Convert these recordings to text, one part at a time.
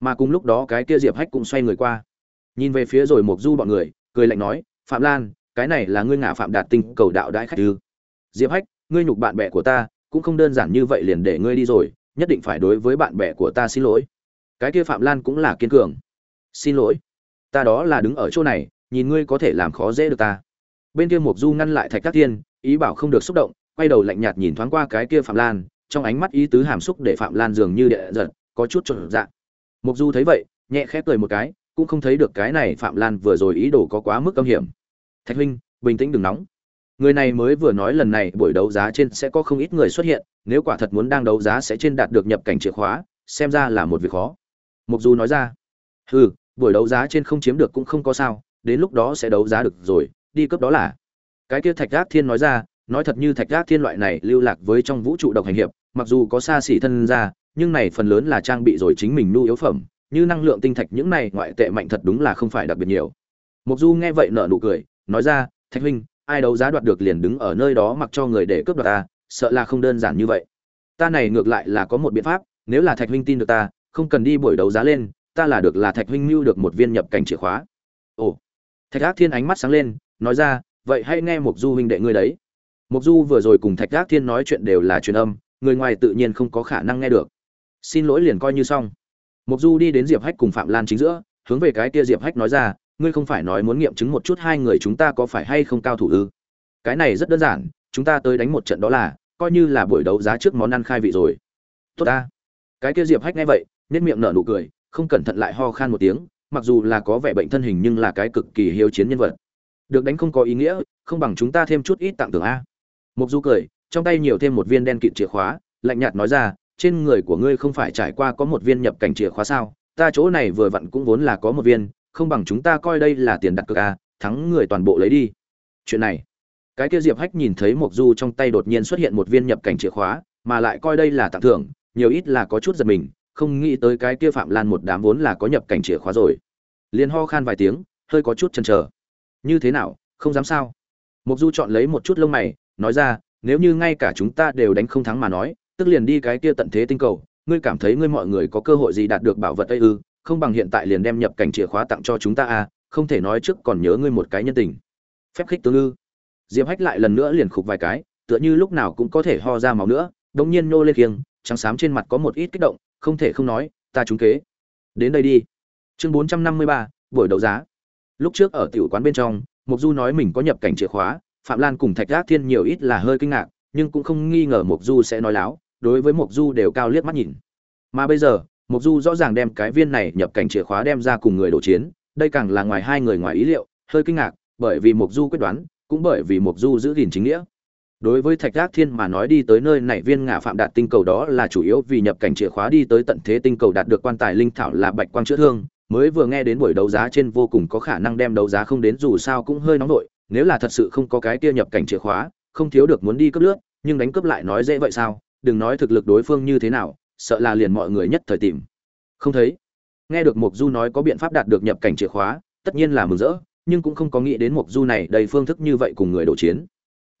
mà cùng lúc đó cái kia diệp hách cũng xoay người qua. Nhìn về phía rồi mộc du bọn người, cười lạnh nói, phạm lan, cái này là ngươi ngả phạm đạt tinh cầu đạo đãi khách ư? Diệp hách, ngươi nhục bạn bè của ta, cũng không đơn giản như vậy liền để ngươi đi rồi, nhất định phải đối với bạn bè của ta xin lỗi. Cái kia phạm lan cũng là kiên cường. Xin lỗi, ta đó là đứng ở chỗ này, nhìn ngươi có thể làm khó dễ được ta. Bên kia mộc du ngăn lại thạch các thiên, ý bảo không được xúc động, quay đầu lạnh nhạt nhìn thoáng qua cái kia phạm lan, trong ánh mắt ý tứ hàm xúc để phạm lan dường như địa giật, có chút trộn dạng Mục du thấy vậy, nhẹ khép cười một cái, cũng không thấy được cái này phạm lan vừa rồi ý đồ có quá mức âm hiểm. Thạch huynh, bình tĩnh đừng nóng. Người này mới vừa nói lần này buổi đấu giá trên sẽ có không ít người xuất hiện, nếu quả thật muốn đang đấu giá sẽ trên đạt được nhập cảnh chìa khóa, xem ra là một việc khó. Mục du nói ra. Hừ, buổi đấu giá trên không chiếm được cũng không có sao, đến lúc đó sẽ đấu giá được rồi, đi cấp đó là. Cái kia thạch gác thiên nói ra, nói thật như thạch gác thiên loại này lưu lạc với trong vũ trụ độc hành hiệp, mặc dù có xa xỉ thân ra nhưng này phần lớn là trang bị rồi chính mình nhu yếu phẩm, như năng lượng tinh thạch những này ngoại tệ mạnh thật đúng là không phải đặc biệt nhiều. Mục du nghe vậy nở nụ cười, nói ra, thạch huynh, ai đấu giá đoạt được liền đứng ở nơi đó mặc cho người để cướp đoạt ta, sợ là không đơn giản như vậy. Ta này ngược lại là có một biện pháp, nếu là thạch huynh tin được ta, không cần đi buổi đấu giá lên, ta là được là thạch huynh mưu được một viên nhập cảnh chìa khóa. Ồ. Thạch ác thiên ánh mắt sáng lên, nói ra, vậy hãy nghe mục du huynh đệ ngươi đấy. Mục du vừa rồi cùng thạch ác thiên nói chuyện đều là truyền âm, người ngoài tự nhiên không có khả năng nghe được xin lỗi liền coi như xong. Mục du đi đến diệp hách cùng phạm lan chính giữa, hướng về cái kia diệp hách nói ra, ngươi không phải nói muốn nghiệm chứng một chút hai người chúng ta có phải hay không cao thủ ư? Cái này rất đơn giản, chúng ta tới đánh một trận đó là, coi như là buổi đấu giá trước món ăn khai vị rồi. Tốt ta. Cái kia diệp hách nghe vậy nét miệng nở nụ cười, không cẩn thận lại ho khan một tiếng, mặc dù là có vẻ bệnh thân hình nhưng là cái cực kỳ hiếu chiến nhân vật. Được đánh không có ý nghĩa, không bằng chúng ta thêm chút ít tặng thưởng a. Mục du cười, trong tay nhiều thêm một viên đen kịt chìa khóa, lạnh nhạt nói ra trên người của ngươi không phải trải qua có một viên nhập cảnh chìa khóa sao? Ta chỗ này vừa vặn cũng vốn là có một viên, không bằng chúng ta coi đây là tiền đặt cược a thắng người toàn bộ lấy đi. Chuyện này. Cái kia diệp hách nhìn thấy mộc du trong tay đột nhiên xuất hiện một viên nhập cảnh chìa khóa, mà lại coi đây là tặng thưởng, nhiều ít là có chút giật mình, không nghĩ tới cái kia phạm lan một đám vốn là có nhập cảnh chìa khóa rồi. Liền ho khan vài tiếng, hơi có chút chần chờ. Như thế nào, không dám sao? Mộc du chọn lấy một chút lông mày, nói ra, nếu như ngay cả chúng ta đều đánh không thắng mà nói tức liền đi cái kia tận thế tinh cầu, ngươi cảm thấy ngươi mọi người có cơ hội gì đạt được bảo vật ấy ư? Không bằng hiện tại liền đem nhập cảnh chìa khóa tặng cho chúng ta à không thể nói trước còn nhớ ngươi một cái nhân tình. Phép khích tương ư? Diệp hách lại lần nữa liền khục vài cái, tựa như lúc nào cũng có thể ho ra máu nữa, đống nhiên nô lên kiêng, trắng xám trên mặt có một ít kích động, không thể không nói, ta trúng kế. Đến đây đi. Chương bốn trăm năm mươi ba, buổi đấu giá. Lúc trước ở tiểu quán bên trong mục du nói mình có nhập cảnh chìa khóa, phạm lan cùng thạch gác thiên nhiều ít là hơi kinh ngạc, nhưng cũng không nghi ngờ mục du sẽ nói láo đối với mục du đều cao liếc mắt nhìn. Mà bây giờ mục du rõ ràng đem cái viên này nhập cảnh chìa khóa đem ra cùng người đổ chiến, đây càng là ngoài hai người ngoài ý liệu, hơi kinh ngạc, bởi vì mục du quyết đoán, cũng bởi vì mục du giữ gìn chính nghĩa. Đối với thạch giác thiên mà nói đi tới nơi này viên ngả phạm đạt tinh cầu đó là chủ yếu vì nhập cảnh chìa khóa đi tới tận thế tinh cầu đạt được quan tài linh thảo là bạch quang chữa thương, mới vừa nghe đến buổi đấu giá trên vô cùng có khả năng đem đấu giá không đến dù sao cũng hơi nóng nổi nếu là thật sự không có cái kia nhập cảnh chìa khóa, không thiếu được muốn đi cướp lướt, nhưng đánh cướp lại nói dễ vậy sao? Đừng nói thực lực đối phương như thế nào, sợ là liền mọi người nhất thời tìm. Không thấy. Nghe được mục du nói có biện pháp đạt được nhập cảnh chìa khóa, tất nhiên là mừng rỡ, nhưng cũng không có nghĩ đến mục du này đầy phương thức như vậy cùng người đổ chiến.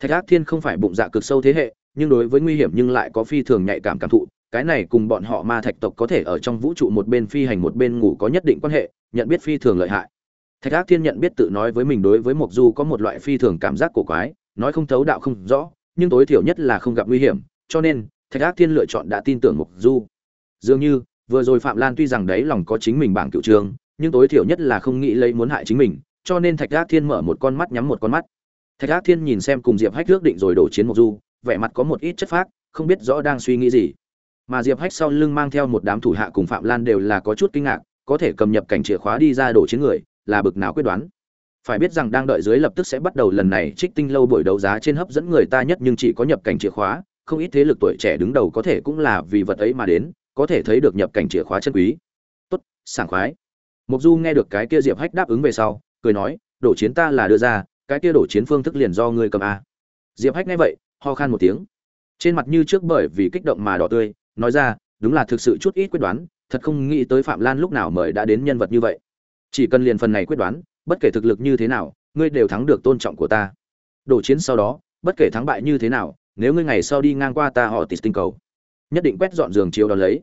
Thạch ác thiên không phải bụng dạ cực sâu thế hệ, nhưng đối với nguy hiểm nhưng lại có phi thường nhạy cảm cảm thụ, cái này cùng bọn họ ma thạch tộc có thể ở trong vũ trụ một bên phi hành một bên ngủ có nhất định quan hệ, nhận biết phi thường lợi hại. Thạch ác thiên nhận biết tự nói với mình đối với mộc du có một loại phi thường cảm giác cổ quái, nói không thấu đạo không rõ, nhưng tối thiểu nhất là không gặp nguy hiểm cho nên, thạch ác thiên lựa chọn đã tin tưởng Mục du. Dường như, vừa rồi phạm lan tuy rằng đấy lòng có chính mình bảng cựu trường, nhưng tối thiểu nhất là không nghĩ lấy muốn hại chính mình, cho nên thạch ác thiên mở một con mắt nhắm một con mắt. Thạch ác thiên nhìn xem cùng diệp hách ước định rồi đổ chiến Mục du, vẻ mặt có một ít chất phác, không biết rõ đang suy nghĩ gì. Mà diệp hách sau lưng mang theo một đám thủ hạ cùng phạm lan đều là có chút kinh ngạc, có thể cầm nhập cảnh chìa khóa đi ra đổ chiến người, là bực nào quyết đoán. Phải biết rằng đang đợi dưới lập tức sẽ bắt đầu lần này, trích tinh lâu buổi đấu giá trên hấp dẫn người ta nhất nhưng chỉ có nhập cảnh chìa khóa không ít thế lực tuổi trẻ đứng đầu có thể cũng là vì vật ấy mà đến, có thể thấy được nhập cảnh chìa khóa chân quý. Tốt, sảng khoái. Mục du nghe được cái kia diệp hách đáp ứng về sau, cười nói, đổ chiến ta là đưa ra, cái kia đổ chiến phương thức liền do ngươi cầm a diệp hách nghe vậy, ho khan một tiếng. Trên mặt như trước bởi vì kích động mà đỏ tươi, nói ra, đúng là thực sự chút ít quyết đoán, thật không nghĩ tới phạm lan lúc nào mời đã đến nhân vật như vậy. Chỉ cần liền phần này quyết đoán, bất kể thực lực như thế nào, ngươi đều thắng được tôn trọng của ta. Đổ chiến sau đó, bất kể thắng bại như thế nào nếu ngươi ngày sau đi ngang qua ta họ tịt tinh cầu, nhất định quét dọn giường chiếu đó lấy.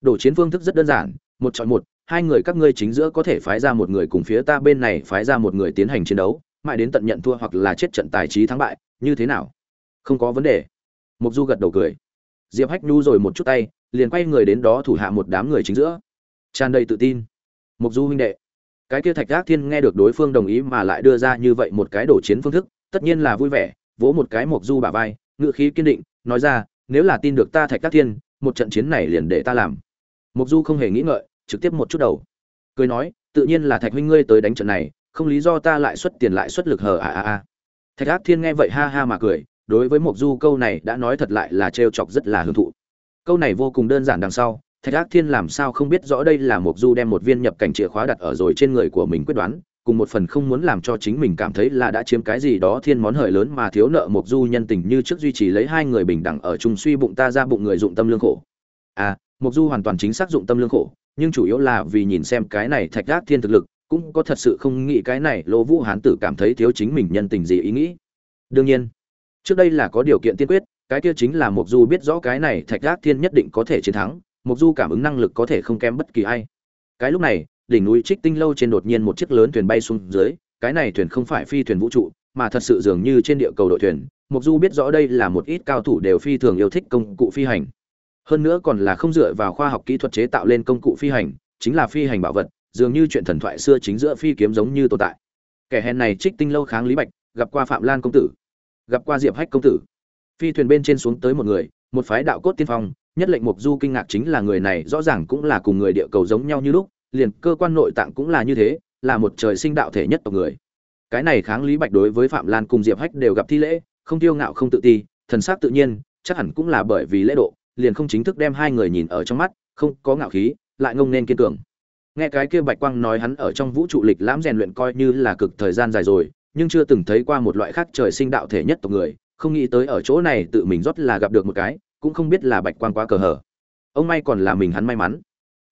Đổ chiến phương thức rất đơn giản, một chọn một, hai người các ngươi chính giữa có thể phái ra một người cùng phía ta bên này phái ra một người tiến hành chiến đấu, mãi đến tận nhận thua hoặc là chết trận tài trí thắng bại, như thế nào? Không có vấn đề. Mục du gật đầu cười. Diệp hách nhu rồi một chút tay, liền quay người đến đó thủ hạ một đám người chính giữa. Tràn đầy tự tin. Mục du huynh đệ, cái kia thạch gác thiên nghe được đối phương đồng ý mà lại đưa ra như vậy một cái đổ chiến phương thức, tất nhiên là vui vẻ, vỗ một cái mục du bả vai ngựa khí kiên định, nói ra, nếu là tin được ta thạch các thiên, một trận chiến này liền để ta làm. Mục du không hề nghĩ ngợi, trực tiếp một chút đầu. Cười nói, tự nhiên là thạch huynh ngươi tới đánh trận này, không lý do ta lại xuất tiền lại xuất lực hờ à à à thạch ác thiên nghe vậy ha ha mà cười, đối với mục du câu này đã nói thật lại là trêu chọc rất là hưởng thụ. Câu này vô cùng đơn giản đằng sau, thạch ác thiên làm sao không biết rõ đây là mục du đem một viên nhập cảnh chìa khóa đặt ở rồi trên người của mình quyết đoán cùng một phần không muốn làm cho chính mình cảm thấy là đã chiếm cái gì đó thiên món hời lớn mà thiếu nợ một du nhân tình như trước duy trì lấy hai người bình đẳng ở chung suy bụng ta ra bụng người dụng tâm lương khổ. À mục du hoàn toàn chính xác dụng tâm lương khổ, nhưng chủ yếu là vì nhìn xem cái này thạch giác thiên thực lực, cũng có thật sự không nghĩ cái này lỗ vũ hán tử cảm thấy thiếu chính mình nhân tình gì ý nghĩ. Đương nhiên, trước đây là có điều kiện tiên quyết, cái kia chính là mục du biết rõ cái này thạch giác thiên nhất định có thể chiến thắng mục du cảm ứng năng lực có thể không kém bất kỳ ai. Cái lúc này đỉnh núi trích tinh lâu trên đột nhiên một chiếc lớn thuyền bay xuống dưới, cái này thuyền không phải phi thuyền vũ trụ, mà thật sự dường như trên địa cầu đội thuyền. Mộc du biết rõ đây là một ít cao thủ đều phi thường yêu thích công cụ phi hành. Hơn nữa còn là không dựa vào khoa học kỹ thuật chế tạo lên công cụ phi hành, chính là phi hành bảo vật, dường như chuyện thần thoại xưa chính giữa phi kiếm giống như tồn tại. Kẻ hèn này trích tinh lâu kháng lý bạch, gặp qua phạm lan công tử, gặp qua diệp hách công tử. Phi thuyền bên trên xuống tới một người, một phái đạo cốt tiên phong, nhất lệnh Mộc du kinh ngạc chính là người này rõ ràng cũng là cùng người địa cầu giống nhau như lúc liền cơ quan nội tạng cũng là như thế, là một trời sinh đạo thể nhất tộc người. Cái này kháng lý bạch đối với phạm lan cùng diệp hách đều gặp thi lễ, không tiêu ngạo, không tự ti, thần sắc tự nhiên, chắc hẳn cũng là bởi vì lễ độ, liền không chính thức đem hai người nhìn ở trong mắt, không có ngạo khí, lại ngông nên kiên cường. Nghe cái kia bạch quang nói hắn ở trong vũ trụ lịch lãm rèn luyện coi như là cực thời gian dài rồi, nhưng chưa từng thấy qua một loại khác trời sinh đạo thể nhất tộc người, không nghĩ tới ở chỗ này tự mình rót là gặp được một cái, cũng không biết là bạch quang quá cờ hở ông may còn là mình hắn may mắn.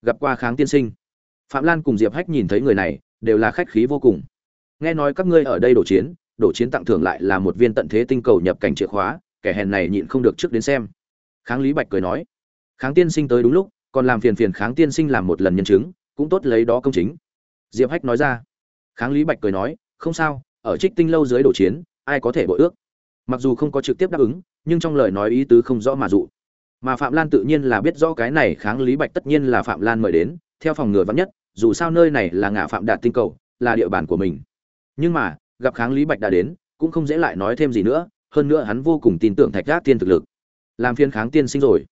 Gặp qua kháng tiên sinh phạm lan cùng diệp hách nhìn thấy người này, đều là khách khí vô cùng. Nghe nói các ngươi ở đây đổ chiến đổ chiến tặng thưởng lại là một viên tận thế tinh cầu nhập cảnh chìa khóa, kẻ hèn này nhịn không được trước đến xem. Kháng lý bạch cười nói, kháng tiên sinh tới đúng lúc, còn làm phiền phiền kháng tiên sinh làm một lần nhân chứng, cũng tốt lấy đó công chính. Diệp hách nói ra. Kháng lý bạch cười nói, không sao, ở trích tinh lâu dưới đổ chiến, ai có thể bội ước? Mặc dù không có trực tiếp đáp ứng, nhưng trong lời nói ý tứ không rõ mà dụ. Mà phạm lan tự nhiên là biết rõ cái này kháng lý bạch tất nhiên là phạm lan mời đến theo phòng ngừa vắn nhất, dù sao nơi này là ngã phạm đạt tinh cầu, là địa bàn của mình. Nhưng mà, gặp kháng lý bạch đã đến, cũng không dễ lại nói thêm gì nữa, hơn nữa hắn vô cùng tin tưởng thạch gác tiên thực lực. Làm phiên kháng tiên sinh rồi.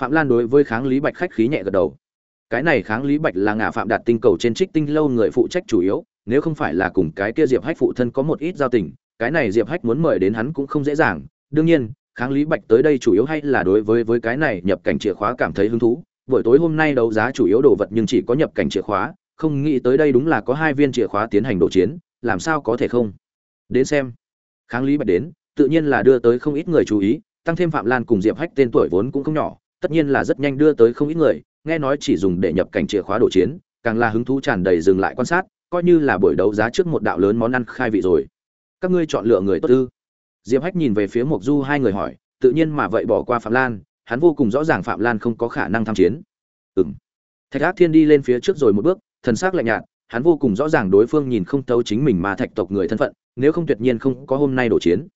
Phạm lan đối với kháng lý bạch khách khí nhẹ gật đầu. Cái này kháng lý bạch là ngã phạm đạt tinh cầu trên trích tinh lâu người phụ trách chủ yếu, nếu không phải là cùng cái kia diệp hách phụ thân có một ít giao tình, cái này diệp hách muốn mời đến hắn cũng không dễ dàng. Đương nhiên, kháng lý bạch tới đây chủ yếu hay là đối với với cái này nhập cảnh chìa khóa cảm thấy hứng thú buổi tối hôm nay đấu giá chủ yếu đồ vật nhưng chỉ có nhập cảnh chìa khóa, không nghĩ tới đây đúng là có hai viên chìa khóa tiến hành đổ chiến, làm sao có thể không? Đến xem. Kháng lý bạch đến, tự nhiên là đưa tới không ít người chú ý, tăng thêm phạm lan cùng diệp hách tên tuổi vốn cũng không nhỏ, tất nhiên là rất nhanh đưa tới không ít người, nghe nói chỉ dùng để nhập cảnh chìa khóa đổ chiến, càng là hứng thú tràn đầy dừng lại quan sát, coi như là buổi đấu giá trước một đạo lớn món ăn khai vị rồi. Các ngươi chọn lựa người tốt ư? Diệp hách nhìn về phía mộc du hai người hỏi, tự nhiên mà vậy bỏ qua phạm lan hắn vô cùng rõ ràng phạm lan không có khả năng tham chiến. Ừ m thạch ác thiên đi lên phía trước rồi một bước, thần s ắ c lạnh nhạt, hắn vô cùng rõ ràng đối phương nhìn không thấu chính mình mà thạch tộc người thân phận, nếu không tuyệt nhiên không có hôm nay đổ chiến.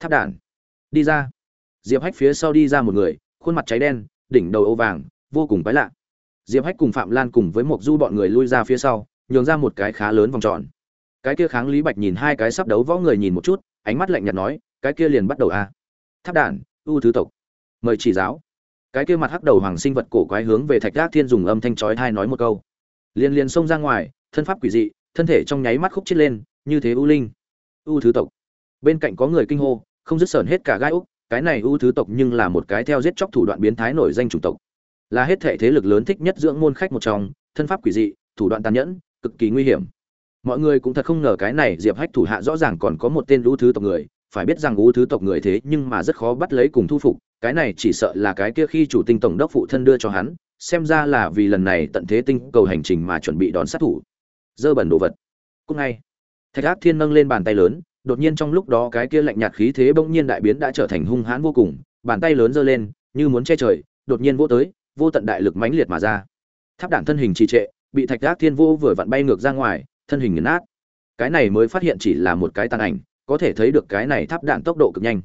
Tháp đản. Đi ra. Diệp hách phía sau đi ra một người, khuôn mặt cháy đen, đỉnh đầu ô vàng, vô cùng quái lạ. Diệp hách cùng phạm lan cùng với một du bọn người lui ra phía sau, nhường ra một cái khá lớn vòng tròn. Cái kia kháng lý bạch nhìn hai cái sắp đấu võ người nhìn một chút, ánh mắt lạnh nhạt nói, cái kia liền bắt đầu a à. tháp đản, ưu thứ tộc mời chỉ giáo. Cái kia mặt hắc đầu hoàng sinh vật cổ quái hướng về thạch gác thiên dùng âm thanh chói thai nói một câu. Liền liền xông ra ngoài, thân pháp quỷ dị, thân thể trong nháy mắt khúc chết lên, như thế ưu linh. Ưu thứ tộc. Bên cạnh có người kinh hô, không dứt sờn hết cả gai úc, cái này ưu thứ tộc nhưng là một cái theo giết chóc thủ đoạn biến thái nổi danh chủng tộc. Là hết thể thế lực lớn thích nhất dưỡng môn khách một trong, thân pháp quỷ dị, thủ đoạn tàn nhẫn, cực kỳ nguy hiểm. Mọi người cũng thật không ngờ cái này diệp hách thủ hạ rõ ràng còn có một tên ưu thứ tộc người phải biết rằng ưu thứ tộc người thế nhưng mà rất khó bắt lấy cùng thu phục, cái này chỉ sợ là cái kia khi chủ tinh tổng đốc phụ thân đưa cho hắn, xem ra là vì lần này tận thế tinh cầu hành trình mà chuẩn bị đón sát thủ. Dơ bẩn đồ vật. Cúc ngay. Thạch ác thiên nâng lên bàn tay lớn, đột nhiên trong lúc đó cái kia lạnh nhạt khí thế bỗng nhiên đại biến đã trở thành hung hãn vô cùng, bàn tay lớn giơ lên, như muốn che trời, đột nhiên vỗ tới, vô tận đại lực mãnh liệt mà ra. Tháp đản thân hình trì trệ, bị thạch ác thiên vô vừa vặn bay ngược ra ngoài, thân hình nghiền nát. Cái này mới phát hiện chỉ là một cái tàn ảnh có thể thấy được cái này tháp đạn tốc độ cực nhanh.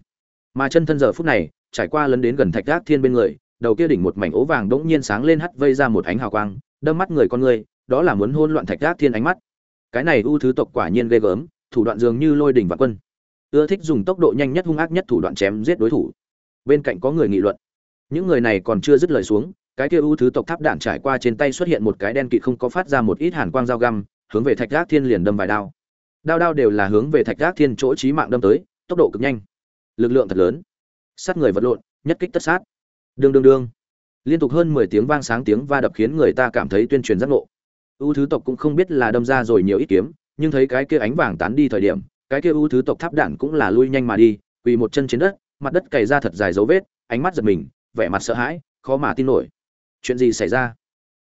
Mà chân thân giờ phút này, trải qua lấn đến gần thạch giác thiên bên người, đầu kia đỉnh một mảnh ố vàng đống nhiên sáng lên hắt vây ra một ánh hào quang, đâm mắt người con người, đó là muốn hôn loạn thạch giác thiên ánh mắt. Cái này ưu thứ tộc quả nhiên ghê gớm, thủ đoạn dường như lôi đỉnh và quân. Ưa thích dùng tốc độ nhanh nhất hung ác nhất thủ đoạn chém giết đối thủ. Bên cạnh có người nghị luận. Những người này còn chưa dứt lời xuống, cái kia ưu thứ tộc tháp đạn trải qua trên tay xuất hiện một cái đen kịt không có phát ra một ít hàn quang dao găm, hướng về thạch giác thiên liền đâm vài đao đao đao đều là hướng về thạch gác thiên chỗ trí mạng đâm tới, tốc độ cực nhanh. Lực lượng thật lớn. Sát người vật lộn, nhất kích tất sát. Đương đương đương. Liên tục hơn mười tiếng vang sáng tiếng va đập khiến người ta cảm thấy tuyên truyền giác ngộ. Ưu thứ tộc cũng không biết là đâm ra rồi nhiều ít kiếm, nhưng thấy cái kia ánh vàng tán đi thời điểm, cái kia ưu thứ tộc tháp đản cũng là lui nhanh mà đi, quỳ một chân trên đất, mặt đất cày ra thật dài dấu vết, ánh mắt giật mình, vẻ mặt sợ hãi, khó mà tin nổi. Chuyện gì xảy ra?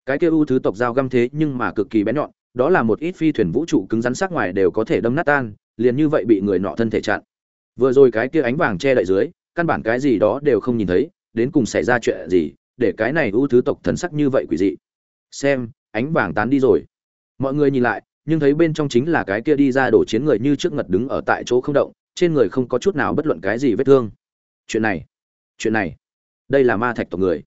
Cái kia ưu thứ tộc dao găm thế nhưng mà cực kỳ bén nhọn đó là một ít phi thuyền vũ trụ cứng rắn sắc ngoài đều có thể đâm nát tan, liền như vậy bị người nọ thân thể chặn. Vừa rồi cái kia ánh vàng che đậy dưới, căn bản cái gì đó đều không nhìn thấy, đến cùng xảy ra chuyện gì, để cái này ưu thứ tộc thần sắc như vậy quỷ dị. Xem, ánh vàng tán đi rồi. Mọi người nhìn lại, nhưng thấy bên trong chính là cái kia đi ra đổ chiến người như trước ngật đứng ở tại chỗ không động, trên người không có chút nào bất luận cái gì vết thương. Chuyện này chuyện này, đây là ma thạch tộc người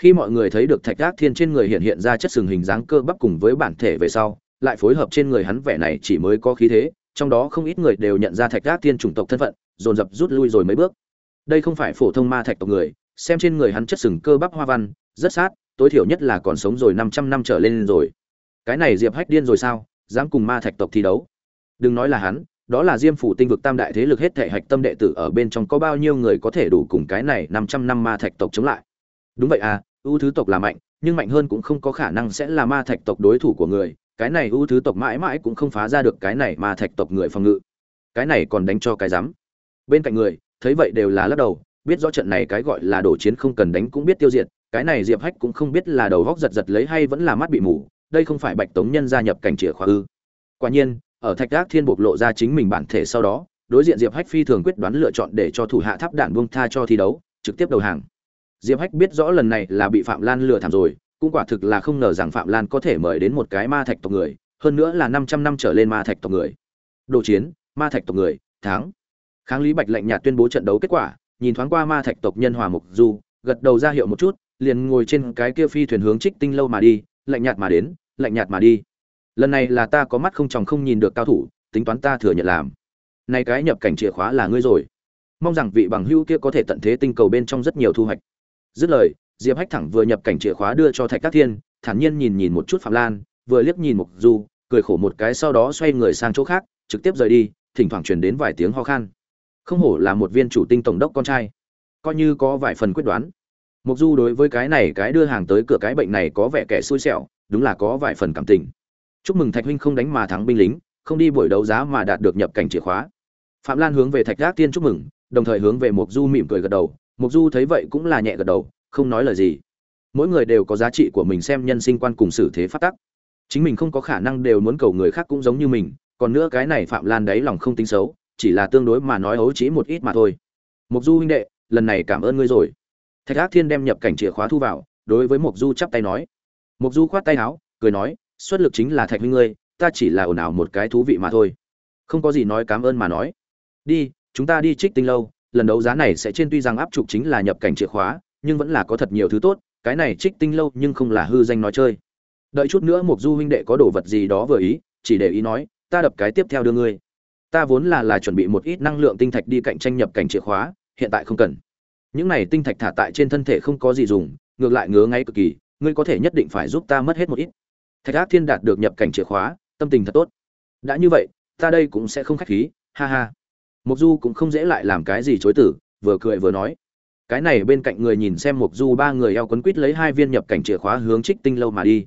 khi mọi người thấy được thạch ác thiên trên người hiện hiện ra chất sừng hình dáng cơ bắp cùng với bản thể về sau lại phối hợp trên người hắn vẻ này chỉ mới có khí thế trong đó không ít người đều nhận ra thạch ác thiên chủng tộc thân phận dồn dập rút lui rồi mấy bước đây không phải phổ thông ma thạch tộc người xem trên người hắn chất sừng cơ bắp hoa văn rất sát tối thiểu nhất là còn sống rồi 500 năm trở lên rồi. Cái này Diệp Hách điên rồi sao, dám cùng ma thạch tộc thi đấu. Đừng nói là hắn, đó là Diêm phủ tinh vực tam đại thế lực hết thể hạch tâm đệ tử ở bên trong có bao nhiêu người có thể đủ cùng cái này 500 năm ma thạch tộc chống lại. Đúng vậy à, ưu thứ tộc là mạnh, nhưng mạnh hơn cũng không có khả năng sẽ là ma thạch tộc đối thủ của người, cái này ưu thứ tộc mãi mãi cũng không phá ra được cái này ma thạch tộc người phòng ngự. Cái này còn đánh cho cái dám. Bên cạnh người, thấy vậy đều là lắc đầu, biết rõ trận này cái gọi là đổ chiến không cần đánh cũng biết tiêu diệt, cái này diệp hách cũng không biết là đầu góc giật giật lấy hay vẫn là mắt bị mù đây không phải bạch tống nhân gia nhập cảnh chìa khóa ư quả nhiên ở thạch gác thiên bộc lộ ra chính mình bản thể sau đó đối diện diệp hách phi thường quyết đoán lựa chọn để cho thủ hạ tháp đạn buông tha cho thi đấu trực tiếp đầu hàng diệp hách biết rõ lần này là bị phạm lan lừa thảm rồi, cũng quả thực là không ngờ rằng phạm lan có thể mời đến một cái ma thạch tộc người, hơn nữa là năm trăm năm trở lên ma thạch tộc người. Đồ chiến, ma thạch tộc người, thắng. Kháng lý bạch lạnh nhạt tuyên bố trận đấu kết quả, nhìn thoáng qua ma thạch tộc nhân hòa mục du, gật đầu ra hiệu một chút, liền ngồi trên cái kia phi thuyền hướng trích tinh lâu mà đi, lạnh nhạt mà đến, lạnh nhạt mà đi. Lần này là ta có mắt không chồng không nhìn được cao thủ, tính toán ta thừa nhận làm. Nay cái nhập cảnh chìa khóa là ngươi rồi. Mong rằng vị bằng hữu kia có thể tận thế tinh cầu bên trong rất nhiều thu hoạch dứt lời diệp hách thẳng vừa nhập cảnh chìa khóa đưa cho thạch các thiên thản nhiên nhìn nhìn một chút phạm lan vừa liếc nhìn mục du cười khổ một cái sau đó xoay người sang chỗ khác trực tiếp rời đi thỉnh thoảng truyền đến vài tiếng ho khan không hổ là một viên chủ tinh tổng đốc con trai coi như có vài phần quyết đoán Mục Du đối với cái này cái đưa hàng tới cửa cái bệnh này có vẻ kẻ xui xẻo, đúng là có vài phần cảm tình. Chúc mừng Thạch huynh không đánh mà thắng binh lính, không đi buổi đấu giá mà đạt được nhập cảnh chìa khóa. Phạm Lan hướng về Thạch gác Tiên chúc mừng, đồng thời hướng về Mục Du mỉm cười gật đầu, Mục Du thấy vậy cũng là nhẹ gật đầu, không nói lời gì. Mỗi người đều có giá trị của mình xem nhân sinh quan cùng xử thế phát tắc. Chính mình không có khả năng đều muốn cầu người khác cũng giống như mình, còn nữa cái này Phạm Lan đấy lòng không tính xấu, chỉ là tương đối mà nói ấu chỉ một ít mà thôi. Mục Du huynh đệ, lần này cảm ơn ngươi rồi thạch ác thiên đem nhập cảnh chìa khóa thu vào đối với mộc du chắp tay nói mộc du khoát tay áo cười nói xuất lực chính là thạch huynh ngươi ta chỉ là ồn ào một cái thú vị mà thôi không có gì nói cảm ơn mà nói đi chúng ta đi trích tinh lâu lần đấu giá này sẽ trên tuy rằng áp trục chính là nhập cảnh chìa khóa, nhưng vẫn là có thật nhiều thứ tốt, cái này trích tinh lâu nhưng không là hư danh nói chơi. Đợi chút nữa mục du huynh đệ có đồ vật gì đó vừa ý, chỉ để ý nói, ta đập cái tiếp theo đưa ngươi. Ta vốn là là chuẩn bị một ít năng lượng tinh thạch đi cạnh tranh nhập cảnh chìa khóa, hiện tại không cần. Những này tinh thạch thả tại trên thân thể không có gì dùng, ngược lại ngứa ngay cực kỳ, ngươi có thể nhất định phải giúp ta mất hết một ít. Thạch ác thiên đạt được nhập cảnh chìa khóa, tâm tình thật tốt. Đã như vậy, ta đây cũng sẽ không khách khí, ha ha mục du cũng không dễ lại làm cái gì chối tử vừa cười vừa nói cái này bên cạnh người nhìn xem mục du ba người eo quấn quít lấy hai viên nhập cảnh chìa khóa hướng trích tinh lâu mà đi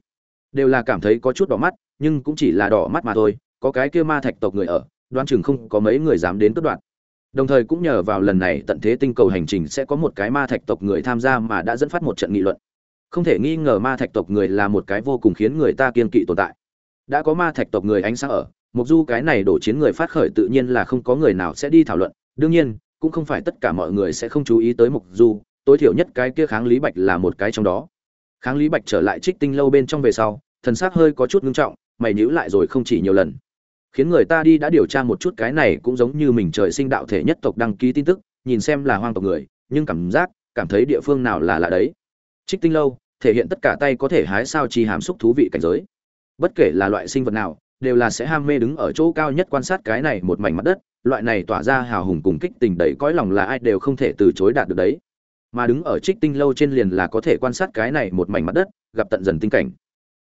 đều là cảm thấy có chút đỏ mắt nhưng cũng chỉ là đỏ mắt mà thôi có cái kia ma thạch tộc người ở đoán chừng không có mấy người dám đến cướp đoạn Đồng thời cũng nhờ vào lần này tận thế tinh cầu hành trình sẽ có một cái ma thạch tộc người tham gia mà đã dẫn phát một trận nghị luận. Không thể nghi ngờ ma thạch tộc người là một cái vô cùng khiến người ta kiên kỵ tồn tại. Đã có ma thạch tộc người ánh sáng ở, Mục Du cái này đổ chiến người phát khởi tự nhiên là không có người nào sẽ đi thảo luận, đương nhiên, cũng không phải tất cả mọi người sẽ không chú ý tới Mục Du, tối thiểu nhất cái kia kháng lý bạch là một cái trong đó. Kháng lý bạch trở lại Trích Tinh lâu bên trong về sau, thần sắc hơi có chút ngưng trọng mày nhữ lại rồi không chỉ nhiều lần. Khiến người ta đi đã điều tra một chút cái này cũng giống như mình trời sinh đạo thể nhất tộc đăng ký tin tức nhìn xem là hoang tộc người nhưng cảm giác cảm thấy địa phương nào là lạ đấy. Trích tinh lâu thể hiện tất cả tay có thể hái sao chi hàm xúc thú vị cảnh giới. Bất kể là loại sinh vật nào đều là sẽ ham mê đứng ở chỗ cao nhất quan sát cái này một mảnh mặt đất, loại này tỏa ra hào hùng cùng kích tình đầy cõi lòng là ai đều không thể từ chối đạt được đấy. Mà đứng ở trích tinh lâu trên liền là có thể quan sát cái này một mảnh mặt đất, gặp tận dần tinh cảnh.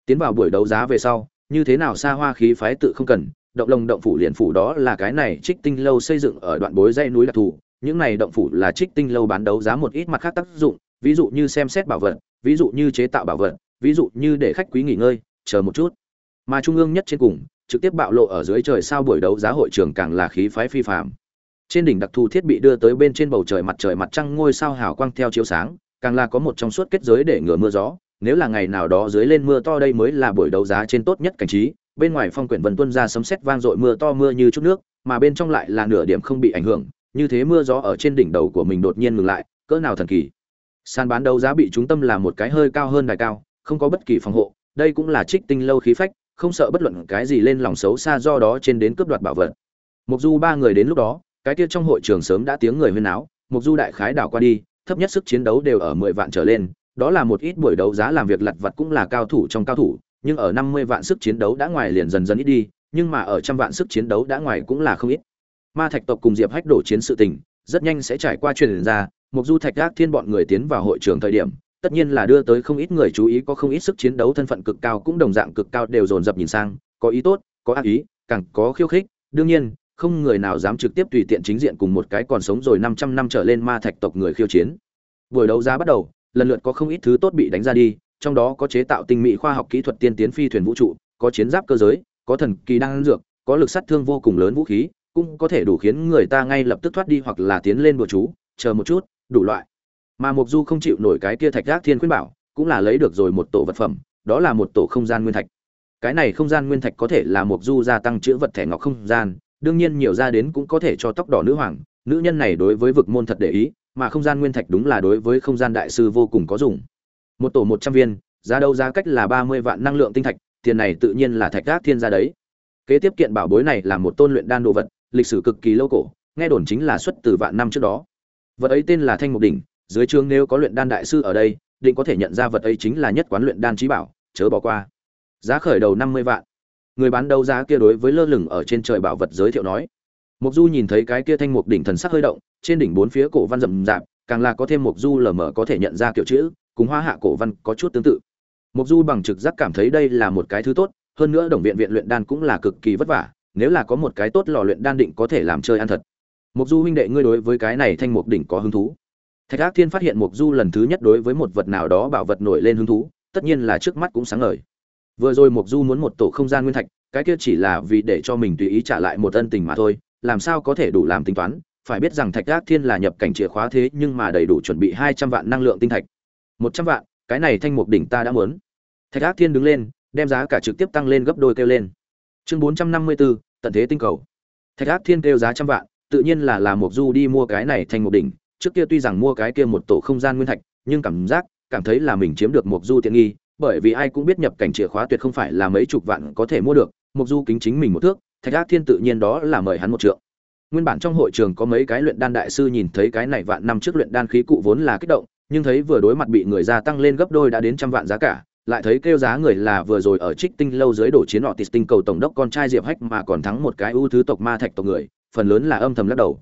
Tiến vào buổi đấu giá về sau, như thế nào xa hoa khí phái tự không cần, động lồng động phủ liền phủ đó là cái này trích tinh lâu xây dựng ở đoạn bối dây núi đặc thù những này động phủ là trích tinh lâu bán đấu giá một ít mặt khác tác dụng, ví dụ như xem xét bảo vật, ví dụ như chế tạo bảo vật, ví dụ như để khách quý nghỉ ngơi, chờ một chút mà trung ương nhất trên cùng, trực tiếp bạo lộ ở dưới trời sao buổi đấu giá hội trường càng là khí phái phi phàm. Trên đỉnh đặc thù thiết bị đưa tới bên trên bầu trời mặt trời mặt trăng ngôi sao hào quang theo chiếu sáng, càng là có một trong suốt kết giới để ngừa mưa gió. Nếu là ngày nào đó dưới lên mưa to đây mới là buổi đấu giá trên tốt nhất cảnh trí. Bên ngoài phong quyển vân tuân ra sấm sét vang dội mưa to mưa như chút nước, mà bên trong lại là nửa điểm không bị ảnh hưởng. Như thế mưa gió ở trên đỉnh đầu của mình đột nhiên ngừng lại, cỡ nào thần kỳ. Sàn bán đấu giá bị trung tâm là một cái hơi cao hơn đài cao, không có bất kỳ phòng hộ, đây cũng là trích tinh lâu khí phách không sợ bất luận cái gì lên lòng xấu xa do đó trên đến cướp đoạt bảo vật. Mục du ba người đến lúc đó, cái kia trong hội trường sớm đã tiếng người huyên náo, mục du đại khái đảo qua đi, thấp nhất sức chiến đấu đều ở mười vạn trở lên, đó là một ít buổi đấu giá làm việc lặt vặt cũng là cao thủ trong cao thủ, nhưng ở năm mươi vạn sức chiến đấu đã ngoài liền dần dần ít đi, nhưng mà ở trăm vạn sức chiến đấu đã ngoài cũng là không ít. Ma thạch tộc cùng diệp hách đổ chiến sự tình, rất nhanh sẽ trải qua truyền ra, mục du thạch gác thiên bọn người tiến vào hội trường thời điểm tất nhiên là đưa tới không ít người chú ý có không ít sức chiến đấu thân phận cực cao cũng đồng dạng cực cao đều dồn dập nhìn sang có ý tốt có ác ý càng có khiêu khích đương nhiên không người nào dám trực tiếp tùy tiện chính diện cùng một cái còn sống rồi 500 năm trở lên ma thạch tộc người khiêu chiến. Buổi đấu giá bắt đầu, lần lượt có không ít thứ tốt bị đánh ra đi, trong đó có chế tạo tinh mỹ khoa học kỹ thuật tiên tiến phi thuyền vũ trụ, có chiến giáp cơ giới, có thần kỳ đan dược, có lực sát thương vô cùng lớn vũ khí, cũng có thể đủ khiến người ta ngay lập tức thoát đi hoặc là tiến lên bùa chú, chờ một chút, đủ loại. Mà Mộc Du không chịu nổi cái kia thạch giác thiên khuyên bảo, cũng là lấy được rồi một tổ vật phẩm, đó là một tổ không gian nguyên thạch. Cái này không gian nguyên thạch có thể là Mộc Du gia tăng chữa vật thẻ ngọc không gian, đương nhiên nhiều ra đến cũng có thể cho tóc đỏ nữ hoàng nữ nhân này đối với vực môn thật để ý mà không gian nguyên thạch đúng là đối với không gian đại sư vô cùng có dùng. Một tổ một trăm viên giá đâu giá cách là ba mươi vạn năng lượng tinh thạch tiền này tự nhiên là thạch gác thiên gia đấy. Kế tiếp kiện bảo bối này là một tôn luyện đan đồ vật lịch sử cực kỳ lâu cổ nghe đồn chính là xuất từ vạn năm trước đó. Vật ấy tên là thanh mục đỉnh dưới trường nếu có luyện đan đại sư ở đây, định có thể nhận ra vật ấy chính là nhất quán luyện đan trí bảo, chớ bỏ qua. Giá khởi đầu năm mươi vạn. Người bán đấu giá kia đối với lơ lửng ở trên trời bảo vật giới thiệu nói. Mục du nhìn thấy cái kia thanh mục đỉnh thần sắc hơi động, trên đỉnh bốn phía cổ văn rậm rạp, càng là có thêm mục du lờ mờ có thể nhận ra kiểu chữ, cùng hoa hạ cổ văn có chút tương tự. Mục du bằng trực giác cảm thấy đây là một cái thứ tốt, hơn nữa đồng viện viện luyện đan cũng là cực kỳ vất vả, nếu là có một cái tốt lò luyện đan định có thể làm chơi ăn thật. Mục du huynh đệ ngươi đối với cái này thanh mục đỉnh có hứng thú? Thạch ác thiên phát hiện mục du lần thứ nhất đối với một vật nào đó bảo vật nổi lên hứng thú, tất nhiên là trước mắt cũng sáng ngời. Vừa rồi mục du muốn một tổ không gian nguyên thạch, cái kia chỉ là vì để cho mình tùy ý trả lại một ân tình mà thôi, làm sao có thể đủ làm tính toán? Phải biết rằng thạch Ác thiên là nhập cảnh chìa khóa thế nhưng mà đầy đủ chuẩn bị hai trăm vạn năng lượng tinh thạch. Một trăm vạn, cái này thanh mục đỉnh ta đã muốn. Thạch Ác thiên đứng lên, đem giá cả trực tiếp tăng lên gấp đôi kêu lên. Chương bốn trăm năm mươi bốn, tận thế tinh cầu. Thạch Ác thiên kêu giá trăm vạn, tự nhiên là làm mục du đi mua cái này thanh mục đỉnh trước kia tuy rằng mua cái kia một tổ không gian nguyên thạch, nhưng cảm giác, cảm thấy là mình chiếm được mục du tiện nghi, bởi vì ai cũng biết nhập cảnh chìa khóa tuyệt không phải là mấy chục vạn có thể mua được mục du kính chính mình một thước, thạch ác thiên tự nhiên đó là mời hắn một trượng. Nguyên bản trong hội trường có mấy cái luyện đan đại sư nhìn thấy cái này vạn năm trước luyện đan khí cụ vốn là kích động, nhưng thấy vừa đối mặt bị người gia tăng lên gấp đôi đã đến trăm vạn giá cả, lại thấy kêu giá người là vừa rồi ở trích tinh lâu dưới đổ chiến họ tịt tinh cầu tổng đốc con trai diệp hách mà còn thắng một cái ưu thứ tộc ma thạch tộc người, phần lớn là âm thầm lắc đầu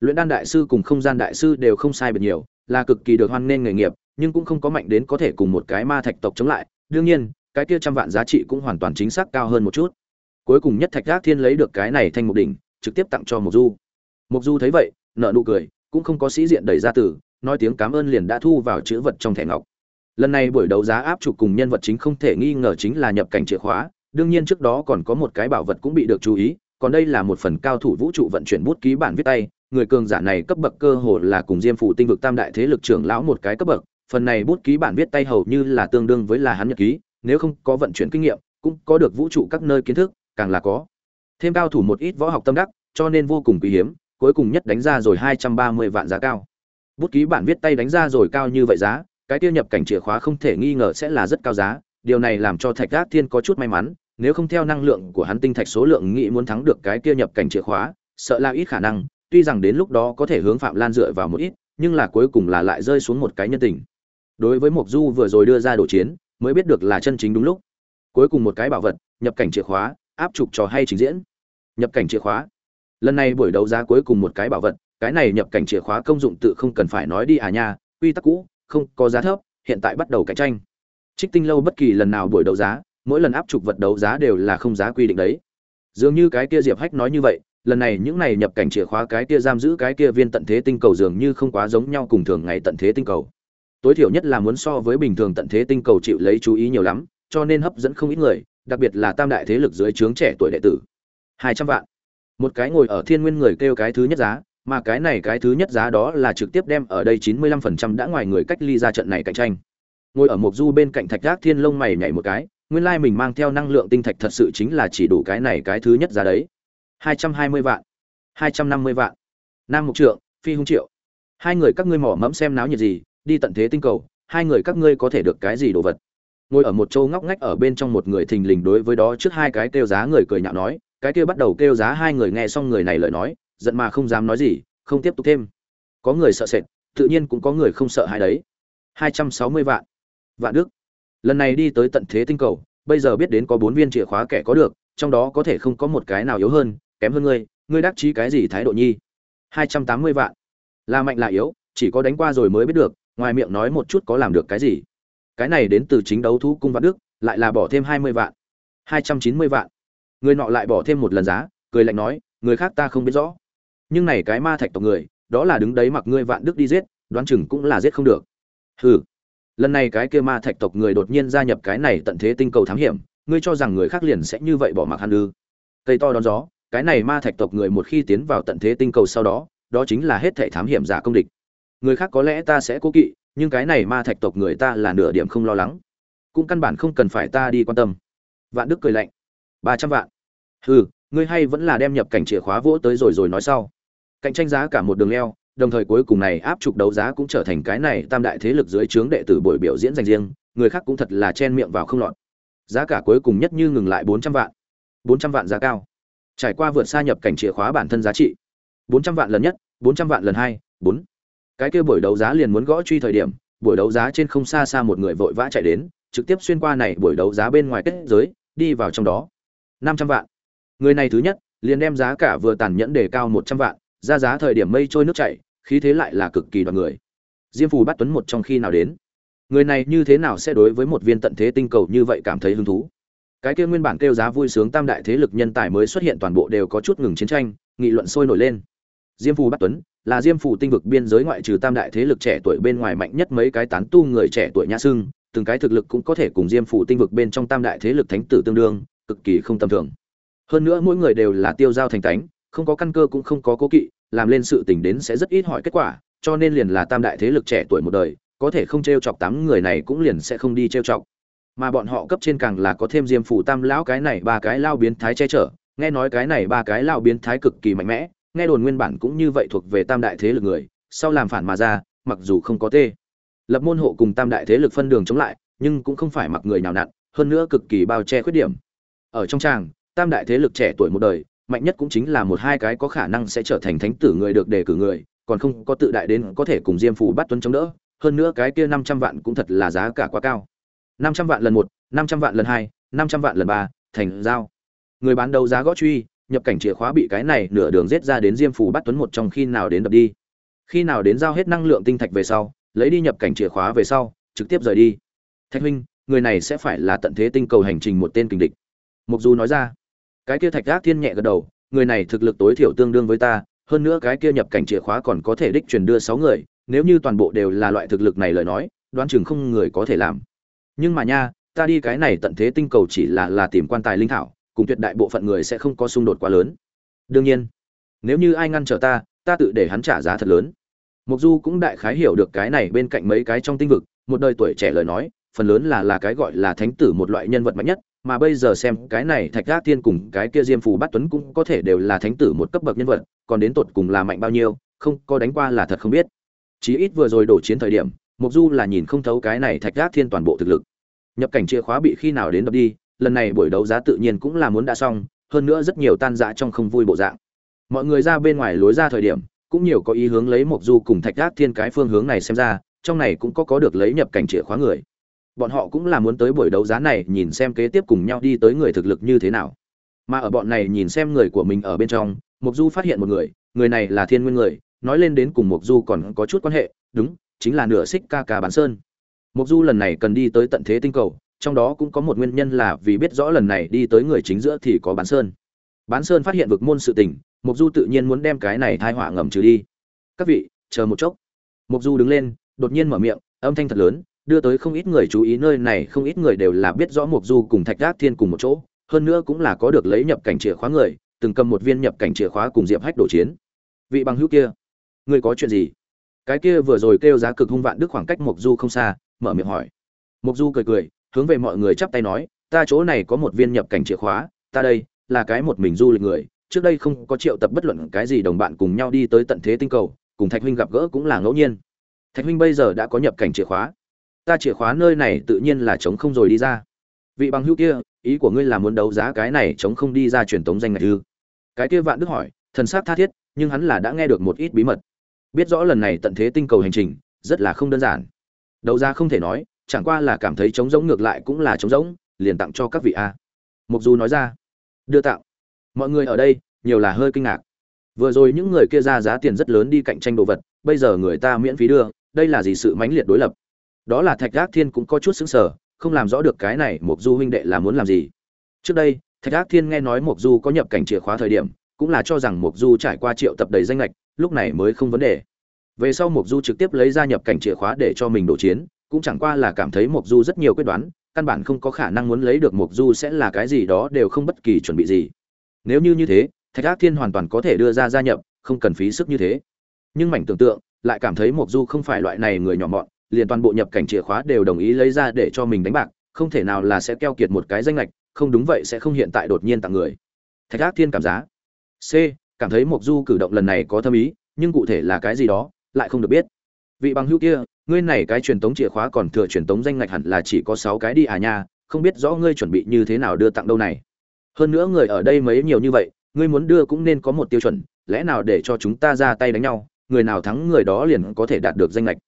luyện đan đại sư cùng không gian đại sư đều không sai biệt nhiều là cực kỳ được hoan nghênh nghề nghiệp nhưng cũng không có mạnh đến có thể cùng một cái ma thạch tộc chống lại. Đương nhiên cái kia trăm vạn giá trị cũng hoàn toàn chính xác cao hơn một chút. Cuối cùng nhất thạch gác thiên lấy được cái này thành một đỉnh trực tiếp tặng cho mộc du. Mộc du thấy vậy nợ nụ cười cũng không có sĩ diện đẩy ra từ, nói tiếng cảm ơn liền đã thu vào chữ vật trong thẻ ngọc. Lần này buổi đấu giá áp trục cùng nhân vật chính không thể nghi ngờ chính là nhập cảnh chìa khóa đương nhiên trước đó còn có một cái bảo vật cũng bị được chú ý còn đây là một phần cao thủ vũ trụ vận chuyển bút ký bản viết tay người cường giả này cấp bậc cơ hồ là cùng diêm phủ tinh vực tam đại thế lực trưởng lão một cái cấp bậc, phần này bút ký bản viết tay hầu như là tương đương với là hắn nhật ký, nếu không có vận chuyển kinh nghiệm, cũng có được vũ trụ các nơi kiến thức, càng là có. Thêm cao thủ một ít võ học tâm đắc, cho nên vô cùng quý hiếm, cuối cùng nhất đánh ra rồi hai trăm ba mươi vạn giá cao. Bút ký bản viết tay đánh ra rồi cao như vậy giá, cái tiêu nhập cảnh chìa khóa không thể nghi ngờ sẽ là rất cao giá, điều này làm cho thạch gác thiên có chút may mắn, nếu không theo năng lượng của hắn tinh thạch số lượng nghĩ muốn thắng được cái kia nhập cảnh chìa khóa, sợ là ít khả năng tuy rằng đến lúc đó có thể hướng phạm lan dựa vào một ít, nhưng là cuối cùng là lại rơi xuống một cái nhân tình. Đối với mộc du vừa rồi đưa ra đồ chiến, mới biết được là chân chính đúng lúc. Cuối cùng một cái bảo vật, nhập cảnh chìa khóa, áp trục trò hay trình diễn. Nhập cảnh chìa khóa. Lần này buổi đấu giá cuối cùng một cái bảo vật, cái này nhập cảnh chìa khóa công dụng tự không cần phải nói đi à nha, quy tắc cũ, không có giá thấp, hiện tại bắt đầu cạnh tranh. Trích tinh lâu bất kỳ lần nào buổi đấu giá, mỗi lần áp trục vật đấu giá đều là không giá quy định đấy. Dường như cái kia diệp hách nói như vậy lần này những này nhập cảnh chìa khóa cái kia giam giữ cái kia viên tận thế tinh cầu dường như không quá giống nhau cùng thường ngày tận thế tinh cầu. Tối thiểu nhất là muốn so với bình thường tận thế tinh cầu chịu lấy chú ý nhiều lắm, cho nên hấp dẫn không ít người, đặc biệt là tam đại thế lực dưới trướng trẻ tuổi đệ tử. Hai trăm vạn. Một cái ngồi ở thiên nguyên người kêu cái thứ nhất giá, mà cái này cái thứ nhất giá đó là trực tiếp đem ở đây chín mươi lăm phần trăm đã ngoài người cách ly ra trận này cạnh tranh. Ngồi ở mộc du bên cạnh thạch gác thiên lông mày nhảy một cái, nguyên lai mình mang theo năng lượng tinh thạch thật sự chính là chỉ đủ cái này cái thứ nhất giá đấy hai trăm hai mươi vạn. Hai trăm năm mươi vạn. Nam mục trượng, phi hung triệu. Hai người các ngươi mỏ mẫm xem náo nhiệt gì, đi tận thế tinh cầu, hai người các ngươi có thể được cái gì đồ vật? Ngồi ở một châu ngóc ngách ở bên trong một người thình lình đối với đó trước hai cái kêu giá người cười nhạo nói, cái kia bắt đầu kêu giá hai người nghe xong người này lời nói, giận mà không dám nói gì, không tiếp tục thêm. Có người sợ sệt, tự nhiên cũng có người không sợ hai đấy. Hai trăm sáu mươi vạn. Vạn đức. Lần này đi tới tận thế tinh cầu, bây giờ biết đến có bốn viên chìa khóa kẻ có được, trong đó có thể không có một cái nào yếu hơn kém hơn ngươi ngươi đắc chí cái gì thái độ nhi? Hai trăm tám mươi vạn. Là mạnh là yếu, chỉ có đánh qua rồi mới biết được, ngoài miệng nói một chút có làm được cái gì. Cái này đến từ chính đấu thú cung vạn đức, lại là bỏ thêm hai mươi vạn. Hai trăm chín mươi vạn. Người nọ lại bỏ thêm một lần giá, cười lạnh nói, người khác ta không biết rõ. Nhưng này cái ma thạch tộc người, đó là đứng đấy mặc ngươi vạn đức đi giết, đoán chừng cũng là giết không được. Hừ. Lần này cái kia ma thạch tộc người đột nhiên gia nhập cái này tận thế tinh cầu thám hiểm, ngươi cho rằng người khác liền sẽ như vậy bỏ mặc hắn ư? Cây to đón gió cái này ma thạch tộc người một khi tiến vào tận thế tinh cầu sau đó đó chính là hết thảy thám hiểm giả công địch. Người khác có lẽ ta sẽ cố kỵ, nhưng cái này ma thạch tộc người ta là nửa điểm không lo lắng. Cũng căn bản không cần phải ta đi quan tâm. Vạn đức cười lạnh. Ba trăm vạn. Hừ, ngươi hay vẫn là đem nhập cảnh chìa khóa vỗ tới rồi rồi nói sau. Cạnh tranh giá cả một đường leo, đồng thời cuối cùng này áp trục đấu giá cũng trở thành cái này tam đại thế lực dưới trướng đệ tử buổi biểu diễn dành riêng, người khác cũng thật là chen miệng vào không lọt. Giá cả cuối cùng nhất như ngừng lại bốn trăm vạn. Bốn trăm vạn giá cao trải qua vượt xa nhập cảnh chìa khóa bản thân giá trị. Bốn trăm vạn lần nhất, bốn trăm vạn lần hai, bốn. Cái kia buổi đấu giá liền muốn gõ truy thời điểm, buổi đấu giá trên không xa xa một người vội vã chạy đến, trực tiếp xuyên qua này buổi đấu giá bên ngoài kết giới, đi vào trong đó. Năm trăm vạn. Người này thứ nhất, liền đem giá cả vừa tàn nhẫn đề cao một trăm vạn, ra giá thời điểm mây trôi nước chảy, khí thế lại là cực kỳ đoàn người. Diêm phù bắt tuấn một trong khi nào đến? Người này như thế nào sẽ đối với một viên tận thế tinh cầu như vậy cảm thấy hứng thú? Cái kia nguyên bản kêu giá vui sướng tam đại thế lực nhân tài mới xuất hiện toàn bộ đều có chút ngừng chiến tranh, nghị luận sôi nổi lên. Diêm phù bắc tuấn là diêm phù tinh vực biên giới ngoại trừ tam đại thế lực trẻ tuổi bên ngoài mạnh nhất mấy cái tán tu người trẻ tuổi nhã sưng, từng cái thực lực cũng có thể cùng diêm phù tinh vực bên trong tam đại thế lực thánh tử tương đương, cực kỳ không tầm thường. Hơn nữa mỗi người đều là tiêu giao thành tánh, không có căn cơ cũng không có cố kỵ, làm lên sự tình đến sẽ rất ít hỏi kết quả, cho nên liền là tam đại thế lực trẻ tuổi một đời, có thể không t r e o chọc tám người này cũng liền sẽ không đi t r e o chọc mà bọn họ cấp trên càng là có thêm diêm phủ tam lão cái này ba cái lao biến thái che chở. Nghe nói cái này ba cái lao biến thái cực kỳ mạnh mẽ, nghe đồn nguyên bản cũng như vậy thuộc về tam đại thế lực người, sau làm phản mà ra, mặc dù không có tê. Lập môn hộ cùng tam đại thế lực phân đường chống lại, nhưng cũng không phải mặc người nào nặn, hơn nữa cực kỳ bao che khuyết điểm. Ở trong tràng, tam đại thế lực trẻ tuổi một đời, mạnh nhất cũng chính là một hai cái có khả năng sẽ trở thành thánh tử người được đề cử người, còn không có tự đại đến có thể cùng diêm phủ bắt tuấn chống đỡ, hơn nữa cái kia năm trăm vạn cũng thật là giá cả quá cao năm trăm vạn lần một, năm trăm vạn lần hai, năm trăm vạn lần ba, thành giao. Người bán đấu giá gõ truy, nhập cảnh chìa khóa bị cái này nửa đường giết ra đến diêm phủ bắt tuấn một trong khi nào đến đập đi. Khi nào đến giao hết năng lượng tinh thạch về sau, lấy đi nhập cảnh chìa khóa về sau, trực tiếp rời đi. Thạch huynh, người này sẽ phải là tận thế tinh cầu hành trình một tên kình địch. Mục du nói ra. Cái kia thạch gác thiên nhẹ gật đầu, người này thực lực tối thiểu tương đương với ta, hơn nữa cái kia nhập cảnh chìa khóa còn có thể đích truyền đưa sáu người, nếu như toàn bộ đều là loại thực lực này lời nói, đoán chừng không người có thể làm nhưng mà nha, ta đi cái này tận thế tinh cầu chỉ là là tìm quan tài linh thảo, cùng tuyệt đại bộ phận người sẽ không có xung đột quá lớn. Đương nhiên, nếu như ai ngăn trở ta ta tự để hắn trả giá thật lớn. Mục du cũng đại khái hiểu được cái này bên cạnh mấy cái trong tinh vực, một đời tuổi trẻ lời nói, phần lớn là là cái gọi là thánh tử một loại nhân vật mạnh nhất, mà bây giờ xem cái này thạch gác tiên cùng cái kia diêm phù bát tuấn cũng có thể đều là thánh tử một cấp bậc nhân vật, còn đến tột cùng là mạnh bao nhiêu, không có đánh qua là thật không biết. Chí ít vừa rồi đổ chiến thời điểm mục du là nhìn không thấu cái này thạch gác thiên toàn bộ thực lực. Nhập cảnh chìa khóa bị khi nào đến đập đi, lần này buổi đấu giá tự nhiên cũng là muốn đã xong, hơn nữa rất nhiều tan dã trong không vui bộ dạng. Mọi người ra bên ngoài lối ra thời điểm, cũng nhiều có ý hướng lấy mộc du cùng thạch gác thiên cái phương hướng này xem ra, trong này cũng có có được lấy nhập cảnh chìa khóa người. Bọn họ cũng là muốn tới buổi đấu giá này nhìn xem kế tiếp cùng nhau đi tới người thực lực như thế nào. Mà ở bọn này nhìn xem người của mình ở bên trong, mộc du phát hiện một người người này là thiên nguyên người, nói lên đến cùng mộc du còn có chút quan hệ, đúng chính là nửa xích ca ca bán sơn. Mục du lần này cần đi tới tận thế tinh cầu, trong đó cũng có một nguyên nhân là vì biết rõ lần này đi tới người chính giữa thì có bán sơn. Bán sơn phát hiện vực môn sự tình Mục du tự nhiên muốn đem cái này thai họa ngầm trừ đi. Các vị, chờ một chốc. Mục du đứng lên, đột nhiên mở miệng, âm thanh thật lớn, đưa tới không ít người chú ý nơi này, không ít người đều là biết rõ Mục du cùng thạch gác thiên cùng một chỗ, hơn nữa cũng là có được lấy nhập cảnh chìa khóa người, từng cầm một viên nhập cảnh chìa khóa cùng diệp hách đổ chiến. Vị bằng hữu kia, ngươi có chuyện gì? Cái kia vừa rồi kêu giá cực hung vạn đức khoảng cách mộc du không xa, mở miệng hỏi. Mộc du cười cười, hướng về mọi người chắp tay nói, ta chỗ này có một viên nhập cảnh chìa khóa, ta đây là cái một mình du lịch người, trước đây không có triệu tập bất luận cái gì đồng bạn cùng nhau đi tới tận thế tinh cầu, cùng thạch huynh gặp gỡ cũng là ngẫu nhiên. Thạch huynh bây giờ đã có nhập cảnh chìa khóa. Ta chìa khóa nơi này tự nhiên là chống không rồi đi ra. Vị bằng hữu kia, ý của ngươi là muốn đấu giá cái này chống không đi ra truyền tống danh ngạch ư? Cái kia vạn đức hỏi, thần sắc tha thiết, nhưng hắn là đã nghe được một ít bí mật biết rõ lần này tận thế tinh cầu hành trình, rất là không đơn giản. Đấu giá không thể nói, chẳng qua là cảm thấy trống rỗng ngược lại cũng là trống rỗng, liền tặng cho các vị a. Mục du nói ra. Đưa tặng. Mọi người ở đây, nhiều là hơi kinh ngạc. Vừa rồi những người kia ra giá tiền rất lớn đi cạnh tranh đồ vật, bây giờ người ta miễn phí đưa, đây là gì sự mãnh liệt đối lập? Đó là thạch gác thiên cũng có chút xứng sở không làm rõ được cái này mục du huynh đệ là muốn làm gì. Trước đây, thạch gác thiên nghe nói mục du có nhập cảnh chìa khóa thời điểm, cũng là cho rằng mục du trải qua triệu tập đầy danh lệch lúc này mới không vấn đề. Về sau mục du trực tiếp lấy ra nhập cảnh chìa khóa để cho mình đổ chiến, cũng chẳng qua là cảm thấy mục du rất nhiều quyết đoán, căn bản không có khả năng muốn lấy được mục du sẽ là cái gì đó đều không bất kỳ chuẩn bị gì. Nếu như như thế, thạch ác thiên hoàn toàn có thể đưa ra gia nhập, không cần phí sức như thế. Nhưng mảnh tưởng tượng, lại cảm thấy mục du không phải loại này người nhỏ mọn, liền toàn bộ nhập cảnh chìa khóa đều đồng ý lấy ra để cho mình đánh bạc, không thể nào là sẽ keo kiệt một cái danh lệch, không đúng vậy sẽ không hiện tại đột nhiên tặng người. Thạch ác thiên cảm giá. C cảm thấy mục du cử động lần này có thâm ý, nhưng cụ thể là cái gì đó, lại không được biết. Vị bằng hữu kia, ngươi này cái truyền tống chìa khóa còn thừa truyền tống danh ngạch hẳn là chỉ có sáu cái đi à nha, không biết rõ ngươi chuẩn bị như thế nào đưa tặng đâu này. Hơn nữa người ở đây mấy nhiều như vậy, ngươi muốn đưa cũng nên có một tiêu chuẩn, lẽ nào để cho chúng ta ra tay đánh nhau, người nào thắng người đó liền có thể đạt được danh lệch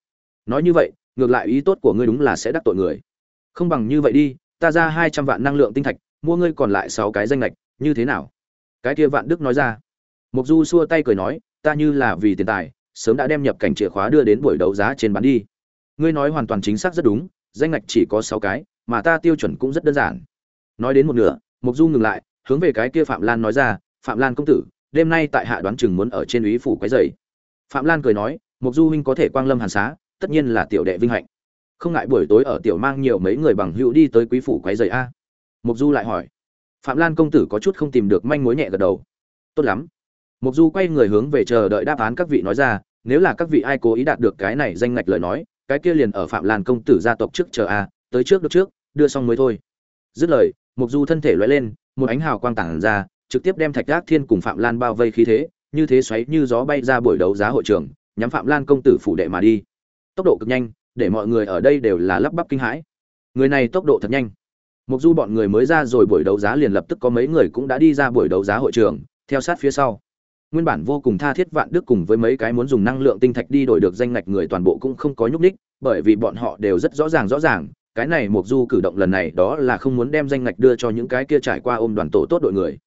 nói như vậy, ngược lại ý tốt của ngươi đúng là sẽ đắc tội người. Không bằng như vậy đi, ta ra hai trăm vạn năng lượng tinh thạch, mua ngươi còn lại sáu cái danh lệch như thế nào? Cái kia vạn đức nói ra mục du xua tay cười nói, ta như là vì tiền tài, sớm đã đem nhập cảnh chìa khóa đưa đến buổi đấu giá trên bán đi. Ngươi nói hoàn toàn chính xác rất đúng, danh ngạch chỉ có sáu cái, mà ta tiêu chuẩn cũng rất đơn giản. Nói đến một nửa, mục du ngừng lại, hướng về cái kia phạm lan nói ra, phạm lan công tử, đêm nay tại hạ đoán chừng muốn ở trên úy phủ quấy rầy. Phạm lan cười nói, mục du huynh có thể quang lâm hàn xá, tất nhiên là tiểu đệ vinh hạnh. Không ngại buổi tối ở tiểu mang nhiều mấy người bằng hữu đi tới quý phủ quấy rầy a. Mục du lại hỏi. Phạm lan công tử có chút không tìm được manh mối nhẹ gật đầu. Tốt lắm mục du quay người hướng về chờ đợi đáp án các vị nói ra, nếu là các vị ai cố ý đạt được cái này danh ngạch lời nói, cái kia liền ở phạm lan công tử gia tộc trước chờ a, tới trước được trước, đưa xong mới thôi. Dứt lời mục du thân thể lóe lên, một ánh hào quang tản ra, trực tiếp đem thạch gác thiên cùng phạm lan bao vây khí thế, như thế xoáy như gió bay ra buổi đấu giá hội trường, nhắm phạm lan công tử phủ đệ mà đi. Tốc độ cực nhanh, để mọi người ở đây đều là lắp bắp kinh hãi. Người này tốc độ thật nhanh. Mục du bọn người mới ra rồi buổi đấu giá liền lập tức có mấy người cũng đã đi ra buổi đấu giá hội trường, theo sát phía sau nguyên bản vô cùng tha thiết vạn đức cùng với mấy cái muốn dùng năng lượng tinh thạch đi đổi được danh ngạch người toàn bộ cũng không có nhúc ních bởi vì bọn họ đều rất rõ ràng rõ ràng, cái này mục du cử động lần này đó là không muốn đem danh ngạch đưa cho những cái kia trải qua ôm đoàn tổ tốt đội người.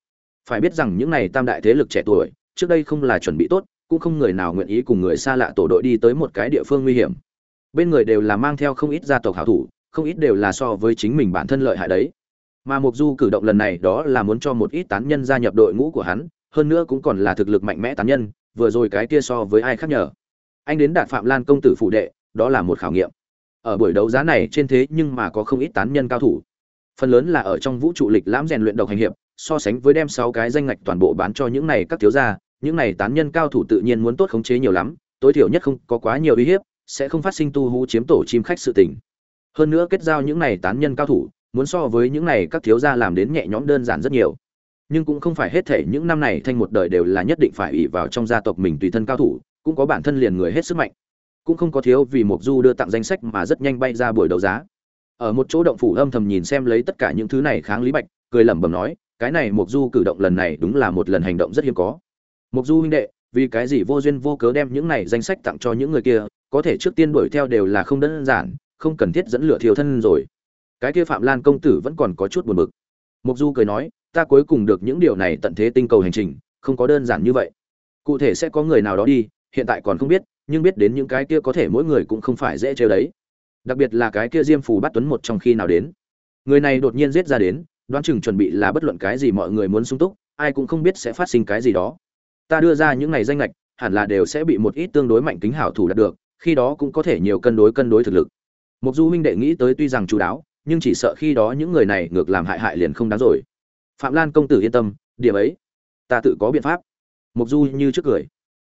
Phải biết rằng những này tam đại thế lực trẻ tuổi, trước đây không là chuẩn bị tốt, cũng không người nào nguyện ý cùng người xa lạ tổ đội đi tới một cái địa phương nguy hiểm. Bên người đều là mang theo không ít gia tộc hảo thủ, không ít đều là so với chính mình bản thân lợi hại đấy. Mà mục du cử động lần này đó là muốn cho một ít tán nhân gia nhập đội ngũ của hắn hơn nữa cũng còn là thực lực mạnh mẽ tán nhân, vừa rồi cái kia so với ai khác nhở anh đến đạt phạm lan công tử phụ đệ, đó là một khảo nghiệm. Ở buổi đấu giá này trên thế nhưng mà có không ít tán nhân cao thủ. Phần lớn là ở trong vũ trụ lịch lãm rèn luyện độc hành hiệp, so sánh với đem sáu cái danh ngạch toàn bộ bán cho những này các thiếu gia, những này tán nhân cao thủ tự nhiên muốn tốt khống chế nhiều lắm, tối thiểu nhất không có quá nhiều uy hiếp, sẽ không phát sinh tu hú chiếm tổ chim khách sự tình. Hơn nữa kết giao những này tán nhân cao thủ, muốn so với những này các thiếu gia làm đến nhẹ nhõm đơn giản rất nhiều nhưng cũng không phải hết thể những năm này thanh một đời đều là nhất định phải ủy vào trong gia tộc mình tùy thân cao thủ, cũng có bản thân liền người hết sức mạnh. Cũng không có thiếu vì mục du đưa tặng danh sách mà rất nhanh bay ra buổi đấu giá. Ở một chỗ động phủ âm thầm nhìn xem lấy tất cả những thứ này kháng lý bạch, cười lẩm bẩm nói, cái này mục du cử động lần này đúng là một lần hành động rất hiếm có. Mục du huynh đệ, vì cái gì vô duyên vô cớ đem những này danh sách tặng cho những người kia, có thể trước tiên đuổi theo đều là không đơn giản, không cần thiết dẫn lửa thiêu thân rồi. Cái kia phạm lan công tử vẫn còn có chút buồn bực. Mục du cười nói ta cuối cùng được những điều này tận thế tinh cầu hành trình không có đơn giản như vậy. Cụ thể sẽ có người nào đó đi hiện tại còn không biết nhưng biết đến những cái kia có thể mỗi người cũng không phải dễ chơi đấy. Đặc biệt là cái kia diêm phù bắt tuấn một trong khi nào đến. Người này đột nhiên giết ra đến đoán chừng chuẩn bị là bất luận cái gì mọi người muốn sung túc ai cũng không biết sẽ phát sinh cái gì đó. Ta đưa ra những này danh lệch hẳn là đều sẽ bị một ít tương đối mạnh kính hảo thủ đạt được khi đó cũng có thể nhiều cân đối cân đối thực lực. Mục Du huynh đệ nghĩ tới tuy rằng chú đáo, nhưng chỉ sợ khi đó những người này ngược làm hại hại liền không đáng rồi. Phạm Lan công tử yên tâm, điểm ấy ta tự có biện pháp. Mục Du như trước cười.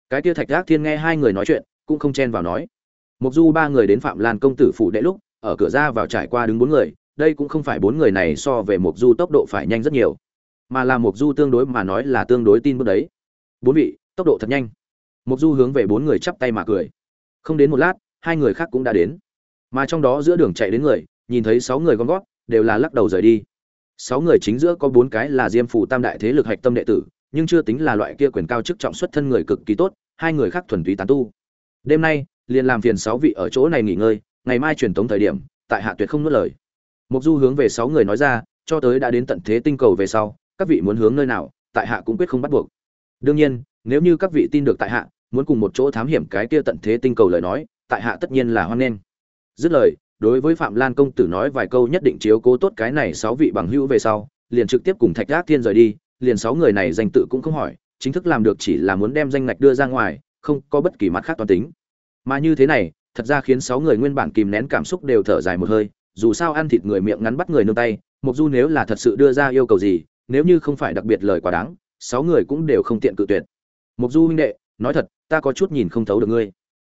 Cái kia Thạch Giác Thiên nghe hai người nói chuyện, cũng không chen vào nói. Mục Du ba người đến Phạm Lan công tử phủ đệ lúc, ở cửa ra vào trải qua đứng bốn người, đây cũng không phải bốn người này so về Mục Du tốc độ phải nhanh rất nhiều, mà là Mục Du tương đối mà nói là tương đối tin bước đấy. Bốn vị, tốc độ thật nhanh. Mục Du hướng về bốn người chắp tay mà cười. Không đến một lát, hai người khác cũng đã đến mà trong đó giữa đường chạy đến người nhìn thấy sáu người con gót đều là lắc đầu rời đi sáu người chính giữa có bốn cái là diêm phủ tam đại thế lực hạch tâm đệ tử, nhưng chưa tính là loại kia quyền cao chức trọng xuất thân người cực kỳ tốt, hai người khác thuần túy tán tu. Đêm nay, liền làm phiền sáu vị ở chỗ này nghỉ ngơi, ngày mai truyền tống thời điểm, tại hạ tuyệt không nuốt lời. Mục du hướng về sáu người nói ra, cho tới đã đến tận thế tinh cầu về sau, các vị muốn hướng nơi nào, tại hạ cũng quyết không bắt buộc. Đương nhiên, nếu như các vị tin được tại hạ, muốn cùng một chỗ thám hiểm cái kia tận thế tinh cầu lời nói, tại hạ tất nhiên là hoan nghênh. Dứt lời đối với phạm lan công tử nói vài câu nhất định chiếu cố tốt cái này sáu vị bằng hữu về sau, liền trực tiếp cùng thạch gác thiên rời đi, liền sáu người này danh tự cũng không hỏi, chính thức làm được chỉ là muốn đem danh ngạch đưa ra ngoài, không có bất kỳ mặt khác toàn tính. Mà như thế này, thật ra khiến sáu người nguyên bản kìm nén cảm xúc đều thở dài một hơi, dù sao ăn thịt người miệng ngắn bắt người nương tay mục du nếu là thật sự đưa ra yêu cầu gì, nếu như không phải đặc biệt lời quá đáng, sáu người cũng đều không tiện cự tuyệt. Mục du huynh đệ, nói thật, ta có chút nhìn không thấu được ngươi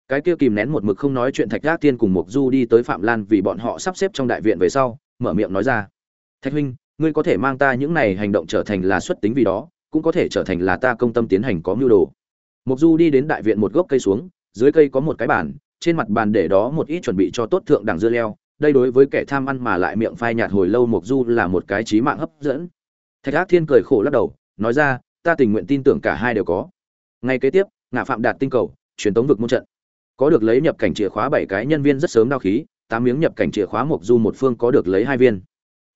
cái kia kìm nén một mực không nói chuyện thạch gác tiên cùng mục du đi tới phạm lan vì bọn họ sắp xếp trong đại viện về sau, mở miệng nói ra. Thạch huynh, ngươi có thể mang ta những này hành động trở thành là xuất tính vì đó, cũng có thể trở thành là ta công tâm tiến hành có mưu đồ. Mục du đi đến đại viện một gốc cây xuống, dưới cây có một cái bàn, trên mặt bàn để đó một ít chuẩn bị cho tốt thượng đẳng dưa leo. Đây đối với kẻ tham ăn mà lại miệng phai nhạt hồi lâu mục du là một cái trí mạng hấp dẫn. Thạch ác thiên cười khổ lắc đầu, nói ra, ta tình nguyện tin tưởng cả hai đều có. Ngay kế tiếp, ngạ phạm đạt tinh cầu, truyền tống vực môn trận có được lấy nhập cảnh chìa khóa bảy cái nhân viên rất sớm đao khí, tám miếng nhập cảnh chìa khóa mộc du một phương có được lấy hai viên.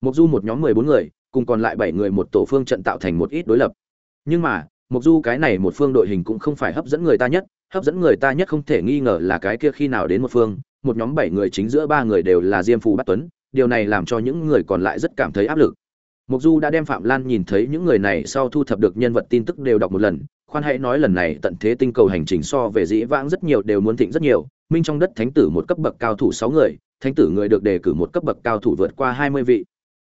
Mộc du một nhóm mười bốn người, cùng còn lại bảy người một tổ phương trận tạo thành một ít đối lập. Nhưng mà, mộc du cái này một phương đội hình cũng không phải hấp dẫn người ta nhất, hấp dẫn người ta nhất không thể nghi ngờ là cái kia khi nào đến một phương, một nhóm bảy người chính giữa ba người đều là diêm phù bát tuấn, điều này làm cho những người còn lại rất cảm thấy áp lực. Mộc du đã đem phạm lan nhìn thấy những người này sau thu thập được nhân vật tin tức đều đọc một lần khoan hãy nói lần này tận thế tinh cầu hành trình so về dĩ vãng rất nhiều, đều muốn thịnh rất nhiều. Minh trong đất thánh tử một cấp bậc cao thủ sáu người, thánh tử người được đề cử một cấp bậc cao thủ vượt qua hai mươi vị.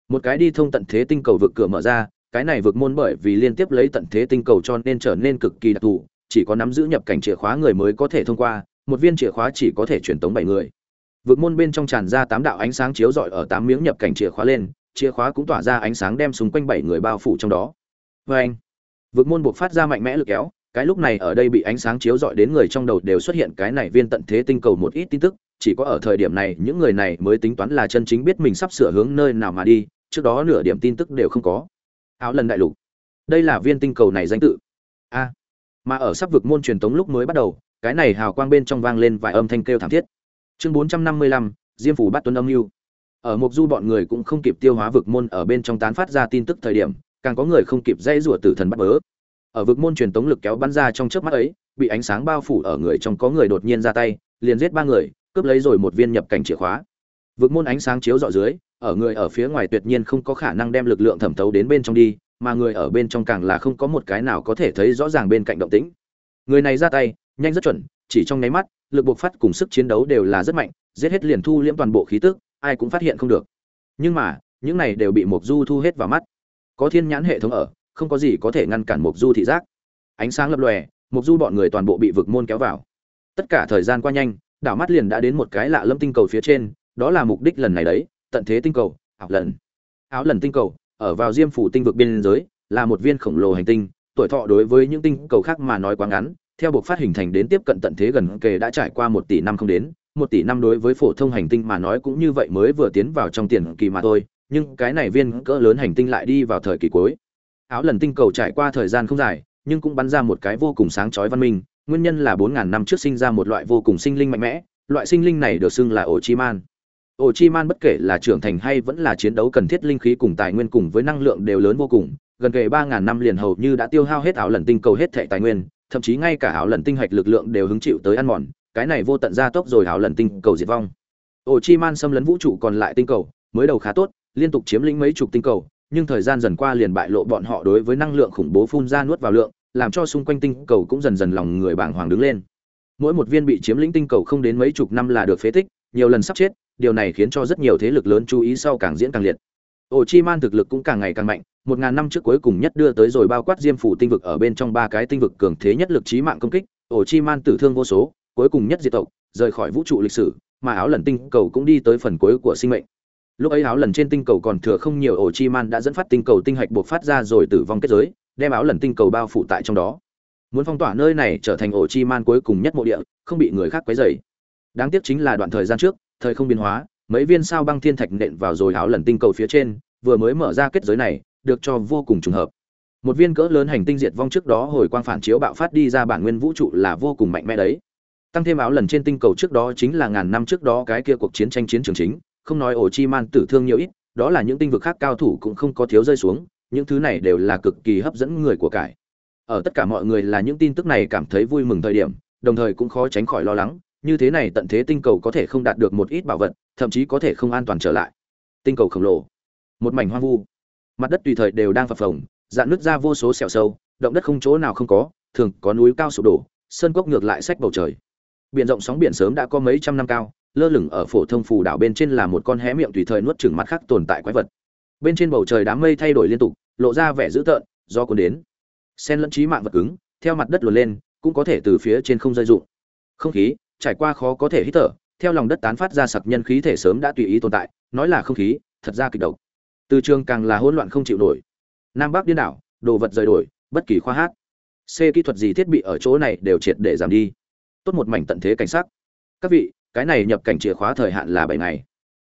Một cái đi thông tận thế tinh cầu vực cửa mở ra, cái này vượt môn bởi vì liên tiếp lấy tận thế tinh cầu cho nên trở nên cực kỳ đặc thù, chỉ có nắm giữ nhập cảnh chìa khóa người mới có thể thông qua, một viên chìa khóa chỉ có thể truyền tống bảy người. Vượt môn bên trong tràn ra tám đạo ánh sáng chiếu rọi ở tám miếng nhập cảnh chìa khóa lên, chìa khóa cũng tỏa ra ánh sáng đem xung quanh bảy người bao phủ trong đó. Vê anh vượt môn buộc phát ra mạnh mẽ lực kéo cái lúc này ở đây bị ánh sáng chiếu rọi đến người trong đầu đều xuất hiện cái này viên tận thế tinh cầu một ít tin tức chỉ có ở thời điểm này những người này mới tính toán là chân chính biết mình sắp sửa hướng nơi nào mà đi trước đó nửa điểm tin tức đều không có. Áo lần đại lục. Đây là viên tinh cầu này danh tự. A. Mà ở sắp vực môn truyền tống lúc mới bắt đầu cái này hào quang bên trong vang lên vài âm thanh kêu thảm thiết. Chương bốn trăm năm mươi lăm diêm phủ bắt tuấn âm lưu, ở mục du bọn người cũng không kịp tiêu hóa vực môn ở bên trong tán phát ra tin tức thời điểm càng có người không kịp dây rủa tử thần bắt bớ. Ở vực môn truyền tống lực kéo bắn ra trong chớp mắt ấy, bị ánh sáng bao phủ ở người trong có người đột nhiên ra tay, liền giết ba người, cướp lấy rồi một viên nhập cảnh chìa khóa. Vực môn ánh sáng chiếu dọ dưới, ở người ở phía ngoài tuyệt nhiên không có khả năng đem lực lượng thẩm thấu đến bên trong đi, mà người ở bên trong càng là không có một cái nào có thể thấy rõ ràng bên cạnh động tĩnh. Người này ra tay, nhanh rất chuẩn, chỉ trong nháy mắt, lực buộc phát cùng sức chiến đấu đều là rất mạnh, giết hết liền thu liễm toàn bộ khí tức, ai cũng phát hiện không được. Nhưng mà, những này đều bị mục du thu hết vào mắt có thiên nhãn hệ thống ở, không có gì có thể ngăn cản mục du thị giác. Ánh sáng lập lòe mục du bọn người toàn bộ bị vực môn kéo vào. Tất cả thời gian qua nhanh, đảo mắt liền đã đến một cái lạ lâm tinh cầu phía trên, đó là mục đích lần này đấy, tận thế tinh cầu, ảo lần. Áo lần tinh cầu, ở vào diêm phủ tinh vực biên giới, là một viên khổng lồ hành tinh, tuổi thọ đối với những tinh cầu khác mà nói quá ngắn, theo buộc phát hình thành đến tiếp cận tận thế gần kề đã trải qua một tỷ năm không đến, một tỷ năm đối với phổ thông hành tinh mà nói cũng như vậy mới vừa tiến vào trong tiền kỳ mà thôi nhưng cái này viên cỡ lớn hành tinh lại đi vào thời kỳ cuối. Áo lần tinh cầu trải qua thời gian không dài, nhưng cũng bắn ra một cái vô cùng sáng chói văn minh, nguyên nhân là 4.000 năm trước sinh ra một loại vô cùng sinh linh mạnh mẽ, loại sinh linh này được xưng là ổ chi man ổ chi man bất kể là trưởng thành hay vẫn là chiến đấu cần thiết linh khí cùng tài nguyên cùng với năng lượng đều lớn vô cùng, gần kề 3.000 năm liền hầu như đã tiêu hao hết áo lần tinh cầu hết thệ tài nguyên, thậm chí ngay cả áo lần tinh hạch lực lượng đều hứng chịu tới ăn mòn, cái này vô tận gia tốc rồi áo lần tinh cầu diệt vong. Ổ chi man xâm lấn vũ trụ còn lại tinh cầu, mới đầu khá tốt liên tục chiếm lĩnh mấy chục tinh cầu, nhưng thời gian dần qua liền bại lộ bọn họ đối với năng lượng khủng bố phun ra nuốt vào lượng, làm cho xung quanh tinh cầu cũng dần dần lòng người bàng hoàng đứng lên. Mỗi một viên bị chiếm lĩnh tinh cầu không đến mấy chục năm là được phế tích, nhiều lần sắp chết, điều này khiến cho rất nhiều thế lực lớn chú ý sau càng diễn càng liệt. Ổ chi man thực lực cũng càng ngày càng mạnh, một ngàn năm trước cuối cùng nhất đưa tới rồi bao quát diêm phủ tinh vực ở bên trong ba cái tinh vực cường thế nhất lực trí mạng công kích ổ chi man tử thương vô số, cuối cùng nhất diệt tộc, rời khỏi vũ trụ lịch sử, mà áo lần tinh cầu cũng đi tới phần cuối của sinh mệnh lúc ấy áo lần trên tinh cầu còn thừa không nhiều ổ chi man đã dẫn phát tinh cầu tinh hạch buộc phát ra rồi tử vong kết giới, đem áo lần tinh cầu bao phủ tại trong đó. Muốn phong tỏa nơi này trở thành ổ chi man cuối cùng nhất mộ địa, không bị người khác quấy rầy. Đáng tiếc chính là đoạn thời gian trước, thời không biến hóa, mấy viên sao băng thiên thạch nện vào rồi áo lần tinh cầu phía trên, vừa mới mở ra kết giới này, được cho vô cùng trùng hợp. Một viên cỡ lớn hành tinh diệt vong trước đó hồi quang phản chiếu bạo phát đi ra bản nguyên vũ trụ là vô cùng mạnh mẽ đấy. Tăng thêm áo lần trên tinh cầu trước đó chính là ngàn năm trước đó cái kia cuộc chiến tranh chiến trường chính không nói ổ chi man tử thương nhiều ít, đó là những tinh vực khác cao thủ cũng không có thiếu rơi xuống, những thứ này đều là cực kỳ hấp dẫn người của cải. Ở tất cả mọi người là những tin tức này cảm thấy vui mừng thời điểm, đồng thời cũng khó tránh khỏi lo lắng, như thế này tận thế tinh cầu có thể không đạt được một ít bảo vật, thậm chí có thể không an toàn trở lại. Tinh cầu khổng lồ. Một mảnh hoang vu. Mặt đất tùy thời đều đang phập phồng, dạn nứt ra vô số sẹo sâu, động đất không chỗ nào không có, thường có núi cao sụp đổ, sơn cốc ngược lại sách bầu trời. Biển rộng sóng biển sớm đã có mấy trăm năm cao lơ lửng ở phổ thông phù đảo bên trên là một con hé miệng tùy thời nuốt chửng mặt khác tồn tại quái vật. Bên trên bầu trời đám mây thay đổi liên tục, lộ ra vẻ dữ tợn, do cuốn đến. Sen lẫn trí mạng vật cứng, theo mặt đất luồn lên, cũng có thể từ phía trên không rơi dụng không khí, trải qua khó có thể hít thở, theo lòng đất tán phát ra sặc nhân khí thể sớm đã tùy ý tồn tại, nói là không khí, thật ra kịch độc. Từ trường càng là hỗn loạn không chịu nổi. Nam bắc điên đảo, đồ vật rời đổi, bất kỳ khoa hát. C kỹ thuật gì thiết bị ở chỗ này đều triệt để giảm đi. Tốt một mảnh tận thế cảnh sắc. Các vị cái này nhập cảnh chìa khóa thời hạn là bảy ngày.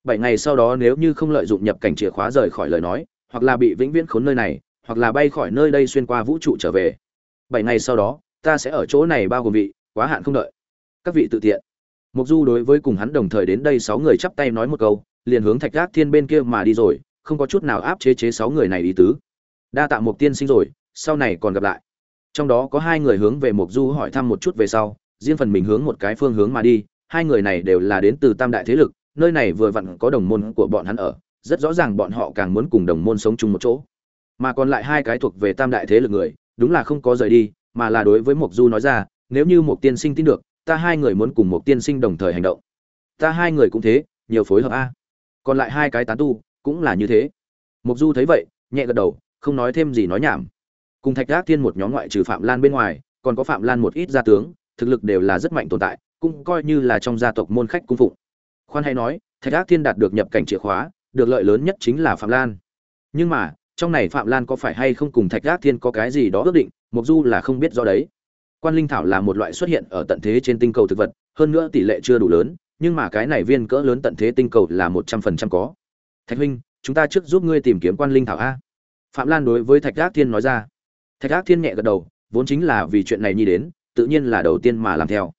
Bảy ngày sau đó nếu như không lợi dụng nhập cảnh chìa khóa rời khỏi lời nói, hoặc là bị vĩnh viễn khốn nơi này, hoặc là bay khỏi nơi đây xuyên qua vũ trụ trở về, bảy ngày sau đó, ta sẽ ở chỗ này bao gồm vị, quá hạn không đợi. Các vị tự tiện. Mục du đối với cùng hắn đồng thời đến đây sáu người chắp tay nói một câu, liền hướng thạch gác thiên bên kia mà đi rồi, không có chút nào áp chế chế sáu người này ý tứ. Đa tạ mục tiên sinh rồi, sau này còn gặp lại. Trong đó có hai người hướng về mục du hỏi thăm một chút về sau, riêng phần mình hướng một cái phương hướng mà đi hai người này đều là đến từ tam đại thế lực, nơi này vừa vặn có đồng môn của bọn hắn ở, rất rõ ràng bọn họ càng muốn cùng đồng môn sống chung một chỗ. Mà còn lại hai cái thuộc về tam đại thế lực người, đúng là không có rời đi, mà là đối với mộc du nói ra, nếu như một tiên sinh tin được, ta hai người muốn cùng một tiên sinh đồng thời hành động. Ta hai người cũng thế, nhiều phối hợp a. Còn lại hai cái tán tu, cũng là như thế. Mộc du thấy vậy, nhẹ gật đầu, không nói thêm gì nói nhảm. Cùng thạch gác thiên một nhóm ngoại trừ phạm lan bên ngoài, còn có phạm lan một ít gia tướng, thực lực đều là rất mạnh tồn tại cũng coi như là trong gia tộc môn khách cung phụng. Khoan hay nói, thạch ác thiên đạt được nhập cảnh chìa khóa, được lợi lớn nhất chính là phạm lan. Nhưng mà, trong này phạm lan có phải hay không cùng thạch ác thiên có cái gì đó ước định, mục du là không biết do đấy. Quan linh thảo là một loại xuất hiện ở tận thế trên tinh cầu thực vật, hơn nữa tỷ lệ chưa đủ lớn, nhưng mà cái này viên cỡ lớn tận thế tinh cầu là một trăm phần trăm có. Thạch huynh, chúng ta trước giúp ngươi tìm kiếm quan linh thảo a. Phạm lan đối với thạch ác thiên nói ra. Thạch ác thiên nhẹ gật đầu, vốn chính là vì chuyện này nhi đến, tự nhiên là đầu tiên mà làm theo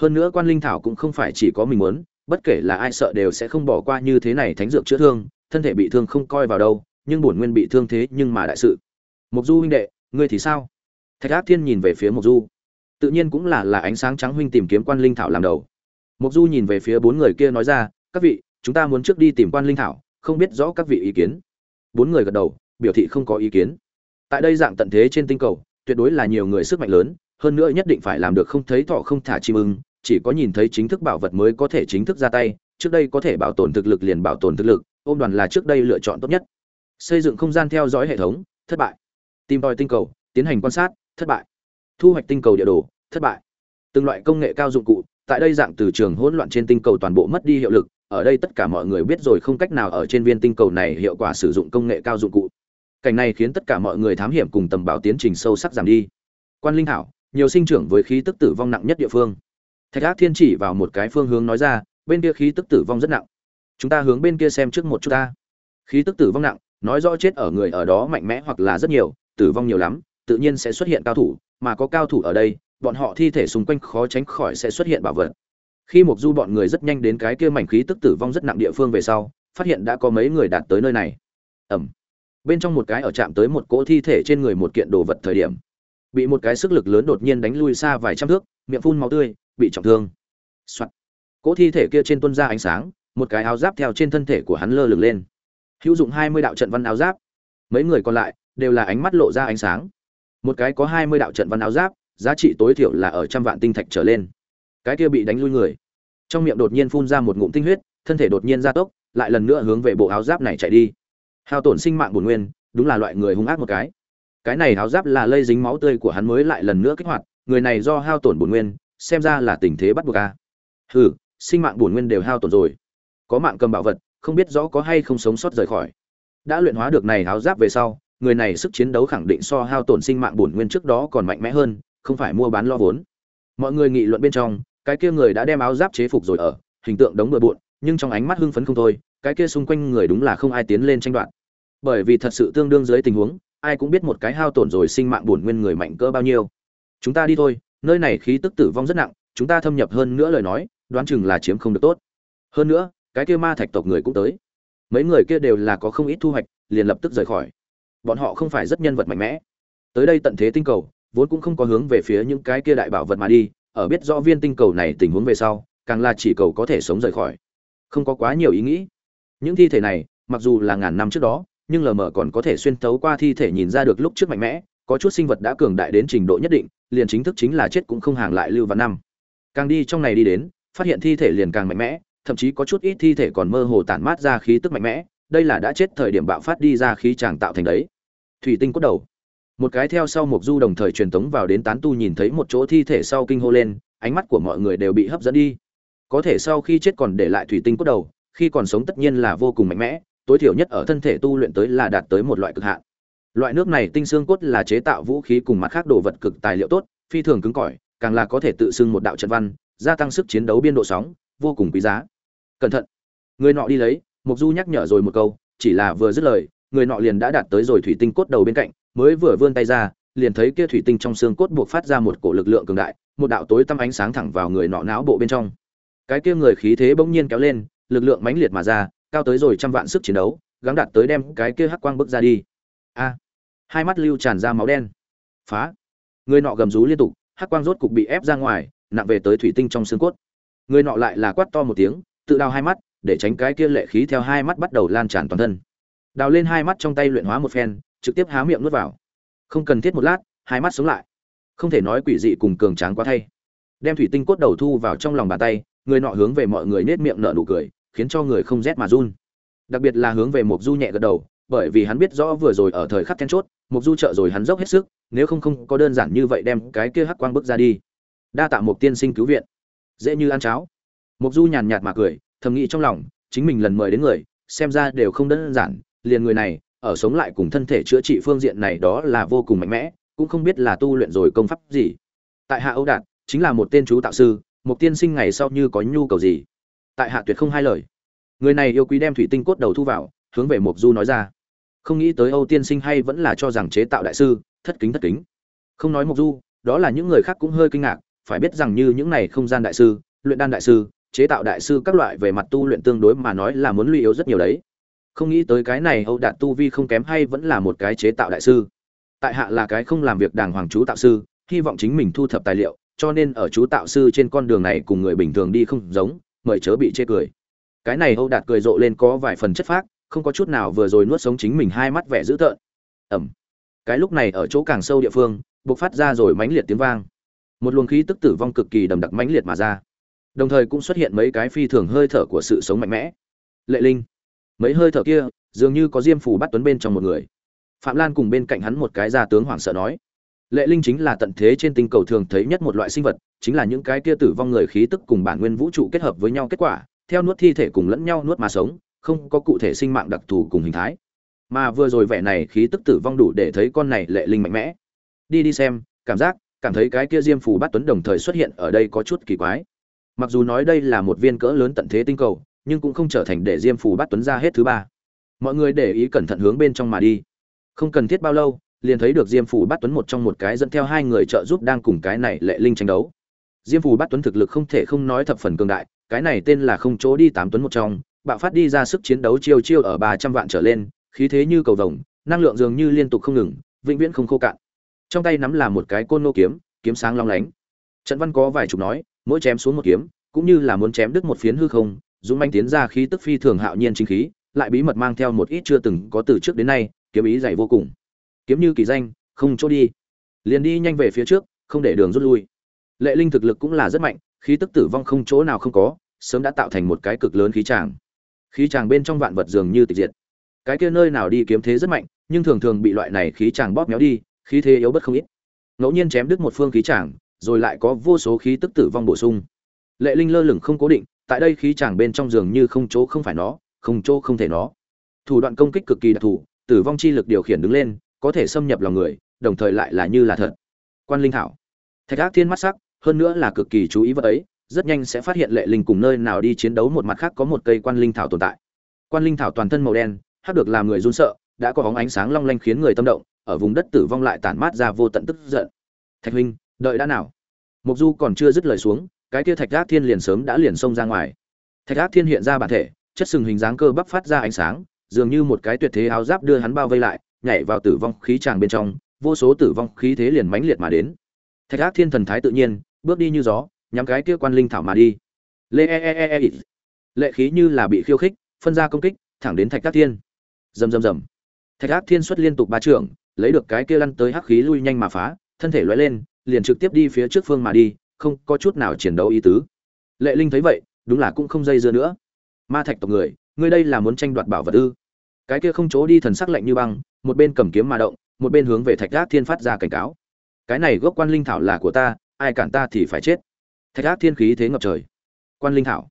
hơn nữa quan linh thảo cũng không phải chỉ có mình muốn, bất kể là ai sợ đều sẽ không bỏ qua như thế này thánh dược chữa thương, thân thể bị thương không coi vào đâu, nhưng bổn nguyên bị thương thế nhưng mà đại sự. Mục du huynh đệ, ngươi thì sao? Thạch ác thiên nhìn về phía mục du. Tự nhiên cũng là là ánh sáng trắng huynh tìm kiếm quan linh thảo làm đầu. Mục du nhìn về phía bốn người kia nói ra, các vị, chúng ta muốn trước đi tìm quan linh thảo, không biết rõ các vị ý kiến. Bốn người gật đầu, biểu thị không có ý kiến. Tại đây dạng tận thế trên tinh cầu, tuyệt đối là nhiều người sức mạnh lớn, hơn nữa nhất định phải làm được không thấy thọ không thả chim ưng chỉ có nhìn thấy chính thức bảo vật mới có thể chính thức ra tay, trước đây có thể bảo tồn thực lực liền bảo tồn thực lực, ôm đoàn là trước đây lựa chọn tốt nhất. Xây dựng không gian theo dõi hệ thống, thất bại. Tìm tòi tinh cầu, tiến hành quan sát, thất bại. Thu hoạch tinh cầu địa đồ, thất bại. Từng loại công nghệ cao dụng cụ, tại đây dạng từ trường hỗn loạn trên tinh cầu toàn bộ mất đi hiệu lực, ở đây tất cả mọi người biết rồi không cách nào ở trên viên tinh cầu này hiệu quả sử dụng công nghệ cao dụng cụ. Cảnh này khiến tất cả mọi người thám hiểm cùng tầm bảo tiến trình sâu sắc giảm đi. Quan linh thảo, nhiều sinh trưởng với khí tức tử vong nặng nhất địa phương thạch ác thiên chỉ vào một cái phương hướng nói ra, bên kia khí tức tử vong rất nặng. Chúng ta hướng bên kia xem trước một chút ta. Khí tức tử vong nặng, nói rõ chết ở người ở đó mạnh mẽ hoặc là rất nhiều, tử vong nhiều lắm, tự nhiên sẽ xuất hiện cao thủ, mà có cao thủ ở đây, bọn họ thi thể xung quanh khó tránh khỏi sẽ xuất hiện bảo vật. Khi mục du bọn người rất nhanh đến cái kia mảnh khí tức tử vong rất nặng địa phương về sau, phát hiện đã có mấy người đạt tới nơi này. Ẩm. Bên trong một cái ở chạm tới một cỗ thi thể trên người một kiện đồ vật thời điểm bị một cái sức lực lớn đột nhiên đánh lui xa vài trăm thước, miệng phun máu tươi, bị trọng thương、Soạn. cỗ thi thể kia trên tuân ra ánh sáng, một cái áo giáp theo trên thân thể của hắn lơ lửng lên. Hữu dụng hai mươi đạo trận văn áo giáp. Mấy người còn lại đều là ánh mắt lộ ra ánh sáng. Một cái có hai mươi đạo trận văn áo giáp, giá trị tối thiểu là ở trăm vạn tinh thạch trở lên. Cái kia bị đánh lui người. Trong miệng đột nhiên phun ra một ngụm tinh huyết, thân thể đột nhiên gia tốc, lại lần nữa hướng về bộ áo giáp này chạy đi. Hao tổn sinh mạng bổn nguyên, đúng là loại người hung ác một cái cái này áo giáp là lây dính máu tươi của hắn mới lại lần nữa kích hoạt, người này do hao tổn bổn nguyên, xem ra là tình thế bắt buộc a. Hừ, sinh mạng bổn nguyên đều hao tổn rồi. Có mạng cầm bảo vật, không biết rõ có hay không sống sót rời khỏi. Đã luyện hóa được này áo giáp về sau, người này sức chiến đấu khẳng định so hao tổn sinh mạng bổn nguyên trước đó còn mạnh mẽ hơn, không phải mua bán lo vốn. Mọi người nghị luận bên trong, cái kia người đã đem áo giáp chế phục rồi ở, hình tượng đống bừa bộn, nhưng trong ánh mắt hưng phấn không thôi, cái kia xung quanh người đúng là không ai tiến lên tranh đoạt. Bởi vì thật sự tương đương dưới tình huống ai cũng biết một cái hao tổn rồi sinh mạng bổn nguyên người mạnh cỡ bao nhiêu. Chúng ta đi thôi, nơi này khí tức tử vong rất nặng, chúng ta thâm nhập hơn nữa lời nói, đoán chừng là chiếm không được tốt. Hơn nữa, cái kia ma thạch tộc người cũng tới. Mấy người kia đều là có không ít thu hoạch, liền lập tức rời khỏi. Bọn họ không phải rất nhân vật mạnh mẽ. Tới đây tận thế tinh cầu, vốn cũng không có hướng về phía những cái kia đại bảo vật mà đi, ở biết rõ viên tinh cầu này tình huống về sau, càng là chỉ cầu có thể sống rời khỏi. Không có quá nhiều ý nghĩ. Những thi thể này, mặc dù là ngàn năm trước đó nhưng lờ mờ còn có thể xuyên thấu qua thi thể nhìn ra được lúc trước mạnh mẽ, có chút sinh vật đã cường đại đến trình độ nhất định, liền chính thức chính là chết cũng không hàng lại lưu văn năm. Càng đi trong này đi đến, phát hiện thi thể liền càng mạnh mẽ, thậm chí có chút ít thi thể còn mơ hồ tản mát ra khí tức mạnh mẽ, đây là đã chết thời điểm bạo phát đi ra khí chàng tạo thành đấy. Thủy tinh cốt đầu. Một cái theo sau một du đồng thời truyền tống vào đến tán tu nhìn thấy một chỗ thi thể sau kinh hô lên, ánh mắt của mọi người đều bị hấp dẫn đi. Có thể sau khi chết còn để lại thủy tinh cốt đầu, khi còn sống tất nhiên là vô cùng mạnh mẽ tối thiểu nhất ở thân thể tu luyện tới là đạt tới một loại cực hạn. Loại nước này tinh xương cốt là chế tạo vũ khí cùng mặt khác đồ vật cực tài liệu tốt, phi thường cứng cỏi, càng là có thể tự xưng một đạo trận văn, gia tăng sức chiến đấu biên độ sóng, vô cùng quý giá. Cẩn thận. Người nọ đi lấy mục du nhắc nhở rồi một câu, chỉ là vừa dứt lời, người nọ liền đã đạt tới rồi thủy tinh cốt đầu bên cạnh, mới vừa vươn tay ra, liền thấy kia thủy tinh trong xương cốt buộc phát ra một cổ lực lượng cường đại, một đạo tối tăm ánh sáng thẳng vào người nọ não bộ bên trong. Cái kia người khí thế bỗng nhiên kéo lên, lực lượng mãnh liệt mà ra cao tới rồi trăm vạn sức chiến đấu, gắng đạt tới đem cái kia hắc quang bước ra đi. A, hai mắt lưu tràn ra máu đen. Phá. Người nọ gầm rú liên tục, hắc quang rốt cục bị ép ra ngoài, nặng về tới thủy tinh trong xương cốt. Người nọ lại là quát to một tiếng, tự đào hai mắt, để tránh cái kia lệ khí theo hai mắt bắt đầu lan tràn toàn thân. Đào lên hai mắt trong tay luyện hóa một phen, trực tiếp há miệng nuốt vào. Không cần thiết một lát, hai mắt sống lại. Không thể nói quỷ dị cùng cường tráng quá thay. Đem thủy tinh cốt đầu thu vào trong lòng bàn tay, người nọ hướng về mọi người nết miệng nở nụ cười khiến cho người không rét mà run. Đặc biệt là hướng về mục du nhẹ gật đầu, bởi vì hắn biết rõ vừa rồi ở thời khắc then chốt mục du trợ rồi hắn dốc hết sức, nếu không không có đơn giản như vậy đem cái kia hắc quang bước ra đi. Đa tạ mục tiên sinh cứu viện. Dễ như ăn cháo. Mục du nhàn nhạt mà cười, thầm nghĩ trong lòng, chính mình lần mời đến người, xem ra đều không đơn giản, liền người này, ở sống lại cùng thân thể chữa trị phương diện này đó là vô cùng mạnh mẽ, cũng không biết là tu luyện rồi công pháp gì. Tại hạ âu đạt, chính là một tên chú tạo sư một tiên sinh ngày sau như có nhu cầu gì? Tại hạ tuyệt không hai lời. Người này yêu quý đem thủy tinh cốt đầu thu vào, hướng về mục du nói ra. Không nghĩ tới âu tiên sinh hay vẫn là cho rằng chế tạo đại sư, thất kính thất kính. Không nói mục du, đó là những người khác cũng hơi kinh ngạc, phải biết rằng như những này không gian đại sư, luyện đan đại sư, chế tạo đại sư các loại về mặt tu luyện tương đối mà nói là muốn lụy yếu rất nhiều đấy. Không nghĩ tới cái này âu đạt tu vi không kém hay vẫn là một cái chế tạo đại sư. Tại hạ là cái không làm việc đàng hoàng chú tạo sư, hy vọng chính mình thu thập tài liệu, cho nên ở chú tạo sư trên con đường này cùng người bình thường đi không giống mời chớ bị chê cười. Cái này âu đạt cười rộ lên có vài phần chất phác, không có chút nào vừa rồi nuốt sống chính mình hai mắt vẻ dữ tợn. Ẩm. Cái lúc này ở chỗ càng sâu địa phương, bộc phát ra rồi mãnh liệt tiếng vang. Một luồng khí tức tử vong cực kỳ đầm đặc mãnh liệt mà ra. Đồng thời cũng xuất hiện mấy cái phi thường hơi thở của sự sống mạnh mẽ. Lệ linh. Mấy hơi thở kia, dường như có diêm phù bắt tuấn bên trong một người. Phạm lan cùng bên cạnh hắn một cái gia tướng hoảng sợ nói lệ linh chính là tận thế trên tinh cầu thường thấy nhất một loại sinh vật, chính là những cái kia tử vong người khí tức cùng bản nguyên vũ trụ kết hợp với nhau kết quả, theo nuốt thi thể cùng lẫn nhau nuốt mà sống, không có cụ thể sinh mạng đặc thù cùng hình thái. Mà vừa rồi vẻ này khí tức tử vong đủ để thấy con này lệ linh mạnh mẽ. Đi đi xem, cảm giác, cảm thấy cái kia diêm phù bát tuấn đồng thời xuất hiện ở đây có chút kỳ quái. Mặc dù nói đây là một viên cỡ lớn tận thế tinh cầu, nhưng cũng không trở thành để diêm phù bát tuấn ra hết thứ ba. Mọi người để ý cẩn thận hướng bên trong mà đi. Không cần thiết bao lâu liền thấy được diêm phủ bắt tuấn một trong một cái dẫn theo hai người trợ giúp đang cùng cái này lệ linh tranh đấu. Diêm phủ bắt tuấn thực lực không thể không nói thập phần cường đại, cái này tên là không chỗ đi tám tuấn một trong, bạo phát đi ra sức chiến đấu chiêu chiêu ở ba trăm vạn trở lên, khí thế như cầu vồng, năng lượng dường như liên tục không ngừng, vĩnh viễn không khô cạn. Trong tay nắm là một cái côn nô kiếm kiếm sáng long lánh. Trận văn có vài chục nói, mỗi chém xuống một kiếm, cũng như là muốn chém đứt một phiến hư không, dũng manh tiến ra khí tức phi thường hạo nhiên chính khí, lại bí mật mang theo một ít chưa từng có từ trước đến nay, kiếm ý dày vô cùng kiếm như kỳ danh, không chỗ đi. Liền đi nhanh về phía trước, không để đường rút lui. Lệ linh thực lực cũng là rất mạnh, khí tức tử vong không chỗ nào không có, sớm đã tạo thành một cái cực lớn khí tràng. Khí tràng bên trong vạn vật dường như tịch diệt. Cái kia nơi nào đi kiếm thế rất mạnh, nhưng thường thường bị loại này khí tràng bóp méo đi, khí thế yếu bất không ít. Ngẫu nhiên chém đứt một phương khí tràng, rồi lại có vô số khí tức tử vong bổ sung. Lệ linh lơ lửng không cố định, tại đây khí tràng bên trong giường như không chỗ không phải nó, không chỗ không thể nó. Thủ đoạn công kích cực kỳ đặc thù, tử vong chi lực điều khiển đứng lên có thể xâm nhập lòng người, đồng thời lại là như là thật. Quan linh thảo. Thạch ác thiên mắt sắc, hơn nữa là cực kỳ chú ý vật ấy, rất nhanh sẽ phát hiện lệ linh cùng nơi nào đi chiến đấu một mặt khác có một cây quan linh thảo tồn tại. Quan linh thảo toàn thân màu đen, hắc được làm người run sợ, đã có bóng ánh sáng long lanh khiến người tâm động, ở vùng đất tử vong lại tản mát ra vô tận tức giận. Thạch huynh, đợi đã nào? Mục du còn chưa dứt lời xuống, cái kia thạch ác thiên liền sớm đã liền xông ra ngoài. Thạch ác thiên hiện ra bản thể, chất sừng hình dáng cơ bắp phát ra ánh sáng, dường như một cái tuyệt thế áo giáp đưa hắn bao vây lại nhảy vào tử vong khí tràng bên trong, vô số tử vong khí thế liền mãnh liệt mà đến. Thạch ác thiên thần thái tự nhiên, bước đi như gió, nhắm cái kia quan linh thảo mà đi. Lê e, e e e e lệ khí như là bị khiêu khích, phân ra công kích, thẳng đến thạch ác thiên. Rầm rầm rầm. Thạch ác thiên xuất liên tục ba trưởng, lấy được cái kia lăn tới hắc khí lui nhanh mà phá, thân thể lóe lên, liền trực tiếp đi phía trước phương mà đi, không có chút nào chiến đấu ý tứ. Lệ linh thấy vậy, đúng là cũng không dây dưa nữa. Ma thạch tộc người, ngươi đây là muốn tranh đoạt bảo vật ư? Cái kia không chỗ đi thần sắc lạnh như băng, một bên cầm kiếm mà động, một bên hướng về thạch ác thiên phát ra cảnh cáo. Cái này gốc quan linh thảo là của ta, ai cản ta thì phải chết. Thạch ác thiên khí thế ngập trời. Quan linh thảo.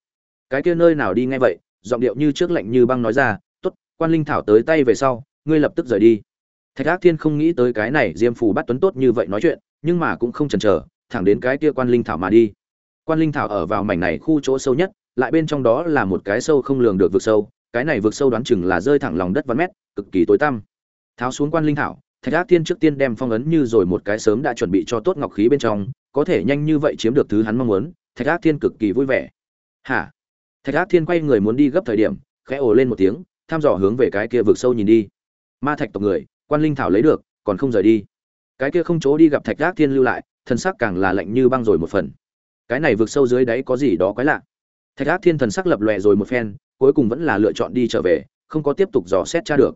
Cái kia nơi nào đi ngay vậy, giọng điệu như trước lạnh như băng nói ra, tốt, quan linh thảo tới tay về sau, ngươi lập tức rời đi. Thạch ác thiên không nghĩ tới cái này diêm phù bắt tuấn tốt như vậy nói chuyện, nhưng mà cũng không chần chờ, thẳng đến cái kia quan linh thảo mà đi. Quan linh thảo ở vào mảnh này khu chỗ sâu nhất, lại bên trong đó là một cái sâu không lường được vực sâu cái này vượt sâu đoán chừng là rơi thẳng lòng đất văn mét, cực kỳ tối tăm. Tháo xuống quan linh thảo, thạch ác thiên trước tiên đem phong ấn như rồi một cái sớm đã chuẩn bị cho tốt ngọc khí bên trong, có thể nhanh như vậy chiếm được thứ hắn mong muốn, thạch ác thiên cực kỳ vui vẻ. Hả? Thạch ác thiên quay người muốn đi gấp thời điểm, khẽ ồ lên một tiếng, thăm dò hướng về cái kia vực sâu nhìn đi. Ma thạch tộc người, quan linh thảo lấy được, còn không rời đi. Cái kia không chỗ đi gặp thạch ác thiên lưu lại, thân sắc càng là lạnh như băng rồi một phần. Cái này vực sâu dưới đáy có gì đó quái lạ? Thạch ác thiên thần sắc lập lòe rồi một phen cuối cùng vẫn là lựa chọn đi trở về, không có tiếp tục dò xét tra được.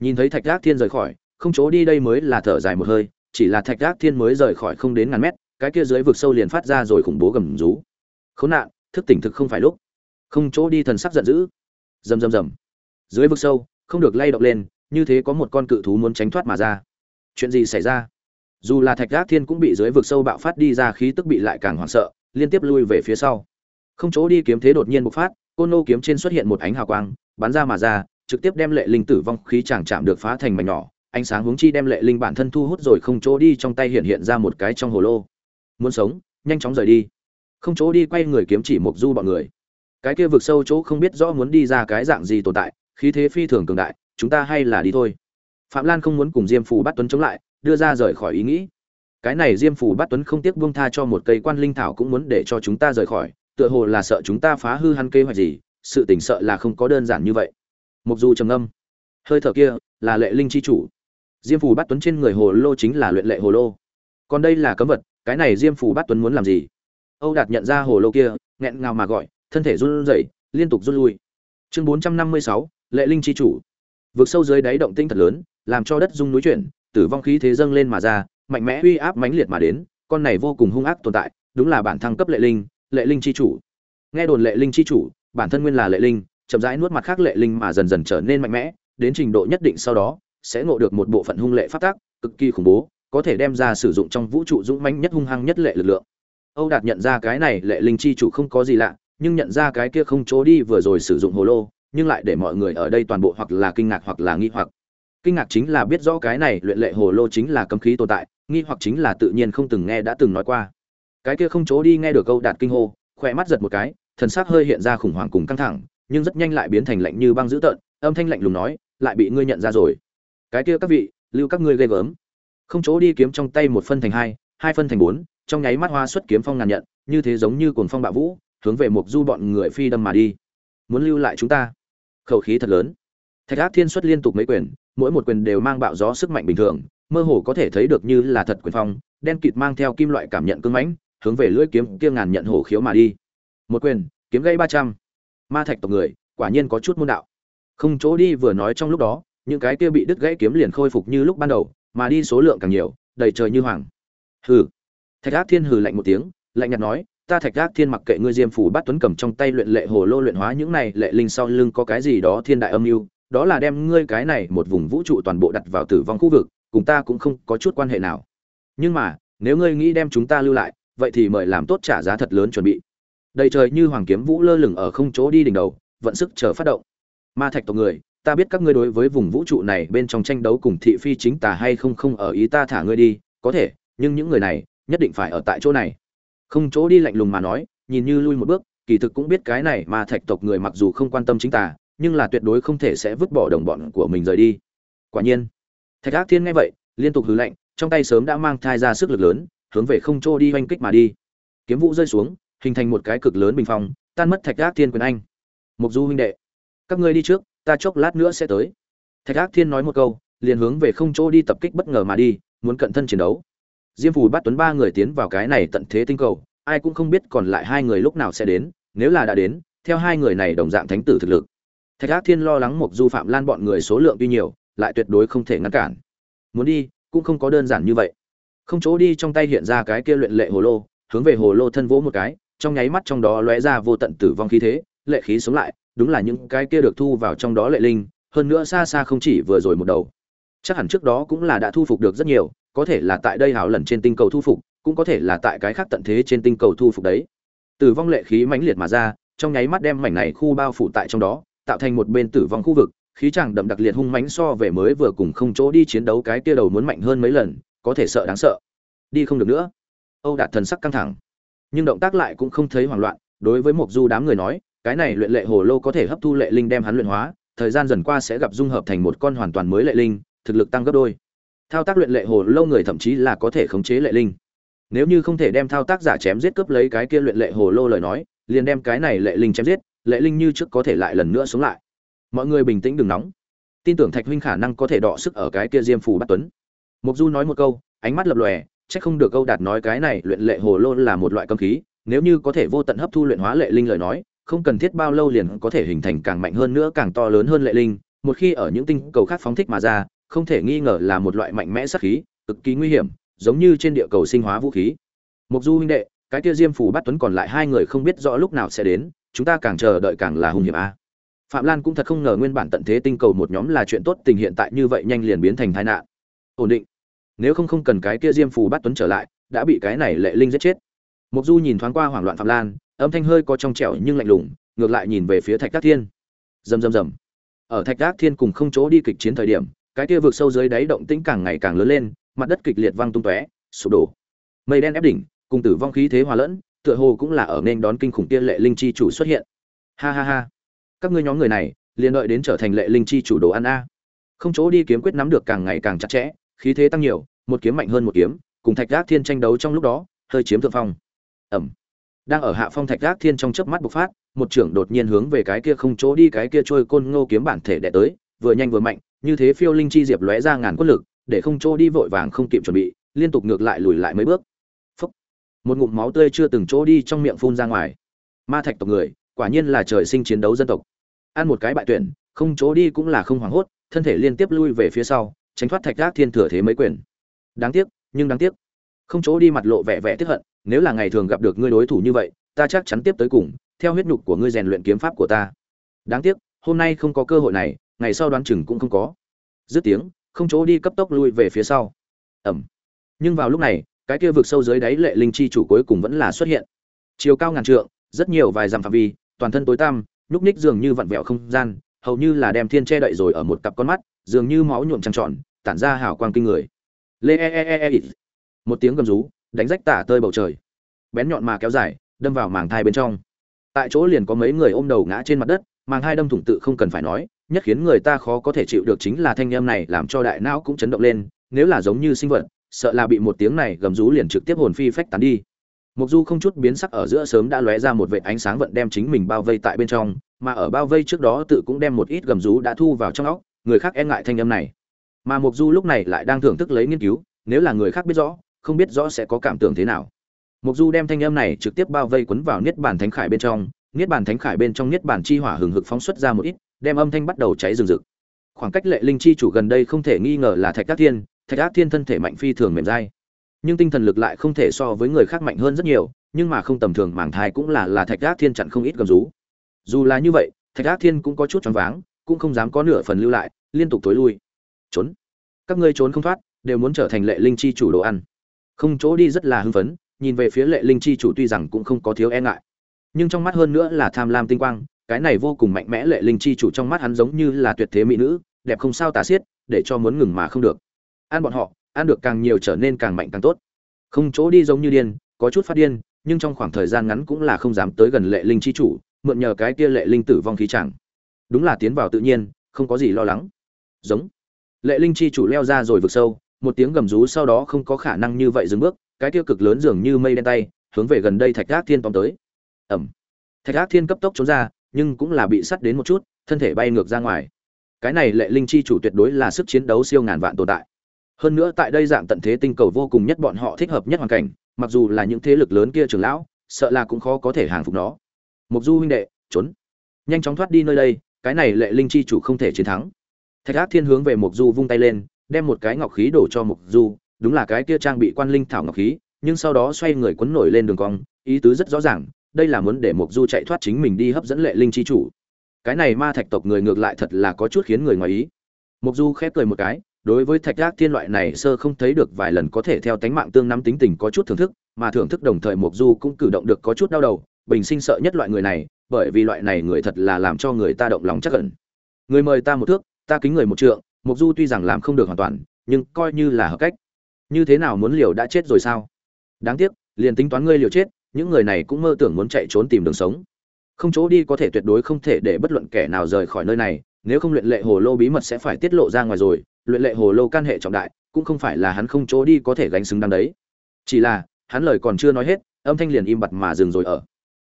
Nhìn thấy thạch Giác thiên rời khỏi, không chỗ đi đây mới là thở dài một hơi, chỉ là thạch Giác thiên mới rời khỏi không đến ngàn mét, cái kia dưới vực sâu liền phát ra rồi khủng bố gầm rú. Khốn nạn, thức tỉnh thực không phải lúc. Không chỗ đi thần sắc giận dữ. Rầm rầm rầm. Dưới vực sâu, không được lay động lên, như thế có một con cự thú muốn tránh thoát mà ra. Chuyện gì xảy ra? Dù là thạch Giác thiên cũng bị dưới vực sâu bạo phát đi ra, khí tức bị lại càng hoảng sợ, liên tiếp lui về phía sau. Không chỗ đi kiếm thế đột nhiên bộc phát côn nô kiếm trên xuất hiện một ánh hào quang, bắn ra mà ra, trực tiếp đem lệ linh tử vong khí chàng chạm được phá thành mảnh nhỏ, ánh sáng hướng chi đem lệ linh bản thân thu hút rồi không chỗ đi trong tay hiện hiện ra một cái trong hồ lô. Muốn sống, nhanh chóng rời đi. Không chỗ đi quay người kiếm chỉ mục du bọn người. Cái kia vực sâu chỗ không biết rõ muốn đi ra cái dạng gì tồn tại, khí thế phi thường cường đại, chúng ta hay là đi thôi. Phạm lan không muốn cùng diêm phù bắt tuấn chống lại, đưa ra rời khỏi ý nghĩ. Cái này diêm phù bắt tuấn không tiếc buông tha cho một cây quan linh thảo cũng muốn để cho chúng ta rời khỏi tựa hồ là sợ chúng ta phá hư hắn kế hoạch gì, sự tỉnh sợ là không có đơn giản như vậy. Mục du trầm âm hơi thở kia là lệ linh chi chủ. Diêm phù bắt tuấn trên người hồ lô chính là luyện lệ hồ lô. Còn đây là cấm vật, cái này diêm phù bắt tuấn muốn làm gì? Âu đạt nhận ra hồ lô kia, nghẹn ngào mà gọi, thân thể run rẩy, liên tục run lui. Chương bốn trăm năm mươi sáu, lệ linh chi chủ. Vượt sâu dưới đáy động tinh thật lớn, làm cho đất rung núi chuyển, tử vong khí thế dâng lên mà ra, mạnh mẽ uy áp mãnh liệt mà đến, con này vô cùng hung ác tồn tại, đúng là bản thăng cấp lệ linh lệ linh chi chủ. Nghe đồn lệ linh chi chủ, bản thân nguyên là lệ linh, chậm rãi nuốt mặt khác lệ linh mà dần dần trở nên mạnh mẽ, đến trình độ nhất định sau đó, sẽ ngộ được một bộ phận hung lệ phát tác, cực kỳ khủng bố, có thể đem ra sử dụng trong vũ trụ dũng mãnh nhất hung hăng nhất lệ lực lượng. Âu đạt nhận ra cái này lệ linh chi chủ không có gì lạ, nhưng nhận ra cái kia không chỗ đi vừa rồi sử dụng hồ lô, nhưng lại để mọi người ở đây toàn bộ hoặc là kinh ngạc hoặc là nghi hoặc. Kinh ngạc chính là biết rõ cái này luyện lệ hồ lô chính là cấm khí tồn tại, nghi hoặc chính là tự nhiên không từng nghe đã từng nói qua cái kia không chỗ đi nghe được câu đạt kinh hô, khỏe mắt giật một cái, thần sắc hơi hiện ra khủng hoảng cùng căng thẳng, nhưng rất nhanh lại biến thành lạnh như băng dữ tợn, âm thanh lạnh lùng nói, lại bị ngươi nhận ra rồi. Cái kia các vị, lưu các ngươi ghê gớm. Không chỗ đi kiếm trong tay một phân thành hai hai phân thành bốn, trong nháy mắt hoa xuất kiếm phong ngàn nhận, như thế giống như cồn phong bạo vũ, hướng về mục du bọn người phi đâm mà đi. Muốn lưu lại chúng ta? Khẩu khí thật lớn. Thạch ác thiên xuất liên tục mấy quyền, mỗi một quyền đều mang bạo gió sức mạnh bình thường, mơ hồ có thể thấy được như là thật quyền phong, đen kịt mang theo kim loại cảm nhận cưng mãnh hướng về lưỡi kiếm kia ngàn nhận hổ khiếu mà đi. Một quyền, kiếm gây ba trăm. Ma thạch tộc người, quả nhiên có chút môn đạo. Không chỗ đi vừa nói trong lúc đó, những cái kia bị đứt gãy kiếm liền khôi phục như lúc ban đầu, mà đi số lượng càng nhiều, đầy trời như hoàng. Hừ. Thạch ác thiên hừ lạnh một tiếng, lạnh nhạt nói, ta thạch ác thiên mặc kệ ngươi diêm phủ bắt tuấn cầm trong tay luyện lệ hồ lô luyện hóa những này lệ linh sau lưng có cái gì đó thiên đại âm mưu, đó là đem ngươi cái này một vùng vũ trụ toàn bộ đặt vào tử vong khu vực, cùng ta cũng không có chút quan hệ nào. Nhưng mà, nếu ngươi nghĩ đem chúng ta lưu lại vậy thì mời làm tốt trả giá thật lớn chuẩn bị. Đầy trời như hoàng kiếm vũ lơ lửng ở không chỗ đi đỉnh đầu, vận sức chờ phát động. Ma thạch tộc người, ta biết các ngươi đối với vùng vũ trụ này bên trong tranh đấu cùng thị phi chính tà hay không không ở ý ta thả ngươi đi, có thể, nhưng những người này nhất định phải ở tại chỗ này. Không chỗ đi lạnh lùng mà nói, nhìn như lui một bước, kỳ thực cũng biết cái này mà thạch tộc người mặc dù không quan tâm chính tà, nhưng là tuyệt đối không thể sẽ vứt bỏ đồng bọn của mình rời đi. Quả nhiên, thạch ác thiên nghe vậy, liên tục hứ lạnh, trong tay sớm đã mang thai ra sức lực lớn hướng về không trô đi oanh kích mà đi. Kiếm vũ rơi xuống, hình thành một cái cực lớn bình phong, tan mất thạch ác thiên quyền anh. Mục du huynh đệ, các ngươi đi trước, ta chốc lát nữa sẽ tới. Thạch ác thiên nói một câu, liền hướng về không chỗ đi tập kích bất ngờ mà đi, muốn cận thân chiến đấu. Diêm phù bắt tuấn ba người tiến vào cái này tận thế tinh cầu, ai cũng không biết còn lại hai người lúc nào sẽ đến, nếu là đã đến, theo hai người này đồng dạng thánh tử thực lực. Thạch ác thiên lo lắng một du phạm lan bọn người số lượng tuy nhiều, lại tuyệt đối không thể ngăn cản. Muốn đi, cũng không có đơn giản như vậy không chỗ đi trong tay hiện ra cái kia luyện lệ hồ lô, hướng về hồ lô thân vỗ một cái, trong nháy mắt trong đó lóe ra vô tận tử vong khí thế, lệ khí sống lại, đúng là những cái kia được thu vào trong đó lệ linh, hơn nữa xa xa không chỉ vừa rồi một đầu. Chắc hẳn trước đó cũng là đã thu phục được rất nhiều, có thể là tại đây hảo lần trên tinh cầu thu phục, cũng có thể là tại cái khác tận thế trên tinh cầu thu phục đấy. Tử vong lệ khí mãnh liệt mà ra, trong nháy mắt đem mảnh này khu bao phủ tại trong đó, tạo thành một bên tử vong khu vực, khí chẳng đậm đặc liệt hung mãnh so về mới vừa cùng không chỗ đi chiến đấu cái kia đầu muốn mạnh hơn mấy lần có thể sợ đáng sợ. Đi không được nữa. Âu đạt thần sắc căng thẳng. Nhưng động tác lại cũng không thấy hoảng loạn, đối với một du đám người nói, cái này luyện lệ hồ lô có thể hấp thu lệ linh đem hắn luyện hóa, thời gian dần qua sẽ gặp dung hợp thành một con hoàn toàn mới lệ linh, thực lực tăng gấp đôi. Thao tác luyện lệ hồ lô người thậm chí là có thể khống chế lệ linh. Nếu như không thể đem thao tác giả chém giết cướp lấy cái kia luyện lệ hồ lô lời nói, liền đem cái này lệ linh chém giết, lệ linh như trước có thể lại lần nữa sống lại. Mọi người bình tĩnh đừng nóng. Tin tưởng thạch huynh khả năng có thể đọ sức ở cái kia diêm phù bắt tuấn mục du nói một câu, ánh mắt lập lòe, chắc không được câu đạt nói cái này luyện lệ hồ lô là một loại cấm khí, nếu như có thể vô tận hấp thu luyện hóa lệ linh lời nói, không cần thiết bao lâu liền có thể hình thành càng mạnh hơn nữa càng to lớn hơn lệ linh, một khi ở những tinh cầu khác phóng thích mà ra, không thể nghi ngờ là một loại mạnh mẽ sát khí, cực kỳ nguy hiểm, giống như trên địa cầu sinh hóa vũ khí. Mục du huynh đệ, cái kia diêm phù bắt tuấn còn lại hai người không biết rõ lúc nào sẽ đến, chúng ta càng chờ đợi càng là hung hiểm a. Phạm lan cũng thật không ngờ nguyên bản tận thế tinh cầu một nhóm là chuyện tốt, tình hiện tại như vậy nhanh liền biến thành tai nạn ổn định. Nếu không không cần cái kia diêm phù bắt tuấn trở lại, đã bị cái này lệ linh giết chết. Mục du nhìn thoáng qua hoảng loạn phạm lan, âm thanh hơi có trong trẻo nhưng lạnh lùng, ngược lại nhìn về phía thạch tác thiên. Rầm rầm rầm. Ở thạch tác thiên cùng không chỗ đi kịch chiến thời điểm, cái kia vượt sâu dưới đáy động tĩnh càng ngày càng lớn lên, mặt đất kịch liệt vang tung tóe, sụp đổ. Mây đen ép đỉnh, cùng tử vong khí thế hòa lẫn, tựa hồ cũng là ở nên đón kinh khủng tiên lệ linh chi chủ xuất hiện. Ha ha ha. Các ngươi nhóm người này, liền đợi đến trở thành lệ linh chi chủ đồ ăn a. Không chỗ đi kiếm quyết nắm được càng ngày càng chặt chẽ khí thế tăng nhiều, một kiếm mạnh hơn một kiếm, cùng thạch gác thiên tranh đấu trong lúc đó, hơi chiếm thượng phong. Ẩm đang ở hạ phong thạch gác thiên trong chớp mắt bộc phát, một trưởng đột nhiên hướng về cái kia không chỗ đi, cái kia trôi côn ngô kiếm bản thể đẻ tới, vừa nhanh vừa mạnh, như thế phiêu linh chi diệp lóe ra ngàn quân lực, để không chỗ đi vội vàng không kịp chuẩn bị, liên tục ngược lại lùi lại mấy bước. Phúc. một ngụm máu tươi chưa từng chỗ đi trong miệng phun ra ngoài. Ma thạch tộc người, quả nhiên là trời sinh chiến đấu dân tộc. Ăn một cái bại tuyển, không chỗ đi cũng là không hoảng hốt, thân thể liên tiếp lui về phía sau tránh thoát thạch gác thiên thừa thế mấy quyền. Đáng tiếc, nhưng đáng tiếc. Không chỗ đi mặt lộ vẻ vẻ tiếc hận, nếu là ngày thường gặp được ngươi đối thủ như vậy, ta chắc chắn tiếp tới cùng, theo huyết nhục của ngươi rèn luyện kiếm pháp của ta. Đáng tiếc, hôm nay không có cơ hội này, ngày sau đoán chừng cũng không có. Dứt tiếng, không chỗ đi cấp tốc lui về phía sau. Ẩm. Nhưng vào lúc này, cái kia vực sâu dưới đáy lệ linh chi chủ cuối cùng vẫn là xuất hiện. Chiều cao ngàn trượng, rất nhiều vài dặm phạm vi, toàn thân tối tăm, nhúc ních dường như vặn vẹo không gian, hầu như là đem thiên che đậy rồi ở một cặp con mắt, dường như máu nhuộm trăng tròn tản ra hào quang kinh người. Lê e, e e e e một tiếng gầm rú đánh rách tả tơi bầu trời. Bén nhọn mà kéo dài đâm vào màng thai bên trong. Tại chỗ liền có mấy người ôm đầu ngã trên mặt đất màng thai đâm thủng tự không cần phải nói nhất khiến người ta khó có thể chịu được chính là thanh âm này làm cho đại não cũng chấn động lên nếu là giống như sinh vật sợ là bị một tiếng này gầm rú liền trực tiếp hồn phi phách tán đi. Mộc Du không chút biến sắc ở giữa sớm đã lóe ra một vệt ánh sáng vận đem chính mình bao vây tại bên trong, mà ở bao vây trước đó tự cũng đem một ít gầm rú đã thu vào trong óc, người khác e ngại thanh âm này. Mà Mộc Du lúc này lại đang thưởng thức lấy nghiên cứu, nếu là người khác biết rõ, không biết rõ sẽ có cảm tưởng thế nào. Mộc Du đem thanh âm này trực tiếp bao vây quấn vào niết bàn thánh khải bên trong, niết bàn thánh khải bên trong niết bàn chi hỏa hừng hực phóng xuất ra một ít, đem âm thanh bắt đầu cháy rừng rực. Khoảng cách Lệ Linh chi chủ gần đây không thể nghi ngờ là Thạch Ác Thiên, Thạch Ác Thiên thân thể mạnh phi thường mềm dai, nhưng tinh thần lực lại không thể so với người khác mạnh hơn rất nhiều, nhưng mà không tầm thường mảng thai cũng là là Thạch Ác Thiên chặn không ít gầm rú. Dù là như vậy, Thạch Ác Thiên cũng có chút choáng váng, cũng không dám có nửa phần lưu lại, liên tục tối lui. Trốn. Các ngươi trốn không thoát, đều muốn trở thành Lệ Linh chi chủ đồ ăn. Không chỗ đi rất là hưng phấn, nhìn về phía Lệ Linh chi chủ tuy rằng cũng không có thiếu e ngại, nhưng trong mắt hơn nữa là tham lam tinh quang, cái này vô cùng mạnh mẽ Lệ Linh chi chủ trong mắt hắn giống như là tuyệt thế mỹ nữ, đẹp không sao tả xiết, để cho muốn ngừng mà không được. Ăn bọn họ, ăn được càng nhiều trở nên càng mạnh càng tốt. Không chỗ đi giống như điên, có chút phát điên, nhưng trong khoảng thời gian ngắn cũng là không dám tới gần Lệ Linh chi chủ, mượn nhờ cái kia Lệ Linh tử vong khí chẳng. Đúng là tiến vào tự nhiên, không có gì lo lắng. Giống. Lệ Linh chi chủ leo ra rồi vực sâu, một tiếng gầm rú sau đó không có khả năng như vậy dừng bước, cái tiêu cực lớn dường như mây đen tay, hướng về gần đây Thạch Ác Thiên tóm tới. Ẩm, Thạch Ác Thiên cấp tốc trốn ra, nhưng cũng là bị sắt đến một chút, thân thể bay ngược ra ngoài. Cái này Lệ Linh chi chủ tuyệt đối là sức chiến đấu siêu ngàn vạn tồn tại. Hơn nữa tại đây dạng tận thế tinh cầu vô cùng nhất bọn họ thích hợp nhất hoàn cảnh, mặc dù là những thế lực lớn kia trưởng lão, sợ là cũng khó có thể hàng phục nó. Mục Du huynh đệ, trốn. Nhanh chóng thoát đi nơi đây, cái này Lệ Linh chi chủ không thể chiến thắng. Thạch Ác Thiên hướng về Mục Du vung tay lên, đem một cái ngọc khí đổ cho Mục Du, đúng là cái kia trang bị quan linh thảo ngọc khí, nhưng sau đó xoay người quấn nổi lên đường cong, ý tứ rất rõ ràng, đây là muốn để Mục Du chạy thoát chính mình đi hấp dẫn Lệ Linh chi chủ. Cái này ma thạch tộc người ngược lại thật là có chút khiến người ngoài ý. Mục Du khép cười một cái, đối với thạch ác thiên loại này sơ không thấy được vài lần có thể theo tánh mạng tương nắm tính tình có chút thưởng thức mà thưởng thức đồng thời mục du cũng cử động được có chút đau đầu bình sinh sợ nhất loại người này bởi vì loại này người thật là làm cho người ta động lòng chắc ẩn người mời ta một thước ta kính người một trượng mục du tuy rằng làm không được hoàn toàn, nhưng coi như là hợp cách. Như thế nào muốn liều đã chết rồi sao? Đáng tiếc, liền tính toán ngươi liều chết, những người này cũng mơ tưởng muốn chạy trốn tìm đường sống. Không chỗ đi có thể tuyệt đối không thể để bất luận kẻ nào rời khỏi nơi này, nếu không luyện lệ hồ lô bí mật sẽ phải tiết lộ ra ngoài rồi, luyện lệ hồ lô can hệ trọng đại, cũng không phải là hắn không chỗ đi có thể gánh xứng đáng đấy. Chỉ là, hắn lời còn chưa nói hết, âm thanh liền im bặt mà dừng rồi ở.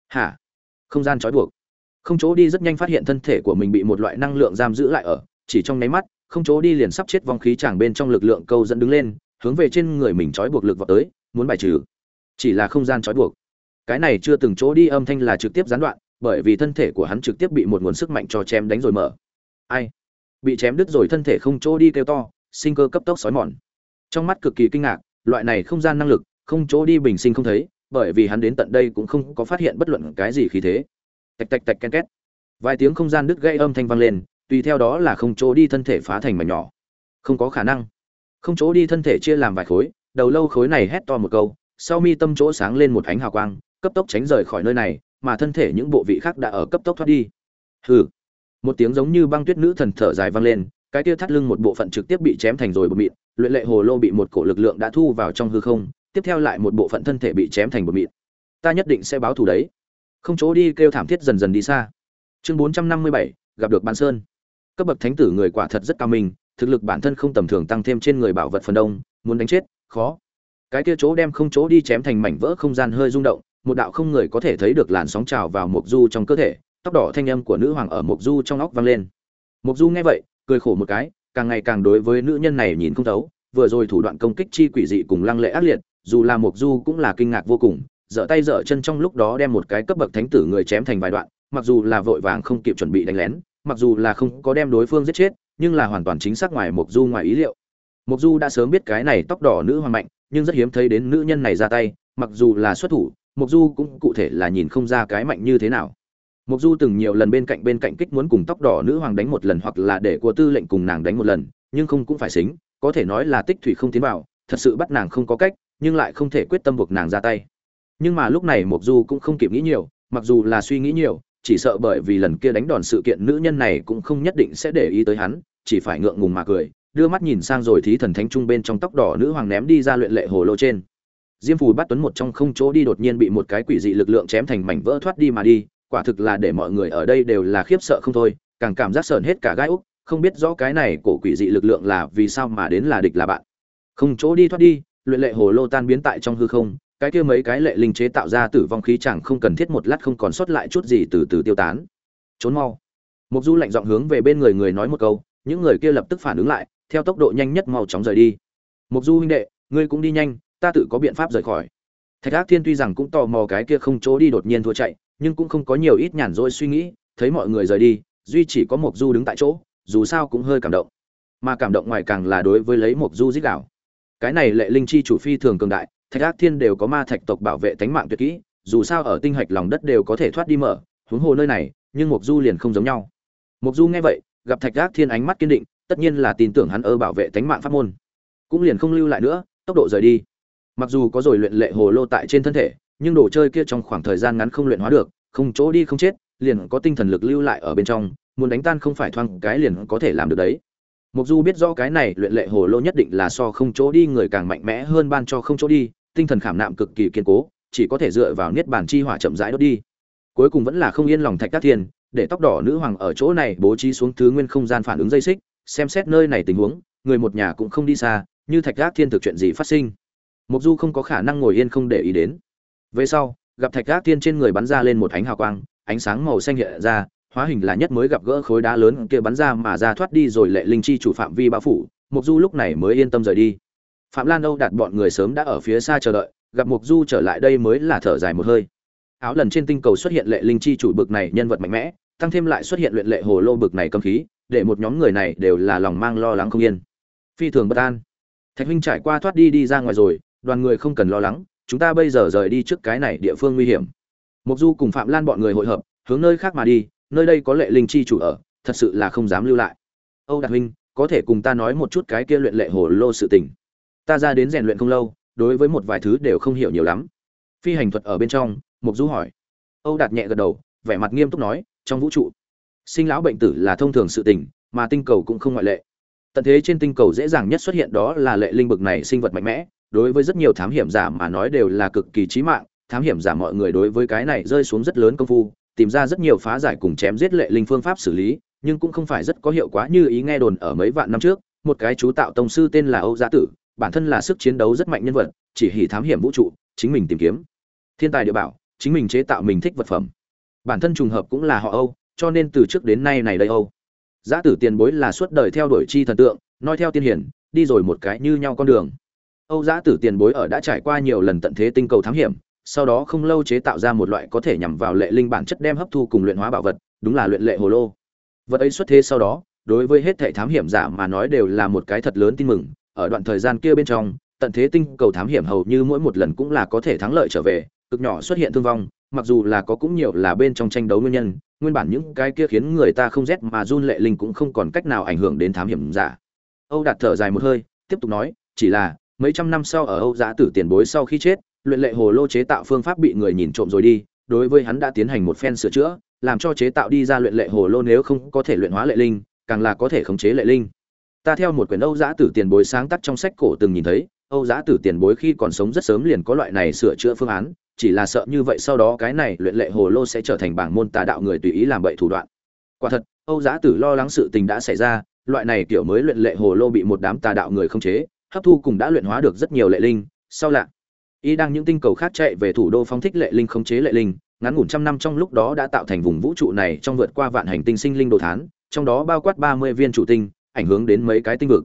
Hả? Không gian trói buộc. Không chỗ đi rất nhanh phát hiện thân thể của mình bị một loại năng lượng giam giữ lại ở chỉ trong nháy mắt, không chỗ đi liền sắp chết vong khí chàng bên trong lực lượng câu dẫn đứng lên, hướng về trên người mình trói buộc lực vào tới, muốn bài trừ. Chỉ là không gian trói buộc. Cái này chưa từng chỗ đi âm thanh là trực tiếp gián đoạn, bởi vì thân thể của hắn trực tiếp bị một nguồn sức mạnh cho chém đánh rồi mở. Ai? Bị chém đứt rồi thân thể không chỗ đi kêu to, sinh cơ cấp tốc sói mòn. Trong mắt cực kỳ kinh ngạc, loại này không gian năng lực, không chỗ đi bình sinh không thấy, bởi vì hắn đến tận đây cũng không có phát hiện bất luận cái gì khí thế. Tạch tạch tạch ken két. Vài tiếng không gian đứt gây âm thanh vang lên tùy theo đó là không chỗ đi thân thể phá thành mảnh nhỏ. Không có khả năng. Không chỗ đi thân thể chia làm vài khối, đầu lâu khối này hét to một câu, sau mi tâm chỗ sáng lên một ánh hào quang, cấp tốc tránh rời khỏi nơi này, mà thân thể những bộ vị khác đã ở cấp tốc thoát đi. Hừ. Một tiếng giống như băng tuyết nữ thần thở dài vang lên, cái kia thắt lưng một bộ phận trực tiếp bị chém thành rồi bột mịn, luyện lệ hồ lô bị một cổ lực lượng đã thu vào trong hư không, tiếp theo lại một bộ phận thân thể bị chém thành bột mịn. Ta nhất định sẽ báo thù đấy. Không chỗ đi kêu thảm thiết dần dần đi xa. Chương bốn trăm năm mươi bảy, gặp được ban sơn cấp bậc thánh tử người quả thật rất cao minh, thực lực bản thân không tầm thường tăng thêm trên người bảo vật phần đông, muốn đánh chết, khó. Cái kia chỗ đem không chỗ đi chém thành mảnh vỡ không gian hơi rung động, một đạo không người có thể thấy được làn sóng trào vào mộc du trong cơ thể, tóc đỏ thanh âm của nữ hoàng ở mộc du trong óc vang lên. Mộc du nghe vậy, cười khổ một cái, càng ngày càng đối với nữ nhân này nhìn không thấu, vừa rồi thủ đoạn công kích chi quỷ dị cùng lăng lệ ác liệt, dù là mộc du cũng là kinh ngạc vô cùng dở tay dở chân trong lúc đó đem một cái cấp bậc thánh tử người chém thành vài đoạn, mặc dù là vội vàng không kịp chuẩn bị đánh lén mặc dù là không có đem đối phương giết chết nhưng là hoàn toàn chính xác ngoài mục du ngoài ý liệu mục du đã sớm biết cái này tóc đỏ nữ hoàng mạnh nhưng rất hiếm thấy đến nữ nhân này ra tay mặc dù là xuất thủ mục du cũng cụ thể là nhìn không ra cái mạnh như thế nào Mộc Du từng nhiều lần bên cạnh bên cạnh kích muốn cùng tóc đỏ nữ hoàng đánh một lần hoặc là để của tư lệnh cùng nàng đánh một lần, nhưng không cũng phải xính, có thể nói là tích thủy không tiến vào, thật sự bắt nàng không có cách, nhưng lại không thể quyết tâm buộc nàng ra tay. Nhưng mà lúc này Mộc Du cũng không kịp nghĩ nhiều, mặc dù là suy nghĩ nhiều, chỉ sợ bởi vì lần kia đánh đòn sự kiện nữ nhân này cũng không nhất định sẽ để ý tới hắn, chỉ phải ngượng ngùng mà cười, đưa mắt nhìn sang rồi thí thần thánh trung bên trong tóc đỏ nữ hoàng ném đi ra luyện lệ hồ lô trên. diêm phù bắt tuấn một trong không chỗ đi đột nhiên bị một cái quỷ dị lực lượng chém thành mảnh vỡ thoát đi mà đi quả thực là để mọi người ở đây đều là khiếp sợ không thôi càng cảm giác sợn hết cả gai úc không biết rõ cái này cổ quỷ dị lực lượng là vì sao mà đến là địch là bạn không chỗ đi thoát đi luyện lệ hồ lô tan biến tại trong hư không cái kia mấy cái lệ linh chế tạo ra tử vong khí chẳng không cần thiết một lát không còn sót lại chút gì từ từ tiêu tán. Trốn mau. Mục du lạnh giọng hướng về bên người người nói một câu, những người kia lập tức phản ứng lại, theo tốc độ nhanh nhất mau chóng rời đi. Mục du huynh đệ, ngươi cũng đi nhanh, ta tự có biện pháp rời khỏi. Thạch ác thiên tuy rằng cũng tò mò cái kia không chỗ đi đột nhiên thua chạy, nhưng cũng không có nhiều ít nhàn rỗi suy nghĩ, thấy mọi người rời đi, duy chỉ có mục du đứng tại chỗ, dù sao cũng hơi cảm động. Mà cảm động ngoài càng là đối với lấy mục du giết đảo cái này lệ linh chi chủ phi thường cường đại thạch ác thiên đều có ma thạch tộc bảo vệ tánh mạng tuyệt kỹ dù sao ở tinh hạch lòng đất đều có thể thoát đi mở huống hồ nơi này nhưng mục du liền không giống nhau. Mục du nghe vậy gặp thạch ác thiên ánh mắt kiên định tất nhiên là tin tưởng hắn ơ bảo vệ tánh mạng pháp môn. Cũng liền không lưu lại nữa tốc độ rời đi. Mặc dù có rồi luyện lệ hồ lô tại trên thân thể nhưng đồ chơi kia trong khoảng thời gian ngắn không luyện hóa được không chỗ đi không chết liền có tinh thần lực lưu lại ở bên trong muốn đánh tan không phải thoang cái liền có thể làm được đấy. Mục Du biết rõ cái này luyện lệ hồ lô nhất định là so không chỗ đi người càng mạnh mẽ hơn ban cho không chỗ đi, tinh thần khảm nạm cực kỳ kiên cố, chỉ có thể dựa vào niết bàn chi hỏa chậm rãi đốt đi. Cuối cùng vẫn là không yên lòng Thạch Cát Thiên, để tóc đỏ nữ hoàng ở chỗ này bố trí xuống thứ nguyên không gian phản ứng dây xích, xem xét nơi này tình huống, người một nhà cũng không đi xa, như Thạch Cát Thiên thực chuyện gì phát sinh. Mục Du không có khả năng ngồi yên không để ý đến. Về sau, gặp Thạch Cát Thiên trên người bắn ra lên một ánh hào quang, ánh sáng màu xanh hiện ra, hóa hình là nhất mới gặp gỡ khối đá lớn kia bắn ra mà ra thoát đi rồi lệ linh chi chủ phạm vi bao phủ mục du lúc này mới yên tâm rời đi phạm lan âu đạt bọn người sớm đã ở phía xa chờ đợi, gặp mục du trở lại đây mới là thở dài một hơi. Áo lần trên tinh cầu xuất hiện lệ linh chi chủ bực này nhân vật mạnh mẽ, tăng thêm lại xuất hiện luyện lệ hồ lô bực này cầm khí, để một nhóm người này đều là lòng mang lo lắng không yên. Phi thường bất an. Thạch huynh trải qua thoát đi đi ra ngoài rồi, đoàn người không cần lo lắng, chúng ta bây giờ rời đi trước cái này địa phương nguy hiểm. Mục du cùng phạm lan bọn người hội hợp, hướng nơi khác mà đi, nơi đây có lệ linh chi chủ ở, thật sự là không dám lưu lại. Âu đạt huynh, có thể cùng ta nói một chút cái kia luyện lệ hồ lô sự tình ta ra đến rèn luyện không lâu đối với một vài thứ đều không hiểu nhiều lắm. Phi hành thuật ở bên trong mục du hỏi. Âu đạt nhẹ gật đầu vẻ mặt nghiêm túc nói trong vũ trụ sinh lão bệnh tử là thông thường sự tình mà tinh cầu cũng không ngoại lệ. Tận thế trên tinh cầu dễ dàng nhất xuất hiện đó là lệ linh bực này sinh vật mạnh mẽ đối với rất nhiều thám hiểm giả mà nói đều là cực kỳ chí mạng. Thám hiểm giả mọi người đối với cái này rơi xuống rất lớn công phu tìm ra rất nhiều phá giải cùng chém giết lệ linh phương pháp xử lý, nhưng cũng không phải rất có hiệu quả như ý nghe đồn ở mấy vạn năm trước, một cái chú tạo tông sư tên là Âu Giá Tử, bản thân là sức chiến đấu rất mạnh nhân vật, chỉ hỉ thám hiểm vũ trụ, chính mình tìm kiếm thiên tài địa bảo, chính mình chế tạo mình thích vật phẩm. Bản thân trùng hợp cũng là họ Âu, cho nên từ trước đến nay này đây Âu. Giá Tử tiền bối là suốt đời theo đuổi chi thần tượng, nói theo tiên hiển, đi rồi một cái như nhau con đường. Âu Giá Tử tiền bối ở đã trải qua nhiều lần tận thế tinh cầu thám hiểm, sau đó không lâu chế tạo ra một loại có thể nhằm vào lệ linh bản chất đem hấp thu cùng luyện hóa bảo vật, đúng là luyện lệ hồ lô. Vật ấy xuất thế sau đó, đối với hết thảy thám hiểm giả mà nói đều là một cái thật lớn tin mừng, ở đoạn thời gian kia bên trong, tận thế tinh cầu thám hiểm hầu như mỗi một lần cũng là có thể thắng lợi trở về, cực nhỏ xuất hiện thương vong, mặc dù là có cũng nhiều là bên trong tranh đấu nguyên nhân, nguyên bản những cái kia khiến người ta không rét mà run lệ linh cũng không còn cách nào ảnh hưởng đến thám hiểm giả. Âu Đạt thở dài một hơi, tiếp tục nói, chỉ là mấy trăm năm sau ở Âu Giá Tử tiền bối sau khi chết, luyện lệ hồ lô chế tạo phương pháp bị người nhìn trộm rồi đi đối với hắn đã tiến hành một phen sửa chữa làm cho chế tạo đi ra luyện lệ hồ lô nếu không có thể luyện hóa lệ linh càng là có thể khống chế lệ linh. Ta theo một quyển âu giã tử tiền bối sáng tác trong sách cổ từng nhìn thấy, âu giã tử tiền bối khi còn sống rất sớm liền có loại này sửa chữa phương án, chỉ là sợ như vậy sau đó cái này luyện lệ hồ lô sẽ trở thành bảng môn tà đạo người tùy ý làm bậy thủ đoạn. Quả thật, âu giã tử lo lắng sự tình đã xảy ra, loại này kiểu mới luyện lệ hồ lô bị một đám tà đạo người khống chế, hấp thu cùng đã luyện hóa được rất nhiều lệ linh, sau lạ. Y đang những tinh cầu khác chạy về thủ đô phong thích lệ linh khống chế lệ linh, ngắn ngủn trăm năm trong lúc đó đã tạo thành vùng vũ trụ này trong vượt qua vạn hành tinh sinh linh đồ thán trong đó bao quát ba mươi viên chủ tinh, ảnh hưởng đến mấy cái tinh vực.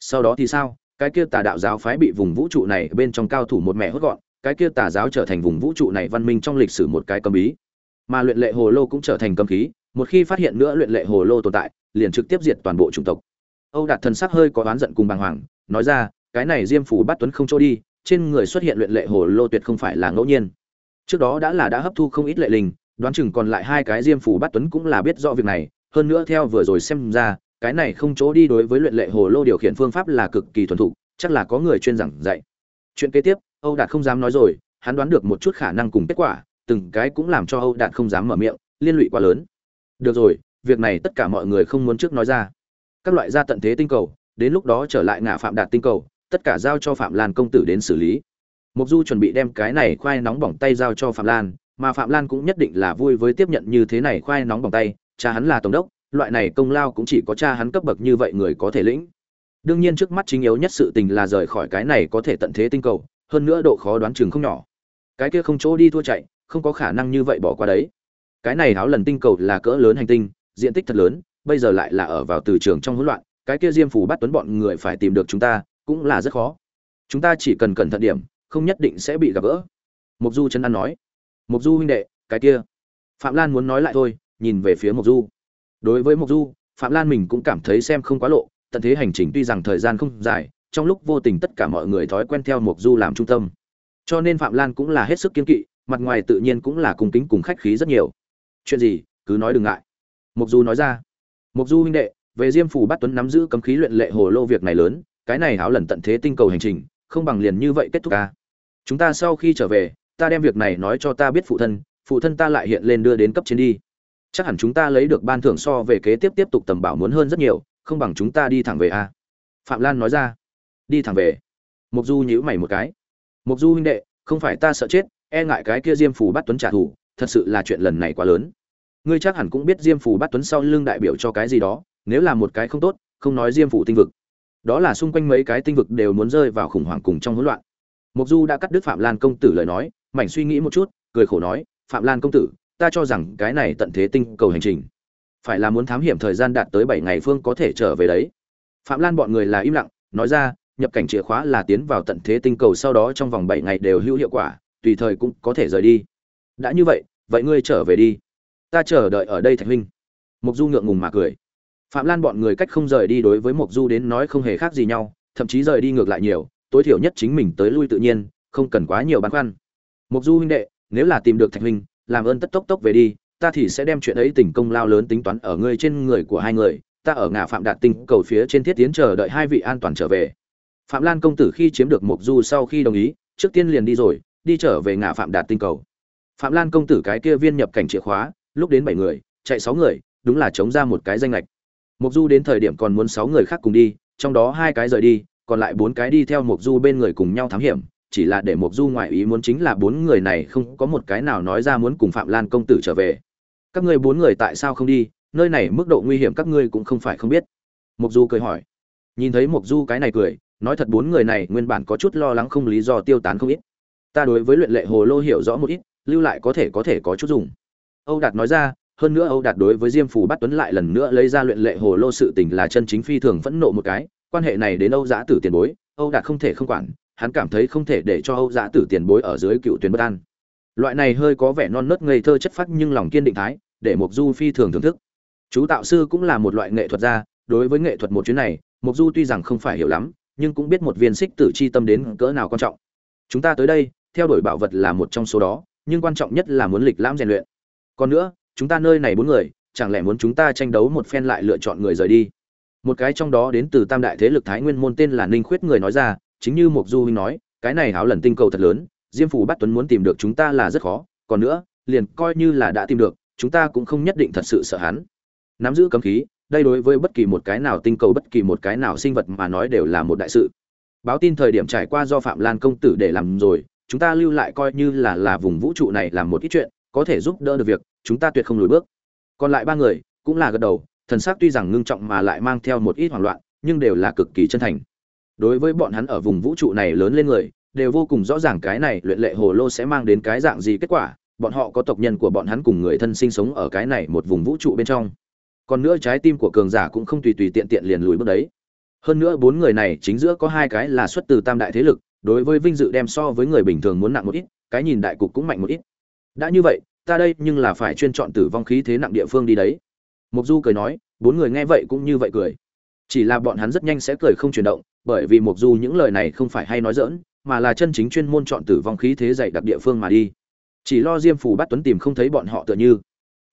Sau đó thì sao? Cái kia tà đạo giáo phái bị vùng vũ trụ này bên trong cao thủ một mẹ hốt gọn, cái kia tà giáo trở thành vùng vũ trụ này văn minh trong lịch sử một cái cấm bí. Mà luyện lệ hồ lô cũng trở thành cấm khí, một khi phát hiện nữa luyện lệ hồ lô tồn tại, liền trực tiếp diệt toàn bộ chủng tộc. Âu đạt thần sắc hơi có oán giận cùng bàng hoàng, nói ra, cái này diêm phủ bắt tuấn không cho đi, trên người xuất hiện luyện lệ hồ lô tuyệt không phải là ngẫu nhiên. Trước đó đã là đã hấp thu không ít lệ linh, đoán chừng còn lại hai cái diêm phủ bắt tuấn cũng là biết rõ việc này hơn nữa theo vừa rồi xem ra, cái này không chỗ đi đối với luyện lệ hồ lô điều khiển phương pháp là cực kỳ thuần thục, chắc là có người chuyên giảng dạy. Chuyện kế tiếp, âu đạt không dám nói rồi, hắn đoán được một chút khả năng cùng kết quả, từng cái cũng làm cho âu đạt không dám mở miệng, liên lụy quá lớn. Được rồi, việc này tất cả mọi người không muốn trước nói ra. Các loại gia tận thế tinh cầu, đến lúc đó trở lại ngã phạm đạt tinh cầu, tất cả giao cho phạm lan công tử đến xử lý. Mục du chuẩn bị đem cái này khoai nóng bỏng tay giao cho phạm lan, mà phạm lan cũng nhất định là vui với tiếp nhận như thế này khoai nóng bỏng tay cha hắn là tổng đốc, loại này công lao cũng chỉ có cha hắn cấp bậc như vậy người có thể lĩnh. Đương nhiên trước mắt chính yếu nhất sự tình là rời khỏi cái này có thể tận thế tinh cầu, hơn nữa độ khó đoán chừng không nhỏ. Cái kia không chỗ đi thua chạy, không có khả năng như vậy bỏ qua đấy. Cái này háo lần tinh cầu là cỡ lớn hành tinh, diện tích thật lớn, bây giờ lại là ở vào từ trường trong hỗn loạn, cái kia diêm phủ bắt tuấn bọn người phải tìm được chúng ta, cũng là rất khó. Chúng ta chỉ cần cẩn thận điểm, không nhất định sẽ bị gặp gỡ. Mục du chân ăn nói. Mục du huynh đệ, cái kia. Phạm lan muốn nói lại thôi nhìn về phía Mộc du. Đối với Mộc du, phạm lan mình cũng cảm thấy xem không quá lộ, tận thế hành trình tuy rằng thời gian không dài, trong lúc vô tình tất cả mọi người thói quen theo Mộc du làm trung tâm. Cho nên phạm lan cũng là hết sức kiên kỵ, mặt ngoài tự nhiên cũng là cung kính cùng khách khí rất nhiều. Chuyện gì? Cứ nói đừng ngại. Mộc du nói ra. Mộc du huynh đệ, về diêm phủ bắt tuấn nắm giữ cấm khí luyện lệ hồ lô việc này lớn, cái này háo lần tận thế tinh cầu hành trình, không bằng liền như vậy kết thúc ca chúng ta sau khi trở về, ta đem việc này nói cho ta biết phụ thân phụ thân ta lại hiện lên đưa đến cấp trên đi chắc hẳn chúng ta lấy được ban thưởng so về kế tiếp tiếp tục tầm bảo muốn hơn rất nhiều, không bằng chúng ta đi thẳng về a. Phạm lan nói ra. Đi thẳng về. Mục du nhíu mày một cái. Mục du huynh đệ, không phải ta sợ chết e ngại cái kia diêm phủ bắt tuấn trả thù, thật sự là chuyện lần này quá lớn. Ngươi chắc hẳn cũng biết diêm phủ bắt tuấn sau lưng đại biểu cho cái gì đó, nếu là một cái không tốt, không nói diêm phủ tinh vực. Đó là xung quanh mấy cái tinh vực đều muốn rơi vào khủng hoảng cùng trong hỗn loạn. Mục du đã cắt đứt phạm lan công tử lời nói, mảnh suy nghĩ một chút, cười khổ nói, phạm lan công tử ta cho rằng cái này tận thế tinh cầu hành trình. Phải là muốn thám hiểm thời gian đạt tới bảy ngày phương có thể trở về đấy. Phạm lan bọn người là im lặng, nói ra, nhập cảnh chìa khóa là tiến vào tận thế tinh cầu sau đó trong vòng bảy ngày đều hữu hiệu quả, tùy thời cũng có thể rời đi. Đã như vậy vậy ngươi trở về đi. Ta chờ đợi ở đây thạch huynh. Mục du ngượng ngùng mà cười. Phạm lan bọn người cách không rời đi đối với mục du đến nói không hề khác gì nhau, thậm chí rời đi ngược lại nhiều, tối thiểu nhất chính mình tới lui tự nhiên, không cần quá nhiều băn khoăn. Mục du huynh đệ, nếu là tìm được thạch huynh làm ơn tất tốc tốc về đi, ta thì sẽ đem chuyện ấy tình công lao lớn tính toán ở ngươi trên người của hai người, ta ở ngã phạm đạt tinh cầu phía trên thiết tiến chờ đợi hai vị an toàn trở về. Phạm lan công tử khi chiếm được mục du sau khi đồng ý, trước tiên liền đi rồi, đi trở về ngã phạm đạt tinh cầu. Phạm lan công tử cái kia viên nhập cảnh chìa khóa, lúc đến bảy người, chạy sáu người, đúng là chống ra một cái danh lệch. Mục du đến thời điểm còn muốn sáu người khác cùng đi, trong đó hai cái rời đi, còn lại bốn cái đi theo mục du bên người cùng nhau thám hiểm chỉ là để mục du ngoại ý muốn chính là bốn người này không có một cái nào nói ra muốn cùng phạm lan công tử trở về. Các ngươi bốn người tại sao không đi? Nơi này mức độ nguy hiểm các ngươi cũng không phải không biết. Mục du cười hỏi. Nhìn thấy mục du cái này cười, nói thật bốn người này nguyên bản có chút lo lắng không lý do tiêu tán không ít. Ta đối với luyện lệ hồ lô hiểu rõ một ít, lưu lại có thể có thể có chút dùng. Âu đạt nói ra, hơn nữa âu đạt đối với diêm phù bắt tuấn lại lần nữa lấy ra luyện lệ hồ lô sự tình là chân chính phi thường phẫn nộ một cái. Quan hệ này đến âu Giá tử tiền bối, âu đạt không thể không quản hắn cảm thấy không thể để cho âu Dạ tử tiền bối ở dưới cựu tuyến bất an. Loại này hơi có vẻ non nớt ngây thơ chất phác nhưng lòng kiên định thái, để Mộc du phi thường thưởng thức. Chú tạo sư cũng là một loại nghệ thuật gia, đối với nghệ thuật một chuyến này, Mộc du tuy rằng không phải hiểu lắm, nhưng cũng biết một viên xích tử chi tâm đến cỡ nào quan trọng. Chúng ta tới đây, theo đuổi bảo vật là một trong số đó, nhưng quan trọng nhất là muốn lịch lãm rèn luyện. Còn nữa, chúng ta nơi này bốn người, chẳng lẽ muốn chúng ta tranh đấu một phen lại lựa chọn người rời đi? Một cái trong đó đến từ tam đại thế lực thái nguyên môn tên là ninh khuyết người nói ra chính như mục du huynh nói, cái này háo lần tinh cầu thật lớn, diêm phủ bắt tuấn muốn tìm được chúng ta là rất khó, còn nữa, liền coi như là đã tìm được, chúng ta cũng không nhất định thật sự sợ hắn. Nắm giữ cấm khí, đây đối với bất kỳ một cái nào tinh cầu, bất kỳ một cái nào sinh vật mà nói đều là một đại sự. Báo tin thời điểm trải qua do phạm lan công tử để làm rồi, chúng ta lưu lại coi như là là vùng vũ trụ này làm một ít chuyện, có thể giúp đỡ được việc, chúng ta tuyệt không lùi bước. Còn lại ba người, cũng là gật đầu, thần sắc tuy rằng ngưng trọng mà lại mang theo một ít hoảng loạn, nhưng đều là cực kỳ chân thành đối với bọn hắn ở vùng vũ trụ này lớn lên người, đều vô cùng rõ ràng cái này luyện lệ hồ lô sẽ mang đến cái dạng gì kết quả, bọn họ có tộc nhân của bọn hắn cùng người thân sinh sống ở cái này một vùng vũ trụ bên trong. Còn nữa trái tim của cường giả cũng không tùy tùy tiện tiện liền lùi bước đấy. Hơn nữa bốn người này chính giữa có hai cái là xuất từ tam đại thế lực, đối với vinh dự đem so với người bình thường muốn nặng một ít, cái nhìn đại cục cũng mạnh một ít. Đã như vậy, ta đây nhưng là phải chuyên chọn tử vong khí thế nặng địa phương đi đấy. Mục du cười nói, bốn người nghe vậy cũng như vậy cười chỉ là bọn hắn rất nhanh sẽ cười không chuyển động, bởi vì mục du những lời này không phải hay nói dỡn mà là chân chính chuyên môn chọn tử vong khí thế dạy đặc địa phương mà đi. Chỉ lo diêm phù bắt tuấn tìm không thấy bọn họ tựa như.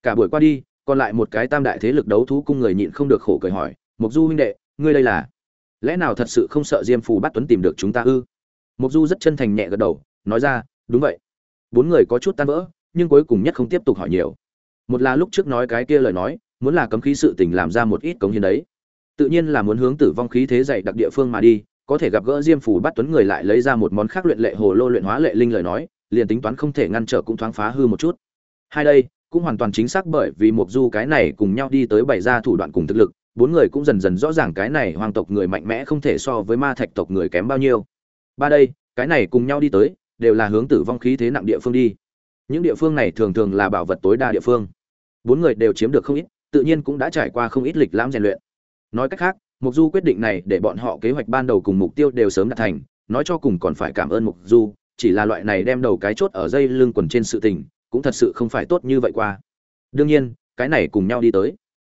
Cả buổi qua đi, còn lại một cái tam đại thế lực đấu thú cung người nhịn không được khổ cười hỏi mục du huynh đệ, ngươi đây là? Lẽ nào thật sự không sợ diêm phù bắt tuấn tìm được chúng ta ư? Mục du rất chân thành nhẹ gật đầu, nói ra, đúng vậy. Bốn người có chút tan vỡ, nhưng cuối cùng nhất không tiếp tục hỏi nhiều. Một là lúc trước nói cái kia lời nói, muốn là cấm khí sự tình làm ra một ít cống hiến đấy tự nhiên là muốn hướng tử vong khí thế dày đặc địa phương mà đi, có thể gặp gỡ diêm phủ bắt tuấn người lại lấy ra một món khác luyện lệ hồ lô luyện hóa lệ linh lời nói, liền tính toán không thể ngăn trở cũng thoáng phá hư một chút. Hai đây, cũng hoàn toàn chính xác bởi vì mục du cái này cùng nhau đi tới bày ra thủ đoạn cùng thực lực, bốn người cũng dần dần rõ ràng cái này hoàng tộc người mạnh mẽ không thể so với ma thạch tộc người kém bao nhiêu. Ba đây, cái này cùng nhau đi tới, đều là hướng tử vong khí thế nặng địa phương đi. Những địa phương này thường thường là bảo vật tối đa địa phương. Bốn người đều chiếm được không ít, tự nhiên cũng đã trải qua không ít lịch lãm rèn luyện nói cách khác, mục du quyết định này để bọn họ kế hoạch ban đầu cùng mục tiêu đều sớm đạt thành, nói cho cùng còn phải cảm ơn mục du, chỉ là loại này đem đầu cái chốt ở dây lưng quần trên sự tình, cũng thật sự không phải tốt như vậy qua. Đương nhiên, cái này cùng nhau đi tới.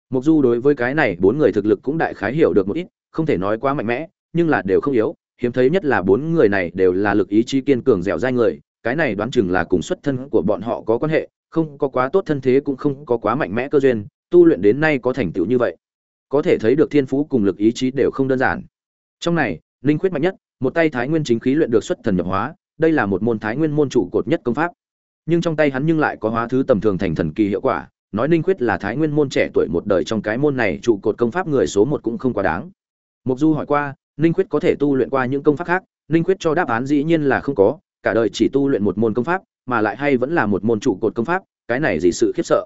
Mục du đối với cái này bốn người thực lực cũng đại khái hiểu được một ít, không thể nói quá mạnh mẽ, nhưng là đều không yếu. Hiếm thấy nhất là bốn người này đều là lực ý chí kiên cường dẻo dai người, cái này đoán chừng là cùng xuất thân của bọn họ có quan hệ, không có quá tốt thân thế cũng không có quá mạnh mẽ cơ duyên, tu luyện đến nay có thành tựu như vậy có thể thấy được thiên phú cùng lực ý chí đều không đơn giản. Trong này linh khuyết mạnh nhất, một tay thái nguyên chính khí luyện được xuất thần nhập hóa, đây là một môn thái nguyên môn trụ cột nhất công pháp. Nhưng trong tay hắn nhưng lại có hóa thứ tầm thường thành thần kỳ hiệu quả, nói linh khuyết là thái nguyên môn trẻ tuổi một đời trong cái môn này trụ cột công pháp người số một cũng không quá đáng. Mục du hỏi qua linh khuyết có thể tu luyện qua những công pháp khác? Linh khuyết cho đáp án dĩ nhiên là không có, cả đời chỉ tu luyện một môn công pháp, mà lại hay vẫn là một môn trụ cột công pháp, cái này gì sự khiếp sợ.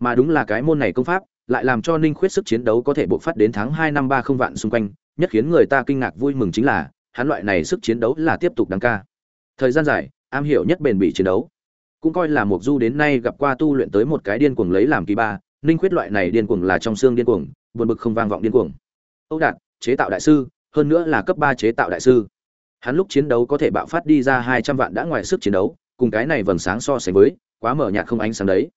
Mà đúng là cái môn này công pháp lại làm cho ninh khuyết sức chiến đấu có thể bộc phát đến tháng hai năm ba không vạn xung quanh, nhất khiến người ta kinh ngạc vui mừng chính là, hắn loại này sức chiến đấu là tiếp tục đăng ca. Thời gian dài, am hiểu nhất bền bỉ chiến đấu. Cũng coi là một du đến nay gặp qua tu luyện tới một cái điên cuồng lấy làm kỳ ba, ninh khuyết loại này điên cuồng là trong xương điên cuồng, buồn bực không vang vọng điên cuồng. Âu đạt, chế tạo đại sư, hơn nữa là cấp ba chế tạo đại sư. Hắn lúc chiến đấu có thể bạo phát đi ra hai trăm vạn đã ngoài sức chiến đấu, cùng cái này vầng sáng so sánh với, quá mở nhạt không ánh sáng đấy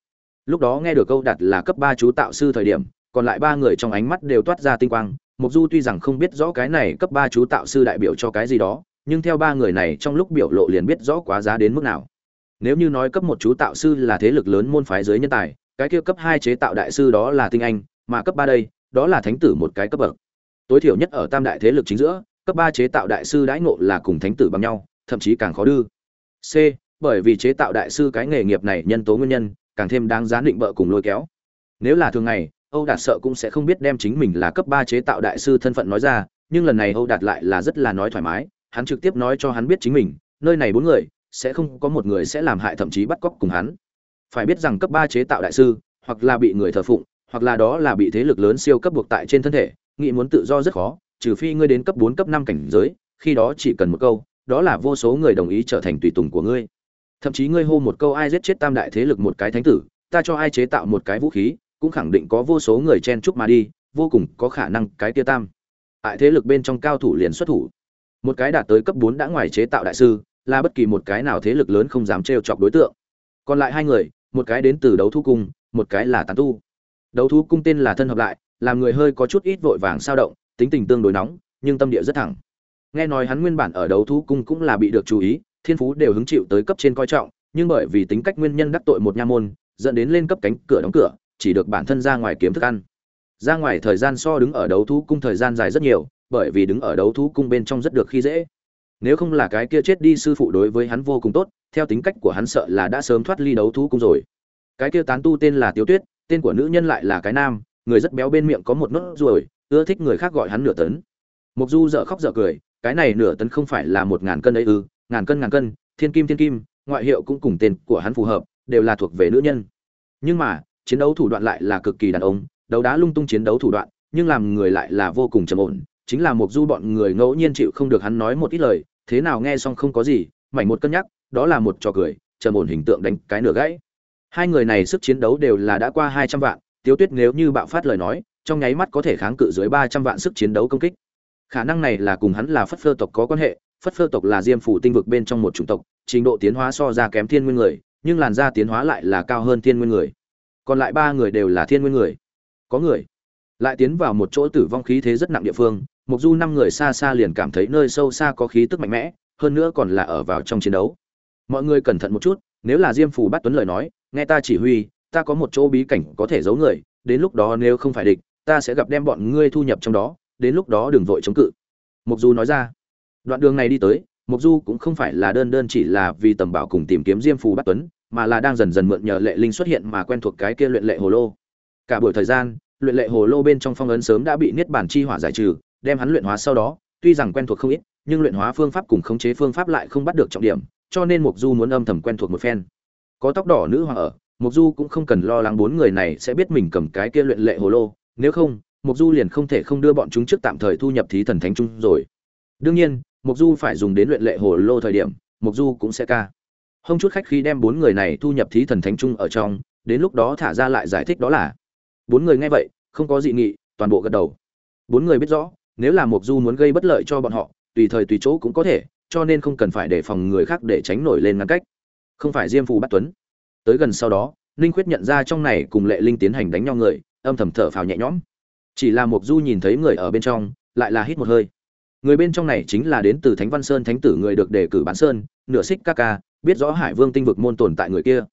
lúc đó nghe được câu đặt là cấp ba chú tạo sư thời điểm, còn lại ba người trong ánh mắt đều toát ra tinh quang. Mục du tuy rằng không biết rõ cái này cấp ba chú tạo sư đại biểu cho cái gì đó, nhưng theo ba người này trong lúc biểu lộ liền biết rõ quá giá đến mức nào. Nếu như nói cấp một chú tạo sư là thế lực lớn môn phái dưới nhân tài, cái kia cấp hai chế tạo đại sư đó là tinh anh, mà cấp ba đây, đó là thánh tử một cái cấp bậc. Tối thiểu nhất ở tam đại thế lực chính giữa, cấp ba chế tạo đại sư đãi ngộ là cùng thánh tử bằng nhau, thậm chí càng khó đưa. C, bởi vì chế tạo đại sư cái nghề nghiệp này nhân tố nguyên nhân càng thêm đáng giá định bợ cùng lôi kéo. Nếu là thường ngày, âu đạt sợ cũng sẽ không biết đem chính mình là cấp ba chế tạo đại sư thân phận nói ra, nhưng lần này âu đạt lại là rất là nói thoải mái, hắn trực tiếp nói cho hắn biết chính mình, nơi này bốn người, sẽ không có một người sẽ làm hại thậm chí bắt cóc cùng hắn. Phải biết rằng cấp ba chế tạo đại sư, hoặc là bị người thờ phụng, hoặc là đó là bị thế lực lớn siêu cấp buộc tại trên thân thể, nghĩ muốn tự do rất khó, trừ phi ngươi đến cấp bốn, cấp năm cảnh giới, khi đó chỉ cần một câu, đó là vô số người đồng ý trở thành tùy tùng của ngươi thậm chí ngươi hô một câu ai giết chết tam đại thế lực một cái thánh tử, ta cho ai chế tạo một cái vũ khí, cũng khẳng định có vô số người chen chúc mà đi, vô cùng có khả năng cái tia tam tại thế lực bên trong cao thủ liền xuất thủ. Một cái đạt tới cấp bốn đã ngoài chế tạo đại sư, là bất kỳ một cái nào thế lực lớn không dám trêu chọc đối tượng. Còn lại hai người, một cái đến từ đấu thu cung, một cái là tán tu. Đấu thu cung tên là thân hợp lại, làm người hơi có chút ít vội vàng sao động, tính tình tương đối nóng, nhưng tâm địa rất thẳng. Nghe nói hắn nguyên bản ở đấu thu cung cũng là bị được chú ý thiên phú đều hứng chịu tới cấp trên coi trọng, nhưng bởi vì tính cách nguyên nhân đắc tội một nha môn, dẫn đến lên cấp cánh cửa đóng cửa, chỉ được bản thân ra ngoài kiếm thức ăn. Ra ngoài thời gian so đứng ở đấu thú cung thời gian dài rất nhiều, bởi vì đứng ở đấu thú cung bên trong rất được khi dễ. Nếu không là cái kia chết đi sư phụ đối với hắn vô cùng tốt, theo tính cách của hắn sợ là đã sớm thoát ly đấu thú cung rồi. Cái kia tán tu tên là tiếu tuyết, tên của nữ nhân lại là cái nam, người rất béo bên miệng có một nốt ruồi, ưa thích người khác gọi hắn nửa tấn. Mục du dở khóc dở cười, cái này nửa tấn không phải là một ngàn cân ấy ư ngàn cân ngàn cân, thiên kim thiên kim, ngoại hiệu cũng cùng tên của hắn phù hợp, đều là thuộc về nữ nhân. Nhưng mà, chiến đấu thủ đoạn lại là cực kỳ đàn ông, đấu đá lung tung chiến đấu thủ đoạn, nhưng làm người lại là vô cùng trầm ổn, chính là một du bọn người ngẫu nhiên chịu không được hắn nói một ít lời, thế nào nghe xong không có gì, mảnh một cân nhắc, đó là một trò cười, trầm ổn hình tượng đánh cái nửa gãy. Hai người này sức chiến đấu đều là đã qua hai trăm vạn, tiếu tuyết nếu như bạo phát lời nói, trong nháy mắt có thể kháng cự dưới ba trăm vạn sức chiến đấu công kích. Khả năng này là cùng hắn là phất phơ tộc có quan hệ phất phơ tộc là diêm phủ tinh vực bên trong một chủng tộc, trình độ tiến hóa so ra kém thiên nguyên người, nhưng làn da tiến hóa lại là cao hơn thiên nguyên người. Còn lại ba người đều là thiên nguyên người. Có người lại tiến vào một chỗ tử vong khí thế rất nặng địa phương mục du năm người xa xa liền cảm thấy nơi sâu xa có khí tức mạnh mẽ, hơn nữa còn là ở vào trong chiến đấu. Mọi người cẩn thận một chút, nếu là diêm phủ bắt tuấn lời nói, nghe ta chỉ huy, ta có một chỗ bí cảnh có thể giấu người, đến lúc đó nếu không phải địch, ta sẽ gặp đem bọn ngươi thu nhập trong đó, đến lúc đó đừng vội chống cự. Mục du nói ra đoạn đường này đi tới mục du cũng không phải là đơn đơn chỉ là vì tầm bảo cùng tìm kiếm diêm phù bắt tuấn, mà là đang dần dần mượn nhờ lệ linh xuất hiện mà quen thuộc cái kia luyện lệ hồ lô. Cả buổi thời gian, luyện lệ hồ lô bên trong phong ấn sớm đã bị niết bản chi hỏa giải trừ, đem hắn luyện hóa sau đó, tuy rằng quen thuộc không ít, nhưng luyện hóa phương pháp cùng khống chế phương pháp lại không bắt được trọng điểm, cho nên mục du muốn âm thầm quen thuộc một phen. Có tóc đỏ nữ hoàng ở mục du cũng không cần lo lắng bốn người này sẽ biết mình cầm cái kia luyện lệ hồ lô, nếu không mục du liền không thể không đưa bọn chúng trước tạm thời thu nhập thí thần thánh trung rồi. Đương nhiên mục du phải dùng đến luyện lệ hồ lô thời điểm mục du cũng sẽ ca. Hông chút khách khi đem bốn người này thu nhập thí thần thánh trung ở trong, đến lúc đó thả ra lại giải thích đó là. Bốn người nghe vậy, không có dị nghị, toàn bộ gật đầu. Bốn người biết rõ, nếu là mục du muốn gây bất lợi cho bọn họ, tùy thời tùy chỗ cũng có thể, cho nên không cần phải đề phòng người khác để tránh nổi lên ngăn cách. Không phải diêm phù bắt tuấn. Tới gần sau đó, ninh khuyết nhận ra trong này cùng lệ linh tiến hành đánh nhau người, âm thầm thở phào nhẹ nhõm. Chỉ là mục du nhìn thấy người ở bên trong, lại là hít một hơi người bên trong này chính là đến từ thánh văn sơn thánh tử người được đề cử bán sơn, nửa xích ca ca, biết rõ hải vương tinh vực môn tồn tại người kia.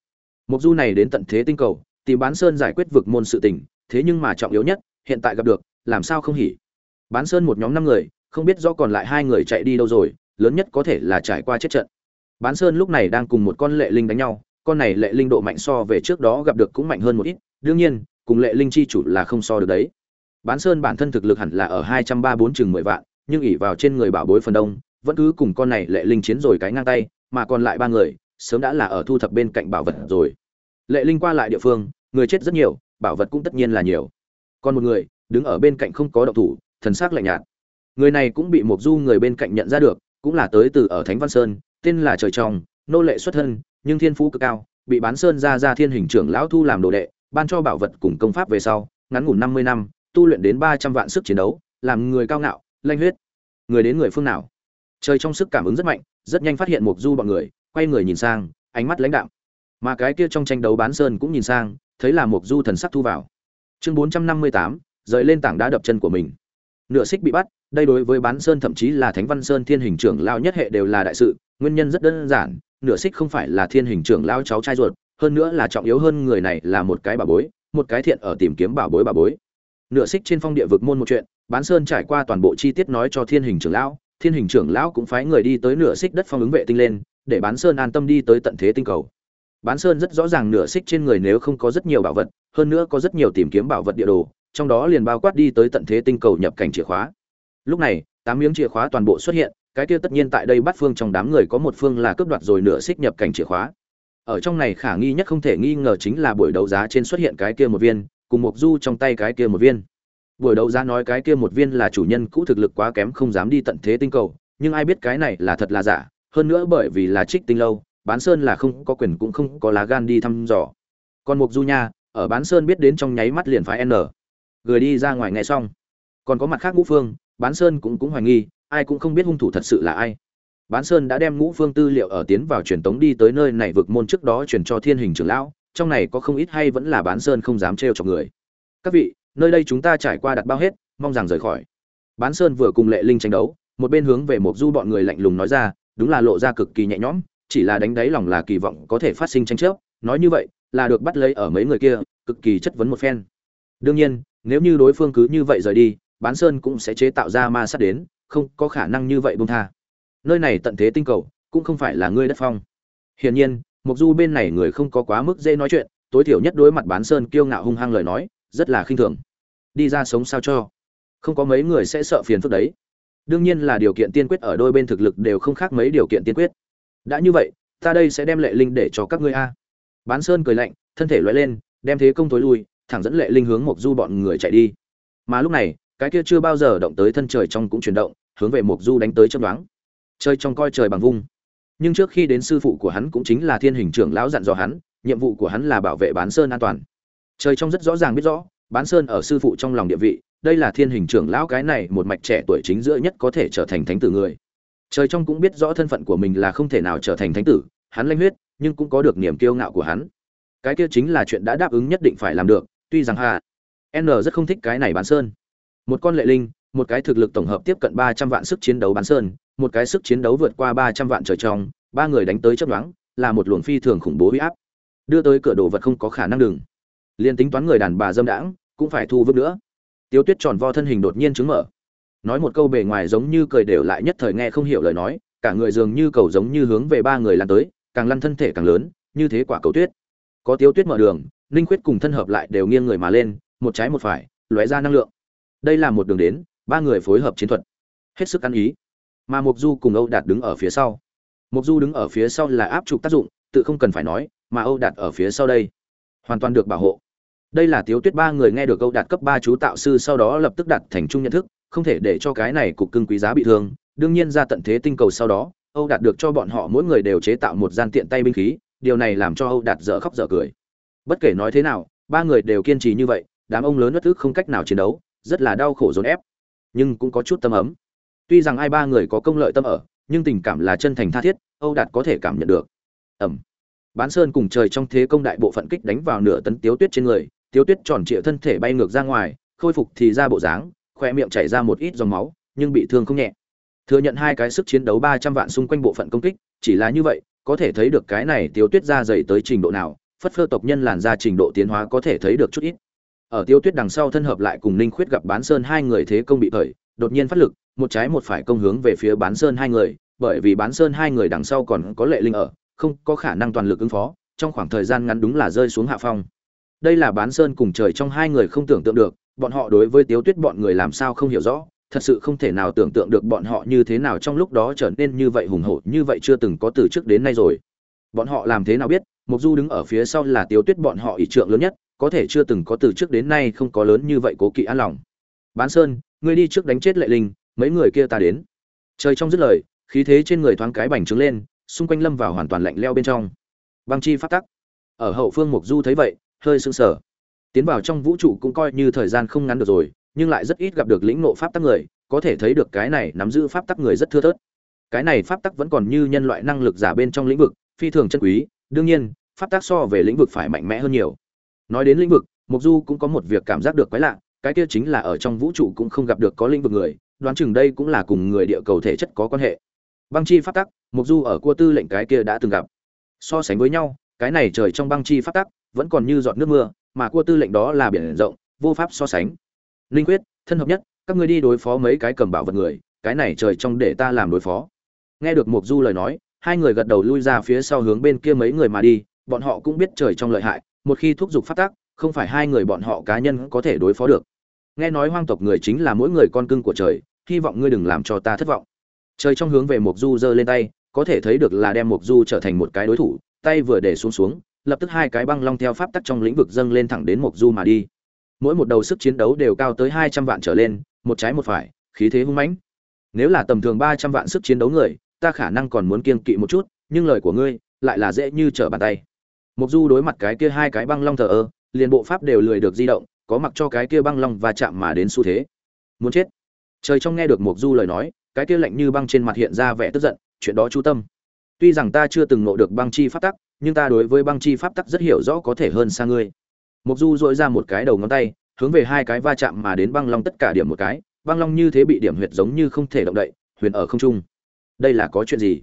Mục du này đến tận thế tinh cầu, tìm bán sơn giải quyết vực môn sự tình, thế nhưng mà trọng yếu nhất, hiện tại gặp được, làm sao không hỉ? Bán sơn một nhóm năm người, không biết rõ còn lại hai người chạy đi đâu rồi, lớn nhất có thể là trải qua chết trận. Bán sơn lúc này đang cùng một con lệ linh đánh nhau, con này lệ linh độ mạnh so về trước đó gặp được cũng mạnh hơn một ít, đương nhiên, cùng lệ linh chi chủ là không so được đấy. Bán sơn bản thân thực lực hẳn là ở hai trăm ba bốn chừng mười vạn nhưng ỉ vào trên người bảo bối phần đông, vẫn cứ cùng con này lệ linh chiến rồi cái ngang tay, mà còn lại ba người, sớm đã là ở thu thập bên cạnh bảo vật rồi. Lệ linh qua lại địa phương, người chết rất nhiều, bảo vật cũng tất nhiên là nhiều. Còn một người, đứng ở bên cạnh không có động thủ, thần sắc lạnh nhạt. Người này cũng bị một du người bên cạnh nhận ra được, cũng là tới từ ở thánh văn sơn, tên là trời tròng nô lệ xuất thân, nhưng thiên phú cực cao, bị bán sơn ra ra thiên hình trưởng lão thu làm đồ đệ, ban cho bảo vật cùng công pháp về sau, ngắn ngủn năm mươi năm, tu luyện đến ba trăm vạn sức chiến đấu, làm người cao ngạo lanh huyết. Người đến người phương nào? Trời trong sức cảm ứng rất mạnh, rất nhanh phát hiện mục du bọn người, quay người nhìn sang, ánh mắt lãnh đạm. Mà cái kia trong tranh đấu bán sơn cũng nhìn sang, thấy là mục du thần sắc thu vào. Chương bốn trăm năm mươi tám, rời lên tảng đá đập chân của mình. Nửa xích bị bắt, đây đối với bán sơn thậm chí là thánh văn sơn thiên hình trưởng lao nhất hệ đều là đại sự, nguyên nhân rất đơn giản, nửa xích không phải là thiên hình trưởng lao cháu trai ruột, hơn nữa là trọng yếu hơn người này là một cái bà bối, một cái thiện ở tìm kiếm bảo bối bà bối. Nửa xích trên phong địa vực môn một chuyện bán sơn trải qua toàn bộ chi tiết nói cho thiên hình trưởng lão, thiên hình trưởng lão cũng phái người đi tới nửa xích đất phong ứng vệ tinh lên, để bán sơn an tâm đi tới tận thế tinh cầu. Bán sơn rất rõ ràng nửa xích trên người nếu không có rất nhiều bảo vật, hơn nữa có rất nhiều tìm kiếm bảo vật địa đồ, trong đó liền bao quát đi tới tận thế tinh cầu nhập cảnh chìa khóa. Lúc này, tám miếng chìa khóa toàn bộ xuất hiện, cái kia tất nhiên tại đây bắt phương trong đám người có một phương là cướp đoạt rồi nửa xích nhập cảnh chìa khóa. Ở trong này khả nghi nhất không thể nghi ngờ chính là buổi đấu giá trên xuất hiện cái kia một viên, cùng một du trong tay cái kia một viên buổi đấu giá nói cái kia một viên là chủ nhân cũ thực lực quá kém không dám đi tận thế tinh cầu, nhưng ai biết cái này là thật là giả, hơn nữa bởi vì là trích tinh lâu, bán sơn là không có quyền cũng không có lá gan đi thăm dò. Còn mục du nha, ở bán sơn biết đến trong nháy mắt liền phái n. Gửi đi ra ngoài nghe xong. Còn có mặt khác ngũ phương, bán sơn cũng cũng hoài nghi, ai cũng không biết hung thủ thật sự là ai. Bán sơn đã đem ngũ phương tư liệu ở tiến vào truyền tống đi tới nơi này vực môn trước đó truyền cho thiên hình trưởng lão, trong này có không ít hay vẫn là bán sơn không dám trêu chọc người. Các vị nơi đây chúng ta trải qua đặt bao hết, mong rằng rời khỏi. Bán sơn vừa cùng lệ linh tranh đấu, một bên hướng về một du bọn người lạnh lùng nói ra, đúng là lộ ra cực kỳ nhẹ nhõm, chỉ là đánh đáy lòng là kỳ vọng có thể phát sinh tranh chấp, nói như vậy là được bắt lấy ở mấy người kia, cực kỳ chất vấn một phen. Đương nhiên, nếu như đối phương cứ như vậy rời đi, bán sơn cũng sẽ chế tạo ra ma sát đến, không có khả năng như vậy bông tha. Nơi này tận thế tinh cầu, cũng không phải là ngươi đất phong. Hiển nhiên mục du bên này người không có quá mức dễ nói chuyện, tối thiểu nhất đối mặt bán sơn kiêu ngạo hung hăng lời nói rất là khinh thường. Đi ra sống sao cho? Không có mấy người sẽ sợ phiền phức đấy. Đương nhiên là điều kiện tiên quyết ở đôi bên thực lực đều không khác mấy điều kiện tiên quyết. Đã như vậy, ta đây sẽ đem lệ linh để cho các ngươi a. Bán sơn cười lạnh, thân thể loại lên, đem thế công tối lui, thẳng dẫn lệ linh hướng mộc du bọn người chạy đi. Mà lúc này, cái kia chưa bao giờ động tới thân trời trong cũng chuyển động, hướng về mộc du đánh tới chấm đoán chơi trong coi trời bằng vung. Nhưng trước khi đến sư phụ của hắn cũng chính là thiên hình trưởng lão dặn dò hắn, nhiệm vụ của hắn là bảo vệ bán sơn an toàn trời trong rất rõ ràng biết rõ, bán sơn ở sư phụ trong lòng địa vị, đây là thiên hình trưởng lão cái này một mạch trẻ tuổi chính giữa nhất có thể trở thành thánh tử người. Trời trong cũng biết rõ thân phận của mình là không thể nào trở thành thánh tử, hắn lanh huyết, nhưng cũng có được niềm kiêu ngạo của hắn. Cái kia chính là chuyện đã đáp ứng nhất định phải làm được, tuy rằng hà, n rất không thích cái này bán sơn. Một con lệ linh, một cái thực lực tổng hợp tiếp cận ba trăm vạn sức chiến đấu bán sơn, một cái sức chiến đấu vượt qua ba trăm vạn trời trong, ba người đánh tới chấp đoán là một luồng phi thường khủng bố huy áp. Đưa tới cửa đồ vật không có khả năng đừng liền tính toán người đàn bà dâm đãng, cũng phải thu vứt nữa. Tiêu tuyết tròn vo thân hình đột nhiên chứng mở. Nói một câu bề ngoài giống như cười đều lại nhất thời nghe không hiểu lời nói, cả người dường như cầu giống như hướng về ba người lăn tới, càng lăn thân thể càng lớn, như thế quả cầu tuyết. Có tiêu tuyết mở đường linh khuyết cùng thân hợp lại đều nghiêng người mà lên, một trái một phải, lóe ra năng lượng. Đây là một đường đến, ba người phối hợp chiến thuật. Hết sức ăn ý. Mà mục du cùng âu đạt đứng ở phía sau. Mục du đứng ở phía sau là áp trục tác dụng, tự không cần phải nói, mà âu đạt ở phía sau đây. Hoàn toàn được bảo hộ đây là tiếu tuyết ba người nghe được âu đạt cấp ba chú tạo sư sau đó lập tức đạt thành chung nhận thức, không thể để cho cái này cục cưng quý giá bị thương. Đương nhiên ra tận thế tinh cầu sau đó, âu đạt được cho bọn họ mỗi người đều chế tạo một gian tiện tay binh khí, điều này làm cho âu đạt dở khóc dở cười. Bất kể nói thế nào, ba người đều kiên trì như vậy, đám ông lớn bất ức không cách nào chiến đấu, rất là đau khổ dồn ép, nhưng cũng có chút tâm ấm. Tuy rằng ai ba người có công lợi tâm ở, nhưng tình cảm là chân thành tha thiết, âu đạt có thể cảm nhận được. Ẩm. Bán sơn cùng trời trong thế công đại bộ phận kích đánh vào nửa tấn tiếu tuyết trên người tiếu tuyết tròn trịa thân thể bay ngược ra ngoài, khôi phục thì ra bộ dáng khoe miệng chảy ra một ít dòng máu, nhưng bị thương không nhẹ. Thừa nhận hai cái sức chiến đấu ba trăm vạn xung quanh bộ phận công kích, chỉ là như vậy, có thể thấy được cái này tiếu tuyết ra dày tới trình độ nào, phất phơ tộc nhân làn ra trình độ tiến hóa có thể thấy được chút ít. Ở tiêu tuyết đằng sau thân hợp lại cùng ninh khuyết gặp bán sơn hai người thế công bị khởi đột nhiên phát lực, một trái một phải công hướng về phía bán sơn hai người, bởi vì bán sơn hai người đằng sau còn có lệ linh ở, không có khả năng toàn lực ứng phó, trong khoảng thời gian ngắn đúng là rơi xuống hạ phong đây là bán sơn cùng trời trong hai người không tưởng tượng được, bọn họ đối với tiếu tuyết bọn người làm sao không hiểu rõ, thật sự không thể nào tưởng tượng được bọn họ như thế nào trong lúc đó trở nên như vậy hùng hổ, như vậy chưa từng có từ trước đến nay rồi. Bọn họ làm thế nào biết mục du đứng ở phía sau là tiếu tuyết bọn họ ỷ trượng lớn nhất, có thể chưa từng có từ trước đến nay không có lớn như vậy cố kỵ an lòng. Bán sơn, ngươi đi trước đánh chết lệ linh, mấy người kia ta đến. Trời trong dứt lời, khí thế trên người thoáng cái bành trướng lên, xung quanh lâm vào hoàn toàn lạnh leo bên trong. Băng chi phát tắc. Ở hậu phương mục du thấy vậy hơi sững sờ. Tiến vào trong vũ trụ cũng coi như thời gian không ngắn được rồi, nhưng lại rất ít gặp được lĩnh ngộ pháp tắc người, có thể thấy được cái này nắm giữ pháp tắc người rất thưa thớt. Cái này pháp tắc vẫn còn như nhân loại năng lực giả bên trong lĩnh vực, phi thường chân quý, đương nhiên, pháp tắc so về lĩnh vực phải mạnh mẽ hơn nhiều. Nói đến lĩnh vực mục du cũng có một việc cảm giác được quái lạ, cái kia chính là ở trong vũ trụ cũng không gặp được có lĩnh vực người, đoán chừng đây cũng là cùng người địa cầu thể chất có quan hệ. Băng chi pháp tắc mục du ở cua tư lệnh cái kia đã từng gặp. So sánh với nhau, cái này trời trong băng chi pháp tắc vẫn còn như giọt nước mưa, mà cua tư lệnh đó là biển rộng, vô pháp so sánh. Linh quyết, thân hợp nhất, các ngươi đi đối phó mấy cái cầm bảo vật người, cái này trời trong để ta làm đối phó. Nghe được mục du lời nói, hai người gật đầu lui ra phía sau hướng bên kia mấy người mà đi, bọn họ cũng biết trời trong lợi hại, một khi thúc giục phát tác, không phải hai người bọn họ cá nhân có thể đối phó được. Nghe nói hoang tộc người chính là mỗi người con cưng của trời, hy vọng ngươi đừng làm cho ta thất vọng. Trời trong hướng về mục du giơ lên tay, có thể thấy được là đem mục du trở thành một cái đối thủ, tay vừa để xuống xuống lập tức hai cái băng long theo pháp tắc trong lĩnh vực dâng lên thẳng đến mộc du mà đi. Mỗi một đầu sức chiến đấu đều cao tới hai trăm vạn trở lên, một trái một phải, khí thế hung mãnh. Nếu là tầm thường ba trăm vạn sức chiến đấu người, ta khả năng còn muốn kiên kỵ một chút, nhưng lời của ngươi lại là dễ như trở bàn tay. Mộc du đối mặt cái kia hai cái băng long thờ ơ, liền bộ pháp đều lười được di động, có mặc cho cái kia băng long và chạm mà đến xu thế. Muốn chết. Trời trong nghe được mộc du lời nói, cái kia lạnh như băng trên mặt hiện ra vẻ tức giận, chuyện đó chú tâm tuy rằng ta chưa từng ngộ được băng chi pháp tắc, nhưng ta đối với băng chi pháp tắc rất hiểu rõ có thể hơn xa ngươi. Mục du dội ra một cái đầu ngón tay, hướng về hai cái va chạm mà đến băng long tất cả điểm một cái. Băng long như thế bị điểm huyệt giống như không thể động đậy, huyền ở không trung. Đây là có chuyện gì?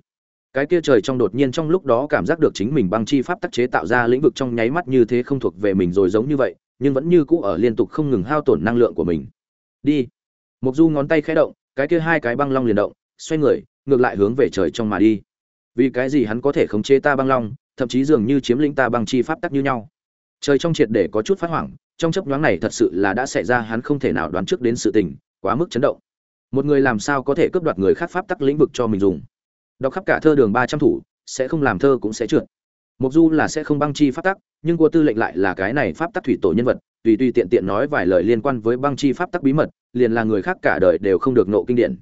Cái kia trời trong đột nhiên trong lúc đó cảm giác được chính mình băng chi pháp tắc chế tạo ra lĩnh vực trong nháy mắt như thế không thuộc về mình rồi giống như vậy, nhưng vẫn như cũ ở liên tục không ngừng hao tổn năng lượng của mình. Đi. Mục du ngón tay khẽ động, cái kia hai cái băng long liền động, xoay người, ngược lại hướng về trời trong mà đi vì cái gì hắn có thể khống chế ta băng long, thậm chí dường như chiếm lĩnh ta băng chi pháp tắc như nhau. Trời trong triệt để có chút phát hoảng, trong chấp nhoáng này thật sự là đã xảy ra hắn không thể nào đoán trước đến sự tình, quá mức chấn động. Một người làm sao có thể cướp đoạt người khác pháp tắc lĩnh vực cho mình dùng? Đọc khắp cả thơ đường ba trăm thủ, sẽ không làm thơ cũng sẽ trượt. Mục du là sẽ không băng chi pháp tắc, nhưng của tư lệnh lại là cái này pháp tắc thủy tổ nhân vật, tùy tùy tiện tiện nói vài lời liên quan với băng chi pháp tắc bí mật, liền là người khác cả đời đều không được nộ kinh điển.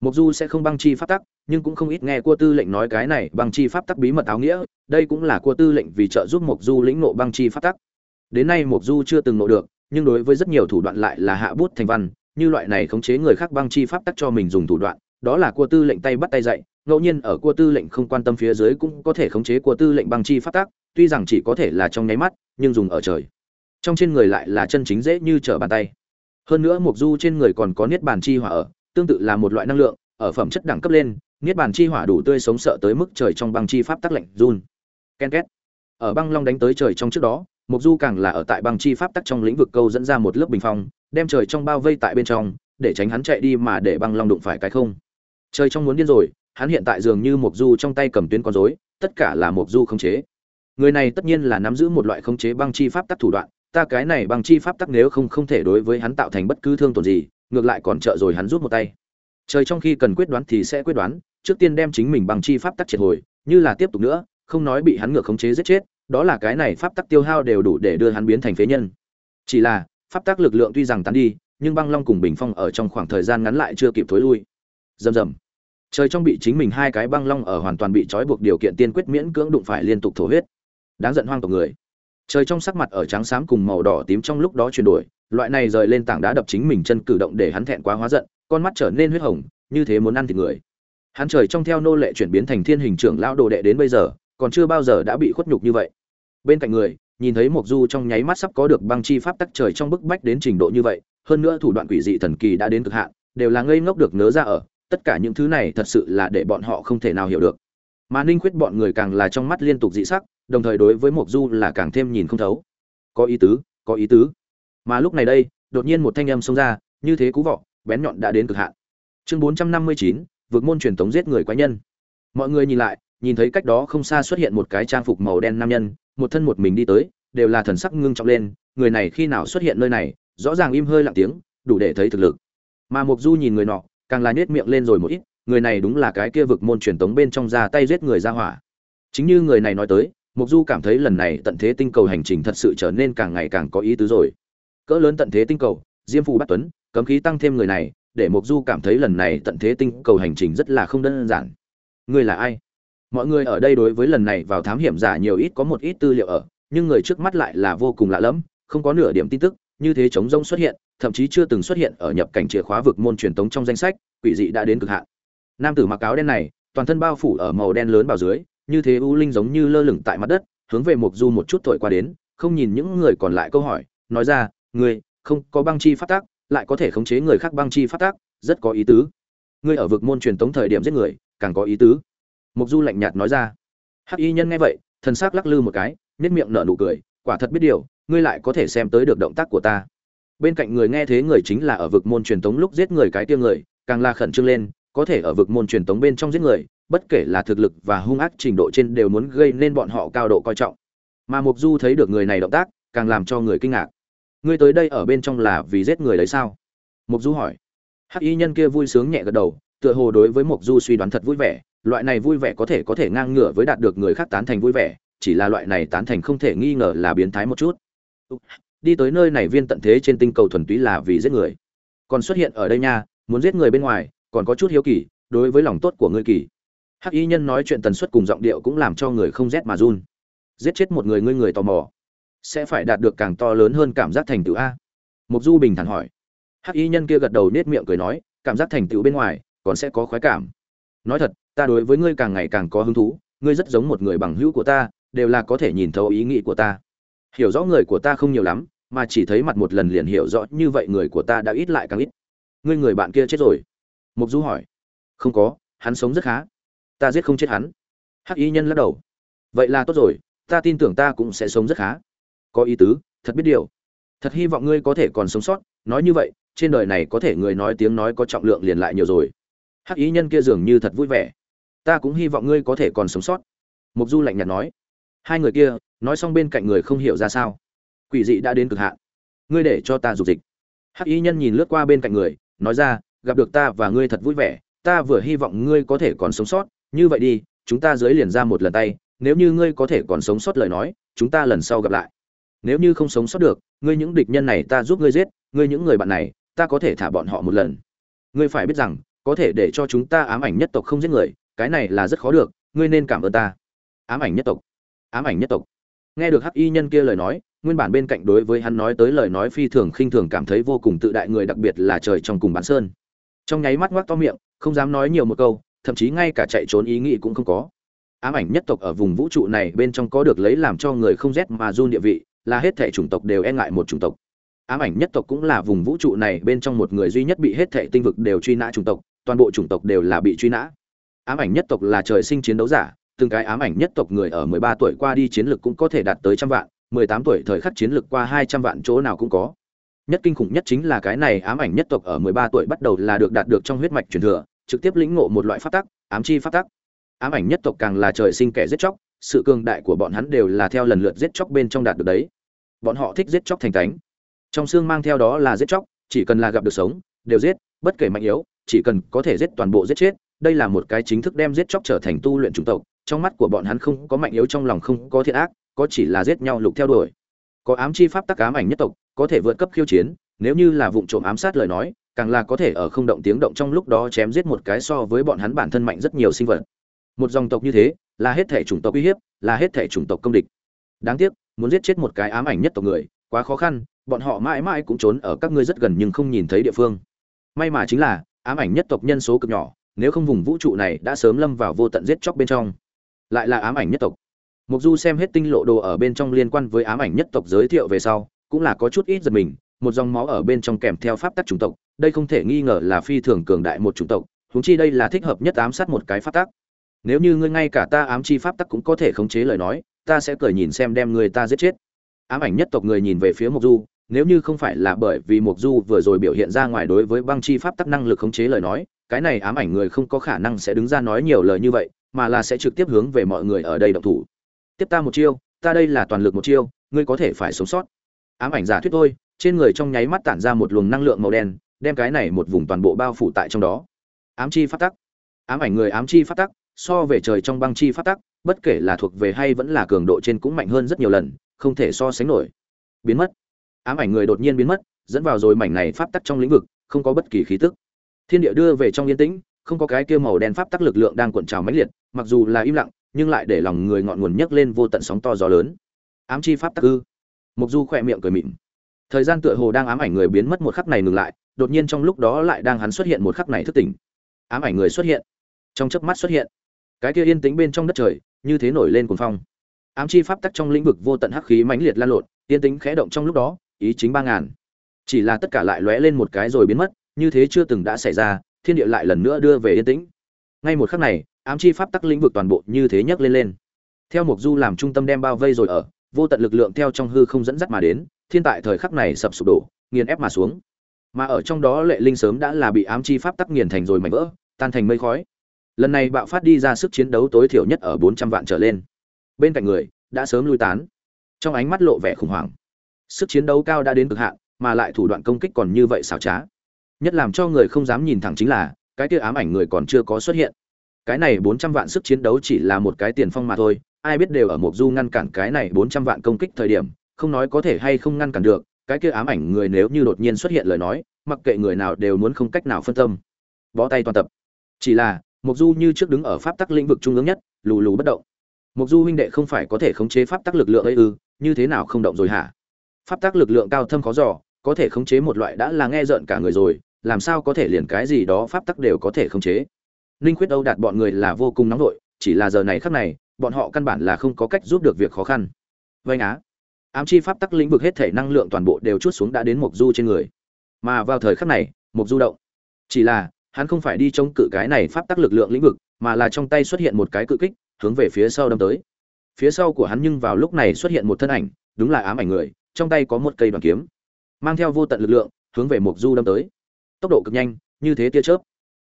Mộc du sẽ không băng chi pháp tắc, nhưng cũng không ít nghe cua tư lệnh nói cái này băng chi pháp tắc bí mật áo nghĩa, đây cũng là cua tư lệnh vì trợ giúp Mộc du lĩnh nộ băng chi pháp tắc. Đến nay Mộc du chưa từng nộ được, nhưng đối với rất nhiều thủ đoạn lại là hạ bút thành văn, như loại này khống chế người khác băng chi pháp tắc cho mình dùng thủ đoạn, đó là cua tư lệnh tay bắt tay dạy, ngẫu nhiên ở cua tư lệnh không quan tâm phía dưới cũng có thể khống chế cua tư lệnh băng chi pháp tắc, tuy rằng chỉ có thể là trong nháy mắt, nhưng dùng ở trời. Trong trên người lại là chân chính dễ như trở bàn tay. Hơn nữa Mộc du trên người còn có niết bàn chi hỏa ở tương tự là một loại năng lượng, ở phẩm chất đẳng cấp lên, niết bàn chi hỏa đủ tươi sống sợ tới mức trời trong băng chi pháp tắc lạnh run. Ken két. Ở băng long đánh tới trời trong trước đó mục du càng là ở tại băng chi pháp tắc trong lĩnh vực câu dẫn ra một lớp bình phong, đem trời trong bao vây tại bên trong, để tránh hắn chạy đi mà để băng long đụng phải cái không. Trời trong muốn điên rồi, hắn hiện tại dường như mục du trong tay cầm tuyến con rối, tất cả là mục du khống chế. Người này tất nhiên là nắm giữ một loại khống chế băng chi pháp tắc thủ đoạn, ta cái này băng chi pháp tắc nếu không không thể đối với hắn tạo thành bất cứ thương tổn gì ngược lại còn trợ rồi hắn rút một tay. Trời trong khi cần quyết đoán thì sẽ quyết đoán, trước tiên đem chính mình bằng chi pháp tắc triệt hồi, như là tiếp tục nữa, không nói bị hắn ngược khống chế giết chết, đó là cái này pháp tắc tiêu hao đều đủ để đưa hắn biến thành phế nhân. Chỉ là, pháp tắc lực lượng tuy rằng tán đi, nhưng băng long cùng bình phong ở trong khoảng thời gian ngắn lại chưa kịp thối lui. Rầm rầm. Trời trong bị chính mình hai cái băng long ở hoàn toàn bị trói buộc điều kiện tiên quyết miễn cưỡng đụng phải liên tục thổ huyết. Đáng giận hoang tộc người trời trong sắc mặt ở trắng xám cùng màu đỏ tím trong lúc đó chuyển đổi, loại này rời lên tảng đá đập chính mình chân cử động để hắn thẹn quá hóa giận, con mắt trở nên huyết hồng, như thế muốn ăn thịt người. Hắn trời trong theo nô lệ chuyển biến thành thiên hình trưởng lão đồ đệ đến bây giờ, còn chưa bao giờ đã bị khuất nhục như vậy. Bên cạnh người, nhìn thấy mộc du trong nháy mắt sắp có được băng chi pháp tắc trời trong bức bách đến trình độ như vậy, hơn nữa thủ đoạn quỷ dị thần kỳ đã đến cực hạn, đều là ngây ngốc được nớ ra ở, tất cả những thứ này thật sự là để bọn họ không thể nào hiểu được. Mà ninh khuyết bọn người càng là trong mắt liên tục dị sắc đồng thời đối với mộc du là càng thêm nhìn không thấu. Có ý tứ, có ý tứ. Mà lúc này đây, đột nhiên một thanh âm xông ra, như thế cú vọ, bén nhọn đã đến cực hạn. Chương bốn trăm năm mươi chín, vượt môn truyền tống giết người quái nhân. Mọi người nhìn lại, nhìn thấy cách đó không xa xuất hiện một cái trang phục màu đen nam nhân, một thân một mình đi tới, đều là thần sắc ngưng trọng lên, người này khi nào xuất hiện nơi này, rõ ràng im hơi lặng tiếng, đủ để thấy thực lực. Mà mục du nhìn người nọ, càng là nhếch miệng lên rồi một ít, người này đúng là cái kia vực môn truyền tống bên trong ra tay giết người ra hỏa. Chính như người này nói tới mục du cảm thấy lần này tận thế tinh cầu hành trình thật sự trở nên càng ngày càng có ý tứ rồi. Cỡ lớn tận thế tinh cầu, diêm phù bắt tuấn, cấm khí tăng thêm người này, để mục du cảm thấy lần này tận thế tinh cầu hành trình rất là không đơn giản. Người là ai? Mọi người ở đây đối với lần này vào thám hiểm giả nhiều ít có một ít tư liệu ở, nhưng người trước mắt lại là vô cùng lạ lẫm, không có nửa điểm tin tức, như thế chống rông xuất hiện, thậm chí chưa từng xuất hiện ở nhập cảnh chìa khóa vực môn truyền tống trong danh sách, quỷ dị đã đến cực hạn. Nam tử mặc áo đen này, toàn thân bao phủ ở màu đen lớn vào dưới như thế u linh giống như lơ lửng tại mặt đất, hướng về mục du một chút thổi qua đến, không nhìn những người còn lại câu hỏi, nói ra, ngươi, không có băng chi phát tác lại có thể khống chế người khác băng chi phát tác rất có ý tứ. Ngươi ở vực môn truyền tống thời điểm giết người, càng có ý tứ. Mục du lạnh nhạt nói ra. Hắc y nhân nghe vậy, thần sắc lắc lư một cái nét miệng nở nụ cười, quả thật biết điều, ngươi lại có thể xem tới được động tác của ta. Bên cạnh người nghe thế người chính là ở vực môn truyền tống lúc giết người cái tiêu người, càng là khẩn trương lên, có thể ở vực môn truyền tống bên trong giết người bất kể là thực lực và hung ác trình độ trên đều muốn gây nên bọn họ cao độ coi trọng. Mà mục du thấy được người này động tác, càng làm cho người kinh ngạc. Ngươi tới đây ở bên trong là vì giết người đấy sao? Mục du hỏi. Hắc y nhân kia vui sướng nhẹ gật đầu, tựa hồ đối với mục du suy đoán thật vui vẻ, loại này vui vẻ có thể có thể ngang ngửa với đạt được người khác tán thành vui vẻ, chỉ là loại này tán thành không thể nghi ngờ là biến thái một chút. Đi tới nơi này viên tận thế trên tinh cầu thuần túy là vì giết người. Còn xuất hiện ở đây nha, muốn giết người bên ngoài, còn có chút hiếu kỳ, đối với lòng tốt của ngươi kỳ hắc y nhân nói chuyện tần suất cùng giọng điệu cũng làm cho người không rét mà run. Giết chết một người ngươi người tò mò, sẽ phải đạt được càng to lớn hơn cảm giác thành tựu a. Mục du bình thản hỏi. Hắc y nhân kia gật đầu nết miệng cười nói, cảm giác thành tựu bên ngoài, còn sẽ có khoái cảm. Nói thật, ta đối với ngươi càng ngày càng có hứng thú, ngươi rất giống một người bằng hữu của ta, đều là có thể nhìn thấu ý nghĩ của ta. Hiểu rõ người của ta không nhiều lắm, mà chỉ thấy mặt một lần liền hiểu rõ như vậy người của ta đã ít lại càng ít. Ngươi người bạn kia chết rồi. Mục du hỏi. Không có, hắn sống rất khá ta giết không chết hắn. Hắc y nhân lắc đầu. Vậy là tốt rồi, ta tin tưởng ta cũng sẽ sống rất khá. Có ý tứ, thật biết điều. Thật hy vọng ngươi có thể còn sống sót, nói như vậy, trên đời này có thể người nói tiếng nói có trọng lượng liền lại nhiều rồi. Hắc ý nhân kia dường như thật vui vẻ. Ta cũng hy vọng ngươi có thể còn sống sót. Mục du lạnh nhạt nói. Hai người kia, nói xong bên cạnh người không hiểu ra sao. Quỷ dị đã đến cực hạn. Ngươi để cho ta dục dịch. Hắc y nhân nhìn lướt qua bên cạnh người, nói ra, gặp được ta và ngươi thật vui vẻ, ta vừa hy vọng ngươi có thể còn sống sót như vậy đi, chúng ta dưới liền ra một lần tay, nếu như ngươi có thể còn sống sót lời nói, chúng ta lần sau gặp lại. Nếu như không sống sót được, ngươi những địch nhân này ta giúp ngươi giết, ngươi những người bạn này, ta có thể thả bọn họ một lần. Ngươi phải biết rằng, có thể để cho chúng ta ám ảnh nhất tộc không giết người, cái này là rất khó được, ngươi nên cảm ơn ta. Ám ảnh nhất tộc. Ám ảnh nhất tộc. Nghe được hắc y nhân kia lời nói, nguyên bản bên cạnh đối với hắn nói tới lời nói phi thường khinh thường cảm thấy vô cùng tự đại người, đặc biệt là trời trong cùng bán sơn. Trong nháy mắt ngoác to miệng, không dám nói nhiều một câu thậm chí ngay cả chạy trốn ý nghĩ cũng không có. Ám ảnh nhất tộc ở vùng vũ trụ này bên trong có được lấy làm cho người không rét mà run địa vị, là hết thể chủng tộc đều e ngại một chủng tộc. Ám ảnh nhất tộc cũng là vùng vũ trụ này bên trong một người duy nhất bị hết thể tinh vực đều truy nã chủng tộc, toàn bộ chủng tộc đều là bị truy nã. Ám ảnh nhất tộc là trời sinh chiến đấu giả, từng cái ám ảnh nhất tộc người ở 13 tuổi qua đi chiến lực cũng có thể đạt tới trăm vạn 18 tuổi thời khắc chiến lực qua 200 vạn chỗ nào cũng có. Nhất kinh khủng nhất chính là cái này ám ảnh nhất tộc ở 13 tuổi bắt đầu là được đạt được trong huyết mạch truyền thừa trực tiếp lĩnh ngộ một loại pháp tắc, ám chi pháp tắc. Ám ảnh nhất tộc càng là trời sinh kẻ giết chóc, sự cường đại của bọn hắn đều là theo lần lượt giết chóc bên trong đạt được đấy. Bọn họ thích giết chóc thành tánh. trong xương mang theo đó là giết chóc, chỉ cần là gặp được sống, đều giết, bất kể mạnh yếu, chỉ cần có thể giết toàn bộ giết chết, đây là một cái chính thức đem giết chóc trở thành tu luyện chủng tộc, trong mắt của bọn hắn không có mạnh yếu, trong lòng không có thiện ác, có chỉ là giết nhau lục theo đuổi. Có ám chi pháp tắc ám ảnh nhất tộc, có thể vượt cấp khiêu chiến, nếu như là vụng trộm ám sát lời nói càng là có thể ở không động tiếng động trong lúc đó chém giết một cái so với bọn hắn bản thân mạnh rất nhiều sinh vật. Một dòng tộc như thế, là hết thể chủng tộc uy hiếp, là hết thể chủng tộc công địch. Đáng tiếc, muốn giết chết một cái ám ảnh nhất tộc người, quá khó khăn, bọn họ mãi mãi cũng trốn ở các ngươi rất gần nhưng không nhìn thấy địa phương. May mà chính là, ám ảnh nhất tộc nhân số cực nhỏ, nếu không vùng vũ trụ này đã sớm lâm vào vô tận giết chóc bên trong. Lại là ám ảnh nhất tộc. Mục du xem hết tinh lộ đồ ở bên trong liên quan với ám ảnh nhất tộc giới thiệu về sau, cũng là có chút ít giật mình, một dòng máu ở bên trong kèm theo pháp tắc chủng tộc đây không thể nghi ngờ là phi thường cường đại một chủng tộc, huống chi đây là thích hợp nhất ám sát một cái pháp tắc. Nếu như ngươi ngay cả ta ám chi pháp tắc cũng có thể khống chế lời nói, ta sẽ cười nhìn xem đem người ta giết chết. Ám ảnh nhất tộc người nhìn về phía Mộc du, nếu như không phải là bởi vì Mộc du vừa rồi biểu hiện ra ngoài đối với băng chi pháp tắc năng lực khống chế lời nói, cái này ám ảnh người không có khả năng sẽ đứng ra nói nhiều lời như vậy, mà là sẽ trực tiếp hướng về mọi người ở đây động thủ. Tiếp ta một chiêu, ta đây là toàn lực một chiêu, ngươi có thể phải sống sót. Ám ảnh giả thuyết thôi, trên người trong nháy mắt tản ra một luồng năng lượng màu đen đem cái này một vùng toàn bộ bao phủ tại trong đó. Ám chi phát tắc. Ám ảnh người ám chi phát tắc, so về trời trong băng chi phát tắc, bất kể là thuộc về hay vẫn là cường độ trên cũng mạnh hơn rất nhiều lần, không thể so sánh nổi. Biến mất. Ám ảnh người đột nhiên biến mất, dẫn vào rồi mảnh này pháp tắc trong lĩnh vực, không có bất kỳ khí tức. Thiên địa đưa về trong yên tĩnh, không có cái kia màu đen pháp tắc lực lượng đang cuộn trào mãnh liệt, mặc dù là im lặng, nhưng lại để lòng người ngọn nguồn nhấc lên vô tận sóng to gió lớn. Ám chi pháp tắc ư? Mục du khỏe miệng cười mịn thời gian tựa hồ đang ám ảnh người biến mất một khắc này ngừng lại đột nhiên trong lúc đó lại đang hắn xuất hiện một khắc này thức tỉnh. Ám ảnh người xuất hiện. Trong chớp mắt xuất hiện. Cái kia yên tĩnh bên trong đất trời, như thế nổi lên cuồng phong. Ám chi pháp tắc trong lĩnh vực vô tận hắc khí mãnh liệt lan lộn, yên tĩnh khẽ động trong lúc đó, ý chính ba ngàn. Chỉ là tất cả lại lóe lên một cái rồi biến mất, như thế chưa từng đã xảy ra, thiên địa lại lần nữa đưa về yên tĩnh. Ngay một khắc này, ám chi pháp tắc lĩnh vực toàn bộ như thế nhấc lên lên. Theo mục du làm trung tâm đem bao vây rồi ở, vô tận lực lượng theo trong hư không dẫn dắt mà đến, thiên tại thời khắc này sập sụp đổ, nghiền ép mà xuống mà ở trong đó lệ linh sớm đã là bị ám chi pháp tắc nghiền thành rồi mảnh vỡ, tan thành mây khói. Lần này bạo phát đi ra sức chiến đấu tối thiểu nhất ở bốn trăm vạn trở lên. Bên cạnh người, đã sớm lui tán. Trong ánh mắt lộ vẻ khủng hoảng. Sức chiến đấu cao đã đến cực hạn, mà lại thủ đoạn công kích còn như vậy xảo trá. Nhất làm cho người không dám nhìn thẳng chính là, cái kia ám ảnh người còn chưa có xuất hiện. Cái này bốn trăm vạn sức chiến đấu chỉ là một cái tiền phong mà thôi, ai biết đều ở mục du ngăn cản cái này bốn trăm vạn công kích thời điểm, không nói có thể hay không ngăn cản được cái kia ám ảnh người nếu như đột nhiên xuất hiện lời nói, mặc kệ người nào đều muốn không cách nào phân tâm. Bó tay toàn tập. Chỉ là mục du như trước đứng ở pháp tắc lĩnh vực trung ương nhất, lù lù bất động. Mục du huynh đệ không phải có thể khống chế pháp tắc lực lượng ấy ư, như thế nào không động rồi hả? Pháp tắc lực lượng cao thâm khó dò, có thể khống chế một loại đã là nghe rợn cả người rồi, làm sao có thể liền cái gì đó pháp tắc đều có thể khống chế? Ninh khuyết âu đạt bọn người là vô cùng nóng vội, chỉ là giờ này khắc này, bọn họ căn bản là không có cách giúp được việc khó khăn. Vâng á ám chi pháp tắc lĩnh vực hết thể năng lượng toàn bộ đều chút xuống đã đến mục du trên người. Mà vào thời khắc này mục du động. Chỉ là, hắn không phải đi chống cự cái này pháp tắc lực lượng lĩnh vực, mà là trong tay xuất hiện một cái cự kích, hướng về phía sau đâm tới. Phía sau của hắn nhưng vào lúc này xuất hiện một thân ảnh, đúng là ám ảnh người, trong tay có một cây đoàn kiếm. Mang theo vô tận lực lượng, hướng về mục du đâm tới. Tốc độ cực nhanh, như thế tia chớp.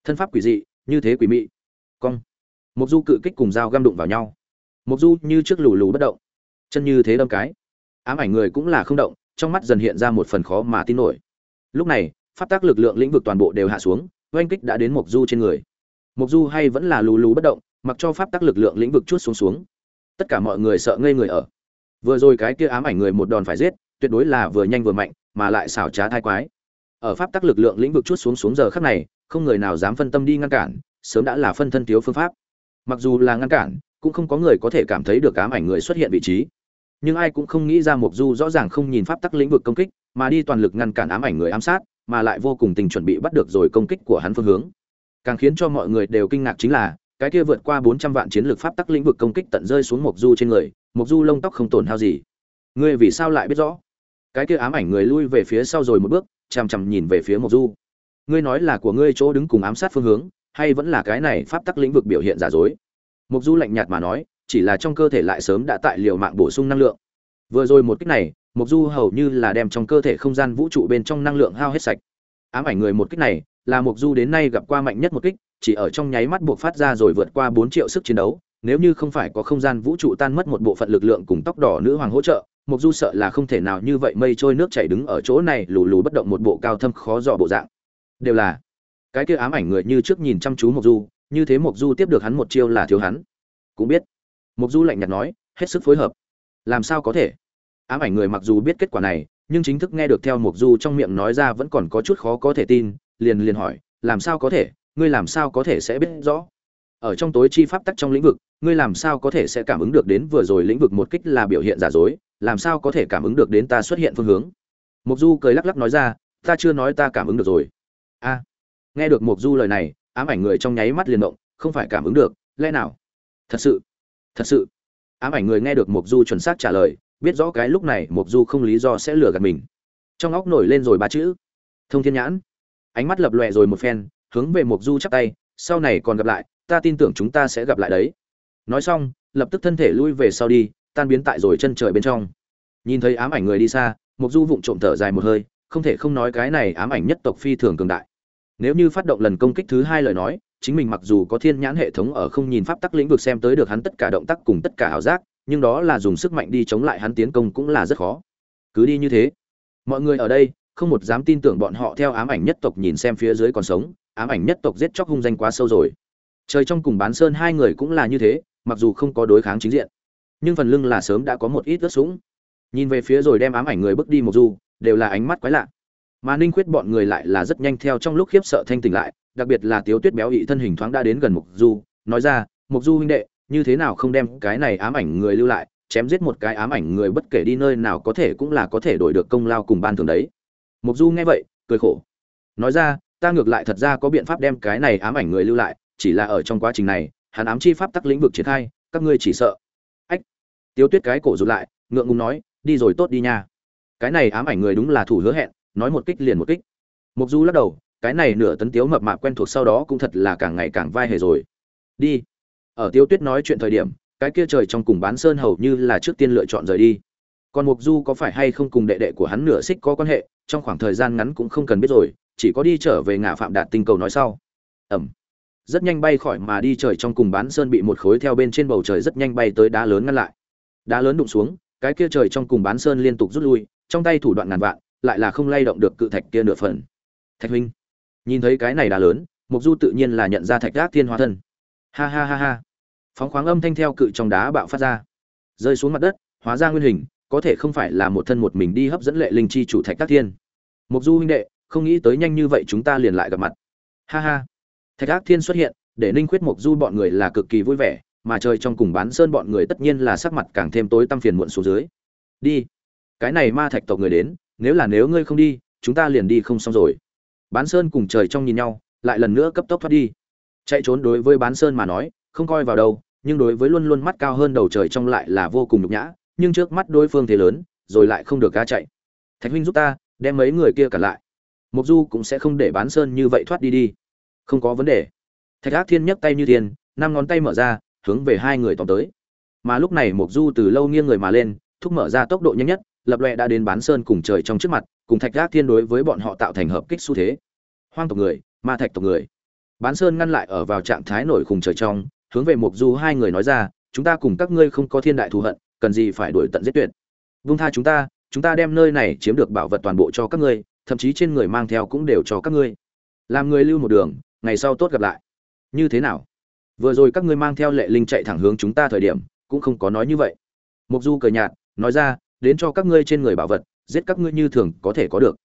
Thân pháp quỷ dị, như thế quỷ mị. Cong. Mục du cự kích cùng dao găm đụng vào nhau. Mục du như trước lù lù bất động. Chân như thế đâm cái ám ảnh người cũng là không động, trong mắt dần hiện ra một phần khó mà tin nổi. Lúc này, pháp tác lực lượng lĩnh vực toàn bộ đều hạ xuống, oanh kích đã đến mộc du trên người. Mộc du hay vẫn là lù lù bất động, mặc cho pháp tác lực lượng lĩnh vực chút xuống xuống. Tất cả mọi người sợ ngây người ở. Vừa rồi cái kia ám ảnh người một đòn phải giết, tuyệt đối là vừa nhanh vừa mạnh, mà lại xảo trá thai quái. Ở pháp tắc lực lượng lĩnh vực chút xuống xuống giờ khắc này, không người nào dám phân tâm đi ngăn cản, sớm đã là phân thân thiếu phương pháp. Mặc dù là ngăn cản, cũng không có người có thể cảm thấy được ám ảnh người xuất hiện vị trí nhưng ai cũng không nghĩ ra mục du rõ ràng không nhìn pháp tắc lĩnh vực công kích, mà đi toàn lực ngăn cản ám ảnh người ám sát, mà lại vô cùng tình chuẩn bị bắt được rồi công kích của hắn phương hướng. Càng khiến cho mọi người đều kinh ngạc chính là, cái kia vượt qua 400 vạn chiến lược pháp tắc lĩnh vực công kích tận rơi xuống mục du trên người mục du lông tóc không tổn hao gì. Ngươi vì sao lại biết rõ? Cái kia ám ảnh người lui về phía sau rồi một bước, chằm chằm nhìn về phía mục du. Ngươi nói là của ngươi chỗ đứng cùng ám sát phương hướng, hay vẫn là cái này pháp tắc lĩnh vực biểu hiện giả dối? Mục du lạnh nhạt mà nói chỉ là trong cơ thể lại sớm đã tại liều mạng bổ sung năng lượng. Vừa rồi một kích này mục du hầu như là đem trong cơ thể không gian vũ trụ bên trong năng lượng hao hết sạch. Ám ảnh người một kích này, là mục du đến nay gặp qua mạnh nhất một kích, chỉ ở trong nháy mắt buộc phát ra rồi vượt qua 4 triệu sức chiến đấu, nếu như không phải có không gian vũ trụ tan mất một bộ phận lực lượng cùng tóc đỏ nữ hoàng hỗ trợ mục du sợ là không thể nào như vậy mây trôi nước chảy đứng ở chỗ này lù lù bất động một bộ cao thâm khó dò bộ dạng. Đều là, cái kia ám ảnh người như trước nhìn chăm chú mộc du, như thế mộc du tiếp được hắn một chiêu là thiếu hắn. Cũng biết mộc du lạnh nhạt nói, hết sức phối hợp. Làm sao có thể? Ám ảnh người mặc dù biết kết quả này, nhưng chính thức nghe được theo mộc du trong miệng nói ra vẫn còn có chút khó có thể tin, liền liền hỏi, làm sao có thể? Ngươi làm sao có thể sẽ biết rõ? Ở trong tối chi pháp tắc trong lĩnh vực, ngươi làm sao có thể sẽ cảm ứng được đến vừa rồi lĩnh vực một kích là biểu hiện giả dối? Làm sao có thể cảm ứng được đến ta xuất hiện phương hướng? Mục du cười lắc lắc nói ra, ta chưa nói ta cảm ứng được rồi. A. Nghe được mục du lời này, ám ảnh người trong nháy mắt liền động, không phải cảm ứng được, lẽ nào? Thật sự thật sự. Ám ảnh người nghe được mục du chuẩn xác trả lời, biết rõ cái lúc này mục du không lý do sẽ lừa gạt mình. Trong óc nổi lên rồi ba chữ. Thông thiên nhãn. Ánh mắt lập lòe rồi một phen, hướng về mục du chắp tay, sau này còn gặp lại, ta tin tưởng chúng ta sẽ gặp lại đấy. Nói xong, lập tức thân thể lui về sau đi, tan biến tại rồi chân trời bên trong. Nhìn thấy ám ảnh người đi xa mục du vụng trộm thở dài một hơi, không thể không nói cái này ám ảnh nhất tộc phi thường cường đại. Nếu như phát động lần công kích thứ hai lời nói chính mình mặc dù có thiên nhãn hệ thống ở không nhìn pháp tắc lĩnh vực xem tới được hắn tất cả động tác cùng tất cả ảo giác, nhưng đó là dùng sức mạnh đi chống lại hắn tiến công cũng là rất khó. Cứ đi như thế. Mọi người ở đây, không một dám tin tưởng bọn họ theo ám ảnh nhất tộc nhìn xem phía dưới còn sống, ám ảnh nhất tộc giết chóc hung danh quá sâu rồi. Trời trong cùng bán sơn hai người cũng là như thế, mặc dù không có đối kháng chính diện, nhưng phần lưng là sớm đã có một ít ướt sũng. Nhìn về phía rồi đem ám ảnh người bước đi một du, đều là ánh mắt quái lạ. Mà ninh khuyết bọn người lại là rất nhanh theo trong lúc khiếp sợ thanh tỉnh lại đặc biệt là tiếu tuyết béo ị thân hình thoáng đã đến gần mục du, nói ra mục du huynh đệ, như thế nào không đem cái này ám ảnh người lưu lại, chém giết một cái ám ảnh người bất kể đi nơi nào có thể cũng là có thể đổi được công lao cùng ban thường đấy. Mục du nghe vậy, cười khổ. Nói ra, ta ngược lại thật ra có biện pháp đem cái này ám ảnh người lưu lại, chỉ là ở trong quá trình này, hắn ám chi pháp tắc lĩnh vực triển khai, các ngươi chỉ sợ. Ách. Tiếu tuyết cái cổ rụt lại, ngượng ngùng nói, đi rồi tốt đi nha. Cái này ám ảnh người đúng là thủ hứa hẹn, nói một kích liền một kích. Mục du lắc đầu cái này nửa tấn tiếu mập mạp quen thuộc sau đó cũng thật là càng ngày càng vai hề rồi. Đi. Ở tiếu tuyết nói chuyện thời điểm, cái kia trời trong cùng bán sơn hầu như là trước tiên lựa chọn rời đi. Còn mục du có phải hay không cùng đệ đệ của hắn nửa xích có quan hệ, trong khoảng thời gian ngắn cũng không cần biết rồi, chỉ có đi trở về ngã phạm đạt tinh cầu nói sau. Ẩm. Rất nhanh bay khỏi mà đi trời trong cùng bán sơn bị một khối theo bên trên bầu trời rất nhanh bay tới đá lớn ngăn lại. Đá lớn đụng xuống, cái kia trời trong cùng bán sơn liên tục rút lui, trong tay thủ đoạn ngàn vạn, lại là không lay động được cự thạch kia nửa phần. Thạch huynh nhìn thấy cái này đá lớn mục du tự nhiên là nhận ra thạch gác thiên hóa thân. Ha ha ha ha. Phóng khoáng âm thanh theo cự trong đá bạo phát ra. Rơi xuống mặt đất, hóa ra nguyên hình, có thể không phải là một thân một mình đi hấp dẫn lệ linh chi chủ thạch gác thiên. Mục du huynh đệ, không nghĩ tới nhanh như vậy chúng ta liền lại gặp mặt. Ha ha. Thạch gác thiên xuất hiện, để ninh khuyết mục du bọn người là cực kỳ vui vẻ, mà trời trong cùng bán sơn bọn người tất nhiên là sắc mặt càng thêm tối tăm phiền muộn xuống dưới. Đi. Cái này ma thạch tộc người đến, nếu là nếu ngươi không đi, chúng ta liền đi không xong rồi bán sơn cùng trời trong nhìn nhau, lại lần nữa cấp tốc thoát đi. Chạy trốn đối với bán sơn mà nói, không coi vào đâu, nhưng đối với luôn luôn mắt cao hơn đầu trời trong lại là vô cùng nhục nhã, nhưng trước mắt đối phương thế lớn, rồi lại không được cá chạy. Thạch huynh giúp ta, đem mấy người kia cản lại. Mục du cũng sẽ không để bán sơn như vậy thoát đi đi. Không có vấn đề. Thạch ác thiên nhấc tay như tiền năm ngón tay mở ra, hướng về hai người tóm tới. Mà lúc này mục du từ lâu nghiêng người mà lên, thúc mở ra tốc độ nhanh nhất, lập loè đã đến bán sơn cùng trời trong trước mặt cùng thạch gác thiên đối với bọn họ tạo thành hợp kích xu thế. Hoang tộc người, ma thạch tộc người. Bán sơn ngăn lại ở vào trạng thái nổi khùng trời trong, hướng về mục du hai người nói ra, chúng ta cùng các ngươi không có thiên đại thù hận, cần gì phải đuổi tận giết tuyệt. Vung tha chúng ta chúng ta đem nơi này chiếm được bảo vật toàn bộ cho các ngươi, thậm chí trên người mang theo cũng đều cho các ngươi. Làm người lưu một đường, ngày sau tốt gặp lại. Như thế nào? Vừa rồi các ngươi mang theo lệ linh chạy thẳng hướng chúng ta thời điểm, cũng không có nói như vậy. Mục du cười nhạt, nói ra, đến cho các ngươi trên người bảo vật giết các ngươi như thường có thể có được.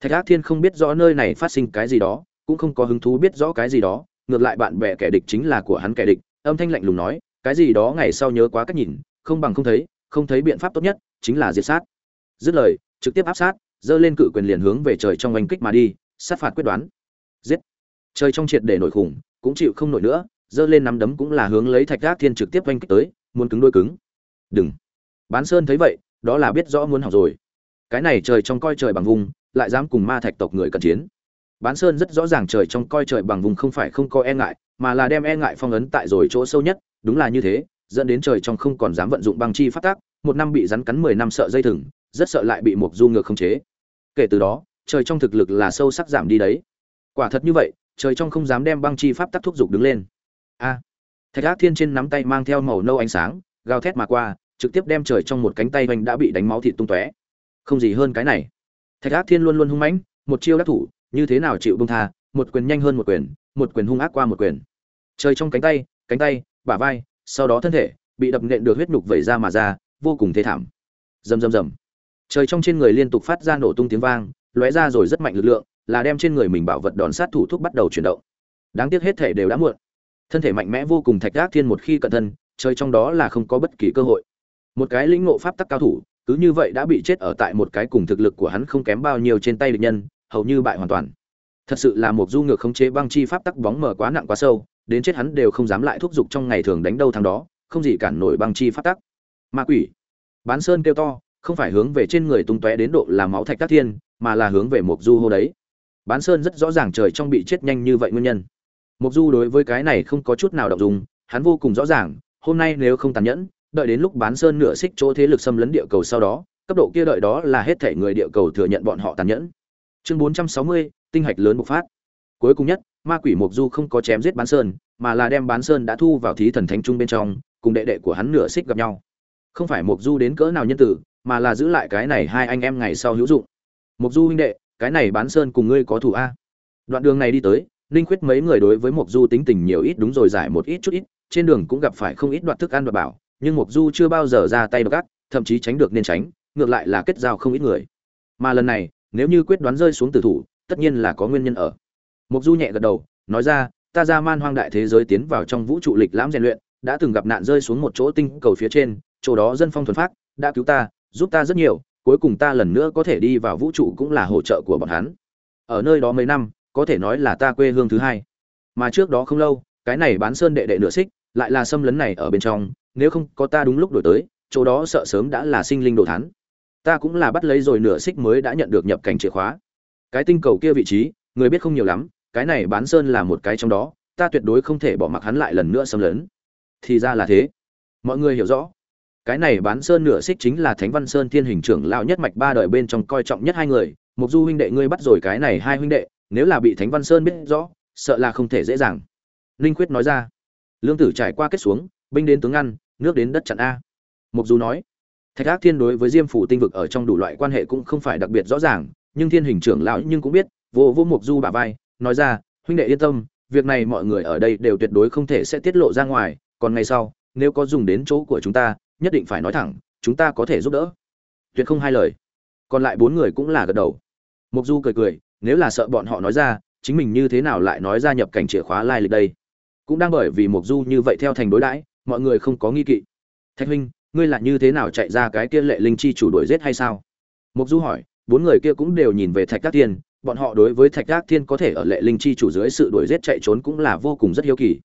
Thạch ác thiên không biết rõ nơi này phát sinh cái gì đó, cũng không có hứng thú biết rõ cái gì đó, ngược lại bạn bè kẻ địch chính là của hắn kẻ địch, âm thanh lạnh lùng nói, cái gì đó ngày sau nhớ quá cách nhìn, không bằng không thấy không thấy biện pháp tốt nhất, chính là diệt sát. Dứt lời, trực tiếp áp sát, giơ lên cự quyền liền hướng về trời trong oanh kích mà đi, sát phạt quyết đoán. Giết. Trời trong triệt để nổi khủng, cũng chịu không nổi nữa, giơ lên nắm đấm cũng là hướng lấy thạch gác thiên trực tiếp oanh kích tới, muốn cứng đôi cứng. Đừng. Bán sơn thấy vậy, đó là biết rõ muốn học rồi cái này trời trong coi trời bằng vùng, lại dám cùng ma thạch tộc người cận chiến. Bán sơn rất rõ ràng trời trong coi trời bằng vùng không phải không có e ngại, mà là đem e ngại phong ấn tại rồi chỗ sâu nhất, đúng là như thế, dẫn đến trời trong không còn dám vận dụng băng chi phát tác, một năm bị rắn cắn mười năm sợ dây thừng, rất sợ lại bị một du ngược không chế. Kể từ đó, trời trong thực lực là sâu sắc giảm đi đấy. Quả thật như vậy, trời trong không dám đem băng chi pháp tắc thúc giục đứng lên. A. Thạch ác thiên trên nắm tay mang theo màu nâu ánh sáng, gào thét mà qua, trực tiếp đem trời trong một cánh tay hoành đã bị đánh máu thịt tung tóe không gì hơn cái này. Thạch ác thiên luôn luôn hung mãnh, một chiêu đắc thủ, như thế nào chịu bông tha, một quyền nhanh hơn một quyền một quyền hung ác qua một quyền. Trời trong cánh tay cánh tay, bả vai, sau đó thân thể, bị đập nện được huyết nhục vẩy ra mà ra, vô cùng thê thảm. Rầm rầm rầm. Trời trong trên người liên tục phát ra nổ tung tiếng vang, lóe ra rồi rất mạnh lực lượng, là đem trên người mình bảo vật đòn sát thủ thuốc bắt đầu chuyển động. Đáng tiếc hết thể đều đã muộn. Thân thể mạnh mẽ vô cùng thạch ác thiên một khi cận thân, trời trong đó là không có bất kỳ cơ hội. Một cái lĩnh ngộ pháp tắc cao thủ cứ như vậy đã bị chết ở tại một cái cùng thực lực của hắn không kém bao nhiêu trên tay địch nhân, hầu như bại hoàn toàn. Thật sự là một du ngược khống chế băng chi pháp tắc bóng mở quá nặng quá sâu, đến chết hắn đều không dám lại thúc giục trong ngày thường đánh đâu thằng đó, không gì cản nổi băng chi pháp tắc. Ma quỷ. Bán sơn kêu to, không phải hướng về trên người tung tóe đến độ là máu thạch các thiên, mà là hướng về một du hô đấy. Bán sơn rất rõ ràng trời trong bị chết nhanh như vậy nguyên nhân. Mộc du đối với cái này không có chút nào động dung, hắn vô cùng rõ ràng, hôm nay nếu không tàn nhẫn đợi đến lúc bán sơn nửa xích chỗ thế lực xâm lấn địa cầu sau đó cấp độ kia đợi đó là hết thể người địa cầu thừa nhận bọn họ tàn nhẫn. Chương 460, tinh hạch lớn bộc phát. Cuối cùng nhất ma quỷ mục du không có chém giết bán sơn mà là đem bán sơn đã thu vào thí thần thánh trung bên trong cùng đệ đệ của hắn nửa xích gặp nhau. Không phải mục du đến cỡ nào nhân tử mà là giữ lại cái này hai anh em ngày sau hữu dụng. Mục du huynh đệ cái này bán sơn cùng ngươi có thủ a. Đoạn đường này đi tới ninh khuyết mấy người đối với mục du tính tình nhiều ít đúng rồi giải một ít chút ít trên đường cũng gặp phải không ít đoạn thức ăn và bảo nhưng mục du chưa bao giờ ra tay đ gắt thậm chí tránh được nên tránh, ngược lại là kết giao không ít người. Mà lần này, nếu như quyết đoán rơi xuống tử thủ, tất nhiên là có nguyên nhân ở. Mục du nhẹ gật đầu, nói ra, ta ra man hoang đại thế giới tiến vào trong vũ trụ lịch lãm rèn luyện, đã từng gặp nạn rơi xuống một chỗ tinh cầu phía trên, chỗ đó dân phong thuần phát đã cứu ta, giúp ta rất nhiều, cuối cùng ta lần nữa có thể đi vào vũ trụ cũng là hỗ trợ của bọn hắn. Ở nơi đó mấy năm, có thể nói là ta quê hương thứ hai. Mà trước đó không lâu, cái này bán sơn đệ đệ nửa xích, lại là xâm lấn này ở bên trong nếu không có ta đúng lúc đổi tới, chỗ đó sợ sớm đã là sinh linh đồ thán. Ta cũng là bắt lấy rồi nửa xích mới đã nhận được nhập cảnh chìa khóa. Cái tinh cầu kia vị trí, người biết không nhiều lắm, cái này bán sơn là một cái trong đó, ta tuyệt đối không thể bỏ mặc hắn lại lần nữa xâm lấn. Thì ra là thế. Mọi người hiểu rõ. Cái này bán sơn nửa xích chính là thánh văn sơn thiên hình trưởng lão nhất mạch ba đời bên trong coi trọng nhất hai người, mục du huynh đệ ngươi bắt rồi cái này hai huynh đệ, nếu là bị thánh văn sơn biết rõ, sợ là không thể dễ dàng. Linh quyết nói ra. Lương tử trải qua kết xuống, binh đến tướng ngăn nước đến đất chặn a. Mục du nói, thạch ác thiên đối với diêm phủ tinh vực ở trong đủ loại quan hệ cũng không phải đặc biệt rõ ràng, nhưng thiên hình trưởng lão nhưng cũng biết, vô vô mục du bà vai, nói ra, huynh đệ yên tâm, việc này mọi người ở đây đều tuyệt đối không thể sẽ tiết lộ ra ngoài, còn ngày sau, nếu có dùng đến chỗ của chúng ta, nhất định phải nói thẳng, chúng ta có thể giúp đỡ. Tuyệt không hai lời. Còn lại bốn người cũng là gật đầu. Mục du cười cười, nếu là sợ bọn họ nói ra, chính mình như thế nào lại nói ra nhập cảnh chìa khóa lai lịch đây? Cũng đang bởi vì mục du như vậy theo thành đối đãi mọi người không có nghi kỵ. Thạch huynh, ngươi là như thế nào chạy ra cái kia lệ linh chi chủ đuổi giết hay sao? Mục du hỏi, bốn người kia cũng đều nhìn về thạch các thiên, bọn họ đối với thạch các thiên có thể ở lệ linh chi chủ dưới sự đuổi giết chạy trốn cũng là vô cùng rất hiếu kỳ.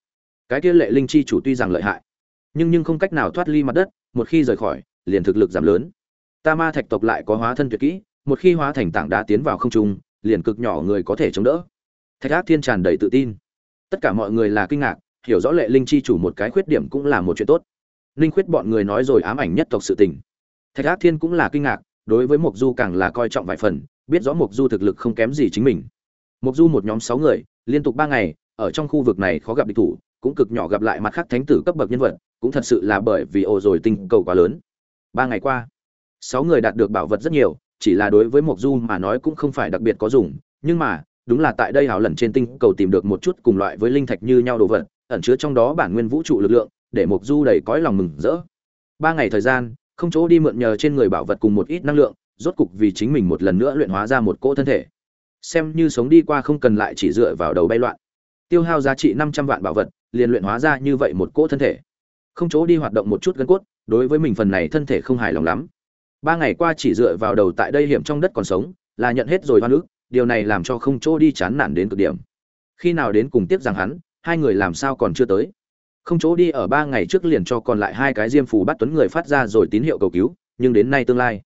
Cái kia lệ linh chi chủ tuy rằng lợi hại, nhưng nhưng không cách nào thoát ly mặt đất, một khi rời khỏi, liền thực lực giảm lớn. Ta ma thạch tộc lại có hóa thân tuyệt kỹ, một khi hóa thành tảng đá tiến vào không trung, liền cực nhỏ người có thể chống đỡ. Thạch ác thiên tràn đầy tự tin. Tất cả mọi người là kinh ngạc hiểu rõ lệ linh chi chủ một cái khuyết điểm cũng là một chuyện tốt. Linh khuyết bọn người nói rồi ám ảnh nhất tộc sự tình. Thạch ác thiên cũng là kinh ngạc, đối với mục du càng là coi trọng vài phần, biết rõ mục du thực lực không kém gì chính mình. Mục du một nhóm sáu người, liên tục ba ngày, ở trong khu vực này khó gặp địch thủ, cũng cực nhỏ gặp lại mặt khác thánh tử cấp bậc nhân vật, cũng thật sự là bởi vì ồ rồi tinh cầu quá lớn. Ba ngày qua, sáu người đạt được bảo vật rất nhiều, chỉ là đối với mộc du mà nói cũng không phải đặc biệt có dùng, nhưng mà, đúng là tại đây hào lần trên tinh cầu tìm được một chút cùng loại với linh thạch như nhau đồ vật ẩn chứa trong đó bản nguyên vũ trụ lực lượng, để mộc du đầy cõi lòng mừng rỡ. Ba ngày thời gian, không chỗ đi mượn nhờ trên người bảo vật cùng một ít năng lượng, rốt cục vì chính mình một lần nữa luyện hóa ra một cỗ thân thể. Xem như sống đi qua không cần lại chỉ dựa vào đầu bay loạn. Tiêu hao giá trị năm trăm vạn bảo vật, liền luyện hóa ra như vậy một cỗ thân thể. Không chỗ đi hoạt động một chút gân cốt, đối với mình phần này thân thể không hài lòng lắm. Ba ngày qua chỉ dựa vào đầu tại đây hiểm trong đất còn sống, là nhận hết rồi hoa nước điều này làm cho không chỗ đi chán nản đến cực điểm. Khi nào đến cùng tiếp rằng hắn hai người làm sao còn chưa tới? Không chỗ đi ở ba ngày trước liền cho còn lại hai cái diêm phù bắt tuấn người phát ra rồi tín hiệu cầu cứu, nhưng đến nay tương lai,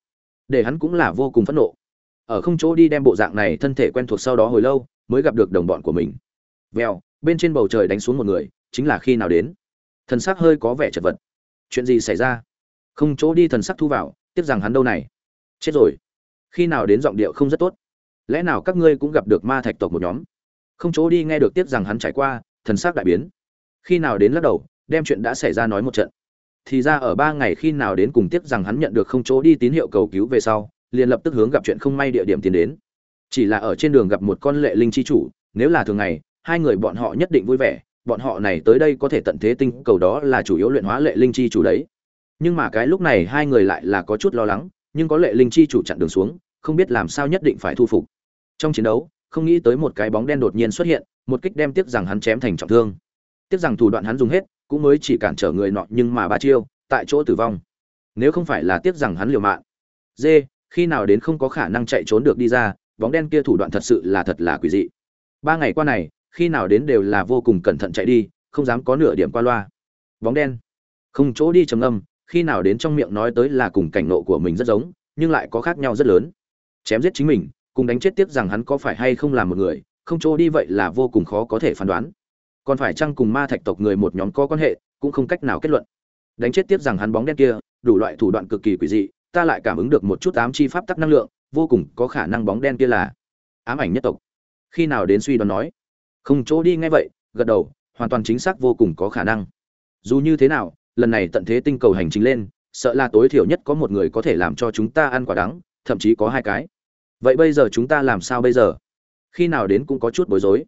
để hắn cũng là vô cùng phẫn nộ. Ở không chỗ đi đem bộ dạng này thân thể quen thuộc sau đó hồi lâu, mới gặp được đồng bọn của mình. Vèo, bên trên bầu trời đánh xuống một người, chính là khi nào đến? Thần sắc hơi có vẻ chật vật. Chuyện gì xảy ra? Không chỗ đi thần sắc thu vào, tiếc rằng hắn đâu này? Chết rồi. Khi nào đến giọng điệu không rất tốt? Lẽ nào các ngươi cũng gặp được ma thạch tộc một nhóm? Không chỗ đi nghe được tiếc rằng hắn trải qua thần sắc đại biến. Khi nào đến lắc đầu, đem chuyện đã xảy ra nói một trận. Thì ra ở ba ngày khi nào đến cùng tiếc rằng hắn nhận được không chỗ đi tín hiệu cầu cứu về sau, liền lập tức hướng gặp chuyện không may địa điểm tiến đến. Chỉ là ở trên đường gặp một con lệ linh chi chủ, nếu là thường ngày, hai người bọn họ nhất định vui vẻ, bọn họ này tới đây có thể tận thế tinh, cầu đó là chủ yếu luyện hóa lệ linh chi chủ đấy. Nhưng mà cái lúc này hai người lại là có chút lo lắng, nhưng có lệ linh chi chủ chặn đường xuống, không biết làm sao nhất định phải thu phục. Trong chiến đấu không nghĩ tới một cái bóng đen đột nhiên xuất hiện, một kích đem tiếc rằng hắn chém thành trọng thương. Tiếc rằng thủ đoạn hắn dùng hết, cũng mới chỉ cản trở người nọ, nhưng mà ba chiêu, tại chỗ tử vong. Nếu không phải là tiếc rằng hắn liều mạng. Dê, khi nào đến không có khả năng chạy trốn được đi ra, bóng đen kia thủ đoạn thật sự là thật là quỷ dị. Ba ngày qua này, khi nào đến đều là vô cùng cẩn thận chạy đi, không dám có nửa điểm qua loa. Bóng đen. Không chỗ đi trầm âm khi nào đến trong miệng nói tới là cùng cảnh nộ của mình rất giống, nhưng lại có khác nhau rất lớn. Chém giết chính mình cùng đánh chết tiếp rằng hắn có phải hay không là một người, không chỗ đi vậy là vô cùng khó có thể phán đoán. Còn phải chăng cùng ma thạch tộc người một nhóm có quan hệ, cũng không cách nào kết luận. Đánh chết tiếp rằng hắn bóng đen kia, đủ loại thủ đoạn cực kỳ quỷ dị, ta lại cảm ứng được một chút ám chi pháp tắc năng lượng, vô cùng có khả năng bóng đen kia là ám ảnh nhất tộc. Khi nào đến suy đoán nói? Không chỗ đi ngay vậy, gật đầu, hoàn toàn chính xác vô cùng có khả năng. Dù như thế nào, lần này tận thế tinh cầu hành trình lên, sợ là tối thiểu nhất có một người có thể làm cho chúng ta ăn quả đắng, thậm chí có hai cái vậy bây giờ chúng ta làm sao bây giờ? Khi nào đến cũng có chút bối rối.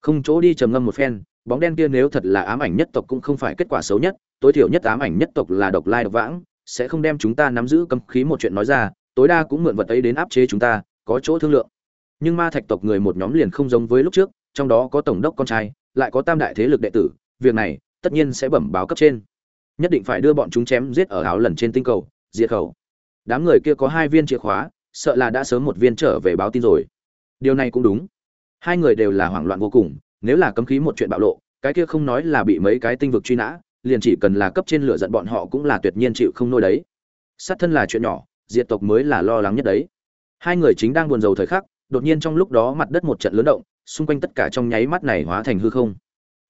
Không chỗ đi trầm ngâm một phen, bóng đen kia nếu thật là ám ảnh nhất tộc cũng không phải kết quả xấu nhất, tối thiểu nhất ám ảnh nhất tộc là độc lai độc vãng, sẽ không đem chúng ta nắm giữ cấm khí một chuyện nói ra, tối đa cũng mượn vật ấy đến áp chế chúng ta, có chỗ thương lượng. Nhưng ma thạch tộc người một nhóm liền không giống với lúc trước, trong đó có tổng đốc con trai, lại có tam đại thế lực đệ tử, việc này tất nhiên sẽ bẩm báo cấp trên. Nhất định phải đưa bọn chúng chém giết ở áo lần trên tinh cầu, diệt khẩu. Đám người kia có hai viên chìa khóa sợ là đã sớm một viên trở về báo tin rồi. Điều này cũng đúng. Hai người đều là hoảng loạn vô cùng, nếu là cấm khí một chuyện bạo lộ, cái kia không nói là bị mấy cái tinh vực truy nã, liền chỉ cần là cấp trên lửa giận bọn họ cũng là tuyệt nhiên chịu không nôi đấy. Sát thân là chuyện nhỏ, diệt tộc mới là lo lắng nhất đấy. Hai người chính đang buồn rầu thời khắc, đột nhiên trong lúc đó mặt đất một trận lớn động, xung quanh tất cả trong nháy mắt này hóa thành hư không.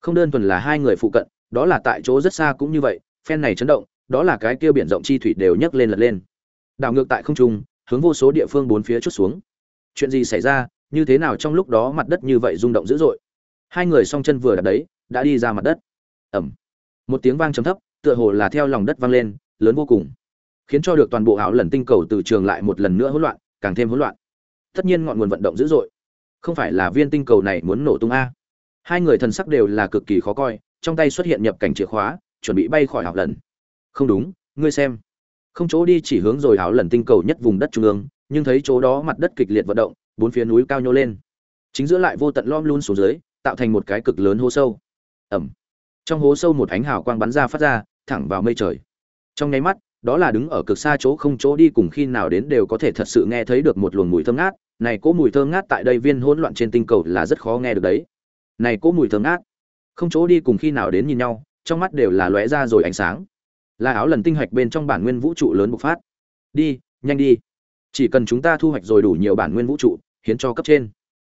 Không đơn thuần là hai người phụ cận, đó là tại chỗ rất xa cũng như vậy, phen này chấn động, đó là cái kia biển rộng chi thủy đều nhấc lên lật lên. Đảo ngược tại không trung hướng vô số địa phương bốn phía chút xuống. Chuyện gì xảy ra, như thế nào trong lúc đó mặt đất như vậy rung động dữ dội? Hai người song chân vừa đặt đấy, đã đi ra mặt đất. Ẩm một tiếng vang trầm thấp, tựa hồ là theo lòng đất vang lên, lớn vô cùng. Khiến cho được toàn bộ ảo lần tinh cầu từ trường lại một lần nữa hỗn loạn, càng thêm hỗn loạn. Tất nhiên ngọn nguồn vận động dữ dội. Không phải là viên tinh cầu này muốn nổ tung a? Hai người thần sắc đều là cực kỳ khó coi, trong tay xuất hiện nhập cảnh chìa khóa, chuẩn bị bay khỏi học lần. Không đúng, ngươi xem không chỗ đi chỉ hướng rồi ảo lần tinh cầu nhất vùng đất trung ương, nhưng thấy chỗ đó mặt đất kịch liệt vận động, bốn phía núi cao nhô lên. Chính giữa lại vô tận lom luôn xuống dưới, tạo thành một cái cực lớn hố sâu. Ẩm. Trong hố sâu một ánh hào quang bắn ra phát ra, thẳng vào mây trời. Trong nháy mắt, đó là đứng ở cực xa chỗ không chỗ đi cùng khi nào đến đều có thể thật sự nghe thấy được một luồng mùi thơm ngát. Này cỗ mùi thơm ngát tại đây viên hỗn loạn trên tinh cầu là rất khó nghe được đấy. Này cỗ mùi thơm ngát. Không chỗ đi cùng khi nào đến nhìn nhau, trong mắt đều là lóe ra rồi ánh sáng là áo lần tinh hạch bên trong bản nguyên vũ trụ lớn bộc phát. Đi, nhanh đi. Chỉ cần chúng ta thu hoạch rồi đủ nhiều bản nguyên vũ trụ, hiến cho cấp trên.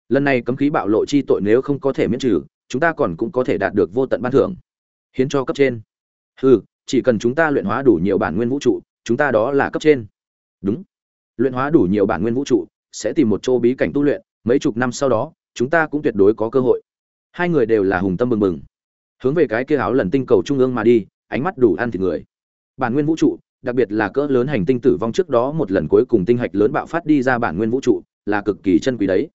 Lần này cấm khí bạo lộ chi tội nếu không có thể miễn trừ, chúng ta còn cũng có thể đạt được vô tận ban thưởng. Hiến cho cấp trên. Hừ, chỉ cần chúng ta luyện hóa đủ nhiều bản nguyên vũ trụ, chúng ta đó là cấp trên. Đúng. Luyện hóa đủ nhiều bản nguyên vũ trụ, sẽ tìm một chỗ bí cảnh tu luyện, mấy chục năm sau đó, chúng ta cũng tuyệt đối có cơ hội. Hai người đều là hùng tâm bừng bừng. Hướng về cái kia áo lần tinh cầu trung ương mà đi, ánh mắt đủ ăn thịt người bản nguyên vũ trụ, đặc biệt là cỡ lớn hành tinh tử vong trước đó một lần cuối cùng tinh hạch lớn bạo phát đi ra bản nguyên vũ trụ, là cực kỳ chân quý đấy.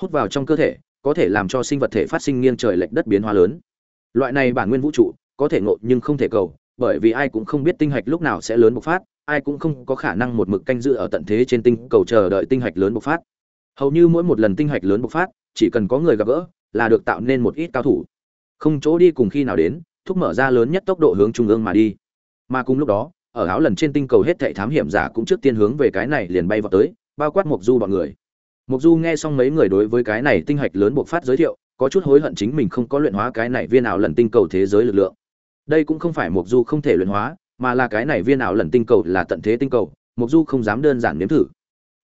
Hút vào trong cơ thể, có thể làm cho sinh vật thể phát sinh nghiêng trời lệch đất biến hóa lớn. Loại này bản nguyên vũ trụ, có thể ngộ nhưng không thể cầu, bởi vì ai cũng không biết tinh hạch lúc nào sẽ lớn bộc phát, ai cũng không có khả năng một mực canh dự ở tận thế trên tinh, cầu chờ đợi tinh hạch lớn bộc phát. Hầu như mỗi một lần tinh hạch lớn bộc phát, chỉ cần có người gặp gỡ, là được tạo nên một ít cao thủ. Không chỗ đi cùng khi nào đến, thúc mở ra lớn nhất tốc độ hướng trung ương mà đi mà cùng lúc đó, ở áo lần trên tinh cầu hết thảy thám hiểm giả cũng trước tiên hướng về cái này liền bay vào tới, bao quát mục du bọn người. Mục du nghe xong mấy người đối với cái này tinh hạch lớn buộc phát giới thiệu, có chút hối hận chính mình không có luyện hóa cái này viên ảo lần tinh cầu thế giới lực lượng. Đây cũng không phải mục du không thể luyện hóa, mà là cái này viên ảo lần tinh cầu là tận thế tinh cầu mục du không dám đơn giản nếm thử.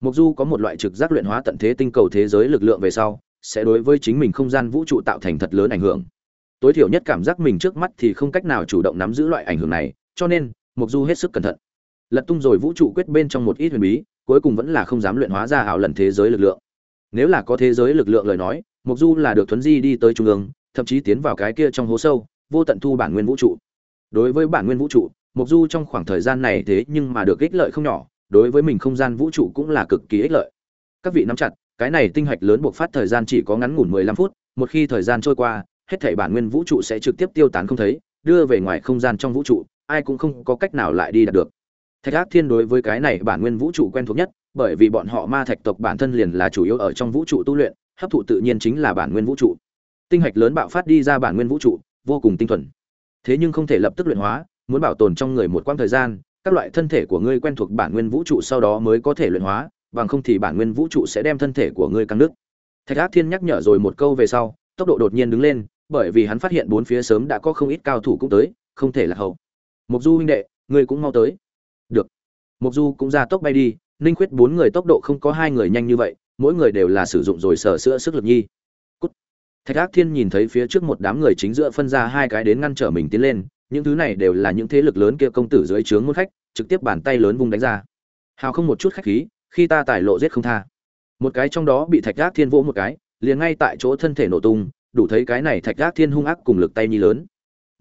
Mục du có một loại trực giác luyện hóa tận thế tinh cầu thế giới lực lượng về sau, sẽ đối với chính mình không gian vũ trụ tạo thành thật lớn ảnh hưởng. Tối thiểu nhất cảm giác mình trước mắt thì không cách nào chủ động nắm giữ loại ảnh hưởng này cho nên mục du hết sức cẩn thận. Lật tung rồi vũ trụ quyết bên trong một ít huyền bí, cuối cùng vẫn là không dám luyện hóa ra ảo lần thế giới lực lượng. Nếu là có thế giới lực lượng lời nói mục du là được thuấn di đi tới trung ương, thậm chí tiến vào cái kia trong hố sâu, vô tận thu bản nguyên vũ trụ. Đối với bản nguyên vũ trụ mục du trong khoảng thời gian này thế nhưng mà được ích lợi không nhỏ, đối với mình không gian vũ trụ cũng là cực kỳ ích lợi. Các vị nắm chặt, cái này tinh hạch lớn buộc phát thời gian chỉ có ngắn ngủn 15 phút, một khi thời gian trôi qua, hết thảy bản nguyên vũ trụ sẽ trực tiếp tiêu tán không thấy, đưa về ngoài không gian trong vũ trụ ai cũng không có cách nào lại đi đạt được. Thạch ác thiên đối với cái này bản nguyên vũ trụ quen thuộc nhất, bởi vì bọn họ ma thạch tộc bản thân liền là chủ yếu ở trong vũ trụ tu luyện, hấp thụ tự nhiên chính là bản nguyên vũ trụ. Tinh hạch lớn bạo phát đi ra bản nguyên vũ trụ, vô cùng tinh thuần. Thế nhưng không thể lập tức luyện hóa, muốn bảo tồn trong người một quãng thời gian, các loại thân thể của ngươi quen thuộc bản nguyên vũ trụ sau đó mới có thể luyện hóa, bằng không thì bản nguyên vũ trụ sẽ đem thân thể của ngươi căng nước thạch ác thiên nhắc nhở rồi một câu về sau, tốc độ đột nhiên đứng lên, bởi vì hắn phát hiện bốn phía sớm đã có không ít cao thủ cũng tới, không thể là hậu mục du huynh đệ, ngươi cũng mau tới. Được. Mục du cũng ra tốc bay đi, ninh khuyết bốn người tốc độ không có hai người nhanh như vậy, mỗi người đều là sử dụng rồi sở sữa sức lực nhi. Cút. thạch ác thiên nhìn thấy phía trước một đám người chính giữa phân ra hai cái đến ngăn trở mình tiến lên, những thứ này đều là những thế lực lớn kia công tử dưới trướng môn khách, trực tiếp bàn tay lớn vung đánh ra. Hào không một chút khách khí, khi ta tải lộ giết không tha. Một cái trong đó bị thạch ác thiên vỗ một cái, liền ngay tại chỗ thân thể nổ tung, đủ thấy cái này thạch ác thiên hung ác cùng lực tay nhi lớn.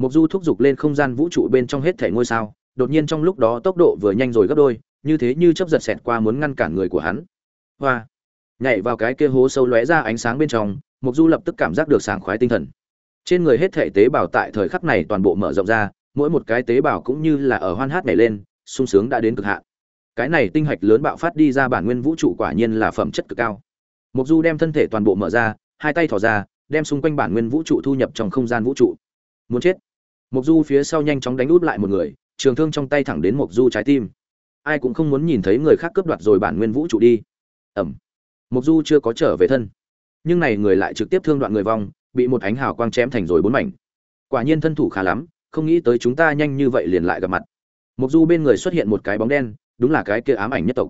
Mộc du thúc giục lên không gian vũ trụ bên trong hết thể ngôi sao, đột nhiên trong lúc đó tốc độ vừa nhanh rồi gấp đôi, như thế như chớp giật xẹt qua muốn ngăn cản người của hắn. Hoa! Nhảy vào cái kia hố sâu lóe ra ánh sáng bên trong, Mộc du lập tức cảm giác được sảng khoái tinh thần. Trên người hết thể tế bào tại thời khắc này toàn bộ mở rộng ra, mỗi một cái tế bào cũng như là ở hoan hát nhảy lên, sung sướng đã đến cực hạn. Cái này tinh hạch lớn bạo phát đi ra bản nguyên vũ trụ quả nhiên là phẩm chất cực cao. Mộc du đem thân thể toàn bộ mở ra, hai tay thò ra, đem xung quanh bản nguyên vũ trụ thu nhập trong không gian vũ trụ. Muốn chết! Mục du phía sau nhanh chóng đánh út lại một người, trường thương trong tay thẳng đến mục du trái tim. Ai cũng không muốn nhìn thấy người khác cướp đoạt rồi bản nguyên vũ trụ đi. Ẩm. Mục du chưa có trở về thân. Nhưng này người lại trực tiếp thương đoạn người vong, bị một ánh hào quang chém thành rồi bốn mảnh. Quả nhiên thân thủ khá lắm, không nghĩ tới chúng ta nhanh như vậy liền lại gặp mặt. Mục du bên người xuất hiện một cái bóng đen, đúng là cái kia ám ảnh nhất tộc.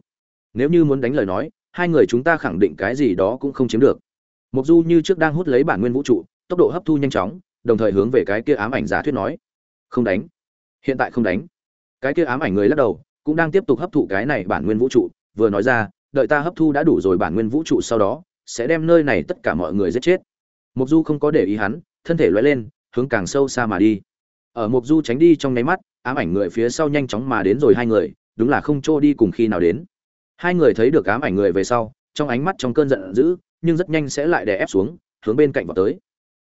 Nếu như muốn đánh lời nói, hai người chúng ta khẳng định cái gì đó cũng không chiếm được. Mục du như trước đang hút lấy bản nguyên vũ trụ, tốc độ hấp thu nhanh chóng đồng thời hướng về cái kia ám ảnh giả thuyết nói, không đánh. Hiện tại không đánh. Cái kia ám ảnh người lắc đầu, cũng đang tiếp tục hấp thụ cái này bản nguyên vũ trụ, vừa nói ra, đợi ta hấp thu đã đủ rồi bản nguyên vũ trụ sau đó, sẽ đem nơi này tất cả mọi người giết chết. Mục du không có để ý hắn, thân thể lóe lên, hướng càng sâu xa mà đi. Ở mục du tránh đi trong nháy mắt, ám ảnh người phía sau nhanh chóng mà đến rồi hai người, đúng là không trô đi cùng khi nào đến. Hai người thấy được ám ảnh người về sau, trong ánh mắt trong cơn giận dữ, nhưng rất nhanh sẽ lại đè ép xuống, hướng bên cạnh vào tới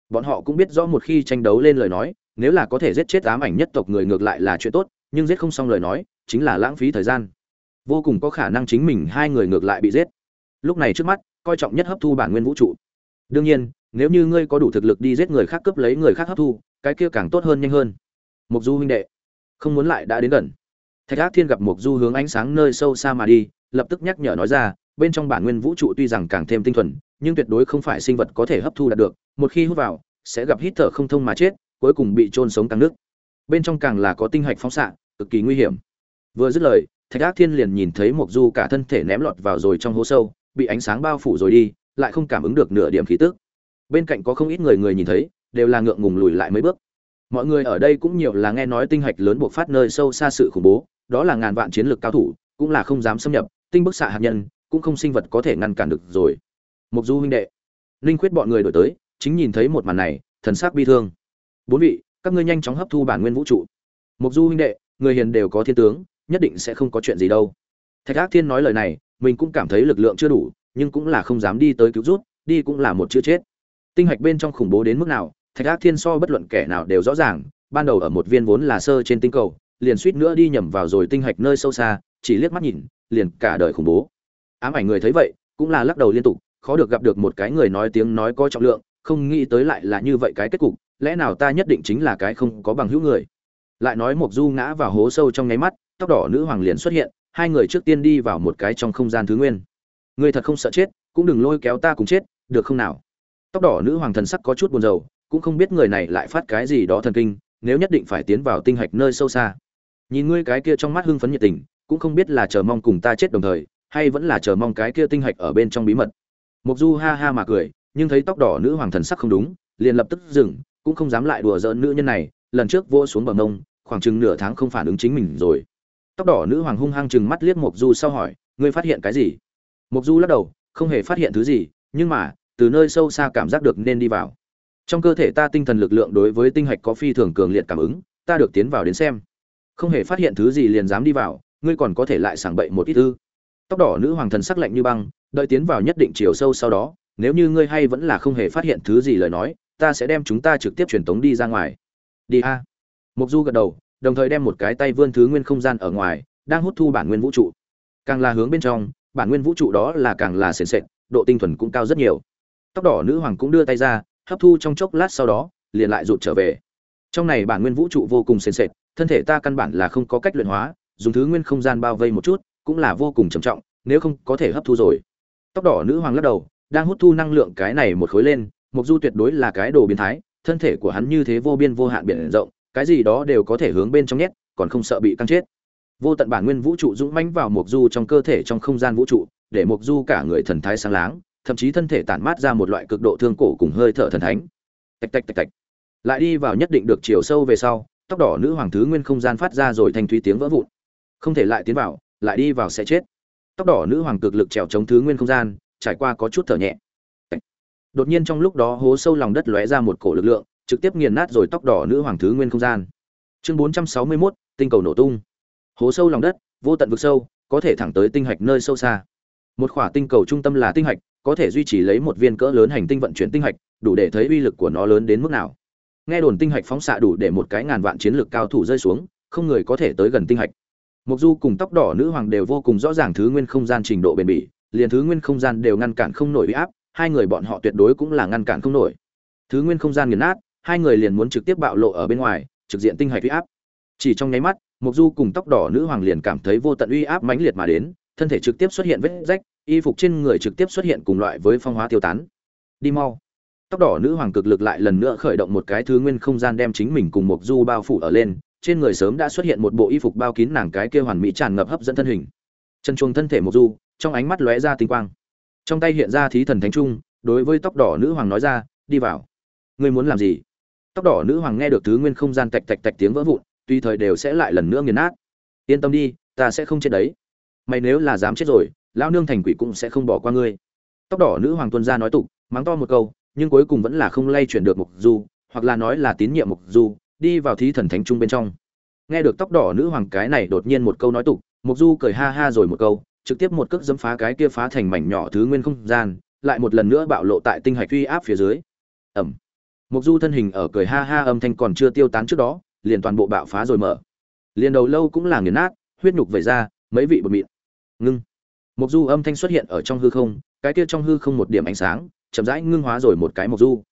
bọn họ cũng biết rõ một khi tranh đấu lên lời nói, nếu là có thể giết chết ám ảnh nhất tộc người ngược lại là chuyện tốt, nhưng giết không xong lời nói, chính là lãng phí thời gian. Vô cùng có khả năng chính mình hai người ngược lại bị giết. Lúc này trước mắt, coi trọng nhất hấp thu bản nguyên vũ trụ. Đương nhiên, nếu như ngươi có đủ thực lực đi giết người khác cướp lấy người khác hấp thu, cái kia càng tốt hơn nhanh hơn. Mục du huynh đệ, không muốn lại đã đến gần. Thạch ác thiên gặp mục du hướng ánh sáng nơi sâu xa mà đi, lập tức nhắc nhở nói ra, bên trong bản nguyên vũ trụ tuy rằng càng thêm tinh thuần nhưng tuyệt đối không phải sinh vật có thể hấp thu đạt được, một khi hút vào, sẽ gặp hít thở không thông mà chết, cuối cùng bị trôn sống tăng nước. Bên trong càng là có tinh hạch phóng xạ, cực kỳ nguy hiểm. Vừa dứt lời, thạch ác thiên liền nhìn thấy mộc du cả thân thể ném lọt vào rồi trong hố sâu, bị ánh sáng bao phủ rồi đi, lại không cảm ứng được nửa điểm khí tức. Bên cạnh có không ít người người nhìn thấy, đều là ngượng ngùng lùi lại mấy bước. Mọi người ở đây cũng nhiều là nghe nói tinh hạch lớn buộc phát nơi sâu xa sự khủng bố, đó là ngàn vạn chiến lược cao thủ, cũng là không dám xâm nhập, tinh bức xạ hạt nhân, cũng không sinh vật có thể ngăn cản được rồi mục du huynh đệ. Linh khuyết bọn người đổi tới, chính nhìn thấy một màn này, thần sắc bi thương. Bốn vị, các ngươi nhanh chóng hấp thu bản nguyên vũ trụ. Mục du huynh đệ, người hiền đều có thiên tướng, nhất định sẽ không có chuyện gì đâu. Thạch ác thiên nói lời này, mình cũng cảm thấy lực lượng chưa đủ, nhưng cũng là không dám đi tới cứu rút, đi cũng là một chữ chết. Tinh hạch bên trong khủng bố đến mức nào, thạch ác thiên so bất luận kẻ nào đều rõ ràng, ban đầu ở một viên vốn là sơ trên tinh cầu, liền suýt nữa đi nhầm vào rồi tinh hạch nơi sâu xa, chỉ liếc mắt nhìn, liền cả đời khủng bố. Ám ảnh người thấy vậy, cũng là lắc đầu liên tục khó được gặp được một cái người nói tiếng nói có trọng lượng, không nghĩ tới lại là như vậy cái kết cục, lẽ nào ta nhất định chính là cái không có bằng hữu người? Lại nói mộc du ngã vào hố sâu trong nháy mắt, tóc đỏ nữ hoàng liền xuất hiện, hai người trước tiên đi vào một cái trong không gian thứ nguyên. Ngươi thật không sợ chết, cũng đừng lôi kéo ta cùng chết, được không nào? Tóc đỏ nữ hoàng thần sắc có chút buồn rầu, cũng không biết người này lại phát cái gì đó thần kinh, nếu nhất định phải tiến vào tinh hạch nơi sâu xa. Nhìn ngươi cái kia trong mắt hưng phấn nhiệt tình, cũng không biết là chờ mong cùng ta chết đồng thời, hay vẫn là chờ mong cái kia tinh hạch ở bên trong bí mật mục du ha ha mà cười, nhưng thấy tóc đỏ nữ hoàng thần sắc không đúng, liền lập tức dừng, cũng không dám lại đùa giỡn nữ nhân này, lần trước vô xuống bờ ngông khoảng chừng nửa tháng không phản ứng chính mình rồi. Tóc đỏ nữ hoàng hung hăng chừng mắt liếc mục du sau hỏi, ngươi phát hiện cái gì? Mục du lắc đầu, không hề phát hiện thứ gì, nhưng mà, từ nơi sâu xa cảm giác được nên đi vào. Trong cơ thể ta tinh thần lực lượng đối với tinh hạch có phi thường cường liệt cảm ứng, ta được tiến vào đến xem. Không hề phát hiện thứ gì liền dám đi vào, ngươi còn có thể lại sảng bậy một ít ư? Tóc đỏ nữ hoàng thần sắc lạnh như băng đợi tiến vào nhất định chiều sâu sau đó, nếu như ngươi hay vẫn là không hề phát hiện thứ gì lời nói, ta sẽ đem chúng ta trực tiếp truyền tống đi ra ngoài. Đi a. Mục du gật đầu, đồng thời đem một cái tay vươn thứ nguyên không gian ở ngoài, đang hút thu bản nguyên vũ trụ. Càng là hướng bên trong, bản nguyên vũ trụ đó là càng là sền sệt, độ tinh thuần cũng cao rất nhiều. Tóc đỏ nữ hoàng cũng đưa tay ra, hấp thu trong chốc lát sau đó, liền lại rụt trở về. Trong này bản nguyên vũ trụ vô cùng sền sệt, thân thể ta căn bản là không có cách luyện hóa, dùng thứ nguyên không gian bao vây một chút, cũng là vô cùng trầm trọng, nếu không có thể hấp thu rồi tóc đỏ nữ hoàng lắc đầu, đang hút thu năng lượng cái này một khối lên mục du tuyệt đối là cái đồ biến thái, thân thể của hắn như thế vô biên vô hạn biển rộng, cái gì đó đều có thể hướng bên trong nhét, còn không sợ bị căng chết. Vô tận bản nguyên vũ trụ dũng mãnh vào mục du trong cơ thể trong không gian vũ trụ, để mục du cả người thần thái sáng láng, thậm chí thân thể tản mát ra một loại cực độ thương cổ cùng hơi thở thần thánh. Tạch tạch tạch tạch. Lại đi vào nhất định được chiều sâu về sau, tóc đỏ nữ hoàng thứ nguyên không gian phát ra rồi thành thúy tiếng vỡ vụn. Không thể lại tiến vào, lại đi vào sẽ chết tóc đỏ nữ hoàng cực lực trèo chống thứ nguyên không gian trải qua có chút thở nhẹ. Đột nhiên trong lúc đó hố sâu lòng đất lóe ra một cổ lực lượng trực tiếp nghiền nát rồi tóc đỏ nữ hoàng thứ nguyên không gian. Chương 461, tinh cầu nổ tung. Hố sâu lòng đất vô tận vực sâu có thể thẳng tới tinh hạch nơi sâu xa. Một khỏa tinh cầu trung tâm là tinh hạch có thể duy trì lấy một viên cỡ lớn hành tinh vận chuyển tinh hạch đủ để thấy uy lực của nó lớn đến mức nào. Nghe đồn tinh hạch phóng xạ đủ để một cái ngàn vạn chiến lược cao thủ rơi xuống không người có thể tới gần tinh hạch. Mộc Du cùng tóc đỏ nữ hoàng đều vô cùng rõ ràng thứ nguyên không gian trình độ bền bỉ, liền thứ nguyên không gian đều ngăn cản không nổi uy áp, hai người bọn họ tuyệt đối cũng là ngăn cản không nổi. Thứ nguyên không gian nghiền nát, hai người liền muốn trực tiếp bạo lộ ở bên ngoài, trực diện tinh hạch uy áp. Chỉ trong nháy mắt, Mộc Du cùng tóc đỏ nữ hoàng liền cảm thấy vô tận uy áp mãnh liệt mà đến, thân thể trực tiếp xuất hiện vết rách, y phục trên người trực tiếp xuất hiện cùng loại với phong hóa tiêu tán. Đi mau. Tóc đỏ nữ hoàng cực lực lại lần nữa khởi động một cái thứ nguyên không gian đem chính mình cùng Mộc Du bao phủ ở lên, trên người sớm đã xuất hiện một bộ y phục bao kín nàng cái kia hoàn mỹ tràn ngập hấp dẫn thân hình. Chân chuông thân thể một du, trong ánh mắt lóe ra tinh quang. Trong tay hiện ra thí thần thánh trung, đối với tóc đỏ nữ hoàng nói ra, đi vào. Ngươi muốn làm gì? Tóc đỏ nữ hoàng nghe được thứ nguyên không gian tạch tạch tạch tiếng vỡ vụn tùy thời đều sẽ lại lần nữa nghiền nát. Yên tâm đi, ta sẽ không chết đấy. Mày nếu là dám chết rồi, lão nương thành quỷ cũng sẽ không bỏ qua ngươi. Tóc đỏ nữ hoàng tuân ra nói tục, mắng to một câu, nhưng cuối cùng vẫn là không lay chuyển được mục du, hoặc là nói là tín nhiệm mục du đi vào thí thần thánh trung bên trong. Nghe được tóc đỏ nữ hoàng cái này đột nhiên một câu nói tục, mục du cười ha ha rồi một câu, trực tiếp một cước dẫm phá cái kia phá thành mảnh nhỏ thứ nguyên không gian, lại một lần nữa bạo lộ tại tinh hạch uy áp phía dưới. Ẩm. Mục du thân hình ở cười ha ha âm thanh còn chưa tiêu tán trước đó, liền toàn bộ bạo phá rồi mở. Liền đầu lâu cũng là nghiền nát, huyết nhục vẩy ra, mấy vị bột mịn. Ngưng. Mục du âm thanh xuất hiện ở trong hư không, cái kia trong hư không một điểm ánh sáng, chậm rãi ngưng hóa rồi một cái mục du.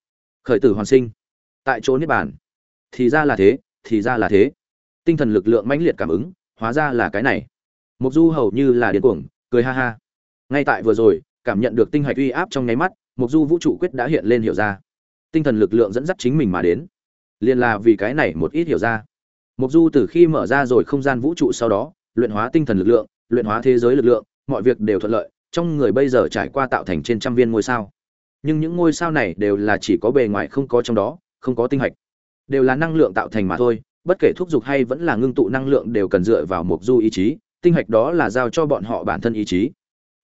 Khởi tử hoàn sinh. Tại chỗ niết bàn thì ra là thế, thì ra là thế. Tinh thần lực lượng mãnh liệt cảm ứng, hóa ra là cái này. Mục du hầu như là điên cuồng, cười ha ha. Ngay tại vừa rồi, cảm nhận được tinh hạch uy áp trong nháy mắt, mục du vũ trụ quyết đã hiện lên hiểu ra. Tinh thần lực lượng dẫn dắt chính mình mà đến. Liền là vì cái này một ít hiểu ra. Mục du từ khi mở ra rồi không gian vũ trụ sau đó, luyện hóa tinh thần lực lượng, luyện hóa thế giới lực lượng, mọi việc đều thuận lợi, trong người bây giờ trải qua tạo thành trên trăm viên ngôi sao. Nhưng những ngôi sao này đều là chỉ có bề ngoài không có trong đó, không có tinh hạch đều là năng lượng tạo thành mà thôi, bất kể thúc giục hay vẫn là ngưng tụ năng lượng đều cần dựa vào mục du ý chí, tinh hạch đó là giao cho bọn họ bản thân ý chí.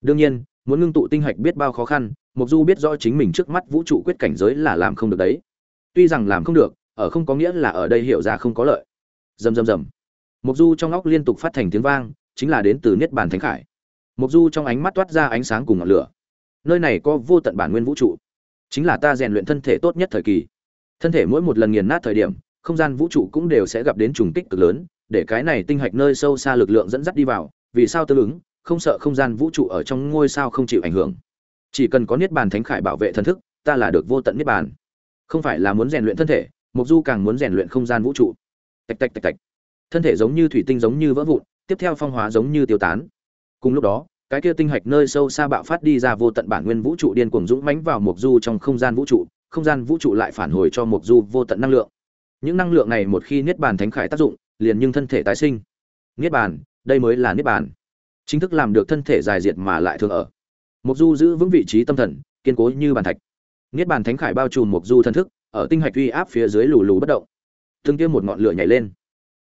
Đương nhiên, muốn ngưng tụ tinh hạch biết bao khó khăn, mục du biết rõ chính mình trước mắt vũ trụ quyết cảnh giới là làm không được đấy. Tuy rằng làm không được, ở không có nghĩa là ở đây hiểu ra không có lợi. Rầm rầm rầm. Mục du trong óc liên tục phát thành tiếng vang, chính là đến từ niết bàn thánh khải. Mục du trong ánh mắt toát ra ánh sáng cùng ngọn lửa. Nơi này có vô tận bản nguyên vũ trụ. Chính là ta rèn luyện thân thể tốt nhất thời kỳ thân thể mỗi một lần nghiền nát thời điểm, không gian vũ trụ cũng đều sẽ gặp đến trùng kích cực lớn, để cái này tinh hạch nơi sâu xa lực lượng dẫn dắt đi vào, vì sao tương ứng, không sợ không gian vũ trụ ở trong ngôi sao không chịu ảnh hưởng. Chỉ cần có niết bàn thánh khải bảo vệ thần thức, ta là được vô tận niết bàn. Không phải là muốn rèn luyện thân thể mục du càng muốn rèn luyện không gian vũ trụ. Tạch tạch tạch tạch. Thân thể giống như thủy tinh giống như vỡ vụn, tiếp theo phong hóa giống như tiêu tán. Cùng lúc đó, cái kia tinh hạch nơi sâu xa bạo phát đi ra vô tận bản nguyên vũ trụ điên cuồng dũng mãnh vào mục du trong không gian vũ trụ không gian vũ trụ lại phản hồi cho mục du vô tận năng lượng. Những năng lượng này một khi niết bàn thánh khải tác dụng, liền nhưng thân thể tái sinh. Niết bàn, đây mới là niết bàn. Chính thức làm được thân thể dài diệt mà lại thường ở. Mục du giữ vững vị trí tâm thần, kiên cố như bàn thạch. Niết bàn thánh khải bao trùm mục du thân thức, ở tinh hạch uy áp phía dưới lù lù bất động. Từng kia một ngọn lửa nhảy lên.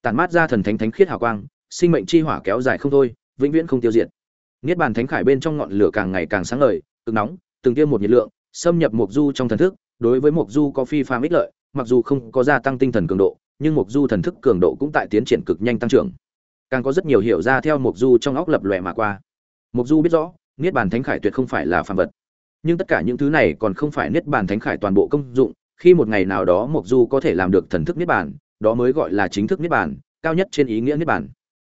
Tàn mát ra thần thánh thánh khiết hào quang, sinh mệnh chi hỏa kéo dài không thôi, vĩnh viễn không tiêu diệt. Niết bàn thánh khải bên trong ngọn lửa càng ngày càng sáng ngời, cực nóng, từng kia một nhiệt lượng, xâm nhập mục du trong thần thức đối với mục du có phi phàm ích lợi, mặc dù không có gia tăng tinh thần cường độ, nhưng mục du thần thức cường độ cũng tại tiến triển cực nhanh tăng trưởng. Càng có rất nhiều hiểu ra theo mục du trong óc lập lòe mà qua. Mục du biết rõ, niết bàn thánh khải tuyệt không phải là phàm vật. Nhưng tất cả những thứ này còn không phải niết bàn thánh khải toàn bộ công dụng, khi một ngày nào đó mộc du có thể làm được thần thức niết bàn, đó mới gọi là chính thức niết bàn, cao nhất trên ý nghĩa niết bàn.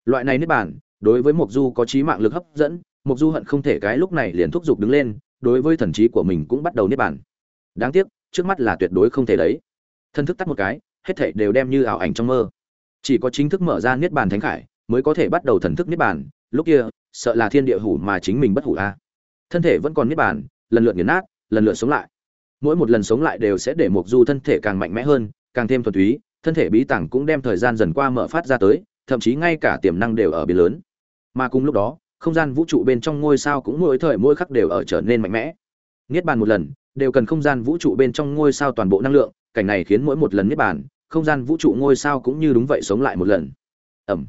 Loại này niết bàn, đối với mộc du có trí mạng lực hấp dẫn, mộc du hận không thể cái lúc này liền thúc giục đứng lên, đối với thần trí của mình cũng bắt đầu niết bàn đáng tiếc, trước mắt là tuyệt đối không thể đấy. Thân thức tắt một cái, hết thảy đều đem như ảo ảnh trong mơ. Chỉ có chính thức mở ra niết bàn thánh khải, mới có thể bắt đầu thần thức niết bàn. Lúc kia, sợ là thiên địa hủ mà chính mình bất hủ a. Thân thể vẫn còn niết bàn, lần lượt nghiền nát, lần lượt sống lại. Mỗi một lần sống lại đều sẽ để mục du thân thể càng mạnh mẽ hơn, càng thêm thuần túy, thân thể bí tàng cũng đem thời gian dần qua mở phát ra tới, thậm chí ngay cả tiềm năng đều ở biến lớn. Mà cùng lúc đó, không gian vũ trụ bên trong ngôi sao cũng mỗi thời mỗi khắc đều ở trở nên mạnh mẽ. Niết bàn một lần đều cần không gian vũ trụ bên trong ngôi sao toàn bộ năng lượng, cảnh này khiến mỗi một lần niết bàn, không gian vũ trụ ngôi sao cũng như đúng vậy sống lại một lần. Ẩm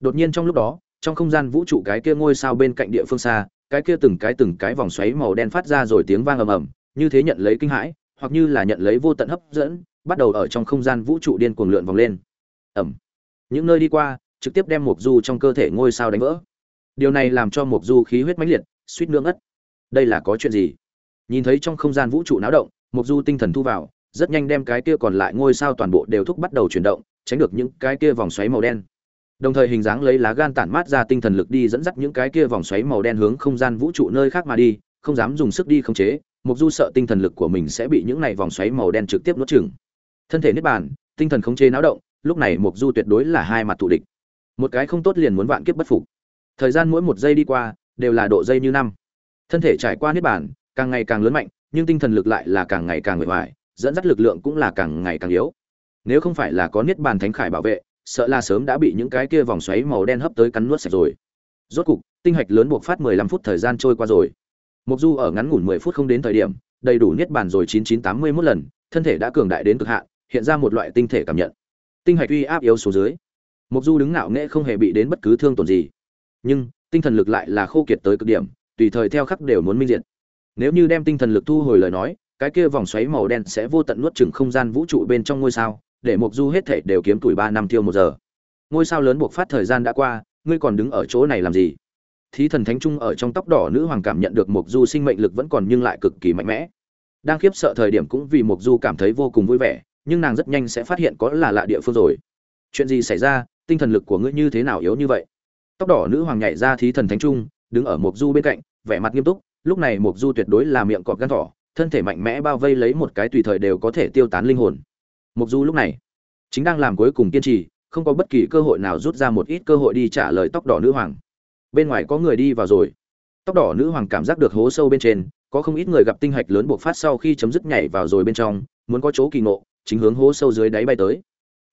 đột nhiên trong lúc đó, trong không gian vũ trụ cái kia ngôi sao bên cạnh địa phương xa, cái kia từng cái từng cái vòng xoáy màu đen phát ra rồi tiếng vang ầm ầm, như thế nhận lấy kinh hãi, hoặc như là nhận lấy vô tận hấp dẫn, bắt đầu ở trong không gian vũ trụ điên cuồng lượn vòng lên. Ẩm những nơi đi qua, trực tiếp đem mục du trong cơ thể ngôi sao đánh vỡ. Điều này làm cho mục du khí huyết mãnh liệt, suýt nương ất đây là có chuyện gì? Nhìn thấy trong không gian vũ trụ náo động mục du tinh thần thu vào, rất nhanh đem cái kia còn lại ngôi sao toàn bộ đều thúc bắt đầu chuyển động, tránh được những cái kia vòng xoáy màu đen. Đồng thời hình dáng lấy lá gan tản mát ra tinh thần lực đi dẫn dắt những cái kia vòng xoáy màu đen hướng không gian vũ trụ nơi khác mà đi, không dám dùng sức đi khống chế mục du sợ tinh thần lực của mình sẽ bị những này vòng xoáy màu đen trực tiếp nuốt chửng. Thân thể niết bàn, tinh thần khống chế náo động, lúc này mục du tuyệt đối là hai mặt thù địch. Một cái không tốt liền muốn vạn kiếp bất phục. Thời gian mỗi một giây đi qua, đều là độ giây như năm. Thân thể trải qua niết bàn càng ngày càng lớn mạnh, nhưng tinh thần lực lại là càng ngày càng nguội hoài dẫn dắt lực lượng cũng là càng ngày càng yếu. Nếu không phải là có niết bàn thánh khải bảo vệ, sợ là sớm đã bị những cái kia vòng xoáy màu đen hấp tới cắn nuốt sạch rồi. Rốt cục, tinh hạch lớn buộc phát 15 phút thời gian trôi qua rồi. Mục du ở ngắn ngủn 10 phút không đến thời điểm, đầy đủ niết bàn rồi 9981 lần, thân thể đã cường đại đến cực hạn, hiện ra một loại tinh thể cảm nhận. Tinh hạch uy áp yếu xuống dưới. Mục du đứng ngạo nghễ không hề bị đến bất cứ thương tổn gì. Nhưng, tinh thần lực lại là khô kiệt tới cực điểm, tùy thời theo khắc đều muốn minh diện nếu như đem tinh thần lực thu hồi lời nói, cái kia vòng xoáy màu đen sẽ vô tận nuốt chửng không gian vũ trụ bên trong ngôi sao, để mục du hết thể đều kiếm tuổi ba năm tiêu một giờ. Ngôi sao lớn buộc phát thời gian đã qua, ngươi còn đứng ở chỗ này làm gì? Thí thần thánh trung ở trong tóc đỏ nữ hoàng cảm nhận được mục du sinh mệnh lực vẫn còn nhưng lại cực kỳ mạnh mẽ. Đang khiếp sợ thời điểm cũng vì mục du cảm thấy vô cùng vui vẻ, nhưng nàng rất nhanh sẽ phát hiện có là lạ địa phương rồi. Chuyện gì xảy ra? Tinh thần lực của ngươi như thế nào yếu như vậy? Tóc đỏ nữ hoàng nhảy ra thí thần thánh trung, đứng ở mục du bên cạnh, vẻ mặt nghiêm túc lúc này mục du tuyệt đối là miệng cọp gan thỏ, thân thể mạnh mẽ bao vây lấy một cái tùy thời đều có thể tiêu tán linh hồn. Mục du lúc này chính đang làm cuối cùng kiên trì, không có bất kỳ cơ hội nào rút ra một ít cơ hội đi trả lời tóc đỏ nữ hoàng. Bên ngoài có người đi vào rồi. Tóc đỏ nữ hoàng cảm giác được hố sâu bên trên, có không ít người gặp tinh hạch lớn buộc phát sau khi chấm dứt nhảy vào rồi bên trong, muốn có chỗ kỳ ngộ, chính hướng hố sâu dưới đáy bay tới.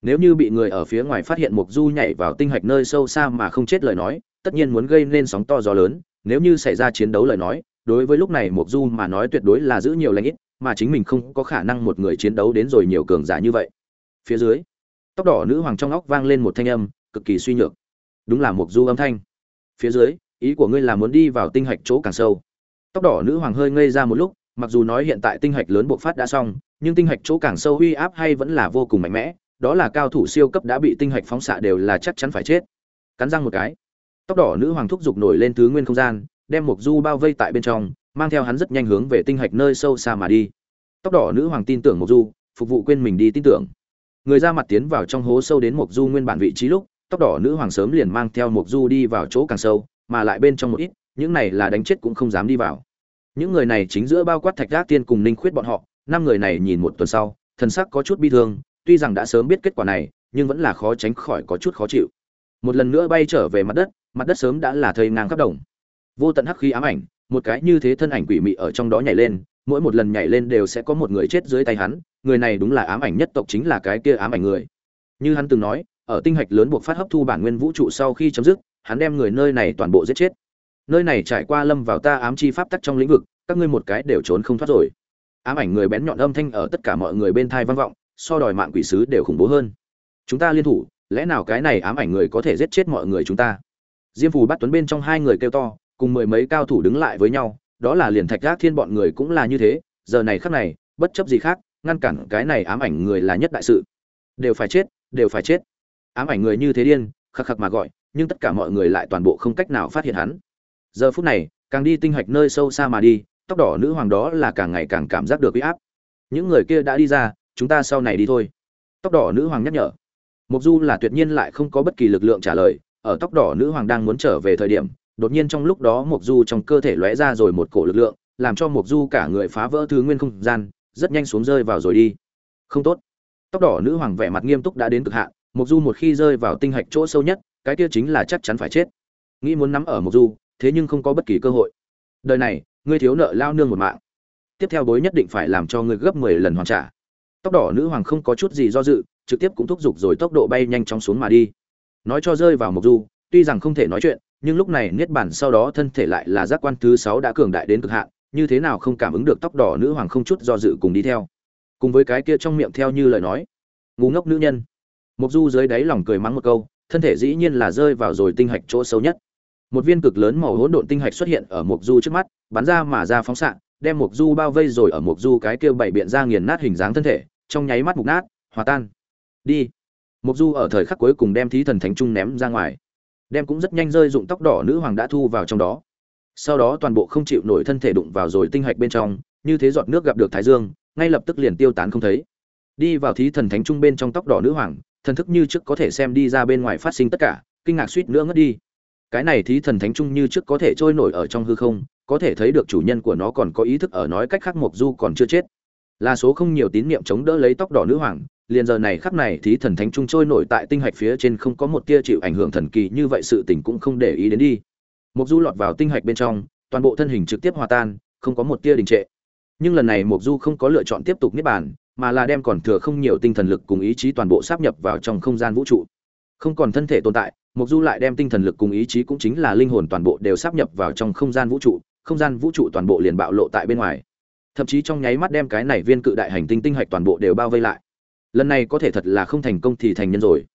Nếu như bị người ở phía ngoài phát hiện mục du nhảy vào tinh hạch nơi sâu xa mà không chết lời nói, tất nhiên muốn gây nên sóng to gió lớn, nếu như xảy ra chiến đấu lời nói đối với lúc này mục du mà nói tuyệt đối là giữ nhiều lãnh ít, mà chính mình không có khả năng một người chiến đấu đến rồi nhiều cường giả như vậy. Phía dưới, tóc đỏ nữ hoàng trong óc vang lên một thanh âm, cực kỳ suy nhược. Đúng là mục du âm thanh. Phía dưới, ý của ngươi là muốn đi vào tinh hạch chỗ càng sâu. Tóc đỏ nữ hoàng hơi ngây ra một lúc, mặc dù nói hiện tại tinh hạch lớn bộc phát đã xong, nhưng tinh hạch chỗ càng sâu uy áp hay vẫn là vô cùng mạnh mẽ, đó là cao thủ siêu cấp đã bị tinh hạch phóng xạ đều là chắc chắn phải chết. Cắn răng một cái, tóc đỏ nữ hoàng thúc giục nổi lên thứ nguyên không gian đem mục du bao vây tại bên trong, mang theo hắn rất nhanh hướng về tinh hạch nơi sâu xa mà đi. Tóc đỏ nữ hoàng tin tưởng mục du, phục vụ quên mình đi tin tưởng. Người ra mặt tiến vào trong hố sâu đến mục du nguyên bản vị trí lúc, tóc đỏ nữ hoàng sớm liền mang theo mục du đi vào chỗ càng sâu, mà lại bên trong một ít, những này là đánh chết cũng không dám đi vào. Những người này chính giữa bao quát thạch gác tiên cùng ninh khuyết bọn họ, năm người này nhìn một tuần sau, thần sắc có chút bi thương, tuy rằng đã sớm biết kết quả này, nhưng vẫn là khó tránh khỏi có chút khó chịu. Một lần nữa bay trở về mặt đất mặt đất sớm đã là thây ngang khắp đồng vô tận hắc khí ám ảnh, một cái như thế thân ảnh quỷ mị ở trong đó nhảy lên, mỗi một lần nhảy lên đều sẽ có một người chết dưới tay hắn, người này đúng là ám ảnh nhất tộc chính là cái kia ám ảnh người. Như hắn từng nói, ở tinh hạch lớn buộc phát hấp thu bản nguyên vũ trụ sau khi chấm dứt, hắn đem người nơi này toàn bộ giết chết. Nơi này trải qua lâm vào ta ám chi pháp tắc trong lĩnh vực, các ngươi một cái đều trốn không thoát rồi. Ám ảnh người bén nhọn âm thanh ở tất cả mọi người bên thai vang vọng, so đòi mạng quỷ sứ đều khủng bố hơn. Chúng ta liên thủ, lẽ nào cái này ám ảnh người có thể giết chết mọi người chúng ta? Diêm phù bắt tuấn bên trong hai người kêu to cùng mười mấy cao thủ đứng lại với nhau, đó là liền thạch gác thiên bọn người cũng là như thế, giờ này khắc này, bất chấp gì khác, ngăn cản cái này ám ảnh người là nhất đại sự. Đều phải chết, đều phải chết. Ám ảnh người như thế điên, khắc khắc mà gọi, nhưng tất cả mọi người lại toàn bộ không cách nào phát hiện hắn. Giờ phút này, càng đi tinh hoạch nơi sâu xa mà đi, tóc đỏ nữ hoàng đó là càng ngày càng cảm giác được uy áp. Những người kia đã đi ra, chúng ta sau này đi thôi. Tóc đỏ nữ hoàng nhắc nhở. Mục du là tuyệt nhiên lại không có bất kỳ lực lượng trả lời, ở tóc đỏ nữ hoàng đang muốn trở về thời điểm đột nhiên trong lúc đó mục du trong cơ thể lóe ra rồi một cổ lực lượng, làm cho mục du cả người phá vỡ thứ nguyên không gian, rất nhanh xuống rơi vào rồi đi. Không tốt. Tóc đỏ nữ hoàng vẻ mặt nghiêm túc đã đến cực hạn mục du một khi rơi vào tinh hạch chỗ sâu nhất, cái kia chính là chắc chắn phải chết. Nghĩ muốn nắm ở mục du, thế nhưng không có bất kỳ cơ hội. Đời này, ngươi thiếu nợ lao nương một mạng. Tiếp theo bối nhất định phải làm cho ngươi gấp 10 lần hoàn trả. Tóc đỏ nữ hoàng không có chút gì do dự, trực tiếp cũng thúc giục rồi tốc độ bay nhanh chóng xuống mà đi. Nói cho rơi vào mục du, tuy rằng không thể nói chuyện nhưng lúc này niết bàn sau đó thân thể lại là giác quan thứ sáu đã cường đại đến cực hạn, như thế nào không cảm ứng được tóc đỏ nữ hoàng không chút do dự cùng đi theo. Cùng với cái kia trong miệng theo như lời nói, ngu ngốc nữ nhân. Mục du dưới đáy lòng cười mắng một câu, thân thể dĩ nhiên là rơi vào rồi tinh hạch chỗ sâu nhất. Một viên cực lớn màu hỗn độn tinh hạch xuất hiện ở mục du trước mắt, bắn ra mà ra phóng xạ, đem mục du bao vây rồi ở mục du cái kia bảy biện ra nghiền nát hình dáng thân thể, trong nháy mắt mục nát, hòa tan. Đi. Mục du ở thời khắc cuối cùng đem thí thần thánh trung ném ra ngoài đem cũng rất nhanh rơi dụng tóc đỏ nữ hoàng đã thu vào trong đó. Sau đó toàn bộ không chịu nổi thân thể đụng vào rồi tinh hạch bên trong, như thế giọt nước gặp được thái dương, ngay lập tức liền tiêu tán không thấy. Đi vào thí thần thánh trung bên trong tóc đỏ nữ hoàng, thần thức như trước có thể xem đi ra bên ngoài phát sinh tất cả, kinh ngạc suýt nữa ngất đi. Cái này thí thần thánh trung như trước có thể trôi nổi ở trong hư không, có thể thấy được chủ nhân của nó còn có ý thức ở nói cách khác mộc du còn chưa chết. Là số không nhiều tín niệm chống đỡ lấy tóc đỏ nữ hoàng liền giờ này khắc này thí thần thánh trung trôi nổi tại tinh hạch phía trên không có một tia chịu ảnh hưởng thần kỳ, như vậy sự tình cũng không để ý đến đi. Mộc du lọt vào tinh hạch bên trong, toàn bộ thân hình trực tiếp hòa tan, không có một tia đình trệ. Nhưng lần này mộc du không có lựa chọn tiếp tục niết bàn, mà là đem còn thừa không nhiều tinh thần lực cùng ý chí toàn bộ sáp nhập vào trong không gian vũ trụ. Không còn thân thể tồn tại mục du lại đem tinh thần lực cùng ý chí cũng chính là linh hồn toàn bộ đều sáp nhập vào trong không gian vũ trụ, không gian vũ trụ toàn bộ liền bạo lộ tại bên ngoài. Thậm chí trong nháy mắt đem cái này viên cự đại hành tinh tinh hạch toàn bộ đều bao vây lại lần này có thể thật là không thành công thì thành nhân rồi.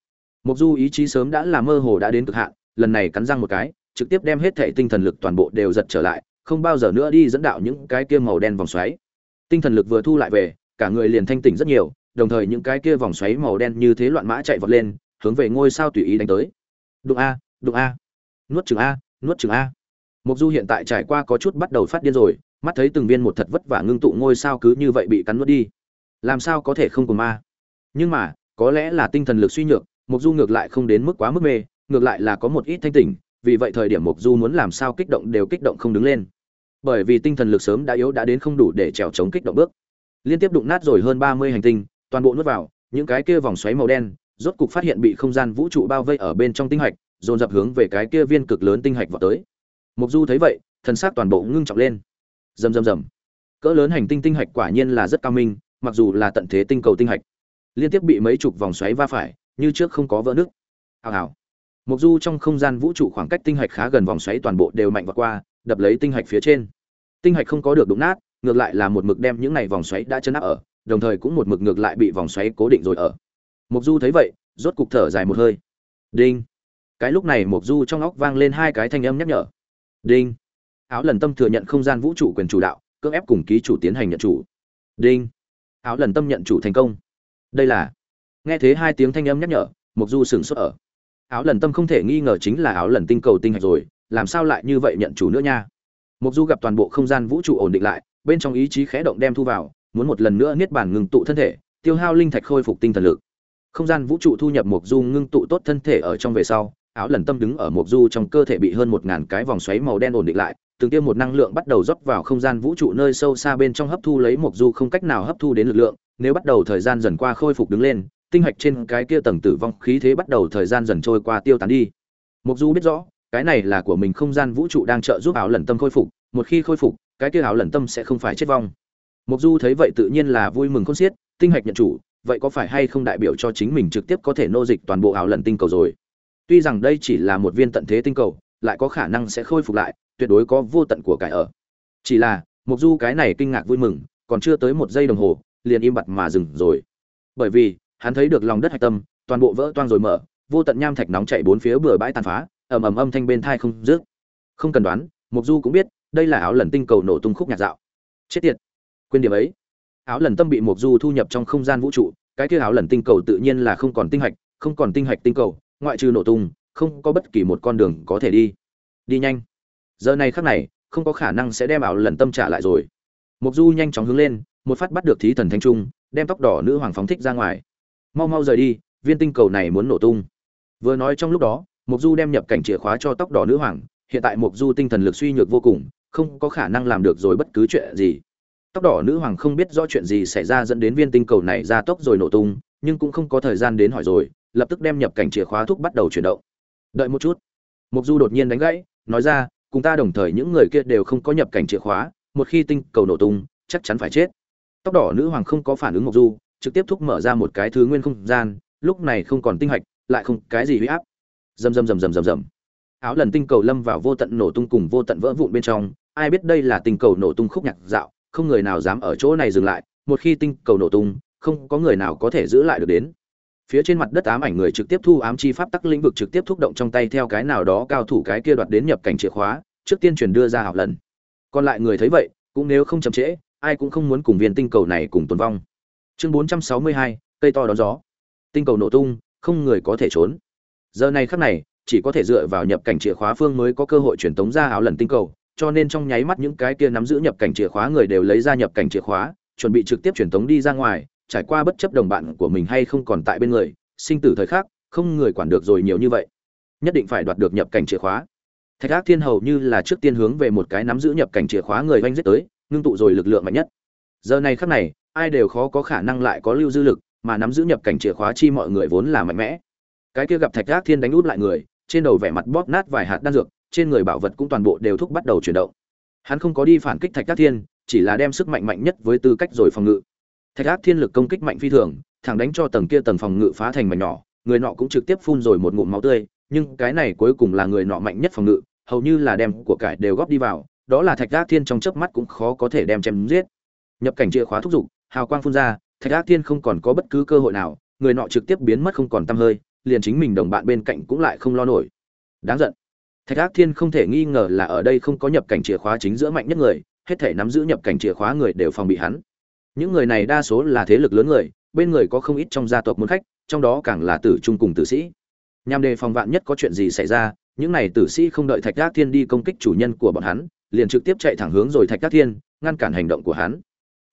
Mục du ý chí sớm đã là mơ hồ đã đến cực hạn, lần này cắn răng một cái, trực tiếp đem hết thể tinh thần lực toàn bộ đều giật trở lại, không bao giờ nữa đi dẫn đạo những cái kia màu đen vòng xoáy. Tinh thần lực vừa thu lại về, cả người liền thanh tỉnh rất nhiều, đồng thời những cái kia vòng xoáy màu đen như thế loạn mã chạy vọt lên, hướng về ngôi sao tùy ý đánh tới. Đụng a đụng a. Nuốt chừng a, nuốt chừng a. Mục du hiện tại trải qua có chút bắt đầu phát điên rồi, mắt thấy từng viên một thật vất vả ngưng tụ ngôi sao cứ như vậy bị cắn nuốt đi. Làm sao có thể không cùng ma? Nhưng mà có lẽ là tinh thần lực suy nhược mục du ngược lại không đến mức quá mức mê ngược lại là có một ít thanh tỉnh vì vậy thời điểm mục du muốn làm sao kích động đều kích động không đứng lên bởi vì tinh thần lực sớm đã yếu đã đến không đủ để trèo chống kích động bước liên tiếp đụng nát rồi hơn ba mươi hành tinh toàn bộ nuốt vào những cái kia vòng xoáy màu đen rốt cục phát hiện bị không gian vũ trụ bao vây ở bên trong tinh hạch, dồn dập hướng về cái kia viên cực lớn tinh hạch vào tới. Mục Du thấy vậy, thần sắc toàn bộ ngưng trọng lên. Rầm rầm rầm. Cỡ lớn hành tinh tinh hạch quả nhiên là rất cao minh, mặc dù là tận thế tinh cầu tinh hạch, liên tiếp bị mấy chục vòng xoáy va phải, như trước không có vỡ nước Hào hào. Mục Du trong không gian vũ trụ khoảng cách tinh hạch khá gần vòng xoáy toàn bộ đều mạnh vào qua, đập lấy tinh hạch phía trên. Tinh hạch không có được đụng nát, ngược lại là một mực đem những này vòng xoáy đã chấn áp ở, đồng thời cũng một mực ngược lại bị vòng xoáy cố định rồi ở. Mục Du thấy vậy, rốt cục thở dài một hơi. Đinh. Cái lúc này Mục Du trong óc vang lên hai cái thanh âm nhắc nhở. Đinh. Áo Lần Tâm thừa nhận không gian vũ trụ quyền chủ đạo, cưỡng ép cùng ký chủ tiến hành nhận chủ. Đinh. Áo Lần Tâm nhận chủ thành công. Đây là. Nghe thế hai tiếng thanh âm nhắc nhở, Mục Du sửng sốt ở. Áo Lần Tâm không thể nghi ngờ chính là áo lần tinh cầu tinh hạch rồi, làm sao lại như vậy nhận chủ nữa nha. Mục Du gặp toàn bộ không gian vũ trụ ổn định lại, bên trong ý chí khẽ động đem thu vào, muốn một lần nữa niết bàn ngừng tụ thân thể, tiêu hao linh thạch khôi phục tinh thần lực không gian vũ trụ thu nhập mục du ngưng tụ tốt thân thể ở trong về sau áo lần tâm đứng ở mục du trong cơ thể bị hơn một ngàn cái vòng xoáy màu đen ổn định lại từng tiêm một năng lượng bắt đầu rót vào không gian vũ trụ nơi sâu xa bên trong hấp thu lấy mục du không cách nào hấp thu đến lực lượng nếu bắt đầu thời gian dần qua khôi phục đứng lên, tinh hạch trên cái kia tầng tử vong khí thế bắt đầu thời gian dần trôi qua tiêu tán đi. Mục du biết rõ, cái này là của mình không gian vũ trụ đang trợ giúp áo lần tâm khôi phục, một khi khôi phục, cái kia áo lần tâm sẽ không phải chết vong. Mục du thấy vậy tự nhiên là vui mừng khôn xiết, tinh hạch nhận chủ, vậy có phải hay không đại biểu cho chính mình trực tiếp có thể nô dịch toàn bộ áo lần tinh cầu rồi? Tuy rằng đây chỉ là một viên tận thế tinh cầu, lại có khả năng sẽ khôi phục lại, tuyệt đối có vô tận của cải ở. Chỉ là, mục du cái này kinh ngạc vui mừng, còn chưa tới một giây đồng hồ liền im bặt mà dừng rồi. Bởi vì, hắn thấy được lòng đất hạch tâm, toàn bộ vỡ toang rồi mở, vô tận nham thạch nóng chạy bốn phía bừa bãi tàn phá, ầm ầm âm thanh bên thai không dứt. Không cần đoán mục du cũng biết, đây là áo lần tinh cầu nổ tung khúc nhạc dạo. Chết tiệt! Quên điểm ấy. Áo lần tâm bị mộc du thu nhập trong không gian vũ trụ, cái kia áo lần tinh cầu tự nhiên là không còn tinh hạch, không còn tinh hạch tinh cầu, ngoại trừ nổ tung, không có bất kỳ một con đường có thể đi. Đi nhanh. Giờ này khắc này, không có khả năng sẽ đem ảo lần tâm trả lại rồi. Mục du nhanh chóng hướng lên một phát bắt được thí thần thanh trung, đem tóc đỏ nữ hoàng phóng thích ra ngoài. Mau mau rời đi, viên tinh cầu này muốn nổ tung. Vừa nói trong lúc đó mục du đem nhập cảnh chìa khóa cho tóc đỏ nữ hoàng, hiện tại mục du tinh thần lực suy nhược vô cùng, không có khả năng làm được rồi bất cứ chuyện gì. Tóc đỏ nữ hoàng không biết rõ chuyện gì xảy ra dẫn đến viên tinh cầu này ra tốc rồi nổ tung, nhưng cũng không có thời gian đến hỏi rồi, lập tức đem nhập cảnh chìa khóa thúc bắt đầu chuyển động. Đợi một chút. Mục du đột nhiên đánh gãy, nói ra, cùng ta đồng thời những người kia đều không có nhập cảnh chìa khóa, một khi tinh cầu nổ tung, chắc chắn phải chết tóc đỏ nữ hoàng không có phản ứng mộc du, trực tiếp thúc mở ra một cái thứ nguyên không gian, lúc này không còn tinh hạch, lại không cái gì huy áp. Rầm rầm rầm rầm rầm rầm. Áo lần tinh cầu lâm vào vô tận nổ tung cùng vô tận vỡ vụn bên trong, ai biết đây là tinh cầu nổ tung khúc nhạc dạo, không người nào dám ở chỗ này dừng lại, một khi tinh cầu nổ tung, không có người nào có thể giữ lại được đến. Phía trên mặt đất ám ảnh người trực tiếp thu ám chi pháp tắc lĩnh vực trực tiếp thúc động trong tay theo cái nào đó cao thủ cái kia đoạt đến nhập cảnh chìa khóa, trước tiên truyền đưa ra học lần. Còn lại người thấy vậy, cũng nếu không chậm trễ ai cũng không muốn cùng viên tinh cầu này cùng tồn vong. Chương 462, cây to đón gió. Tinh cầu nổ tung không người có thể trốn. Giờ này khắc này chỉ có thể dựa vào nhập cảnh chìa khóa phương mới có cơ hội truyền tống ra áo lần tinh cầu cho nên trong nháy mắt những cái kia nắm giữ nhập cảnh chìa khóa người đều lấy ra nhập cảnh chìa khóa chuẩn bị trực tiếp truyền tống đi ra ngoài trải qua bất chấp đồng bạn của mình hay không còn tại bên người sinh tử thời khắc không người quản được rồi nhiều như vậy. Nhất định phải đoạt được nhập cảnh chìa khóa. Thạch ác thiên hầu như là trước tiên hướng về một cái nắm giữ nhập cảnh chìa khóa người oanh giết tới ngưng tụ rồi lực lượng mạnh nhất. Giờ này khắc này, ai đều khó có khả năng lại có lưu dư lực, mà nắm giữ nhập cảnh chìa khóa chi mọi người vốn là mạnh mẽ. Cái kia gặp thạch ác thiên đánh út lại người, trên đầu vẻ mặt bóp nát vài hạt đan dược, trên người bảo vật cũng toàn bộ đều thúc bắt đầu chuyển động. Hắn không có đi phản kích thạch ác thiên, chỉ là đem sức mạnh mạnh nhất với tư cách rồi phòng ngự. Thạch ác thiên lực công kích mạnh phi thường, thẳng đánh cho tầng kia tầng phòng ngự phá thành mảnh nhỏ, người nọ cũng trực tiếp phun rồi một ngụm máu tươi, nhưng cái này cuối cùng là người nọ mạnh nhất phòng ngự, hầu như là đem của cải đều góp đi vào đó là thạch ác thiên trong chớp mắt cũng khó có thể đem chém giết. Nhập cảnh chìa khóa thúc giục, hào quang phun ra, thạch ác thiên không còn có bất cứ cơ hội nào, người nọ trực tiếp biến mất không còn tăm hơi, liền chính mình đồng bạn bên cạnh cũng lại không lo nổi. Đáng giận. Thạch ác thiên không thể nghi ngờ là ở đây không có nhập cảnh chìa khóa chính giữa mạnh nhất người, hết thể nắm giữ nhập cảnh chìa khóa người đều phòng bị hắn. Những người này đa số là thế lực lớn người, bên người có không ít trong gia tộc muốn khách, trong đó càng là tử trung cùng tử sĩ. Nhằm đề phòng vạn nhất có chuyện gì xảy ra, những này tử sĩ không đợi thạch ác thiên đi công kích chủ nhân của bọn hắn liền trực tiếp chạy thẳng hướng rồi thạch ác thiên, ngăn cản hành động của hắn.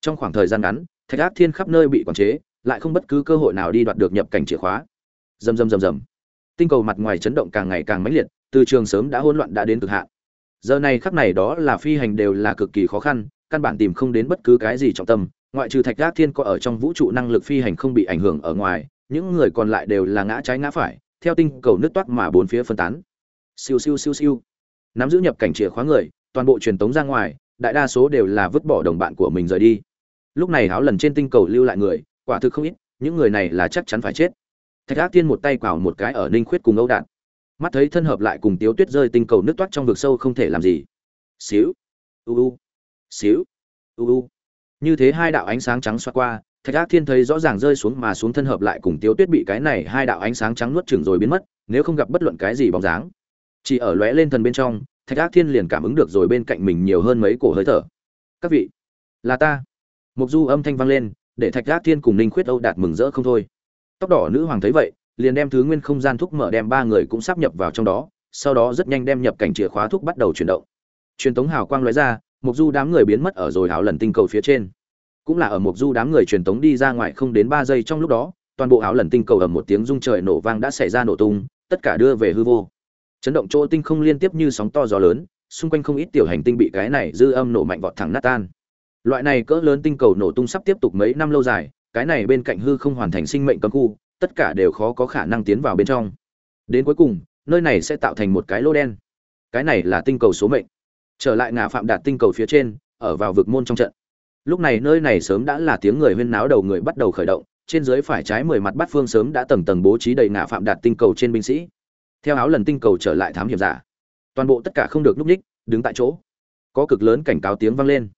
Trong khoảng thời gian ngắn, thạch ác thiên khắp nơi bị quản chế, lại không bất cứ cơ hội nào đi đoạt được nhập cảnh chìa khóa. Rầm rầm rầm rầm. Tinh cầu mặt ngoài chấn động càng ngày càng mãnh liệt, từ trường sớm đã hỗn loạn đã đến cực hạn. Giờ này khắc này đó là phi hành đều là cực kỳ khó khăn, căn bản tìm không đến bất cứ cái gì trọng tâm, ngoại trừ thạch gác thiên có ở trong vũ trụ năng lực phi hành không bị ảnh hưởng ở ngoài, những người còn lại đều là ngã trái ngã phải, theo tinh cầu nước toát mà bốn phía phân tán. Siêu siêu siêu siêu. Nắm giữ nhập cảnh chìa khóa người toàn bộ truyền tống ra ngoài, đại đa số đều là vứt bỏ đồng bạn của mình rời đi. Lúc này háo lần trên tinh cầu lưu lại người, quả thực không ít, những người này là chắc chắn phải chết. Thạch ác tiên một tay quào một cái ở ninh khuyết cùng âu đạn. Mắt thấy thân hợp lại cùng tiếu tuyết rơi tinh cầu nước toát trong vực sâu không thể làm gì. Xíu, u u, xíu, u u. Như thế hai đạo ánh sáng trắng xoa qua, thạch ác thiên thấy rõ ràng rơi xuống mà xuống thân hợp lại cùng tiếu tuyết bị cái này hai đạo ánh sáng trắng nuốt chửng rồi biến mất, nếu không gặp bất luận cái gì bóng dáng. Chỉ ở lóe lên thần bên trong thạch ác thiên liền cảm ứng được rồi bên cạnh mình nhiều hơn mấy cổ hơi thở. Các vị, là ta. Mục du âm thanh vang lên, để thạch ác thiên cùng ninh khuyết âu đạt mừng rỡ không thôi. Tóc đỏ nữ hoàng thấy vậy, liền đem thứ nguyên không gian thúc mở đem ba người cũng sắp nhập vào trong đó, sau đó rất nhanh đem nhập cảnh chìa khóa thúc bắt đầu chuyển động. Truyền tống hào quang lóe ra, mục du đám người biến mất ở rồi hào lần tinh cầu phía trên. Cũng là ở mục du đám người truyền tống đi ra ngoài không đến ba giây trong lúc đó, toàn bộ áo lần tinh cầu ầm một tiếng rung trời nổ vang đã xảy ra nổ tung, tất cả đưa về hư vô chấn động chỗ tinh không liên tiếp như sóng to gió lớn, xung quanh không ít tiểu hành tinh bị cái này dư âm nổ mạnh vọt thẳng nát tan. Loại này cỡ lớn tinh cầu nổ tung sắp tiếp tục mấy năm lâu dài, cái này bên cạnh hư không hoàn thành sinh mệnh cấm khu, tất cả đều khó có khả năng tiến vào bên trong. Đến cuối cùng, nơi này sẽ tạo thành một cái lô đen. Cái này là tinh cầu số mệnh. Trở lại ngã phạm đạt tinh cầu phía trên, ở vào vực môn trong trận. Lúc này nơi này sớm đã là tiếng người huyên náo đầu người bắt đầu khởi động, trên dưới phải trái mười mặt bát phương sớm đã tầng tầng bố trí đầy ngã phạm đạt tinh cầu trên binh sĩ theo áo lần tinh cầu trở lại thám hiểm giả, toàn bộ tất cả không được núp ních, đứng tại chỗ. Có cực lớn cảnh cáo tiếng vang lên.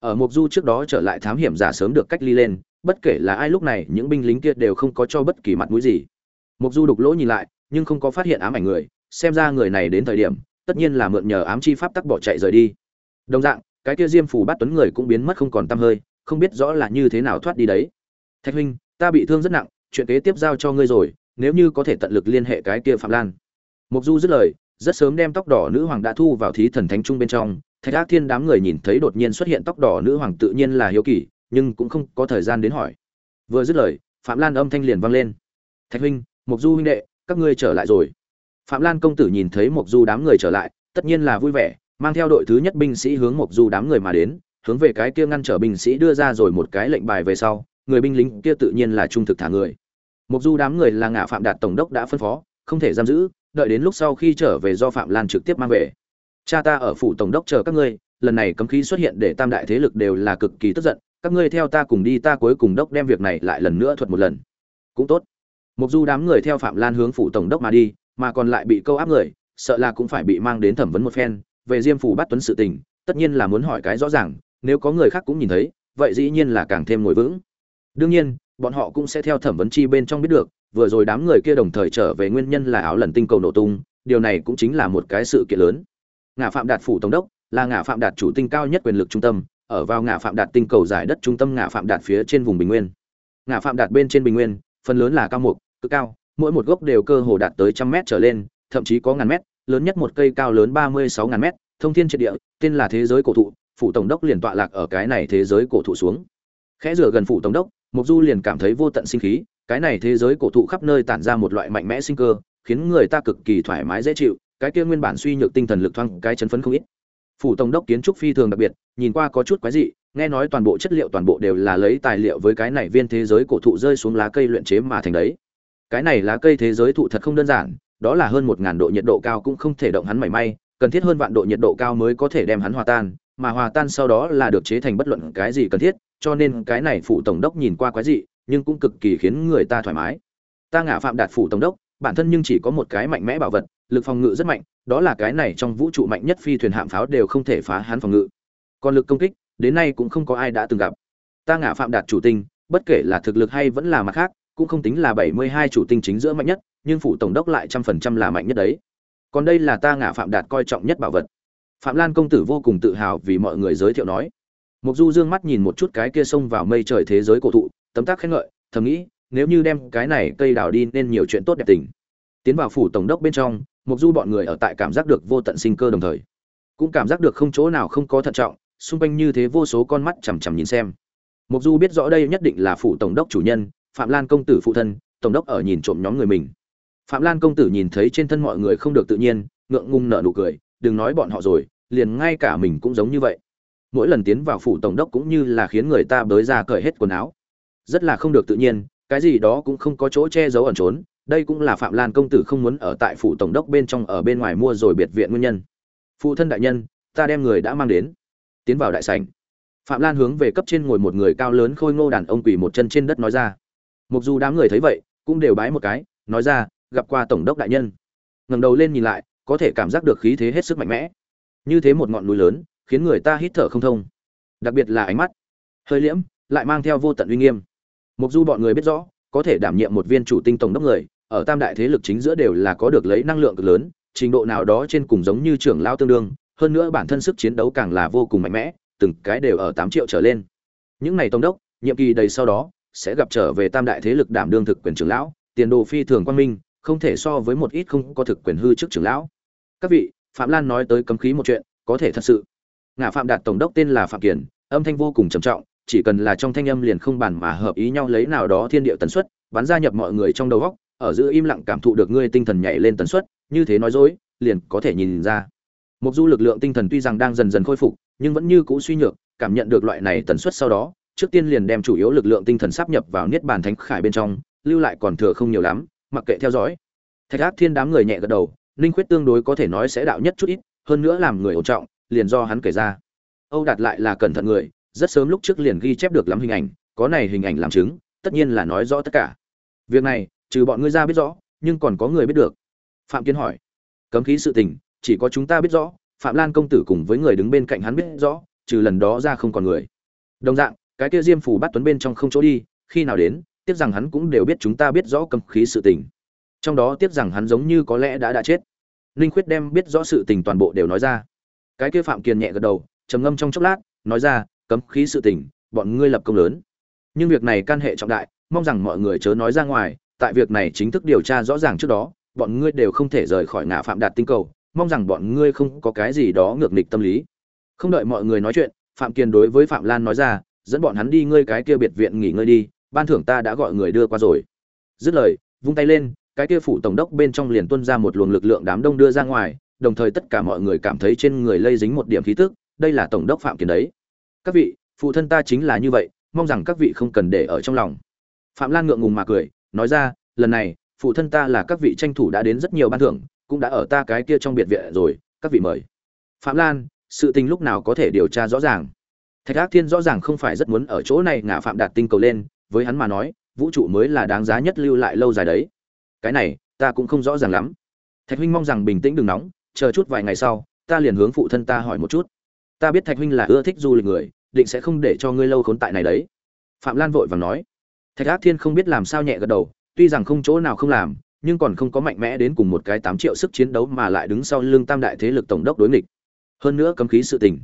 Ở mục du trước đó trở lại thám hiểm giả sớm được cách ly lên, bất kể là ai lúc này, những binh lính kia đều không có cho bất kỳ mặt mũi gì. Mục du đục lỗ nhìn lại, nhưng không có phát hiện ám ảnh người, xem ra người này đến thời điểm, tất nhiên là mượn nhờ ám chi pháp tắc bỏ chạy rời đi. Đồng dạng, cái kia diêm phù bắt tuấn người cũng biến mất không còn tăm hơi, không biết rõ là như thế nào thoát đi đấy. Thạch huynh, ta bị thương rất nặng, chuyện kế tiếp giao cho ngươi rồi, nếu như có thể tận lực liên hệ cái kia phạm lan mục du dứt lời, rất sớm đem tóc đỏ nữ hoàng đã thu vào thí thần thánh trung bên trong. Thạch ác thiên đám người nhìn thấy đột nhiên xuất hiện tóc đỏ nữ hoàng tự nhiên là hiếu kỳ, nhưng cũng không có thời gian đến hỏi. Vừa dứt lời, phạm lan âm thanh liền vang lên. Thạch huynh mục du huynh đệ, các ngươi trở lại rồi. Phạm lan công tử nhìn thấy mục du đám người trở lại, tất nhiên là vui vẻ, mang theo đội thứ nhất binh sĩ hướng mục du đám người mà đến, hướng về cái kia ngăn trở binh sĩ đưa ra rồi một cái lệnh bài về sau, người binh lính kia tự nhiên là trung thực thả người. Mục du đám người là ngã phạm đạt tổng đốc đã phân phó, không thể giam giữ đợi đến lúc sau khi trở về do phạm lan trực tiếp mang về. Cha ta ở phủ tổng đốc chờ các ngươi, lần này cấm khí xuất hiện để tam đại thế lực đều là cực kỳ tức giận, các ngươi theo ta cùng đi, ta cuối cùng đốc đem việc này lại lần nữa thuật một lần. Cũng tốt. Mục du đám người theo phạm lan hướng phủ tổng đốc mà đi, mà còn lại bị câu áp người, sợ là cũng phải bị mang đến thẩm vấn một phen, về diêm phủ bắt tuấn sự tình, tất nhiên là muốn hỏi cái rõ ràng, nếu có người khác cũng nhìn thấy, vậy dĩ nhiên là càng thêm ngồi vững. Đương nhiên bọn họ cũng sẽ theo thẩm vấn chi bên trong biết được, vừa rồi đám người kia đồng thời trở về nguyên nhân là áo lần tinh cầu nổ tung, điều này cũng chính là một cái sự kiện lớn. Ngã phạm đạt phủ tổng đốc, là ngã phạm đạt chủ tinh cao nhất quyền lực trung tâm, ở vào ngã phạm đạt tinh cầu giải đất trung tâm ngã phạm đạt phía trên vùng bình nguyên. Ngã phạm đạt bên trên bình nguyên, phần lớn là cao mục, cực cao, mỗi một gốc đều cơ hồ đạt tới trăm mét trở lên, thậm chí có ngàn mét, lớn nhất một cây cao lớn ba mươi sáu ngàn mét, thông thiên triệt địa, tên là thế giới cổ thụ, phủ tổng đốc liền tọa lạc ở cái này thế giới cổ thụ xuống. Khẽ rửa gần phủ tổng đốc mục du liền cảm thấy vô tận sinh khí, cái này thế giới cổ thụ khắp nơi tản ra một loại mạnh mẽ sinh cơ, khiến người ta cực kỳ thoải mái dễ chịu, cái kia nguyên bản suy nhược tinh thần lực thoáng cái chấn phấn không ít. Phủ tổng đốc kiến trúc phi thường đặc biệt, nhìn qua có chút quái dị, nghe nói toàn bộ chất liệu toàn bộ đều là lấy tài liệu với cái này viên thế giới cổ thụ rơi xuống lá cây luyện chế mà thành đấy. Cái này lá cây thế giới thụ thật không đơn giản, đó là hơn một ngàn độ nhiệt độ cao cũng không thể động hắn mảy may, cần thiết hơn vạn độ nhiệt độ cao mới có thể đem hắn hòa tan mà hòa tan sau đó là được chế thành bất luận cái gì cần thiết, cho nên cái này phủ tổng đốc nhìn qua quái dị, nhưng cũng cực kỳ khiến người ta thoải mái. Ta ngả phạm đạt phủ tổng đốc, bản thân nhưng chỉ có một cái mạnh mẽ bảo vật, lực phòng ngự rất mạnh, đó là cái này trong vũ trụ mạnh nhất phi thuyền hạm pháo đều không thể phá hắn phòng ngự. Còn lực công kích, đến nay cũng không có ai đã từng gặp. Ta ngả phạm đạt chủ tinh, bất kể là thực lực hay vẫn là mặt khác, cũng không tính là bảy mươi hai chủ tinh chính giữa mạnh nhất, nhưng phủ tổng đốc lại trăm phần trăm là mạnh nhất đấy. Còn đây là ta ngả phạm đạt coi trọng nhất bảo vật phạm lan công tử vô cùng tự hào vì mọi người giới thiệu nói. Mục du dương mắt nhìn một chút cái kia xông vào mây trời thế giới cổ thụ, tấm tác khen ngợi, thầm nghĩ, nếu như đem cái này cây đào đi nên nhiều chuyện tốt đẹp tình. Tiến vào phủ tổng đốc bên trong, mục du bọn người ở tại cảm giác được vô tận sinh cơ đồng thời. Cũng cảm giác được không chỗ nào không có thận trọng, xung quanh như thế vô số con mắt chằm chằm nhìn xem. Mục du biết rõ đây nhất định là phủ tổng đốc chủ nhân, phạm lan công tử phụ thân, tổng đốc ở nhìn trộm nhóm người mình. Phạm lan công tử nhìn thấy trên thân mọi người không được tự nhiên, ngượng ngùng nở nụ cười, đừng nói bọn họ rồi liền ngay cả mình cũng giống như vậy. Mỗi lần tiến vào phủ tổng đốc cũng như là khiến người ta bới ra cởi hết quần áo. Rất là không được tự nhiên, cái gì đó cũng không có chỗ che giấu ẩn trốn, đây cũng là phạm lan công tử không muốn ở tại phủ tổng đốc bên trong ở bên ngoài mua rồi biệt viện nguyên nhân. Phụ thân đại nhân, ta đem người đã mang đến. Tiến vào đại sảnh. Phạm lan hướng về cấp trên ngồi một người cao lớn khôi ngô đàn ông quỳ một chân trên đất nói ra. Mặc dù đám người thấy vậy, cũng đều bái một cái, nói ra, gặp qua tổng đốc đại nhân. Ngẩng đầu lên nhìn lại, có thể cảm giác được khí thế hết sức mạnh mẽ như thế một ngọn núi lớn khiến người ta hít thở không thông đặc biệt là ánh mắt hơi liễm lại mang theo vô tận uy nghiêm Mục Du bọn người biết rõ, có thể đảm nhiệm một viên chủ tinh tổng đốc người, ở tam đại thế lực chính giữa đều là có được lấy năng lượng cực lớn, trình độ nào đó trên cùng giống như trưởng lão tương đương, hơn nữa bản thân sức chiến đấu càng là vô cùng mạnh mẽ, từng cái đều ở tám triệu trở lên. Những này tổng đốc, nhiệm kỳ đầy sau đó sẽ gặp trở về tam đại thế lực đảm đương thực quyền trưởng lão, tiền đồ phi thường quan minh, không thể so với một ít không có thực quyền hư trước trưởng lão. Các vị, Phạm Lan nói tới cấm khí một chuyện, có thể thật sự. Ngã Phạm Đạt tổng đốc tên là Phạm Kiền, âm thanh vô cùng trầm trọng, chỉ cần là trong thanh âm liền không bàn mà hợp ý nhau lấy nào đó thiên địa tần suất, bắn ra nhập mọi người trong đầu óc, ở giữa im lặng cảm thụ được ngươi tinh thần nhảy lên tần suất, như thế nói dối, liền có thể nhìn ra. Một du lực lượng tinh thần tuy rằng đang dần dần khôi phục, nhưng vẫn như cũ suy nhược, cảm nhận được loại này tần suất sau đó, trước tiên liền đem chủ yếu lực lượng tinh thần sắp nhập vào niết bàn thánh khải bên trong, lưu lại còn thừa không nhiều lắm, mặc kệ theo dõi. Thạch Ác Thiên đám người nhẹ gật đầu, Ninh Khuyết tương đối có thể nói sẽ đạo nhất chút ít, hơn nữa làm người ổn trọng, liền do hắn kể ra. Âu đạt lại là cẩn thận người, rất sớm lúc trước liền ghi chép được lắm hình ảnh có này hình ảnh làm chứng tất nhiên là nói rõ tất cả. Việc này trừ bọn ngươi ra biết rõ nhưng còn có người biết được. Phạm kiến hỏi. Cấm khí sự tình chỉ có chúng ta biết rõ phạm lan công tử cùng với người đứng bên cạnh hắn biết rõ trừ lần đó ra không còn người. Đồng dạng cái kia diêm phủ bắt tuấn bên trong không chỗ đi khi nào đến tiếc rằng hắn cũng đều biết chúng ta biết rõ cấm khí sự tình trong đó tiếc rằng hắn giống như có lẽ đã đã chết ninh khuyết đem biết rõ sự tình toàn bộ đều nói ra cái kia phạm kiền nhẹ gật đầu trầm ngâm trong chốc lát nói ra cấm khí sự tình, bọn ngươi lập công lớn. Nhưng việc này can hệ trọng đại, mong rằng mọi người chớ nói ra ngoài, tại việc này chính thức điều tra rõ ràng trước đó, bọn ngươi đều không thể rời khỏi ngã phạm đạt tinh cầu, mong rằng bọn ngươi không có cái gì đó ngược nghịch tâm lý. không đợi mọi người nói chuyện phạm kiền đối với phạm lan nói ra dẫn bọn hắn đi ngơi cái kia biệt viện nghỉ ngơi đi ban thưởng ta đã gọi người đưa qua rồi dứt lời vung tay lên cái kia phủ tổng đốc bên trong liền tuân ra một luồng lực lượng đám đông đưa ra ngoài, đồng thời tất cả mọi người cảm thấy trên người lây dính một điểm khí tức, đây là tổng đốc phạm kiến đấy. Các vị, phụ thân ta chính là như vậy, mong rằng các vị không cần để ở trong lòng. Phạm lan ngượng ngùng mà cười, nói ra, lần này, phụ thân ta là các vị tranh thủ đã đến rất nhiều ban thưởng, cũng đã ở ta cái kia trong biệt viện rồi, các vị mời. Phạm lan, sự tình lúc nào có thể điều tra rõ ràng? Thạch ác thiên rõ ràng không phải rất muốn ở chỗ này ngả phạm đạt tinh cầu lên, với hắn mà nói, vũ trụ mới là đáng giá nhất lưu lại lâu dài đấy cái này, ta cũng không rõ ràng lắm. Thạch huynh mong rằng bình tĩnh đừng nóng, chờ chút vài ngày sau, ta liền hướng phụ thân ta hỏi một chút. Ta biết thạch huynh là ưa thích du lịch người, định sẽ không để cho ngươi lâu khốn tại này đấy. Phạm lan vội vàng nói. Thạch ác thiên không biết làm sao nhẹ gật đầu, tuy rằng không chỗ nào không làm, nhưng còn không có mạnh mẽ đến cùng một cái tám triệu sức chiến đấu mà lại đứng sau lưng tam đại thế lực tổng đốc đối nghịch. Hơn nữa cấm khí sự tình,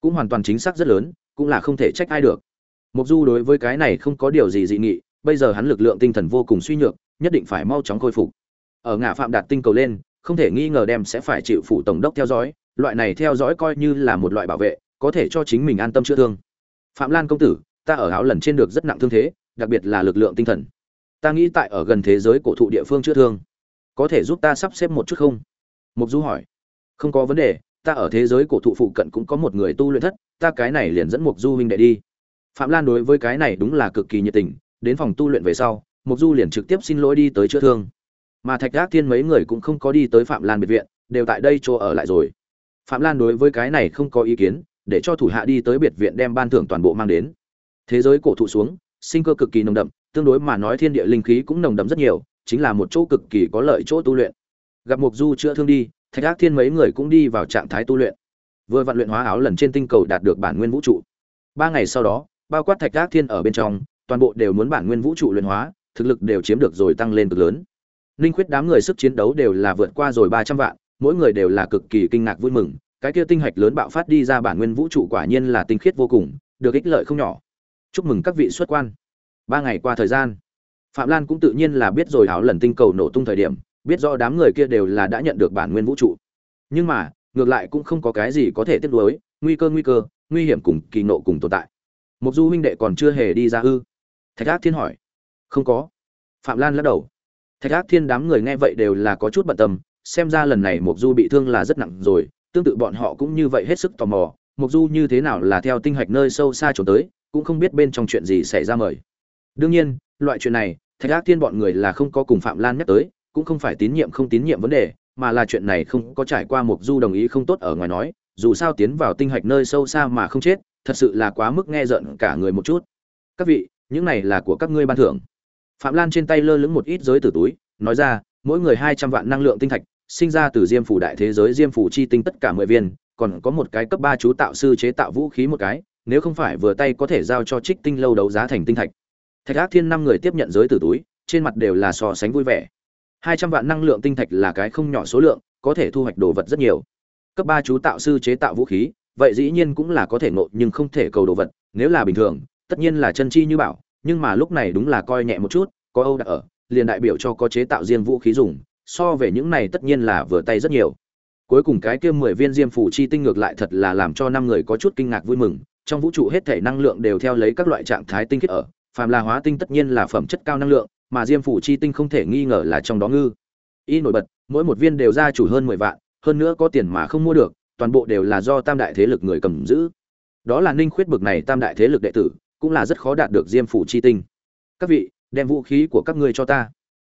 cũng hoàn toàn chính xác rất lớn, cũng là không thể trách ai được. Mục du đối với cái này không có điều gì dị nghị, bây giờ hắn lực lượng tinh thần vô cùng suy nhược nhất định phải mau chóng khôi phục. Ở ngã phạm đạt tinh cầu lên, không thể nghi ngờ đem sẽ phải chịu phủ tổng đốc theo dõi, loại này theo dõi coi như là một loại bảo vệ, có thể cho chính mình an tâm chữa thương. Phạm lan công tử, ta ở áo lần trên được rất nặng thương thế, đặc biệt là lực lượng tinh thần. Ta nghĩ tại ở gần thế giới cổ thụ địa phương chữa thương, có thể giúp ta sắp xếp một chút không? Mục du hỏi. Không có vấn đề, ta ở thế giới cổ thụ phụ cận cũng có một người tu luyện thất, ta cái này liền dẫn mục du huynh đệ đi. Phạm lan đối với cái này đúng là cực kỳ nhiệt tình, đến phòng tu luyện về sau mục du liền trực tiếp xin lỗi đi tới chữa thương. Mà thạch gác thiên mấy người cũng không có đi tới phạm lan biệt viện, đều tại đây chỗ ở lại rồi. Phạm lan đối với cái này không có ý kiến, để cho thủ hạ đi tới biệt viện đem ban thưởng toàn bộ mang đến. Thế giới cổ thụ xuống, sinh cơ cực kỳ nồng đậm, tương đối mà nói thiên địa linh khí cũng nồng đậm rất nhiều, chính là một chỗ cực kỳ có lợi chỗ tu luyện. Gặp mục du chữa thương đi, thạch ác thiên mấy người cũng đi vào trạng thái tu luyện. Vừa vận luyện hóa áo lần trên tinh cầu đạt được bản nguyên vũ trụ. Ba ngày sau đó, bao quát thạch ác thiên ở bên trong, toàn bộ đều muốn bản nguyên vũ trụ luyện hóa thực lực đều chiếm được rồi tăng lên cực lớn. Ninh khuyết đám người sức chiến đấu đều là vượt qua rồi ba trăm vạn, mỗi người đều là cực kỳ kinh ngạc vui mừng. Cái kia tinh hạch lớn bạo phát đi ra bản nguyên vũ trụ quả nhiên là tinh khiết vô cùng, được ích lợi không nhỏ. Chúc mừng các vị xuất quan. Ba ngày qua thời gian, phạm lan cũng tự nhiên là biết rồi áo lần tinh cầu nổ tung thời điểm, biết rõ đám người kia đều là đã nhận được bản nguyên vũ trụ. Nhưng mà, ngược lại cũng không có cái gì có thể tiếp nối, nguy cơ nguy cơ, nguy hiểm cùng kỳ nộ cùng tồn tại. Mục du huynh đệ còn chưa hề đi ra ư? Thạch ác thiên hỏi không có. Phạm lan lắc đầu. Thạch ác thiên đám người nghe vậy đều là có chút bận tâm, xem ra lần này mục du bị thương là rất nặng rồi, tương tự bọn họ cũng như vậy hết sức tò mò mục du như thế nào là theo tinh hạch nơi sâu xa trốn tới, cũng không biết bên trong chuyện gì xảy ra mời. Đương nhiên, loại chuyện này, thạch ác thiên bọn người là không có cùng phạm lan nhắc tới, cũng không phải tín nhiệm không tín nhiệm vấn đề, mà là chuyện này không có trải qua mục du đồng ý không tốt ở ngoài nói, dù sao tiến vào tinh hạch nơi sâu xa mà không chết, thật sự là quá mức nghe giận cả người một chút. Các vị, những này là của các ngươi ban thưởng phạm lan trên tay lơ lửng một ít giới tử túi, nói ra, mỗi người hai trăm vạn năng lượng tinh thạch, sinh ra từ diêm phủ đại thế giới, diêm phủ chi tinh tất cả mười viên, còn có một cái cấp ba chú tạo sư chế tạo vũ khí một cái, nếu không phải vừa tay có thể giao cho trích tinh lâu đấu giá thành tinh thạch. Thạch ác thiên năm người tiếp nhận giới tử túi, trên mặt đều là so sánh vui vẻ. Hai trăm vạn năng lượng tinh thạch là cái không nhỏ số lượng, có thể thu hoạch đồ vật rất nhiều. Cấp ba chú tạo sư chế tạo vũ khí, vậy dĩ nhiên cũng là có thể ngộ, nhưng không thể cầu đồ vật, nếu là bình thường, tất nhiên là chân chi như bảo nhưng mà lúc này đúng là coi nhẹ một chút, có âu đã ở, liền đại biểu cho có chế tạo riêng vũ khí dùng, so về những này tất nhiên là vừa tay rất nhiều. Cuối cùng cái kia mười viên diêm phủ chi tinh ngược lại thật là làm cho năm người có chút kinh ngạc vui mừng, trong vũ trụ hết thể năng lượng đều theo lấy các loại trạng thái tinh khiết ở, phàm là hóa tinh tất nhiên là phẩm chất cao năng lượng, mà diêm phủ chi tinh không thể nghi ngờ là trong đó ngư. Y nổi bật, mỗi một viên đều ra chủ hơn mười vạn, hơn nữa có tiền mà không mua được, toàn bộ đều là do tam đại thế lực người cầm giữ. Đó là ninh khuyết bực này tam đại thế lực đệ tử cũng là rất khó đạt được diêm phủ chi tinh. Các vị, đem vũ khí của các ngươi cho ta.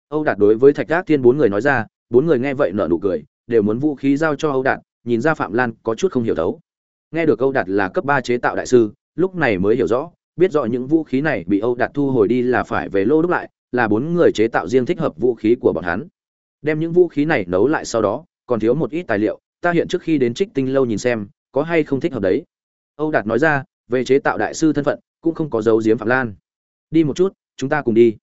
Âu đạt đối với thạch gác thiên bốn người nói ra, bốn người nghe vậy nở nụ cười, đều muốn vũ khí giao cho âu đạt, nhìn ra phạm lan có chút không hiểu thấu. Nghe được âu đạt là cấp ba chế tạo đại sư, lúc này mới hiểu rõ, biết rõ những vũ khí này bị âu đạt thu hồi đi là phải về lô đúc lại, là bốn người chế tạo riêng thích hợp vũ khí của bọn hắn. Đem những vũ khí này nấu lại sau đó, còn thiếu một ít tài liệu, ta hiện trước khi đến trích tinh lâu nhìn xem, có hay không thích hợp đấy. Âu đạt nói ra, về chế tạo đại sư thân phận cũng không có dấu diếm phạm lan. Đi một chút, chúng ta cùng đi.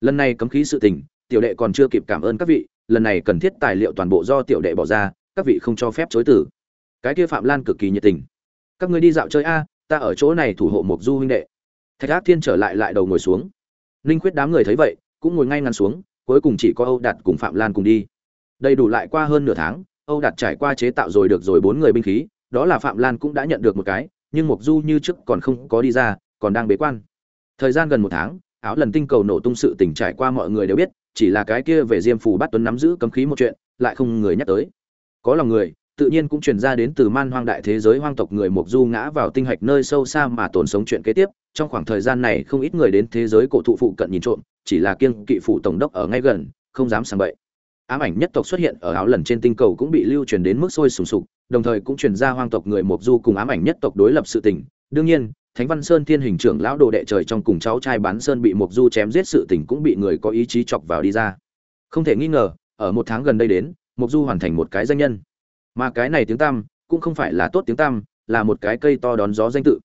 Lần này cấm khí sự tình, tiểu đệ còn chưa kịp cảm ơn các vị, lần này cần thiết tài liệu toàn bộ do tiểu đệ bỏ ra, các vị không cho phép chối tử cái kia phạm lan cực kỳ nhiệt tình. Các người đi dạo chơi a, ta ở chỗ này thủ hộ mục du huynh đệ. Thạch ác thiên trở lại lại đầu ngồi xuống. Ninh khuyết đám người thấy vậy, cũng ngồi ngay ngắn xuống, cuối cùng chỉ có âu đạt cùng phạm lan cùng đi. Đầy đủ lại qua hơn nửa tháng, âu đạt trải qua chế tạo rồi được rồi bốn người binh khí, đó là phạm lan cũng đã nhận được một cái, nhưng mục du như trước còn không có đi ra còn đang bế quan. Thời gian gần một tháng, áo lần tinh cầu nổ tung sự tình trải qua mọi người đều biết, chỉ là cái kia về diêm phù bắt tuấn nắm giữ cấm khí một chuyện, lại không người nhắc tới. Có lòng người, tự nhiên cũng truyền ra đến từ man hoang đại thế giới hoang tộc người mục du ngã vào tinh hạch nơi sâu xa mà tồn sống chuyện kế tiếp. Trong khoảng thời gian này, không ít người đến thế giới cổ thụ phụ cận nhìn trộm, chỉ là kiêng kỵ phủ tổng đốc ở ngay gần, không dám sang bậy. Ám ảnh nhất tộc xuất hiện ở áo lần trên tinh cầu cũng bị lưu truyền đến mức sôi sùng sục, đồng thời cũng truyền ra hoang tộc người mộc du cùng ám ảnh nhất tộc đối lập sự tình. Đương nhiên thánh văn sơn thiên hình trưởng lão đồ đệ trời trong cùng cháu trai bán sơn bị mộc du chém giết sự tình cũng bị người có ý chí chọc vào đi ra. Không thể nghi ngờ, ở một tháng gần đây đến, mộc du hoàn thành một cái danh nhân. Mà cái này tiếng tam cũng không phải là tốt tiếng tam là một cái cây to đón gió danh tự.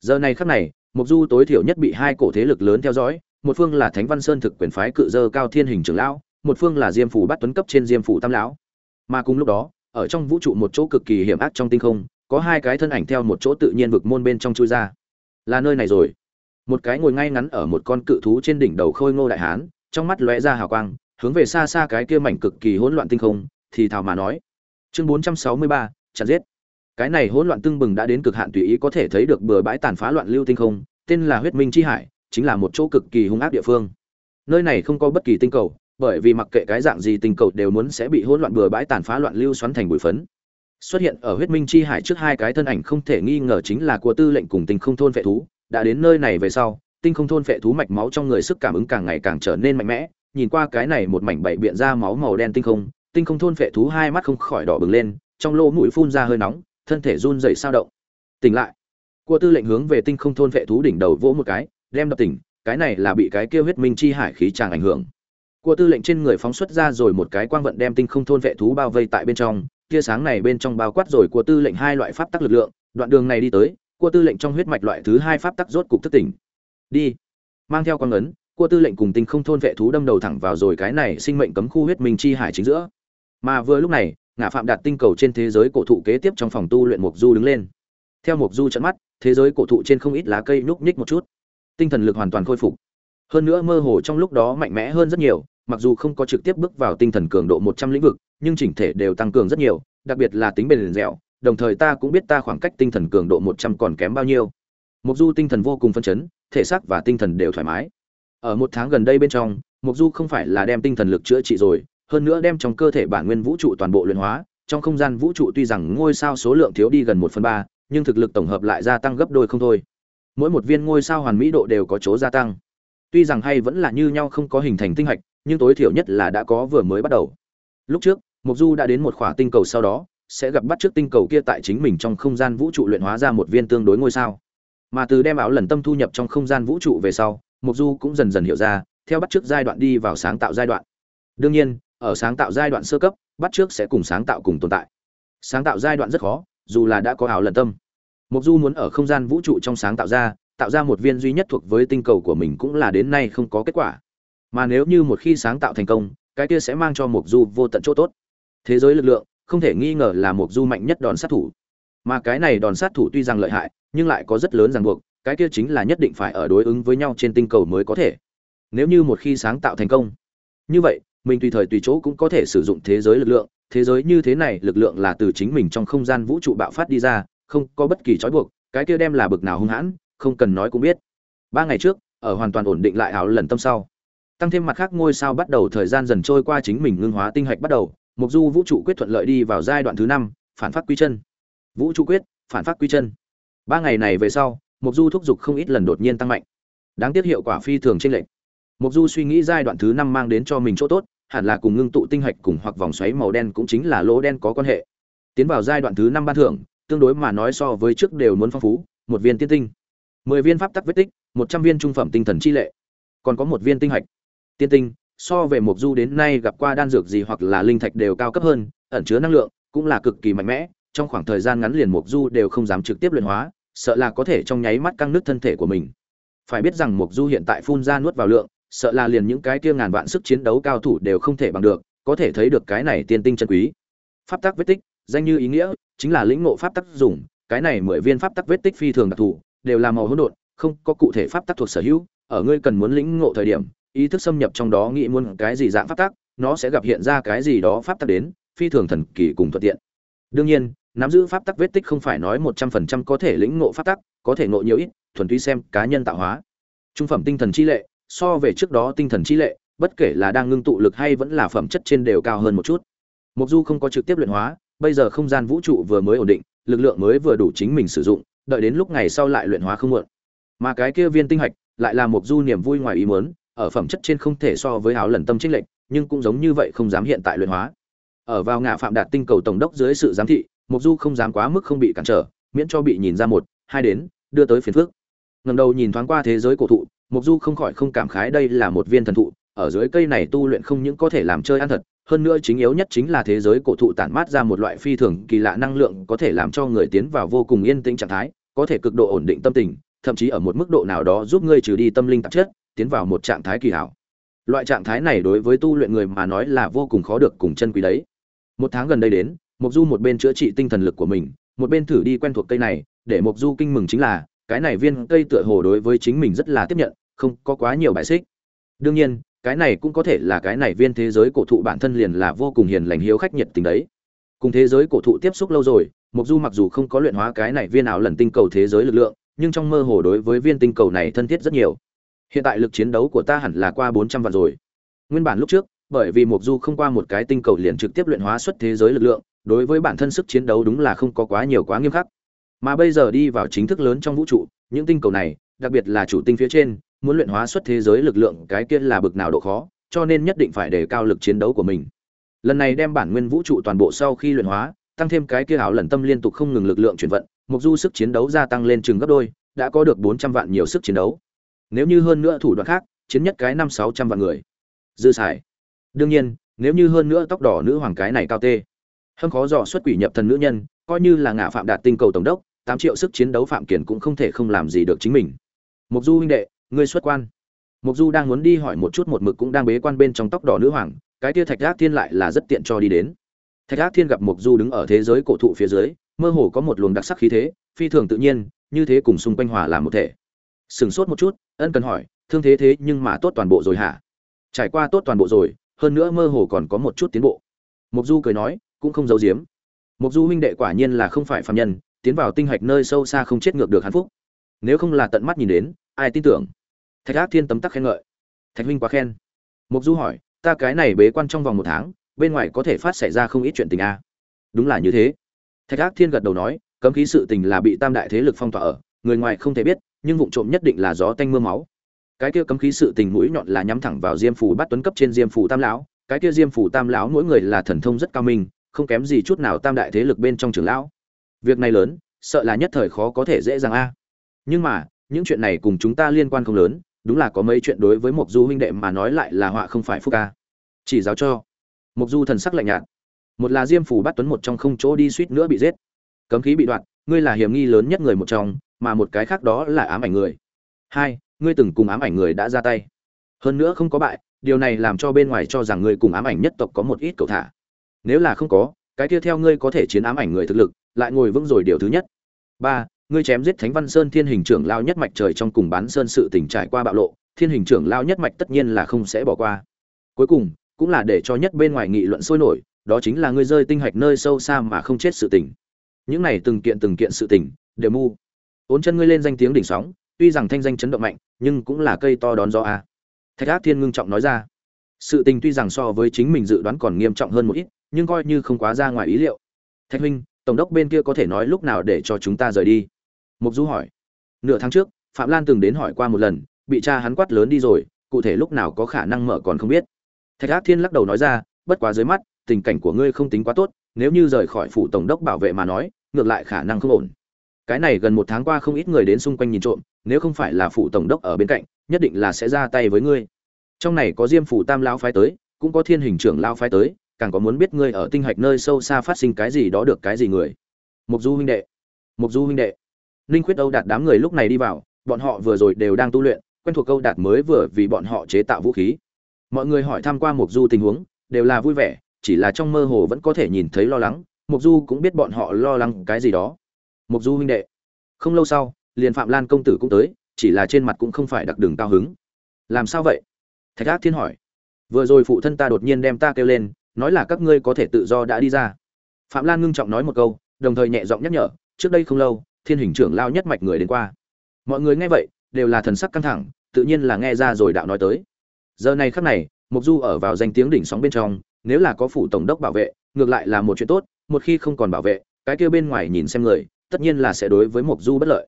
Giờ này khắc này, mộc du tối thiểu nhất bị hai cổ thế lực lớn theo dõi, một phương là thánh văn sơn thực quyền phái cự dơ cao thiên hình trưởng lão, một phương là diêm phủ bắt tuấn cấp trên diêm phủ tam lão. Mà cùng lúc đó, ở trong vũ trụ một chỗ cực kỳ hiểm ác trong tinh không, có hai cái thân ảnh theo một chỗ tự nhiên vực môn bên trong chui ra là nơi này rồi. Một cái ngồi ngay ngắn ở một con cự thú trên đỉnh đầu khôi ngô đại hán, trong mắt lóe ra hào quang, hướng về xa xa cái kia mảnh cực kỳ hỗn loạn tinh không, thì thào mà nói. Chương bốn trăm sáu mươi ba chặt giết. Cái này hỗn loạn tương bừng đã đến cực hạn tùy ý có thể thấy được bừa bãi tàn phá loạn lưu tinh không, tên là huyết minh chi hải, chính là một chỗ cực kỳ hung ác địa phương. Nơi này không có bất kỳ tinh cầu, bởi vì mặc kệ cái dạng gì tinh cầu đều muốn sẽ bị hỗn loạn bừa bãi tàn phá loạn lưu xoắn thành bụi phấn xuất hiện ở huyết minh chi hải trước hai cái thân ảnh không thể nghi ngờ chính là của tư lệnh cùng tinh không thôn vệ thú, đã đến nơi này về sau, tinh không thôn vệ thú mạch máu trong người sức cảm ứng càng ngày càng trở nên mạnh mẽ, nhìn qua cái này một mảnh bảy biện ra máu màu đen tinh không tinh không thôn vệ thú hai mắt không khỏi đỏ bừng lên, trong lỗ mũi phun ra hơi nóng, thân thể run rẩy sao động. Tỉnh lại. Của tư lệnh hướng về tinh không thôn vệ thú đỉnh đầu vỗ một cái, đem đập tỉnh, cái này là bị cái kia huyết minh chi hải khí tràng ảnh hưởng. Của tư lệnh trên người phóng xuất ra rồi một cái quang vận đem tinh không thôn vệ thú bao vây tại bên trong tia sáng này bên trong bao quát rồi của tư lệnh hai loại pháp tắc lực lượng, đoạn đường này đi tới, của tư lệnh trong huyết mạch loại thứ hai pháp tắc rốt cục thức tỉnh. Đi. Mang theo quang ấn, của tư lệnh cùng tinh không thôn vệ thú đâm đầu thẳng vào rồi cái này sinh mệnh cấm khu huyết minh chi hải chính giữa. Mà vừa lúc này, ngã phạm đạt tinh cầu trên thế giới cổ thụ kế tiếp trong phòng tu luyện mục du đứng lên. Theo mục du chớp mắt, thế giới cổ thụ trên không ít lá cây núc nhích một chút. Tinh thần lực hoàn toàn khôi phục. Hơn nữa mơ hồ trong lúc đó mạnh mẽ hơn rất nhiều, mặc dù không có trực tiếp bước vào tinh thần cường độ một trăm lĩnh vực nhưng chỉnh thể đều tăng cường rất nhiều, đặc biệt là tính bền dẻo, đồng thời ta cũng biết ta khoảng cách tinh thần cường độ một trăm còn kém bao nhiêu. Mục du tinh thần vô cùng phấn chấn, thể xác và tinh thần đều thoải mái. Ở một tháng gần đây bên trong mục du không phải là đem tinh thần lực chữa trị rồi, hơn nữa đem trong cơ thể bản nguyên vũ trụ toàn bộ luyện hóa, trong không gian vũ trụ tuy rằng ngôi sao số lượng thiếu đi gần một phần ba, nhưng thực lực tổng hợp lại gia tăng gấp đôi không thôi. Mỗi một viên ngôi sao hoàn mỹ độ đều có chỗ gia tăng. Tuy rằng hay vẫn là như nhau không có hình thành tinh hạch, nhưng tối thiểu nhất là đã có vừa mới bắt đầu. Lúc trước Mộc du đã đến một khỏa tinh cầu sau đó, sẽ gặp bắt trước tinh cầu kia tại chính mình trong không gian vũ trụ luyện hóa ra một viên tương đối ngôi sao. Mà từ đem áo lần tâm thu nhập trong không gian vũ trụ về sau, Mộc du cũng dần dần hiểu ra, theo bắt trước giai đoạn đi vào sáng tạo giai đoạn. Đương nhiên, ở sáng tạo giai đoạn sơ cấp, bắt trước sẽ cùng sáng tạo cùng tồn tại. Sáng tạo giai đoạn rất khó, dù là đã có áo lần tâm. Mộc du muốn ở không gian vũ trụ trong sáng tạo ra tạo ra một viên duy nhất thuộc với tinh cầu của mình cũng là đến nay không có kết quả. Mà nếu như một khi sáng tạo thành công, cái kia sẽ mang cho Mộc du vô tận chỗ tốt thế giới lực lượng, không thể nghi ngờ là mục du mạnh nhất đòn sát thủ. Mà cái này đòn sát thủ tuy rằng lợi hại, nhưng lại có rất lớn ràng buộc, cái kia chính là nhất định phải ở đối ứng với nhau trên tinh cầu mới có thể. Nếu như một khi sáng tạo thành công, như vậy, mình tùy thời tùy chỗ cũng có thể sử dụng thế giới lực lượng. Thế giới như thế này, lực lượng là từ chính mình trong không gian vũ trụ bạo phát đi ra, không có bất kỳ trói buộc, cái kia đem là bực nào hung hãn, không cần nói cũng biết. Ba ngày trước, ở hoàn toàn ổn định lại áo lần tâm sau, tăng thêm mặt khác ngôi sao bắt đầu thời gian dần trôi qua chính mình ngưng hóa tinh hạch bắt đầu mục du vũ trụ quyết thuận lợi đi vào giai đoạn thứ năm, phản phát quy chân. Vũ trụ quyết, phản phát quy chân. Ba ngày này về sau, mục du thúc giục không ít lần đột nhiên tăng mạnh. Đáng tiếc hiệu quả phi thường trên lệnh mục du suy nghĩ giai đoạn thứ năm mang đến cho mình chỗ tốt, hẳn là cùng ngưng tụ tinh hạch cùng hoặc vòng xoáy màu đen cũng chính là lỗ đen có quan hệ. Tiến vào giai đoạn thứ năm ban thưởng, tương đối mà nói so với trước đều muốn phong phú, một viên tiên tinh. Mười viên pháp tắc vết tích, một trăm viên trung phẩm tinh thần chi lệ. Còn có một viên tinh hạch. Tiên tinh so về mục du đến nay gặp qua đan dược gì hoặc là linh thạch đều cao cấp hơn, ẩn chứa năng lượng cũng là cực kỳ mạnh mẽ, trong khoảng thời gian ngắn liền mục du đều không dám trực tiếp luyện hóa, sợ là có thể trong nháy mắt căng nứt thân thể của mình. Phải biết rằng mục du hiện tại phun ra nuốt vào lượng, sợ là liền những cái kia ngàn vạn sức chiến đấu cao thủ đều không thể bằng được, có thể thấy được cái này tiên tinh chân quý. Pháp tắc vết tích, danh như ý nghĩa, chính là lĩnh ngộ pháp tắc dùng, cái này mười viên pháp tắc vết tích phi thường đặc thù, đều là màu hỗn độn, không có cụ thể pháp tắc thuộc sở hữu, ở ngươi cần muốn lĩnh ngộ thời điểm ý thức xâm nhập trong đó nghĩ muốn cái gì dạng pháp tắc, nó sẽ gặp hiện ra cái gì đó pháp tắc đến, phi thường thần kỳ cùng thuận tiện. Đương nhiên, nắm giữ pháp tắc vết tích không phải nói một trăm phần trăm có thể lĩnh ngộ pháp tắc, có thể ngộ nhiều ít, thuần túy xem cá nhân tạo hóa. Trung phẩm tinh thần chi lệ, so về trước đó tinh thần chi lệ, bất kể là đang ngưng tụ lực hay vẫn là phẩm chất trên đều cao hơn một chút. Mộc du không có trực tiếp luyện hóa, bây giờ không gian vũ trụ vừa mới ổn định, lực lượng mới vừa đủ chính mình sử dụng, đợi đến lúc ngày sau lại luyện hóa không muộn. Mà cái kia viên tinh hạch lại là mộc du niềm vui ngoài ý muốn ở phẩm chất trên không thể so với áo lần tâm trinh lệnh nhưng cũng giống như vậy không dám hiện tại luyện hóa. Ở vào ngã phạm đạt tinh cầu tổng đốc dưới sự giám thị mục du không dám quá mức không bị cản trở, miễn cho bị nhìn ra một, hai đến, đưa tới phiền phước ngầm đầu nhìn thoáng qua thế giới cổ thụ mục du không khỏi không cảm khái đây là một viên thần thụ, ở dưới cây này tu luyện không những có thể làm chơi ăn thật, hơn nữa chính yếu nhất chính là thế giới cổ thụ tản mát ra một loại phi thường kỳ lạ năng lượng có thể làm cho người tiến vào vô cùng yên tĩnh trạng thái, có thể cực độ ổn định tâm tình, thậm chí ở một mức độ nào đó giúp ngươi trừ đi tâm linh tạp chất tiến vào một trạng thái kỳ hảo. Loại trạng thái này đối với tu luyện người mà nói là vô cùng khó được cùng chân quý đấy. Một tháng gần đây đến mục du một bên chữa trị tinh thần lực của mình, một bên thử đi quen thuộc cây này, để mục du kinh mừng chính là, cái này viên cây tựa hồ đối với chính mình rất là tiếp nhận, không có quá nhiều bài xích. Đương nhiên, cái này cũng có thể là cái này viên thế giới cổ thụ bản thân liền là vô cùng hiền lành hiếu khách nhiệt tình đấy. Cùng thế giới cổ thụ tiếp xúc lâu rồi mục du mặc dù không có luyện hóa cái này viên ảo lần tinh cầu thế giới lực lượng, nhưng trong mơ hồ đối với viên tinh cầu này thân thiết rất nhiều hiện tại lực chiến đấu của ta hẳn là qua bốn trăm vạn rồi. Nguyên bản lúc trước, bởi vì mục du không qua một cái tinh cầu liền trực tiếp luyện hóa xuất thế giới lực lượng, đối với bản thân sức chiến đấu đúng là không có quá nhiều quá nghiêm khắc. Mà bây giờ đi vào chính thức lớn trong vũ trụ, những tinh cầu này, đặc biệt là chủ tinh phía trên, muốn luyện hóa xuất thế giới lực lượng, cái kia là bực nào độ khó, cho nên nhất định phải đề cao lực chiến đấu của mình. Lần này đem bản nguyên vũ trụ toàn bộ sau khi luyện hóa, tăng thêm cái kia ảo lần tâm liên tục không ngừng lực lượng chuyển vận mục du sức chiến đấu gia tăng lên chừng gấp đôi, đã có được bốn trăm vạn nhiều sức chiến đấu nếu như hơn nữa thủ đoạn khác, chiến nhất cái năm sáu trăm vạn người. Dư xài. Đương nhiên, nếu như hơn nữa tóc đỏ nữ hoàng cái này cao tê. Hâm khó dò xuất quỷ nhập thần nữ nhân, coi như là ngạ phạm đạt tinh cầu tổng đốc, tám triệu sức chiến đấu phạm kiển cũng không thể không làm gì được chính mình. Mục du huynh đệ, ngươi xuất quan. Mục du đang muốn đi hỏi một chút một mực cũng đang bế quan bên trong tóc đỏ nữ hoàng, cái tia thạch ác thiên lại là rất tiện cho đi đến. Thạch ác thiên gặp mục du đứng ở thế giới cổ thụ phía dưới, mơ hồ có một luồng đặc sắc khí thế, phi thường tự nhiên, như thế cùng xung quanh hòa làm một thể sừng sốt một chút, ân cần hỏi, thương thế thế nhưng mà tốt toàn bộ rồi hả? Trải qua tốt toàn bộ rồi, hơn nữa mơ hồ còn có một chút tiến bộ. Mục du cười nói, cũng không giấu giếm. Mục du huynh đệ quả nhiên là không phải phàm nhân, tiến vào tinh hạch nơi sâu xa không chết ngược được hạnh phúc. Nếu không là tận mắt nhìn đến, ai tin tưởng? Thạch ác thiên tấm tắc khen ngợi. Thạch huynh quá khen. Mục du hỏi, ta cái này bế quan trong vòng một tháng, bên ngoài có thể phát xảy ra không ít chuyện tình a? Đúng là như thế. Thạch ác thiên gật đầu nói, cấm khí sự tình là bị tam đại thế lực phong tỏa ở, người ngoài không thể biết nhưng vụ trộm nhất định là gió tanh mưa máu. Cái kia cấm khí sự tình mũi nhọn là nhắm thẳng vào diêm phủ bắt tuấn cấp trên diêm phủ tam lão. Cái kia diêm phủ tam lão mỗi người là thần thông rất cao minh, không kém gì chút nào tam đại thế lực bên trong trường lão. Việc này lớn, sợ là nhất thời khó có thể dễ dàng a. Nhưng mà, những chuyện này cùng chúng ta liên quan không lớn, đúng là có mấy chuyện đối với mộc du huynh đệ mà nói lại là họa không phải phúc ca. Chỉ giáo cho. Mộc du thần sắc lạnh nhạt. Một là diêm phủ bắt tuấn một trong không chỗ đi suýt nữa bị giết. Cấm khí bị đoạn, ngươi là hiểm nghi lớn nhất người một trong mà một cái khác đó là ám ảnh người. Hai ngươi từng cùng ám ảnh người đã ra tay. Hơn nữa không có bại điều này làm cho bên ngoài cho rằng ngươi cùng ám ảnh nhất tộc có một ít cầu thả. Nếu là không có cái kia theo ngươi có thể chiến ám ảnh người thực lực lại ngồi vững rồi điều thứ nhất. Ba ngươi chém giết thánh văn sơn thiên hình trưởng lao nhất mạch trời trong cùng bán sơn sự tỉnh trải qua bạo lộ thiên hình trưởng lao nhất mạch tất nhiên là không sẽ bỏ qua. Cuối cùng cũng là để cho nhất bên ngoài nghị luận sôi nổi đó chính là ngươi rơi tinh hạch nơi sâu xa mà không chết sự tỉnh. những này từng kiện từng kiện sự tỉnh, đều mu ốn chân ngươi lên danh tiếng đỉnh sóng, tuy rằng thanh danh chấn động mạnh, nhưng cũng là cây to đón gió a. Thạch ác thiên ngưng trọng nói ra. Sự tình tuy rằng so với chính mình dự đoán còn nghiêm trọng hơn một ít, nhưng coi như không quá ra ngoài ý liệu. Thạch huynh, tổng đốc bên kia có thể nói lúc nào để cho chúng ta rời đi? Mục du hỏi. Nửa tháng trước, phạm lan từng đến hỏi qua một lần, bị cha hắn quát lớn đi rồi, cụ thể lúc nào có khả năng mở còn không biết. Thạch ác thiên lắc đầu nói ra, bất quá dưới mắt, tình cảnh của ngươi không tính quá tốt, nếu như rời khỏi phủ tổng đốc bảo vệ mà nói, ngược lại khả năng không ổn cái này gần một tháng qua không ít người đến xung quanh nhìn trộm, nếu không phải là phủ tổng đốc ở bên cạnh, nhất định là sẽ ra tay với ngươi. Trong này có diêm phủ tam lao phái tới, cũng có thiên hình trưởng lao phái tới, càng có muốn biết ngươi ở tinh hạch nơi sâu xa phát sinh cái gì đó được cái gì người. Mục du huynh đệ mục du huynh đệ. Ninh khuyết âu đạt đám người lúc này đi vào, bọn họ vừa rồi đều đang tu luyện, quen thuộc câu đạt mới vừa vì bọn họ chế tạo vũ khí. Mọi người hỏi thăm qua mục du tình huống, đều là vui vẻ, chỉ là trong mơ hồ vẫn có thể nhìn thấy lo lắng mục du cũng biết bọn họ lo lắng cái gì đó mục du huynh đệ. Không lâu sau, liền phạm lan công tử cũng tới, chỉ là trên mặt cũng không phải đặc đường cao hứng. Làm sao vậy? Thạch ác thiên hỏi. Vừa rồi phụ thân ta đột nhiên đem ta kêu lên, nói là các ngươi có thể tự do đã đi ra. Phạm lan ngưng trọng nói một câu, đồng thời nhẹ giọng nhắc nhở, trước đây không lâu, thiên hình trưởng lao nhất mạch người đến qua. Mọi người nghe vậy, đều là thần sắc căng thẳng, tự nhiên là nghe ra rồi đạo nói tới. Giờ này khắc này mục du ở vào danh tiếng đỉnh sóng bên trong, nếu là có phủ tổng đốc bảo vệ, ngược lại là một chuyện tốt, một khi không còn bảo vệ, cái kia bên ngoài nhìn xem người tất nhiên là sẽ đối với mục du bất lợi.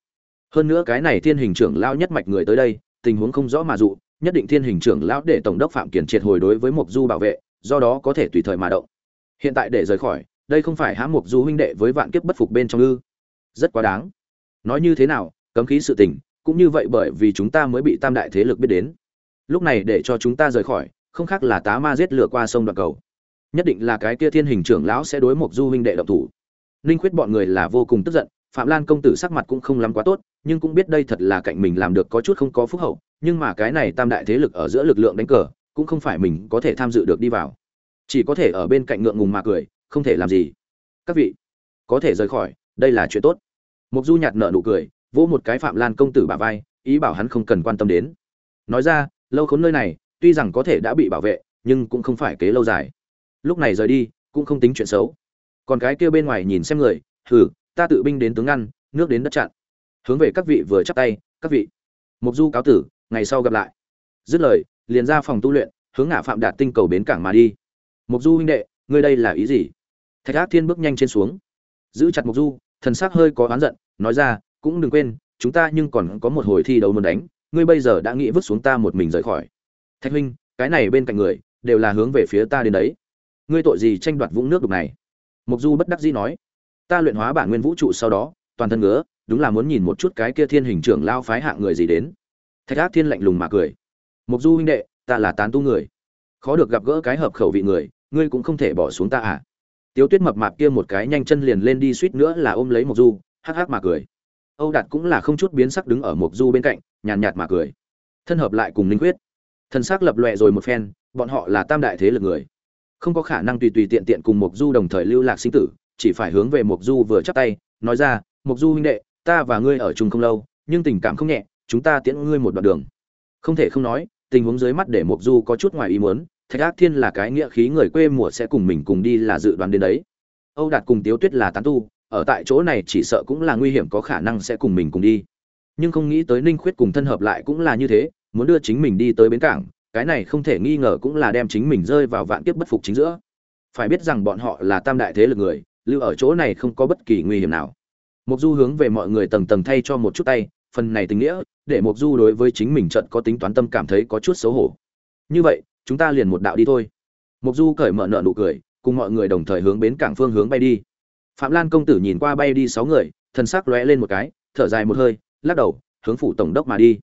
Hơn nữa cái này thiên hình trưởng lao nhất mạch người tới đây, tình huống không rõ mà dụ, nhất định thiên hình trưởng lão để tổng đốc phạm kiển triệt hồi đối với mục du bảo vệ, do đó có thể tùy thời mà động. Hiện tại để rời khỏi, đây không phải hãm mục du huynh đệ với vạn kiếp bất phục bên trong ư? Rất quá đáng. Nói như thế nào, cấm khí sự tình, cũng như vậy bởi vì chúng ta mới bị tam đại thế lực biết đến. Lúc này để cho chúng ta rời khỏi, không khác là tá ma giết lửa qua sông đoạn cầu. Nhất định là cái kia thiên hình trưởng lão sẽ đối mục du huynh đệ động thủ. Ninh khuyết bọn người là vô cùng tức giận phạm lan công tử sắc mặt cũng không lắm quá tốt, nhưng cũng biết đây thật là cạnh mình làm được có chút không có phúc hậu, nhưng mà cái này tam đại thế lực ở giữa lực lượng đánh cờ, cũng không phải mình có thể tham dự được đi vào. Chỉ có thể ở bên cạnh ngượng ngùng mà cười, không thể làm gì. Các vị, có thể rời khỏi, đây là chuyện tốt. Mục du nhạt nợ nụ cười, vỗ một cái phạm lan công tử bả vai, ý bảo hắn không cần quan tâm đến. Nói ra, lâu khốn nơi này, tuy rằng có thể đã bị bảo vệ, nhưng cũng không phải kế lâu dài. Lúc này rời đi, cũng không tính chuyện xấu. Còn cái kia bên ngoài nhìn xem người, hừ ta tự binh đến tướng ngăn, nước đến đất chặn. Hướng về các vị vừa chắp tay, các vị mục du cáo tử, ngày sau gặp lại. Dứt lời, liền ra phòng tu luyện, hướng ngã phạm đạt tinh cầu bến cảng mà đi. Mục du huynh đệ, ngươi đây là ý gì? Thạch ác thiên bước nhanh trên xuống. Giữ chặt mục du, thần sắc hơi có oán giận, nói ra, cũng đừng quên, chúng ta nhưng còn có một hồi thi đấu muốn đánh, ngươi bây giờ đã nghĩ vứt xuống ta một mình rời khỏi. Thạch huynh, cái này bên cạnh người, đều là hướng về phía ta đến đấy. Ngươi tội gì tranh đoạt vũng nước đục này? Mục du bất đắc dĩ nói ta luyện hóa bản nguyên vũ trụ sau đó, toàn thân ngứa, đúng là muốn nhìn một chút cái kia thiên hình trưởng lao phái hạng người gì đến. Thạch ác thiên lạnh lùng mà cười. Mục du huynh đệ, ta là tán tu người. Khó được gặp gỡ cái hợp khẩu vị người, ngươi cũng không thể bỏ xuống ta à. Tiếu tuyết mập mạp kia một cái nhanh chân liền lên đi suýt nữa là ôm lấy mục du, hắc hắc mà cười. Âu đạt cũng là không chút biến sắc đứng ở mục du bên cạnh, nhàn nhạt mà cười. Thân hợp lại cùng linh quyết. Thân xác lập lòe rồi một phen, bọn họ là tam đại thế lực người. Không có khả năng tùy tùy tiện tiện cùng mục du đồng thời lưu lạc sinh tử chỉ phải hướng về mục du vừa chắp tay, nói ra mục du huynh đệ, ta và ngươi ở chung không lâu, nhưng tình cảm không nhẹ, chúng ta tiễn ngươi một đoạn đường. Không thể không nói, tình huống dưới mắt để mục du có chút ngoài ý muốn, thạch ác thiên là cái nghĩa khí người quê mùa sẽ cùng mình cùng đi là dự đoán đến đấy. Âu đạt cùng tiếu tuyết là tán tu, ở tại chỗ này chỉ sợ cũng là nguy hiểm có khả năng sẽ cùng mình cùng đi. Nhưng không nghĩ tới ninh khuyết cùng thân hợp lại cũng là như thế, muốn đưa chính mình đi tới bến cảng, cái này không thể nghi ngờ cũng là đem chính mình rơi vào vạn kiếp bất phục chính giữa. Phải biết rằng bọn họ là tam đại thế lực người lưu ở chỗ này không có bất kỳ nguy hiểm nào. Mục du hướng về mọi người tầng tầng thay cho một chút tay, phần này tình nghĩa, để mục du đối với chính mình trận có tính toán tâm cảm thấy có chút xấu hổ. Như vậy, chúng ta liền một đạo đi thôi. Mục du cởi mở nợ nụ cười, cùng mọi người đồng thời hướng bến cảng phương hướng bay đi. Phạm lan công tử nhìn qua bay đi sáu người thân sắc lóe lên một cái, thở dài một hơi, lắc đầu, hướng phủ tổng đốc mà đi.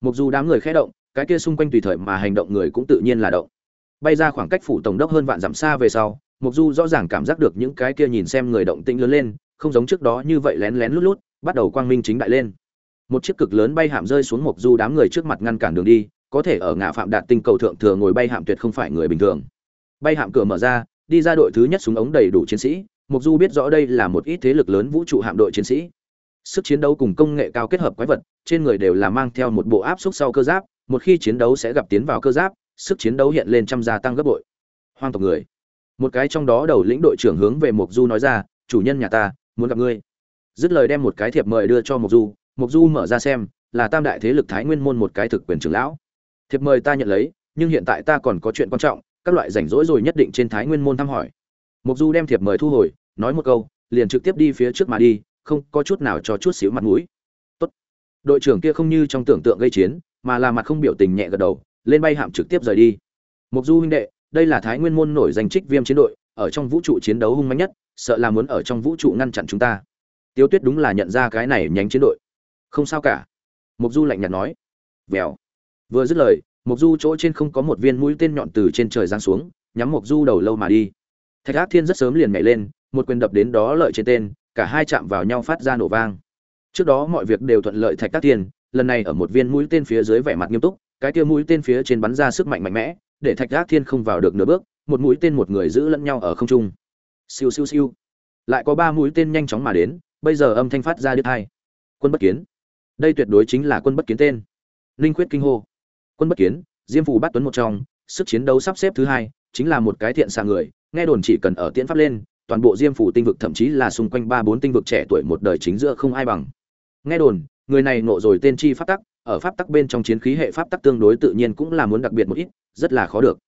Mục du đám người khẽ động, cái kia xung quanh tùy thời mà hành động người cũng tự nhiên là động. Bay ra khoảng cách phủ tổng đốc hơn vạn dặm xa về sau mục du rõ ràng cảm giác được những cái kia nhìn xem người động tĩnh lớn lên, không giống trước đó như vậy lén lén lút lút, bắt đầu quang minh chính đại lên. Một chiếc cực lớn bay hạm rơi xuống mục du đám người trước mặt ngăn cản đường đi, có thể ở ngã phạm đạt tinh cầu thượng thừa ngồi bay hạm tuyệt không phải người bình thường. Bay hạm cửa mở ra, đi ra đội thứ nhất súng ống đầy đủ chiến sĩ mục du biết rõ đây là một ít thế lực lớn vũ trụ hạm đội chiến sĩ. Sức chiến đấu cùng công nghệ cao kết hợp quái vật, trên người đều là mang theo một bộ áp suất sau cơ giáp, một khi chiến đấu sẽ gặp tiến vào cơ giáp, sức chiến đấu hiện lên trăm gia tăng gấp bội. Hoang tộc người một cái trong đó đầu lĩnh đội trưởng hướng về mục du nói ra, chủ nhân nhà ta, muốn gặp ngươi. Dứt lời đem một cái thiệp mời đưa cho mục du. Mục du mở ra xem, là tam đại thế lực thái nguyên môn một cái thực quyền trưởng lão. Thiệp mời ta nhận lấy, nhưng hiện tại ta còn có chuyện quan trọng, các loại rảnh rỗi rồi nhất định trên thái nguyên môn thăm hỏi. Mục du đem thiệp mời thu hồi, nói một câu, liền trực tiếp đi phía trước mà đi, không có chút nào cho chút xíu mặt mũi. Tốt. Đội trưởng kia không như trong tưởng tượng gây chiến, mà là mặt không biểu tình nhẹ gật đầu, lên bay hạm trực tiếp rời đi. Mục du huynh đệ đây là thái nguyên môn nổi danh trích viêm chiến đội, ở trong vũ trụ chiến đấu hung mạnh nhất, sợ là muốn ở trong vũ trụ ngăn chặn chúng ta. Tiêu tuyết đúng là nhận ra cái này nhánh chiến đội. Không sao cả. Mục du lạnh nhạt nói. Vèo. Vừa dứt lời mục du chỗ trên không có một viên mũi tên nhọn từ trên trời giáng xuống, nhắm mục du đầu lâu mà đi. Thạch ác thiên rất sớm liền nhảy lên, một quyền đập đến đó lợi trên tên, cả hai chạm vào nhau phát ra nổ vang. Trước đó mọi việc đều thuận lợi thạch ác thiên, lần này ở một viên mũi tên phía dưới vẻ mặt nghiêm túc, cái kia mũi tên phía trên bắn ra sức mạnh mạnh mẽ để thạch gác thiên không vào được nửa bước, một mũi tên một người giữ lẫn nhau ở không trung. Siêu siêu siêu. Lại có ba mũi tên nhanh chóng mà đến, bây giờ âm thanh phát ra đứt hai quân bất kiến. Đây tuyệt đối chính là quân bất kiến tên. Linh quyết kinh hô. Quân bất kiến, diêm phù bắt tuấn một trong, sức chiến đấu sắp xếp thứ hai, chính là một cái thiện xạ người, nghe đồn chỉ cần ở tiễn pháp lên, toàn bộ diêm phủ tinh vực thậm chí là xung quanh ba bốn tinh vực trẻ tuổi một đời chính giữa không ai bằng. Nghe đồn, người này nộ rồi tên chi phát tắc ở pháp tắc bên trong chiến khí hệ pháp tắc tương đối tự nhiên cũng là muốn đặc biệt một ít, rất là khó được.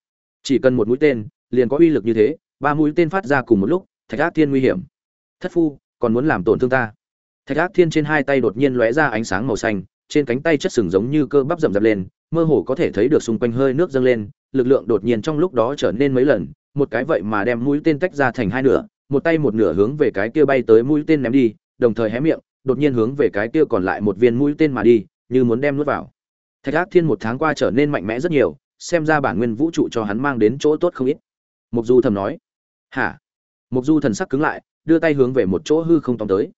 Chỉ cần một mũi tên, liền có uy lực như thế, ba mũi tên phát ra cùng một lúc, thạch ác thiên nguy hiểm. Thất phu, còn muốn làm tổn thương ta. Thạch ác thiên trên hai tay đột nhiên lóe ra ánh sáng màu xanh, trên cánh tay chất sừng giống như cơ bắp rậm rạp lên, mơ hồ có thể thấy được xung quanh hơi nước dâng lên, lực lượng đột nhiên trong lúc đó trở nên mấy lần, một cái vậy mà đem mũi tên tách ra thành hai nửa, một tay một nửa hướng về cái kia bay tới mũi tên ném đi, đồng thời hé miệng, đột nhiên hướng về cái kia còn lại một viên mũi tên mà đi như muốn đem nuốt vào. Thạch ác thiên một tháng qua trở nên mạnh mẽ rất nhiều, xem ra bản nguyên vũ trụ cho hắn mang đến chỗ tốt không ít. Mục du thầm nói. Hả? Mục du thần sắc cứng lại, đưa tay hướng về một chỗ hư không tóm tới.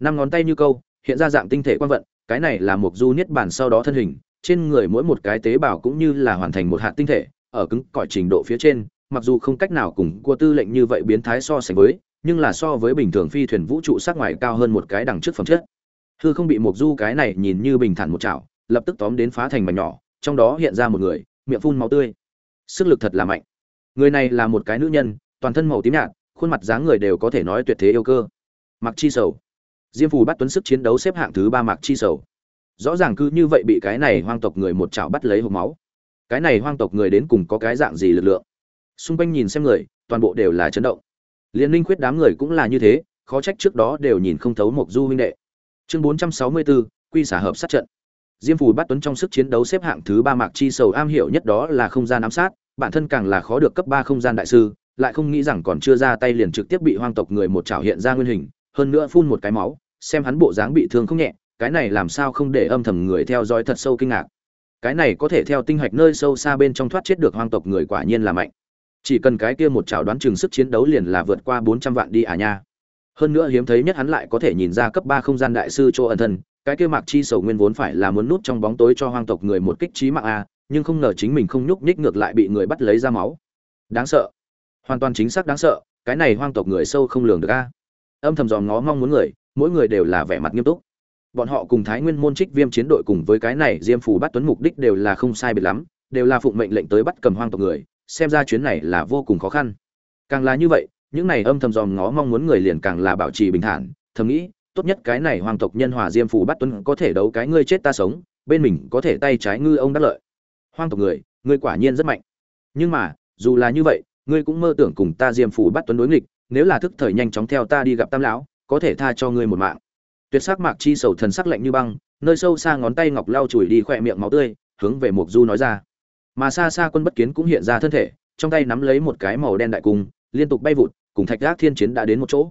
Năm ngón tay như câu, hiện ra dạng tinh thể quan vận, cái này là mục du niết bản sau đó thân hình, trên người mỗi một cái tế bào cũng như là hoàn thành một hạt tinh thể, ở cứng cỏi trình độ phía trên, mặc dù không cách nào cùng cua tư lệnh như vậy biến thái so sánh với, nhưng là so với bình thường phi thuyền vũ trụ sát ngoài cao hơn một cái đằng trước phẩm chất hư không bị mục du cái này nhìn như bình thản một chảo, lập tức tóm đến phá thành mảnh nhỏ, trong đó hiện ra một người, miệng phun máu tươi. Sức lực thật là mạnh. Người này là một cái nữ nhân, toàn thân màu tím nhạt, khuôn mặt dáng người đều có thể nói tuyệt thế yêu cơ. Mặc chi sầu. Diêm phù bắt tuấn sức chiến đấu xếp hạng thứ ba mặc chi sầu. Rõ ràng cứ như vậy bị cái này hoang tộc người một chảo bắt lấy hộp máu. Cái này hoang tộc người đến cùng có cái dạng gì lực lượng? Xung quanh nhìn xem người, toàn bộ đều là chấn động. Liên linh khuyết đám người cũng là như thế, khó trách trước đó đều nhìn không thấu một du huynh đệ chương bốn trăm sáu mươi bốn quy xả hợp sát trận. Diêm phù bắt tuấn trong sức chiến đấu xếp hạng thứ ba mạc chi sầu am hiểu nhất đó là không gian ám sát, bản thân càng là khó được cấp ba không gian đại sư, lại không nghĩ rằng còn chưa ra tay liền trực tiếp bị hoang tộc người một chảo hiện ra nguyên hình, hơn nữa phun một cái máu, xem hắn bộ dáng bị thương không nhẹ, cái này làm sao không để âm thầm người theo dõi thật sâu kinh ngạc. Cái này có thể theo tinh hạch nơi sâu xa bên trong thoát chết được hoang tộc người quả nhiên là mạnh. Chỉ cần cái kia một chảo đoán chừng sức chiến đấu liền là vượt qua bốn trăm vạn đi à nha hơn nữa hiếm thấy nhất hắn lại có thể nhìn ra cấp ba không gian đại sư chỗ ẩn thân, cái kia mạc chi sầu nguyên vốn phải là muốn nút trong bóng tối cho hoang tộc người một kích trí mạng a, nhưng không ngờ chính mình không nhúc nhích ngược lại bị người bắt lấy ra máu. Đáng sợ. Hoàn toàn chính xác đáng sợ, cái này hoang tộc người sâu không lường được a. Âm thầm dòm ngó mong muốn người, mỗi người đều là vẻ mặt nghiêm túc. Bọn họ cùng thái nguyên môn trích viêm chiến đội cùng với cái này diêm phù bắt tuấn mục đích đều là không sai biệt lắm, đều là phụng mệnh lệnh tới bắt cầm hoang tộc người, xem ra chuyến này là vô cùng khó khăn. Càng là như vậy những này âm thầm dòm ngó mong muốn người liền càng là bảo trì bình thản, thầm nghĩ, tốt nhất cái này hoàng tộc nhân hòa diêm phù bắt tuấn có thể đấu cái ngươi chết ta sống, bên mình có thể tay trái ngư ông đắc lợi. Hoang tộc người, ngươi quả nhiên rất mạnh. Nhưng mà, dù là như vậy, ngươi cũng mơ tưởng cùng ta diêm phù bắt tuấn đối nghịch, nếu là thức thời nhanh chóng theo ta đi gặp tam lão, có thể tha cho ngươi một mạng. Tuyệt sắc mạc chi sầu thần sắc lạnh như băng, nơi sâu xa ngón tay ngọc lau chùi đi khỏe miệng máu tươi, hướng về mục du nói ra. Mà xa xa quân bất kiến cũng hiện ra thân thể, trong tay nắm lấy một cái màu đen đại cung, liên tục bay vụt cùng thạch gác thiên chiến đã đến một chỗ.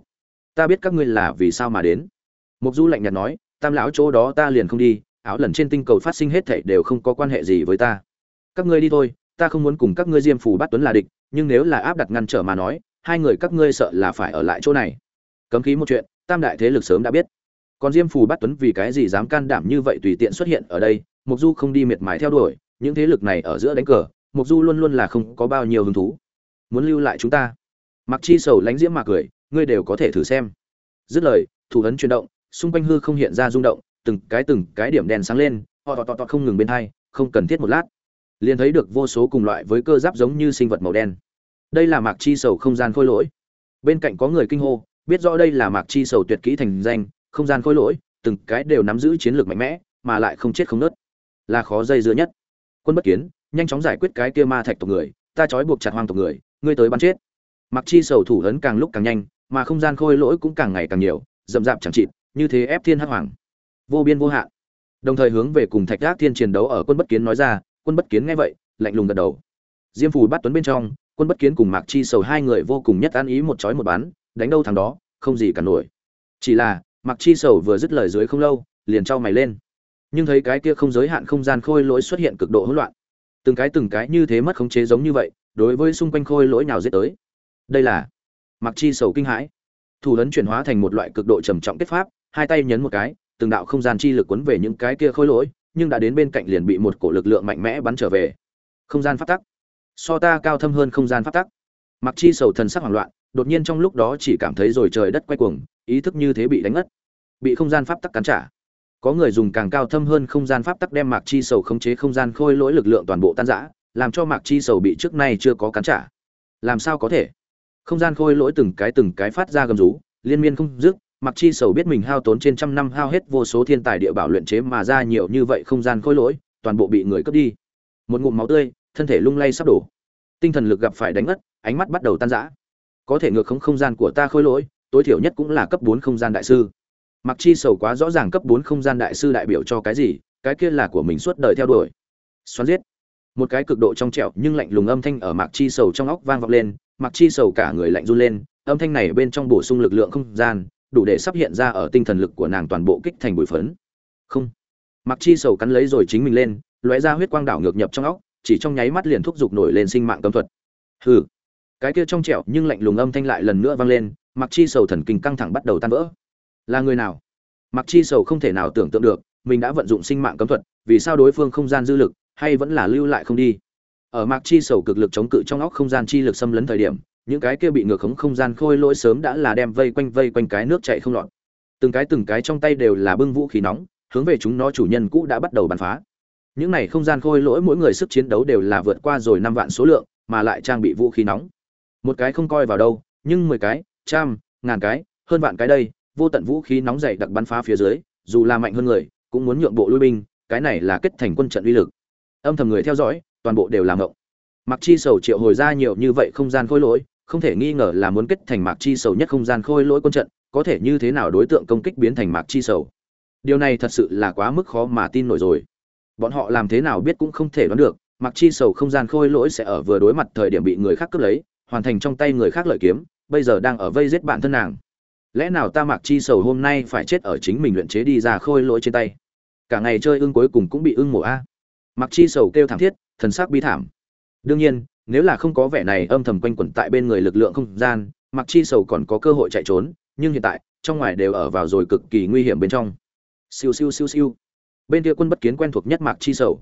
Ta biết các ngươi là vì sao mà đến. Mục du lạnh nhạt nói, tam lão chỗ đó ta liền không đi, áo lần trên tinh cầu phát sinh hết thảy đều không có quan hệ gì với ta. Các ngươi đi thôi, ta không muốn cùng các ngươi diêm phù bắt tuấn là địch, nhưng nếu là áp đặt ngăn trở mà nói, hai người các ngươi sợ là phải ở lại chỗ này. Cấm khí một chuyện, tam đại thế lực sớm đã biết. Còn diêm phù bắt tuấn vì cái gì dám can đảm như vậy tùy tiện xuất hiện ở đây mục du không đi miệt mài theo đuổi, những thế lực này ở giữa đánh cờ mục du luôn luôn là không có bao nhiêu hứng thú. Muốn lưu lại chúng ta? Mặc chi sầu lánh diễm mà cười, ngươi đều có thể thử xem. Dứt lời, thủ ấn chuyển động, xung quanh hư không hiện ra rung động, từng cái từng cái điểm đèn sáng lên họ tọt tọt không ngừng bên hai, không cần thiết một lát. Liền thấy được vô số cùng loại với cơ giáp giống như sinh vật màu đen. Đây là mạc chi sầu không gian khôi lỗi. Bên cạnh có người kinh hô, biết rõ đây là mạc chi sầu tuyệt kỹ thành danh, không gian khôi lỗi, từng cái đều nắm giữ chiến lược mạnh mẽ, mà lại không chết không nớt là khó dây dưa nhất. Quân bất kiến, nhanh chóng giải quyết cái kia ma thạch tộc người, ta trói buộc chặt hoang tộc người, ngươi tới bắn chết mặc chi sầu thủ ấn càng lúc càng nhanh, mà không gian khôi lỗi cũng càng ngày càng nhiều, rậm rạp chẳng chịt, như thế ép thiên hắc hoàng. Vô biên vô hạn. Đồng thời hướng về cùng thạch gác thiên chiến đấu ở quân bất kiến nói ra, quân bất kiến nghe vậy, lạnh lùng gật đầu. Diêm phù bắt tuấn bên trong, quân bất kiến cùng mạc chi sầu hai người vô cùng nhất an ý một chói một bán, đánh đâu thằng đó, không gì cả nổi. Chỉ là, mạc chi sầu vừa dứt lời dưới không lâu, liền trao mày lên. Nhưng thấy cái kia không giới hạn không gian khôi lỗi xuất hiện cực độ hỗn loạn. Từng cái từng cái như thế mất khống chế giống như vậy, đối với xung quanh khôi lỗi nào giết tới đây là mặc chi sầu kinh hãi. Thủ lấn chuyển hóa thành một loại cực độ trầm trọng kết pháp, hai tay nhấn một cái, từng đạo không gian chi lực cuốn về những cái kia khôi lỗi, nhưng đã đến bên cạnh liền bị một cổ lực lượng mạnh mẽ bắn trở về. Không gian phát tắc. So ta cao thâm hơn không gian phát tắc. Mặc chi sầu thần sắc hoảng loạn, đột nhiên trong lúc đó chỉ cảm thấy rồi trời đất quay cuồng, ý thức như thế bị đánh ngất. Bị không gian pháp tắc cắn trả. Có người dùng càng cao thâm hơn không gian pháp tắc đem mạc chi sầu khống chế không gian khôi lỗi lực lượng toàn bộ tan rã, làm cho mạc chi sầu bị trước nay chưa có cắn trả. Làm sao có thể? Không gian khôi lỗi từng cái từng cái phát ra gầm rú, liên miên không dứt, mặc chi sầu biết mình hao tốn trên trăm năm hao hết vô số thiên tài địa bảo luyện chế mà ra nhiều như vậy không gian khôi lỗi, toàn bộ bị người cướp đi. Một ngụm máu tươi, thân thể lung lay sắp đổ. Tinh thần lực gặp phải đánh ngất, ánh mắt bắt đầu tan rã. Có thể ngược không không gian của ta khôi lỗi, tối thiểu nhất cũng là cấp bốn không gian đại sư. Mặc chi sầu quá rõ ràng cấp bốn không gian đại sư đại biểu cho cái gì, cái kia là của mình suốt đời theo đuổi. Xoắn giết. Một cái cực độ trong trẹo nhưng lạnh lùng âm thanh ở mạc chi sầu trong óc vang vọng lên mạc chi sầu cả người lạnh run lên, âm thanh này bên trong bổ sung lực lượng không gian, đủ để sắp hiện ra ở tinh thần lực của nàng toàn bộ kích thành bụi phấn. Không. Mạc chi sầu cắn lấy rồi chính mình lên, lóe ra huyết quang đảo ngược nhập trong óc, chỉ trong nháy mắt liền thúc giục nổi lên sinh mạng cấm thuật. Hừ. Cái kia trong trẻo nhưng lạnh lùng âm thanh lại lần nữa vang lên mạc chi sầu thần kinh căng thẳng bắt đầu tan vỡ. Là người nào? Mạc chi sầu không thể nào tưởng tượng được, mình đã vận dụng sinh mạng cấm thuật, vì sao đối phương không gian dư lực, hay vẫn là lưu lại không đi? Ở mạc chi sầu cực lực chống cự trong óc không gian chi lực xâm lấn thời điểm, những cái kia bị ngược khống không gian khôi lỗi sớm đã là đem vây quanh vây quanh cái nước chạy không lọt. Từng cái từng cái trong tay đều là bưng vũ khí nóng, hướng về chúng nó chủ nhân cũ đã bắt đầu bắn phá. Những này không gian khôi lỗi mỗi người sức chiến đấu đều là vượt qua rồi năm vạn số lượng, mà lại trang bị vũ khí nóng. Một cái không coi vào đâu, nhưng mười cái, trăm, ngàn cái, hơn vạn cái đây, vô tận vũ khí nóng dày đặc bắn phá phía dưới, dù là mạnh hơn người, cũng muốn nhượng bộ lui binh, cái này là kết thành quân trận uy lực. Âm thầm người theo dõi toàn bộ đều làm ngộng mặc chi sầu triệu hồi ra nhiều như vậy không gian khôi lỗi, không thể nghi ngờ là muốn kết thành mạc chi sầu nhất không gian khôi lỗi quân trận, có thể như thế nào đối tượng công kích biến thành mạc chi sầu? Điều này thật sự là quá mức khó mà tin nổi rồi. Bọn họ làm thế nào biết cũng không thể đoán được, mạc chi sầu không gian khôi lỗi sẽ ở vừa đối mặt thời điểm bị người khác cướp lấy, hoàn thành trong tay người khác lợi kiếm, bây giờ đang ở vây giết bản thân nàng. Lẽ nào ta mạc chi sầu hôm nay phải chết ở chính mình luyện chế đi ra khôi lỗi trên tay? Cả ngày chơi ưng cuối cùng cũng bị ưng mổ a. Mạc chi sầu kêu thảm thiết thần sắc bi thảm. Đương nhiên, nếu là không có vẻ này âm thầm quanh quẩn tại bên người lực lượng không gian mặc chi sầu còn có cơ hội chạy trốn, nhưng hiện tại, trong ngoài đều ở vào rồi cực kỳ nguy hiểm bên trong. Siêu siêu siêu siêu. Bên kia quân bất kiến quen thuộc nhất mạc chi sầu.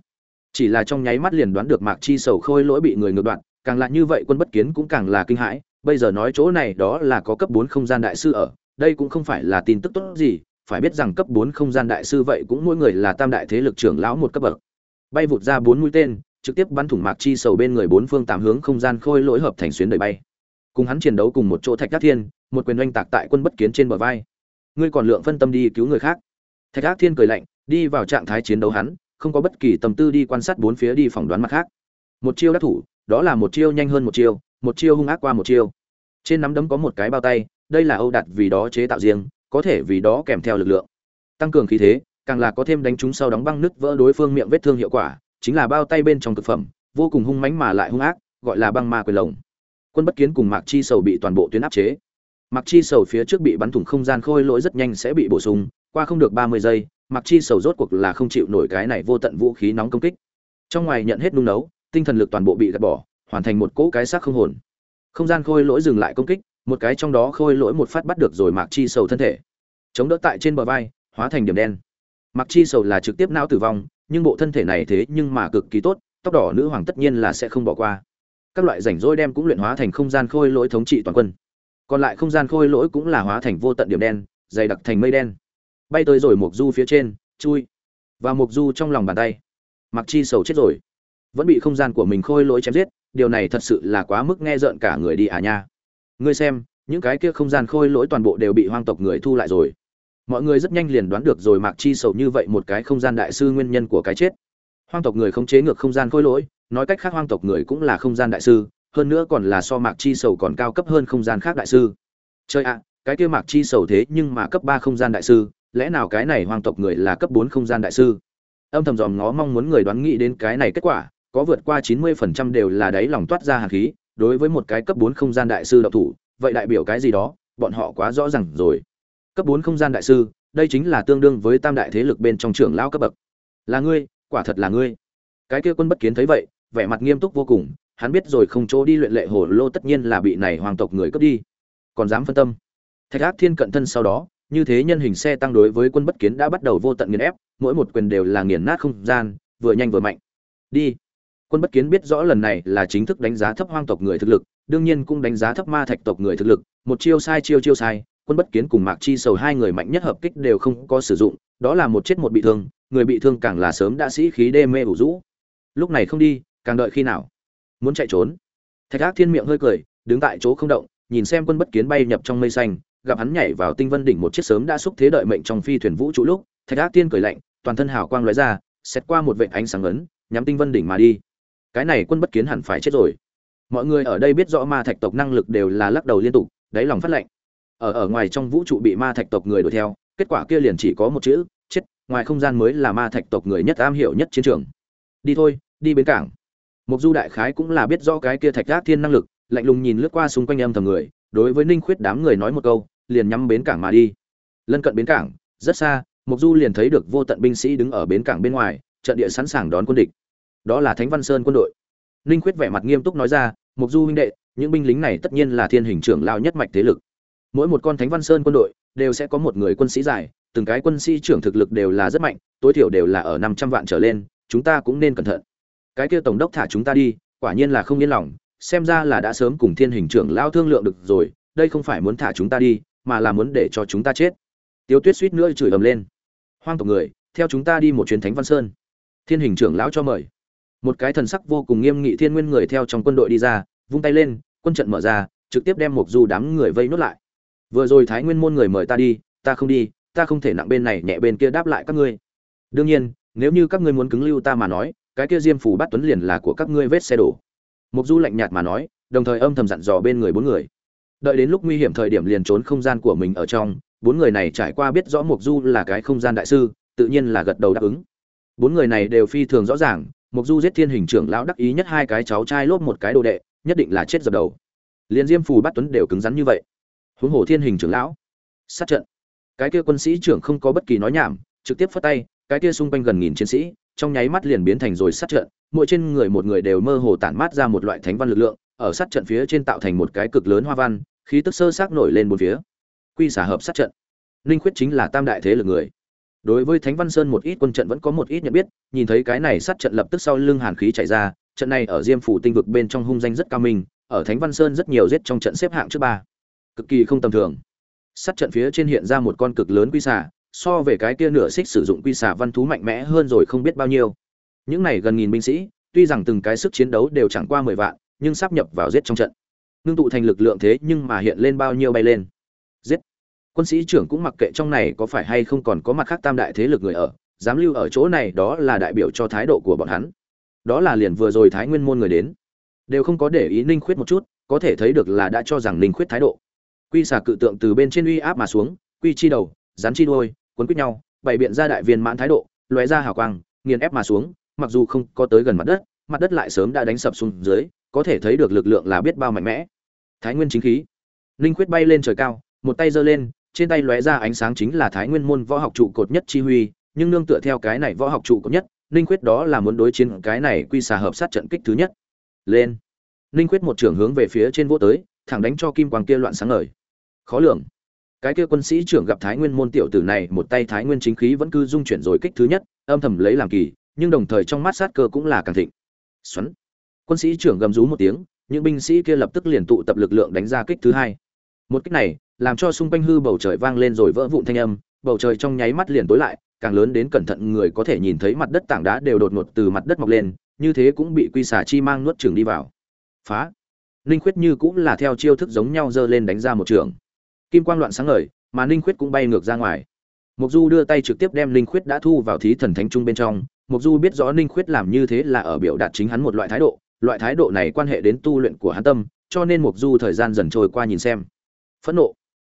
Chỉ là trong nháy mắt liền đoán được mạc chi sầu khôi lỗi bị người ngược đoạn, càng là như vậy quân bất kiến cũng càng là kinh hãi, bây giờ nói chỗ này đó là có cấp bốn không gian đại sư ở, đây cũng không phải là tin tức tốt gì, phải biết rằng cấp bốn không gian đại sư vậy cũng mỗi người là tam đại thế lực trưởng lão một cấp bậc. Bay vụt ra bốn mũi tên trực tiếp bắn thủng mạc chi sầu bên người bốn phương tám hướng không gian khôi lỗi hợp thành xuyến đời bay. Cùng hắn chiến đấu cùng một chỗ thạch ác thiên, một quyền oanh tạc tại quân bất kiến trên bờ vai. Ngươi còn lượng phân tâm đi cứu người khác. Thạch ác thiên cười lạnh, đi vào trạng thái chiến đấu hắn, không có bất kỳ tâm tư đi quan sát bốn phía đi phỏng đoán mặt khác. Một chiêu đắc thủ, đó là một chiêu nhanh hơn một chiêu một chiêu hung ác qua một chiêu. Trên nắm đấm có một cái bao tay, đây là âu đặt vì đó chế tạo riêng, có thể vì đó kèm theo lực lượng. Tăng cường khí thế, càng là có thêm đánh trúng sau đóng băng nứt vỡ đối phương miệng vết thương hiệu quả chính là bao tay bên trong thực phẩm, vô cùng hung mãnh mà lại hung ác, gọi là băng ma quyền lồng. Quân bất kiến cùng mạc chi sầu bị toàn bộ tuyến áp chế. Mạc chi sầu phía trước bị bắn thủng không gian khôi lỗi rất nhanh sẽ bị bổ sung, qua không được ba mươi giây, mạc chi sầu rốt cuộc là không chịu nổi cái này vô tận vũ khí nóng công kích. Trong ngoài nhận hết nung nấu, tinh thần lực toàn bộ bị gạt bỏ, hoàn thành một cỗ cái xác không hồn. Không gian khôi lỗi dừng lại công kích, một cái trong đó khôi lỗi một phát bắt được rồi mạc chi sầu thân thể. Chống đỡ tại trên bờ vai, hóa thành điểm đen. Mạc chi sầu là trực tiếp não tử vong nhưng bộ thân thể này thế nhưng mà cực kỳ tốt, tóc đỏ nữ hoàng tất nhiên là sẽ không bỏ qua. Các loại rảnh rỗi đem cũng luyện hóa thành không gian khôi lỗi thống trị toàn quân. Còn lại không gian khôi lỗi cũng là hóa thành vô tận điểm đen, dày đặc thành mây đen. Bay tới rồi mục du phía trên, chui. Và mục du trong lòng bàn tay. Mặc chi sầu chết rồi. Vẫn bị không gian của mình khôi lỗi chém giết, điều này thật sự là quá mức nghe rợn cả người đi à nha. Ngươi xem, những cái kia không gian khôi lỗi toàn bộ đều bị hoang tộc người thu lại rồi mọi người rất nhanh liền đoán được rồi mạc chi sầu như vậy một cái không gian đại sư nguyên nhân của cái chết. Hoang tộc người không chế ngược không gian khôi lỗi, nói cách khác hoang tộc người cũng là không gian đại sư, hơn nữa còn là so mạc chi sầu còn cao cấp hơn không gian khác đại sư. Chơi ạ, cái kia mạc chi sầu thế nhưng mà cấp ba không gian đại sư, lẽ nào cái này hoang tộc người là cấp bốn không gian đại sư? Âm thầm dòm ngó mong muốn người đoán nghĩ đến cái này kết quả, có vượt qua chín mươi phần trăm đều là đáy lòng toát ra hàn khí, đối với một cái cấp bốn không gian đại sư độc thủ, vậy đại biểu cái gì đó, bọn họ quá rõ ràng rồi cấp bốn không gian đại sư, đây chính là tương đương với tam đại thế lực bên trong trưởng lão cấp bậc. Là ngươi, quả thật là ngươi. Cái kia quân bất kiến thấy vậy, vẻ mặt nghiêm túc vô cùng, hắn biết rồi không chỗ đi luyện lệ hồ lô tất nhiên là bị này hoàng tộc người cướp đi. Còn dám phân tâm. Thạch ác thiên cận thân sau đó, như thế nhân hình xe tăng đối với quân bất kiến đã bắt đầu vô tận nghiền ép, mỗi một quyền đều là nghiền nát không gian, vừa nhanh vừa mạnh. Đi. Quân bất kiến biết rõ lần này là chính thức đánh giá thấp hoang tộc người thực lực, đương nhiên cũng đánh giá thấp ma thạch tộc người thực lực, một chiêu sai, chiêu chiêu sai quân bất kiến cùng mạc chi sầu hai người mạnh nhất hợp kích đều không có sử dụng, đó là một chết một bị thương, người bị thương càng là sớm đã sĩ khí đê mê ủ rũ. Lúc này không đi, càng đợi khi nào? Muốn chạy trốn? Thạch ác thiên miệng hơi cười, đứng tại chỗ không động, nhìn xem quân bất kiến bay nhập trong mây xanh, gặp hắn nhảy vào tinh vân đỉnh một chiếc sớm đã xúc thế đợi mệnh trong phi thuyền vũ trụ lúc, thạch ác tiên cười lạnh, toàn thân hào quang lóe ra xét qua một vệt ánh sáng ấn, nhắm tinh vân đỉnh mà đi. Cái này quân bất kiến hẳn phải chết rồi. Mọi người ở đây biết rõ ma thạch tộc năng lực đều là lắc đầu liên tục, đáy lòng phát lệnh ở ở ngoài trong vũ trụ bị ma thạch tộc người đuổi theo, kết quả kia liền chỉ có một chữ, chết, ngoài không gian mới là ma thạch tộc người nhất am hiểu nhất chiến trường. Đi thôi, đi bến cảng. Mục du đại khái cũng là biết rõ cái kia thạch gác thiên năng lực, lạnh lùng nhìn lướt qua xung quanh âm thầm người, đối với ninh khuyết đám người nói một câu, liền nhắm bến cảng mà đi. Lân cận bến cảng, rất xa mục du liền thấy được vô tận binh sĩ đứng ở bến cảng bên ngoài, trận địa sẵn sàng đón quân địch. Đó là thánh văn sơn quân đội. Ninh khuyết vẻ mặt nghiêm túc nói ra mục du huynh đệ, những binh lính này tất nhiên là thiên hình trưởng lao nhất mạch thế lực mỗi một con thánh văn sơn quân đội đều sẽ có một người quân sĩ giải từng cái quân sĩ trưởng thực lực đều là rất mạnh, tối thiểu đều là ở năm trăm vạn trở lên, chúng ta cũng nên cẩn thận. Cái kia tổng đốc thả chúng ta đi, quả nhiên là không yên lòng, xem ra là đã sớm cùng thiên hình trưởng lao thương lượng được rồi, đây không phải muốn thả chúng ta đi, mà là muốn để cho chúng ta chết. Tiêu tuyết suýt nữa chửi ầm lên. Hoang tộc người, theo chúng ta đi một chuyến thánh văn sơn. Thiên hình trưởng lão cho mời. Một cái thần sắc vô cùng nghiêm nghị thiên nguyên người theo trong quân đội đi ra, vung tay lên, quân trận mở ra, trực tiếp đem một du đám người vây nốt lại vừa rồi thái nguyên môn người mời ta đi, ta không đi, ta không thể nặng bên này nhẹ bên kia đáp lại các ngươi. Đương nhiên, nếu như các ngươi muốn cứng lưu ta mà nói, cái kia diêm phủ bắt tuấn liền là của các ngươi vết xe đổ. Mục du lạnh nhạt mà nói, đồng thời âm thầm dặn dò bên người bốn người. Đợi đến lúc nguy hiểm thời điểm liền trốn không gian của mình ở trong, bốn người này trải qua biết rõ mục du là cái không gian đại sư, tự nhiên là gật đầu đáp ứng. Bốn người này đều phi thường rõ ràng, mục du giết thiên hình trưởng lão đắc ý nhất hai cái cháu trai lốp một cái đồ đệ, nhất định là chết dập đầu. Liền diêm phù bắt tuấn đều cứng rắn như vậy huống hồ thiên hình trưởng lão. Sát trận. Cái kia quân sĩ trưởng không có bất kỳ nói nhảm, trực tiếp phất tay, cái kia xung quanh gần nghìn chiến sĩ, trong nháy mắt liền biến thành rồi sát trận, mỗi trên người một người đều mơ hồ tản mát ra một loại thánh văn lực lượng, ở sát trận phía trên tạo thành một cái cực lớn hoa văn, khí tức sơ xác nổi lên bốn phía. Quy xả hợp sát trận. Linh khuyết chính là tam đại thế lực người. Đối với thánh văn sơn một ít quân trận vẫn có một ít nhận biết, nhìn thấy cái này sát trận lập tức sau lưng hàn khí chạy ra, trận này ở diêm phủ tinh vực bên trong hung danh rất cao minh, ở thánh văn sơn rất nhiều giết trong trận xếp hạng trước ba cực kỳ không tầm thường. Sát trận phía trên hiện ra một con cực lớn quy xà, so về cái kia nửa xích sử dụng quy xà văn thú mạnh mẽ hơn rồi không biết bao nhiêu. Những này gần nghìn binh sĩ, tuy rằng từng cái sức chiến đấu đều chẳng qua mười vạn, nhưng sắp nhập vào giết trong trận. Ngưng tụ thành lực lượng thế nhưng mà hiện lên bao nhiêu bay lên. Giết. Quân sĩ trưởng cũng mặc kệ trong này có phải hay không còn có mặt khác tam đại thế lực người ở, dám lưu ở chỗ này đó là đại biểu cho thái độ của bọn hắn. Đó là liền vừa rồi thái nguyên môn người đến. Đều không có để ý ninh khuyết một chút, có thể thấy được là đã cho rằng ninh khuyết thái độ quy xà cự tượng từ bên trên uy áp mà xuống, quy chi đầu, rắn chi đuôi, cuốn quýt nhau, bày biện ra đại viên mãn thái độ, lóe ra hào quang, nghiền ép mà xuống, mặc dù không có tới gần mặt đất mặt đất lại sớm đã đánh sập xuống dưới, có thể thấy được lực lượng là biết bao mạnh mẽ. Thái nguyên chính khí. Linh khuyết bay lên trời cao, một tay giơ lên, trên tay lóe ra ánh sáng chính là thái nguyên môn võ học trụ cột nhất chi huy, nhưng nương tựa theo cái này võ học trụ cột nhất, linh khuyết đó là muốn đối chiến cái này quy xà hợp sát trận kích thứ nhất. Lên. Linh khuyết một trưởng hướng về phía trên vô tới, thẳng đánh cho kim quang kia loạn sáng ngời khó lường. Cái kia quân sĩ trưởng gặp thái nguyên môn tiểu tử này, một tay thái nguyên chính khí vẫn cứ dung chuyển rồi kích thứ nhất, âm thầm lấy làm kỳ, nhưng đồng thời trong mắt sát cơ cũng là càng thịnh. Xoắn. Quân sĩ trưởng gầm rú một tiếng, những binh sĩ kia lập tức liền tụ tập lực lượng đánh ra kích thứ hai. Một kích này, làm cho xung quanh hư bầu trời vang lên rồi vỡ vụn thanh âm, bầu trời trong nháy mắt liền tối lại, càng lớn đến cẩn thận người có thể nhìn thấy mặt đất tảng đá đều đột ngột từ mặt đất mọc lên, như thế cũng bị quy xà chi mang nuốt trường đi vào. Phá. Linh khuyết như cũng là theo chiêu thức giống nhau giơ lên đánh ra một trường kim quang loạn sáng ngời, mà ninh khuyết cũng bay ngược ra ngoài. Mục du đưa tay trực tiếp đem ninh khuyết đã thu vào thí thần thánh trung bên trong. Mục du biết rõ ninh khuyết làm như thế là ở biểu đạt chính hắn một loại thái độ. Loại thái độ này quan hệ đến tu luyện của hắn tâm, cho nên mục du thời gian dần trôi qua nhìn xem. Phẫn nộ.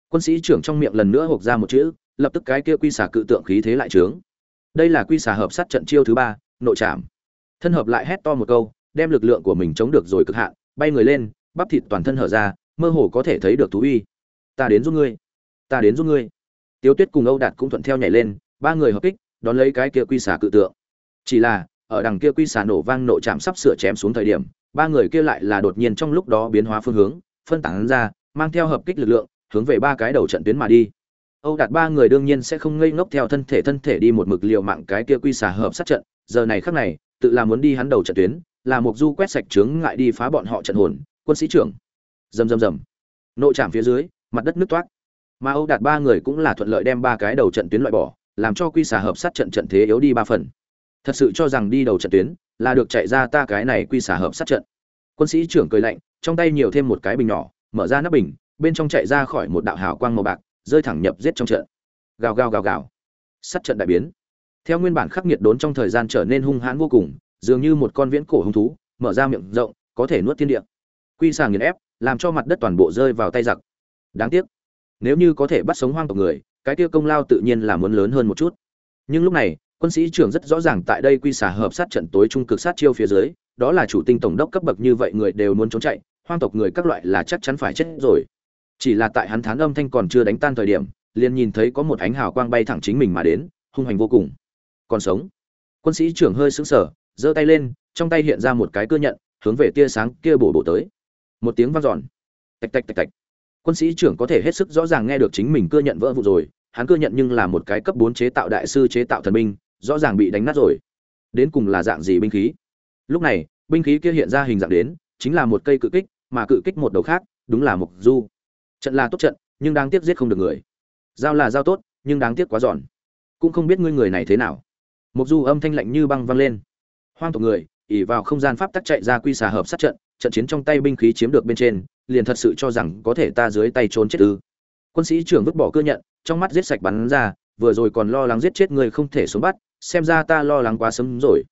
Quân sĩ trưởng trong miệng lần nữa hộc ra một chữ, lập tức cái kia quy xả cự tượng khí thế lại trướng. Đây là quy xả hợp sát trận chiêu thứ ba, nội trảm. Thân hợp lại hét to một câu, đem lực lượng của mình chống được rồi cực hạn, bay người lên, bắp thịt toàn thân hở ra, mơ hồ có thể thấy được thú uy ta đến giúp ngươi. Ta đến giúp ngươi. Tiếu tuyết cùng âu đạt cũng thuận theo nhảy lên, ba người hợp kích, đón lấy cái kia quy xả cự tượng. Chỉ là, ở đằng kia quy xả nổ vang nộ chạm sắp sửa chém xuống thời điểm, ba người kia lại là đột nhiên trong lúc đó biến hóa phương hướng, phân tán ra, mang theo hợp kích lực lượng, hướng về ba cái đầu trận tuyến mà đi. Âu đạt ba người đương nhiên sẽ không ngây ngốc theo thân thể thân thể đi một mực liều mạng cái kia quy xả hợp sát trận, giờ này khắc này, tự là muốn đi hắn đầu trận tuyến, là một du quét sạch trướng ngại đi phá bọn họ trận hồn, quân sĩ trưởng. Rầm rầm rầm. Nộ chạm phía dưới mặt đất nứt toát mà âu đạt ba người cũng là thuận lợi đem ba cái đầu trận tuyến loại bỏ, làm cho quy xà hợp sát trận trận thế yếu đi ba phần. Thật sự cho rằng đi đầu trận tuyến là được chạy ra ta cái này quy xà hợp sát trận. Quân sĩ trưởng cười lạnh, trong tay nhiều thêm một cái bình nhỏ, mở ra nắp bình, bên trong chạy ra khỏi một đạo hào quang màu bạc, rơi thẳng nhập giết trong trận. Gào gào gào gào. Sát trận đại biến. Theo nguyên bản khắc nghiệt đốn trong thời gian trở nên hung hãn vô cùng, dường như một con viễn cổ hung thú, mở ra miệng rộng, có thể nuốt thiên địa. Quy xà nghiền ép, làm cho mặt đất toàn bộ rơi vào tay giặc đáng tiếc, nếu như có thể bắt sống hoang tộc người, cái kia công lao tự nhiên là muốn lớn hơn một chút. Nhưng lúc này, quân sĩ trưởng rất rõ ràng tại đây quy xả hợp sát trận tối trung cực sát chiêu phía dưới, đó là chủ tinh tổng đốc cấp bậc như vậy người đều muốn trốn chạy, hoang tộc người các loại là chắc chắn phải chết rồi. Chỉ là tại hắn thán âm thanh còn chưa đánh tan thời điểm, liền nhìn thấy có một ánh hào quang bay thẳng chính mình mà đến, hung hành vô cùng. Còn sống. Quân sĩ trưởng hơi sững sờ, giơ tay lên, trong tay hiện ra một cái cơ nhận, hướng về tia sáng kia bổ bổ tới. Một tiếng vang dọn. Tạch tạch tạch tạch quân sĩ trưởng có thể hết sức rõ ràng nghe được chính mình cưa nhận vỡ vụ rồi, hắn cưa nhận nhưng là một cái cấp bốn chế tạo đại sư chế tạo thần binh, rõ ràng bị đánh nát rồi. Đến cùng là dạng gì binh khí? Lúc này, binh khí kia hiện ra hình dạng đến, chính là một cây cự kích, mà cự kích một đầu khác, đúng là mục du. Trận là tốt trận, nhưng đáng tiếc giết không được người. Giao là giao tốt, nhưng đáng tiếc quá giòn. Cũng không biết ngươi người này thế nào. Mục du âm thanh lạnh như băng vang lên. Hoang tộc người ỉ vào không gian pháp tắc chạy ra quy xà hợp sát trận trận chiến trong tay binh khí chiếm được bên trên liền thật sự cho rằng có thể ta dưới tay trốn chết ư. Quân sĩ trưởng vứt bỏ cơ nhận, trong mắt giết sạch bắn ra, vừa rồi còn lo lắng giết chết người không thể xuống bắt, xem ra ta lo lắng quá sớm rồi.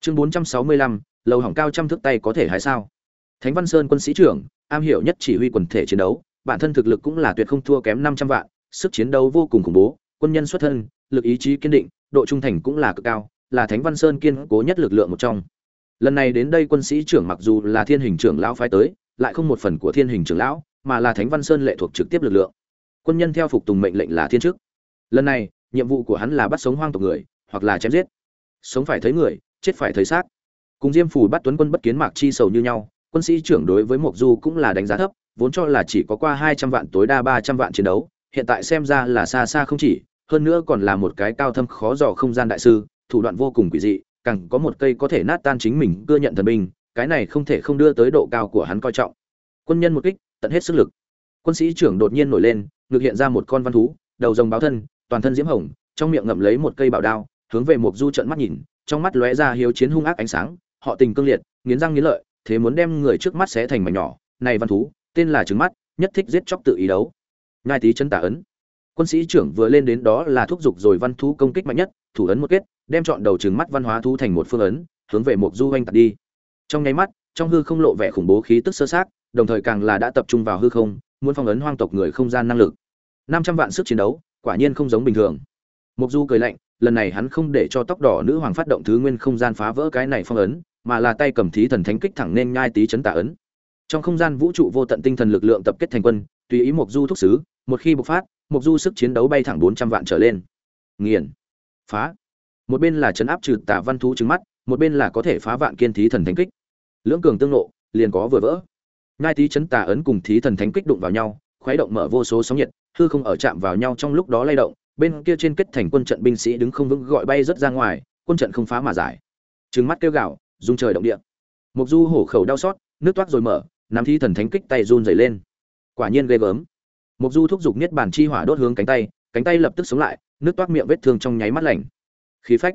Chương bốn trăm sáu mươi lăm, lầu hỏng cao trăm thước tay có thể hay sao? Thánh văn sơn quân sĩ trưởng, am hiểu nhất chỉ huy quần thể chiến đấu, bản thân thực lực cũng là tuyệt không thua kém năm trăm vạn, sức chiến đấu vô cùng khủng bố, quân nhân xuất thân, lực ý chí kiên định, độ trung thành cũng là cực cao, là thánh văn sơn kiên cố nhất lực lượng một trong. Lần này đến đây quân sĩ trưởng mặc dù là thiên hình trưởng lão phái tới lại không một phần của thiên hình trưởng lão, mà là thánh văn sơn lệ thuộc trực tiếp lực lượng. Quân nhân theo phục tùng mệnh lệnh là thiên chức. Lần này, nhiệm vụ của hắn là bắt sống hoang tộc người, hoặc là chém giết. Sống phải thấy người, chết phải thấy xác. Cùng diêm phủ bắt tuấn quân bất kiến mạc chi sầu như nhau, quân sĩ trưởng đối với mộc du cũng là đánh giá thấp, vốn cho là chỉ có qua hai trăm vạn tối đa ba trăm vạn chiến đấu, hiện tại xem ra là xa xa không chỉ, hơn nữa còn là một cái cao thâm khó dò không gian đại sư, thủ đoạn vô cùng quỷ dị, càng có một cây có thể nát tan chính mình, cưa nhận thần binh cái này không thể không đưa tới độ cao của hắn coi trọng. Quân nhân một kích, tận hết sức lực. Quân sĩ trưởng đột nhiên nổi lên, ngực hiện ra một con văn thú, đầu rồng báo thân, toàn thân diễm hồng, trong miệng ngậm lấy một cây bảo đao, hướng về mục du trận mắt nhìn, trong mắt lóe ra hiếu chiến hung ác ánh sáng, họ tình cương liệt, nghiến răng nghiến lợi, thế muốn đem người trước mắt xé thành mảnh nhỏ. Này văn thú, tên là trứng mắt, nhất thích giết chóc tự ý đấu. Ngai tí chân tả ấn. Quân sĩ trưởng vừa lên đến đó là thúc giục rồi văn thú công kích mạnh nhất, thủ ấn một kết, đem chọn đầu trứng mắt văn hóa thú thành một phương ấn, hướng về mục du anh tạt đi trong nháy mắt, trong hư không lộ vẻ khủng bố khí tức sơ sát, đồng thời càng là đã tập trung vào hư không, muốn phong ấn hoang tộc người không gian năng lực. Năm trăm vạn sức chiến đấu, quả nhiên không giống bình thường. Mục du cười lạnh, lần này hắn không để cho tóc đỏ nữ hoàng phát động thứ nguyên không gian phá vỡ cái này phong ấn, mà là tay cầm thí thần thánh kích thẳng nên nhai tí chấn tả ấn. Trong không gian vũ trụ vô tận tinh thần lực lượng tập kết thành quân, tùy ý mục du thúc xứ, một khi bộc phát mục du sức chiến đấu bay thẳng bốn trăm vạn trở lên. Nghiền. Phá. Một bên là chấn áp trừ tả văn thú trứng mắt, một bên là có thể phá vạn kiên thí thần thánh kích lưỡng cường tương nộ, liền có vừa vỡ. Ngai tí chấn tà ấn cùng thí thần thánh kích đụng vào nhau, khuấy động mở vô số sóng nhiệt, hư không ở chạm vào nhau trong lúc đó lay động, bên kia trên kết thành quân trận binh sĩ đứng không vững gọi bay rất ra ngoài, quân trận không phá mà giải. Trừng mắt kêu gạo rung trời động địa. Mục du hổ khẩu đau xót, nước toát rồi mở, nắm thi thần thánh kích tay run dày lên. Quả nhiên ghê gớm. Mục du thúc giục niết bàn chi hỏa đốt hướng cánh tay cánh tay lập tức sống lại, nước toát miệng vết thương trong nháy mắt lành khí phách.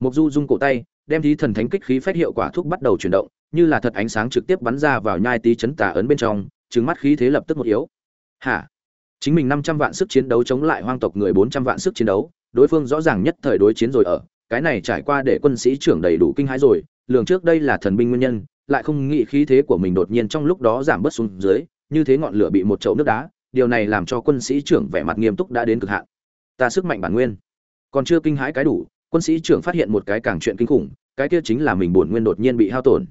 Mục du rung cổ tay, đem thí thần thánh kích khí phách hiệu quả thuốc bắt đầu chuyển động như là thật ánh sáng trực tiếp bắn ra vào nhai tí chấn tà ấn bên trong trứng mắt khí thế lập tức một yếu. Hả? Chính mình năm trăm vạn sức chiến đấu chống lại hoang tộc người bốn trăm vạn sức chiến đấu, đối phương rõ ràng nhất thời đối chiến rồi ở. Cái này trải qua để quân sĩ trưởng đầy đủ kinh hãi rồi, lường trước đây là thần binh nguyên nhân, lại không nghĩ khí thế của mình đột nhiên trong lúc đó giảm bớt xuống dưới, như thế ngọn lửa bị một chậu nước đá, điều này làm cho quân sĩ trưởng vẻ mặt nghiêm túc đã đến cực hạn. Ta sức mạnh bản nguyên. Còn chưa kinh hãi cái đủ, quân sĩ trưởng phát hiện một cái càng chuyện kinh khủng, cái kia chính là mình bổn nguyên đột nhiên bị hao tổn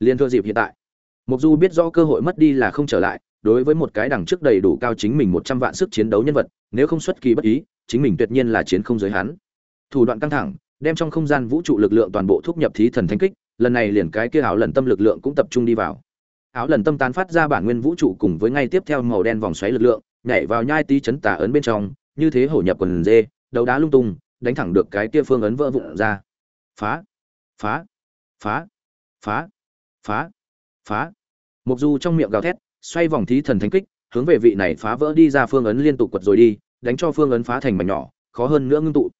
liên thua dịp hiện tại. Mục du biết rõ cơ hội mất đi là không trở lại, đối với một cái đằng trước đầy đủ cao chính mình một trăm vạn sức chiến đấu nhân vật, nếu không xuất kỳ bất ý, chính mình tuyệt nhiên là chiến không giới hắn. Thủ đoạn căng thẳng, đem trong không gian vũ trụ lực lượng toàn bộ thúc nhập thí thần thánh kích, lần này liền cái kia áo lần tâm lực lượng cũng tập trung đi vào. Áo lần tâm tán phát ra bản nguyên vũ trụ cùng với ngay tiếp theo màu đen vòng xoáy lực lượng, nhảy vào nhai tí chấn tà ấn bên trong, như thế hổ nhập quần dê, đấu đá lung tung, đánh thẳng được cái kia phương ấn vỡ vụn ra. Phá phá phá phá phá phá. Mục du trong miệng gào thét, xoay vòng thí thần thánh kích, hướng về vị này phá vỡ đi ra phương ấn liên tục quật rồi đi, đánh cho phương ấn phá thành mảnh nhỏ, khó hơn nữa ngưng tụ.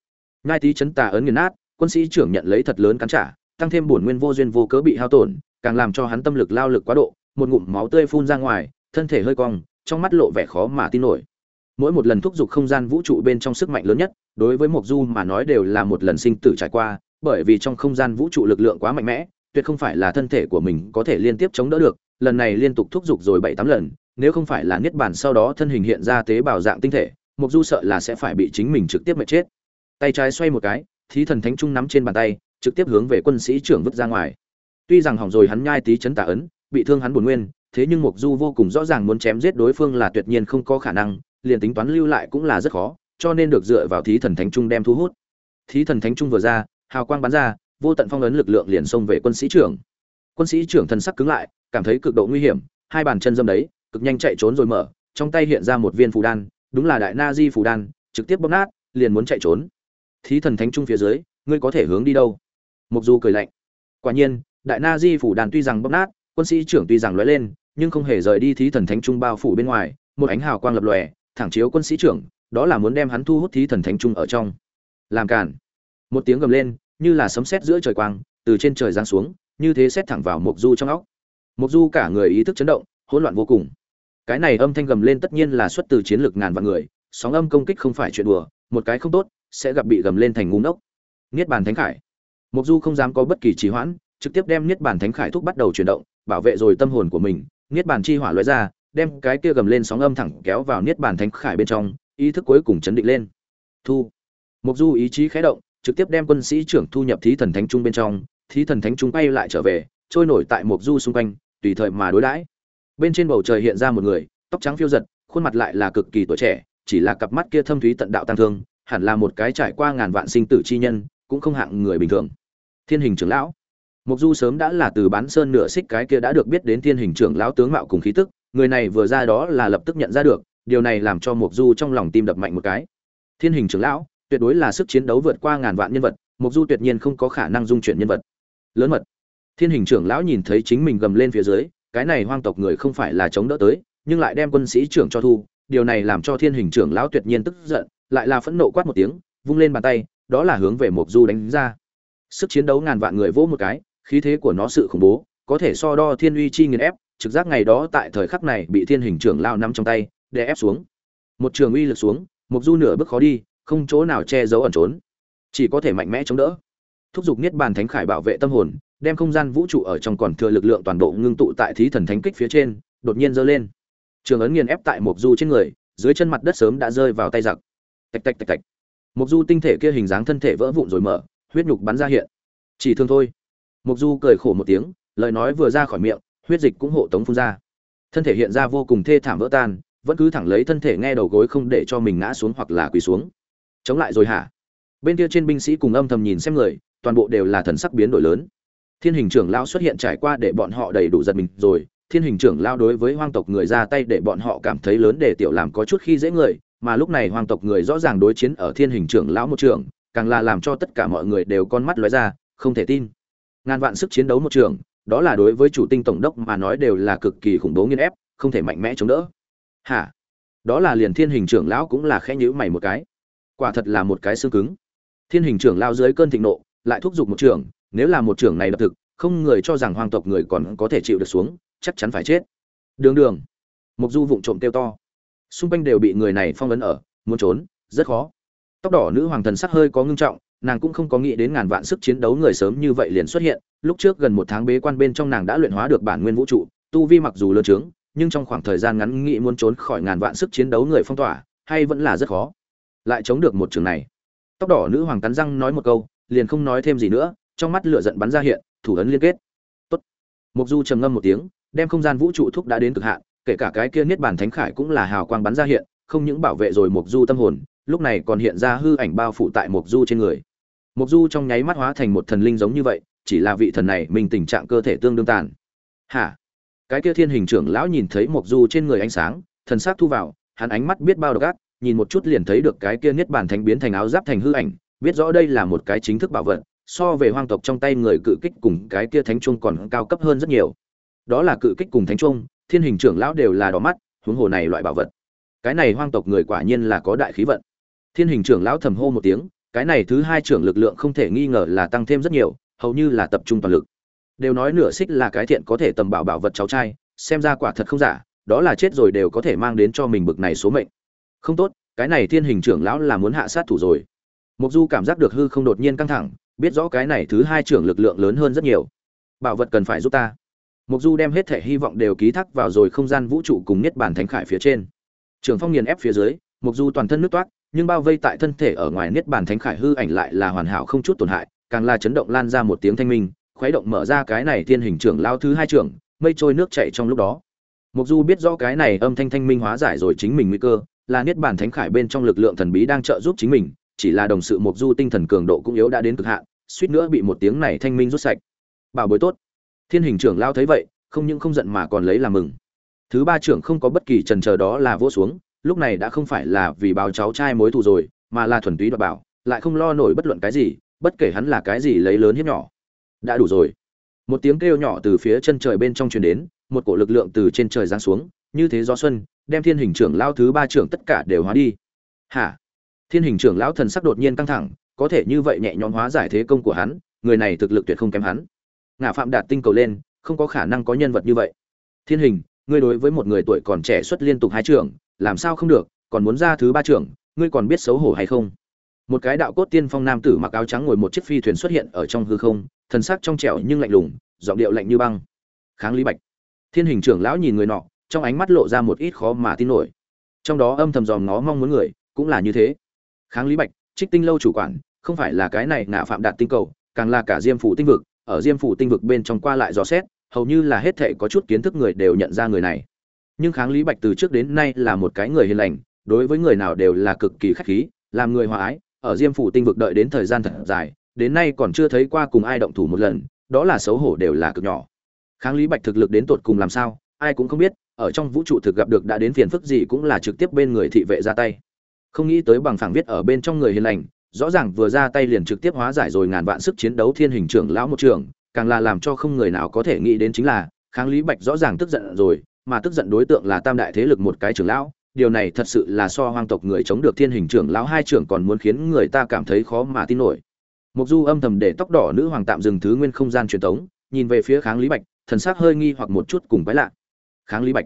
Ngai tí chấn tà ấn nghiền nát, quân sĩ trưởng nhận lấy thật lớn cắn trả, tăng thêm bổn nguyên vô duyên vô cớ bị hao tổn, càng làm cho hắn tâm lực lao lực quá độ, một ngụm máu tươi phun ra ngoài, thân thể hơi cong, trong mắt lộ vẻ khó mà tin nổi. Mỗi một lần thúc giục không gian vũ trụ bên trong sức mạnh lớn nhất, đối với mộc du mà nói đều là một lần sinh tử trải qua, bởi vì trong không gian vũ trụ lực lượng quá mạnh mẽ tuyệt không phải là thân thể của mình có thể liên tiếp chống đỡ được, lần này liên tục thúc giục rồi bảy tám lần, nếu không phải là niết bàn sau đó thân hình hiện ra tế bào dạng tinh thể, mộc du sợ là sẽ phải bị chính mình trực tiếp mệt chết. Tay trái xoay một cái, thí thần thánh trung nắm trên bàn tay, trực tiếp hướng về quân sĩ trưởng vứt ra ngoài. Tuy rằng hỏng rồi hắn nhai tí chấn tà ấn, bị thương hắn buồn nguyên, thế nhưng mộc du vô cùng rõ ràng muốn chém giết đối phương là tuyệt nhiên không có khả năng, liền tính toán lưu lại cũng là rất khó, cho nên được dựa vào thí thần thánh trung đem thu hút. Thí thần thánh trung vừa ra, hào quang bắn ra vô tận phong ấn lực lượng liền xông về quân sĩ trưởng. Quân sĩ trưởng thần sắc cứng lại, cảm thấy cực độ nguy hiểm, hai bàn chân dâm đấy, cực nhanh chạy trốn rồi mở, trong tay hiện ra một viên phù đan, đúng là đại na di phù đan, trực tiếp bóp nát, liền muốn chạy trốn. Thí thần thánh trung phía dưới, ngươi có thể hướng đi đâu? Mục du cười lạnh. Quả nhiên, đại na di phủ đàn tuy rằng bóp nát, quân sĩ trưởng tuy rằng lóe lên, nhưng không hề rời đi thí thần thánh trung bao phủ bên ngoài, một ánh hào quang lập lòe, thẳng chiếu quân sĩ trưởng, đó là muốn đem hắn thu hút thí thần thánh trung ở trong. Làm cản một tiếng gầm lên như là sấm sét giữa trời quang, từ trên trời giáng xuống, như thế xét thẳng vào Mộc du trong óc. Mộc du cả người ý thức chấn động, hỗn loạn vô cùng. Cái này âm thanh gầm lên tất nhiên là xuất từ chiến lược ngàn vạn người, sóng âm công kích không phải chuyện đùa, một cái không tốt, sẽ gặp bị gầm lên thành ngu ngốc. Niết bàn thánh khải. Mộc du không dám có bất kỳ trì hoãn, trực tiếp đem niết bàn thánh khải thúc bắt đầu chuyển động, bảo vệ rồi tâm hồn của mình. Niết bàn chi hỏa lóe ra, đem cái kia gầm lên sóng âm thẳng kéo vào niết bàn thánh khải bên trong, ý thức cuối cùng chấn định lên. Thu. Mộc du ý chí khẽ động trực tiếp đem quân sĩ trưởng thu nhập thí thần thánh trung bên trong, thí thần thánh trung quay lại trở về, trôi nổi tại một du xung quanh, tùy thời mà đối đãi. Bên trên bầu trời hiện ra một người, tóc trắng phiêu giật, khuôn mặt lại là cực kỳ tuổi trẻ, chỉ là cặp mắt kia thâm thúy tận đạo tăng thương, hẳn là một cái trải qua ngàn vạn sinh tử chi nhân, cũng không hạng người bình thường. Thiên hình trưởng lão. Mục du sớm đã là từ bán sơn nửa xích cái kia đã được biết đến thiên hình trưởng lão tướng mạo cùng khí tức, người này vừa ra đó là lập tức nhận ra được, điều này làm cho mục du trong lòng tim đập mạnh một cái. Thiên hình trưởng lão tuyệt đối là sức chiến đấu vượt qua ngàn vạn nhân vật mục du tuyệt nhiên không có khả năng dung chuyển nhân vật. Lớn mật. Thiên hình trưởng lão nhìn thấy chính mình gầm lên phía dưới, cái này hoang tộc người không phải là chống đỡ tới, nhưng lại đem quân sĩ trưởng cho thu, điều này làm cho thiên hình trưởng lão tuyệt nhiên tức giận, lại là phẫn nộ quát một tiếng, vung lên bàn tay, đó là hướng về mục du đánh ra. Sức chiến đấu ngàn vạn người vỗ một cái, khí thế của nó sự khủng bố, có thể so đo thiên uy chi nghiền ép, trực giác ngày đó tại thời khắc này bị thiên hình trưởng lao nắm trong tay để ép xuống. Một trường uy lực xuống mục du nửa bước khó đi không chỗ nào che giấu ẩn trốn, chỉ có thể mạnh mẽ chống đỡ. Thúc giục niết bàn thánh khải bảo vệ tâm hồn, đem không gian vũ trụ ở trong còn thừa lực lượng toàn bộ ngưng tụ tại thí thần thánh kích phía trên, đột nhiên giơ lên. Trường ấn nghiền ép tại một du trên người, dưới chân mặt đất sớm đã rơi vào tay giặc. Tạch tạch tạch tạch. Một du tinh thể kia hình dáng thân thể vỡ vụn rồi mở, huyết nhục bắn ra hiện. Chỉ thương thôi. Một du cười khổ một tiếng, lời nói vừa ra khỏi miệng, huyết dịch cũng hộ tống phun ra. Thân thể hiện ra vô cùng thê thảm vỡ tan, vẫn cứ thẳng lấy thân thể nghe đầu gối không để cho mình ngã xuống hoặc là quỳ xuống chống lại rồi hả? Bên kia trên binh sĩ cùng âm thầm nhìn xem người, toàn bộ đều là thần sắc biến đổi lớn. Thiên hình trưởng lao xuất hiện trải qua để bọn họ đầy đủ giật mình rồi, thiên hình trưởng lao đối với hoang tộc người ra tay để bọn họ cảm thấy lớn để tiểu làm có chút khi dễ người, mà lúc này hoang tộc người rõ ràng đối chiến ở thiên hình trưởng lão một trường, càng là làm cho tất cả mọi người đều con mắt lóe ra, không thể tin. Ngàn vạn sức chiến đấu một trường, đó là đối với chủ tinh tổng đốc mà nói đều là cực kỳ khủng bố nghiên ép, không thể mạnh mẽ chống đỡ. Hả? Đó là liền thiên hình trưởng lão cũng là khẽ nhữ mày một cái quả thật là một cái xương cứng. Thiên hình trưởng lao dưới cơn thịnh nộ, lại thúc giục một trưởng. nếu là một trưởng này đập thực, không người cho rằng hoàng tộc người còn có thể chịu được xuống, chắc chắn phải chết. Đường đường. Mục du vụng trộm kêu to. Xung quanh đều bị người này phong ấn ở, muốn trốn, rất khó. Tóc đỏ nữ hoàng thần sắc hơi có ngưng trọng, nàng cũng không có nghĩ đến ngàn vạn sức chiến đấu người sớm như vậy liền xuất hiện. Lúc trước gần một tháng bế quan bên trong nàng đã luyện hóa được bản nguyên vũ trụ, tu vi mặc dù lớn trướng, nhưng trong khoảng thời gian ngắn nghĩ muốn trốn khỏi ngàn vạn sức chiến đấu người phong tỏa, hay vẫn là rất khó lại chống được một trường này. Tóc đỏ nữ hoàng cắn răng nói một câu, liền không nói thêm gì nữa, trong mắt lửa giận bắn ra hiện, thủ ấn liên kết. Tốt. Mục du trầm ngâm một tiếng, đem không gian vũ trụ thúc đã đến cực hạn, kể cả cái kia niết bàn thánh khải cũng là hào quang bắn ra hiện, không những bảo vệ rồi mục du tâm hồn, lúc này còn hiện ra hư ảnh bao phủ tại mục du trên người. Mục du trong nháy mắt hóa thành một thần linh giống như vậy, chỉ là vị thần này mình tình trạng cơ thể tương đương tàn. Hả? Cái kia thiên hình trưởng lão nhìn thấy mục du trên người ánh sáng, thần sắc thu vào, hắn ánh mắt biết bao độc ác nhìn một chút liền thấy được cái kia niết bàn thánh biến thành áo giáp thành hư ảnh, biết rõ đây là một cái chính thức bảo vật, so về hoang tộc trong tay người cự kích cùng cái kia thánh trung còn cao cấp hơn rất nhiều. Đó là cự kích cùng thánh trung thiên hình trưởng lão đều là đỏ mắt, huống hồ này loại bảo vật. Cái này hoang tộc người quả nhiên là có đại khí vận. Thiên hình trưởng lão thầm hô một tiếng, cái này thứ hai trưởng lực lượng không thể nghi ngờ là tăng thêm rất nhiều, hầu như là tập trung toàn lực. Đều nói nửa xích là cái thiện có thể tầm bảo bảo vật cháu trai, xem ra quả thật không giả, đó là chết rồi đều có thể mang đến cho mình bực này số mệnh không tốt, cái này thiên hình trưởng lão là muốn hạ sát thủ rồi. Mục du cảm giác được hư không đột nhiên căng thẳng, biết rõ cái này thứ hai trưởng lực lượng lớn hơn rất nhiều. Bảo vật cần phải giúp ta. Mục du đem hết thể hy vọng đều ký thác vào rồi không gian vũ trụ cùng nhất bản thánh khải phía trên. Trường phong nghiền ép phía dưới mục du toàn thân nước toát nhưng bao vây tại thân thể ở ngoài niết bàn thánh khải hư ảnh lại là hoàn hảo không chút tổn hại, càng là chấn động lan ra một tiếng thanh minh, khuấy động mở ra cái này thiên hình trưởng lao thứ hai trưởng, mây trôi nước chảy trong lúc đó. Mục du biết rõ cái này âm thanh thanh minh hóa giải rồi chính mình nguy cơ là niết bàn thánh khải bên trong lực lượng thần bí đang trợ giúp chính mình, chỉ là đồng sự Mộc du tinh thần cường độ cũng yếu đã đến cực hạn, suýt nữa bị một tiếng này thanh minh rút sạch. Bảo bối tốt. Thiên hình trưởng lao thấy vậy, không những không giận mà còn lấy làm mừng. Thứ ba trưởng không có bất kỳ trần chờ đó là vỗ xuống, lúc này đã không phải là vì báo cháu trai mối thù rồi, mà là thuần túy đoạt bảo, lại không lo nổi bất luận cái gì, bất kể hắn là cái gì lấy lớn hiếp nhỏ. Đã đủ rồi. Một tiếng kêu nhỏ từ phía chân trời bên trong truyền đến, một cổ lực lượng từ trên trời giáng xuống, như thế gió xuân đem thiên hình trưởng lao thứ ba trưởng tất cả đều hóa đi. Hả? Thiên hình trưởng lão thần sắc đột nhiên căng thẳng, có thể như vậy nhẹ nhõm hóa giải thế công của hắn, người này thực lực tuyệt không kém hắn. Ngã phạm đạt tinh cầu lên, không có khả năng có nhân vật như vậy. Thiên hình, ngươi đối với một người tuổi còn trẻ xuất liên tục hai trưởng, làm sao không được, còn muốn ra thứ ba trưởng, ngươi còn biết xấu hổ hay không? Một cái đạo cốt tiên phong nam tử mặc áo trắng ngồi một chiếc phi thuyền xuất hiện ở trong hư không, thần sắc trong trẻo nhưng lạnh lùng, giọng điệu lạnh như băng. Kháng lý bạch. Thiên hình trưởng lão nhìn người nọ trong ánh mắt lộ ra một ít khó mà tin nổi. Trong đó âm thầm dòm ngó mong muốn người, cũng là như thế. Kháng lý bạch, trích tinh lâu chủ quản, không phải là cái này ngạ phạm đạt tinh cầu, càng là cả diêm phủ tinh vực, ở diêm phủ tinh vực bên trong qua lại dò xét, hầu như là hết thệ có chút kiến thức người đều nhận ra người này. Nhưng kháng lý bạch từ trước đến nay là một cái người hiền lành, đối với người nào đều là cực kỳ khách khí, làm người hòa ái, ở diêm phủ tinh vực đợi đến thời gian thật dài, đến nay còn chưa thấy qua cùng ai động thủ một lần, đó là xấu hổ đều là cực nhỏ. Kháng lý bạch thực lực đến tột cùng làm sao, ai cũng không biết ở trong vũ trụ thực gặp được đã đến phiền phức gì cũng là trực tiếp bên người thị vệ ra tay. Không nghĩ tới bằng phẳng viết ở bên trong người hiền lành, rõ ràng vừa ra tay liền trực tiếp hóa giải rồi ngàn vạn sức chiến đấu thiên hình trưởng lão một trưởng càng là làm cho không người nào có thể nghĩ đến chính là, kháng lý bạch rõ ràng tức giận rồi, mà tức giận đối tượng là tam đại thế lực một cái trưởng lão, điều này thật sự là so hoang tộc người chống được thiên hình trưởng lão hai trưởng còn muốn khiến người ta cảm thấy khó mà tin nổi. Mục du âm thầm để tóc đỏ nữ hoàng tạm dừng thứ nguyên không gian truyền tống, nhìn về phía kháng lý bạch, thần sắc hơi nghi hoặc một chút cùng quái lạ kháng lý bạch.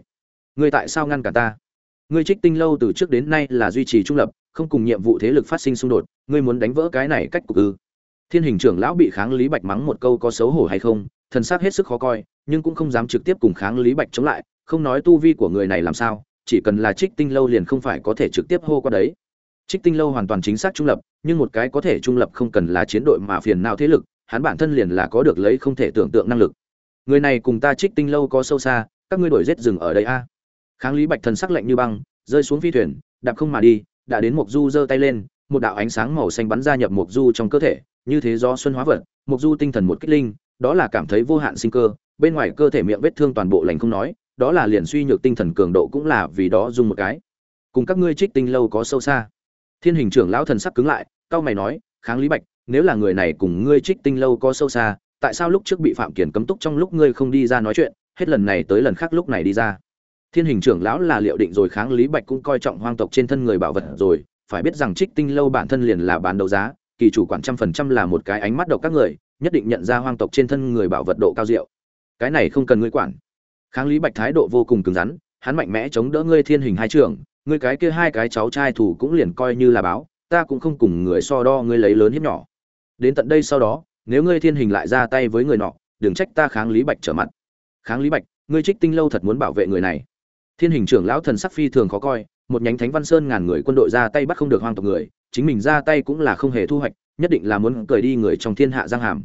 Ngươi tại sao ngăn cả ta? Ngươi trích tinh lâu từ trước đến nay là duy trì trung lập, không cùng nhiệm vụ thế lực phát sinh xung đột, ngươi muốn đánh vỡ cái này cách cục ư? Thiên hình trưởng lão bị kháng lý bạch mắng một câu có xấu hổ hay không, thần sắc hết sức khó coi, nhưng cũng không dám trực tiếp cùng kháng lý bạch chống lại, không nói tu vi của người này làm sao, chỉ cần là trích tinh lâu liền không phải có thể trực tiếp hô qua đấy. Trích tinh lâu hoàn toàn chính xác trung lập, nhưng một cái có thể trung lập không cần là chiến đội mà phiền nào thế lực, hắn bản thân liền là có được lấy không thể tưởng tượng năng lực. Người này cùng ta trích tinh lâu có sâu xa các ngươi đổi rết rừng ở đây a. Kháng lý bạch thần sắc lạnh như băng, rơi xuống phi thuyền, đạp không mà đi, đã đến mộc du giơ tay lên, một đạo ánh sáng màu xanh bắn ra nhập mộc du trong cơ thể, như thế do xuân hóa vật, mộc du tinh thần một kích linh, đó là cảm thấy vô hạn sinh cơ, bên ngoài cơ thể miệng vết thương toàn bộ lành không nói, đó là liền suy nhược tinh thần cường độ cũng là vì đó dùng một cái. Cùng các ngươi trích tinh lâu có sâu xa. Thiên hình trưởng lão thần sắc cứng lại cao mày nói, kháng lý bạch, nếu là người này cùng ngươi trích tinh lâu có sâu xa, tại sao lúc trước bị phạm kiển cấm túc trong lúc ngươi không đi ra nói chuyện hết lần này tới lần khác lúc này đi ra. Thiên hình trưởng lão là liệu định rồi, kháng lý bạch cũng coi trọng hoang tộc trên thân người bảo vật rồi. Phải biết rằng trích tinh lâu bản thân liền là bán đấu giá, kỳ chủ quản trăm phần trăm là một cái ánh mắt độc các người, nhất định nhận ra hoang tộc trên thân người bảo vật độ cao diệu. Cái này không cần ngươi quản. Kháng lý bạch thái độ vô cùng cứng rắn, hắn mạnh mẽ chống đỡ ngươi thiên hình hai trưởng, ngươi cái kia hai cái cháu trai thủ cũng liền coi như là báo, ta cũng không cùng người so đo ngươi lấy lớn hiếp nhỏ. Đến tận đây sau đó, nếu ngươi thiên hình lại ra tay với người nọ, đừng trách ta kháng lý bạch trở mặt kháng lý bạch, ngươi trích tinh lâu thật muốn bảo vệ người này. Thiên hình trưởng lão thần sắc phi thường khó coi, một nhánh thánh văn sơn ngàn người quân đội ra tay bắt không được hoang tộc người, chính mình ra tay cũng là không hề thu hoạch, nhất định là muốn cởi đi người trong thiên hạ giang hàm.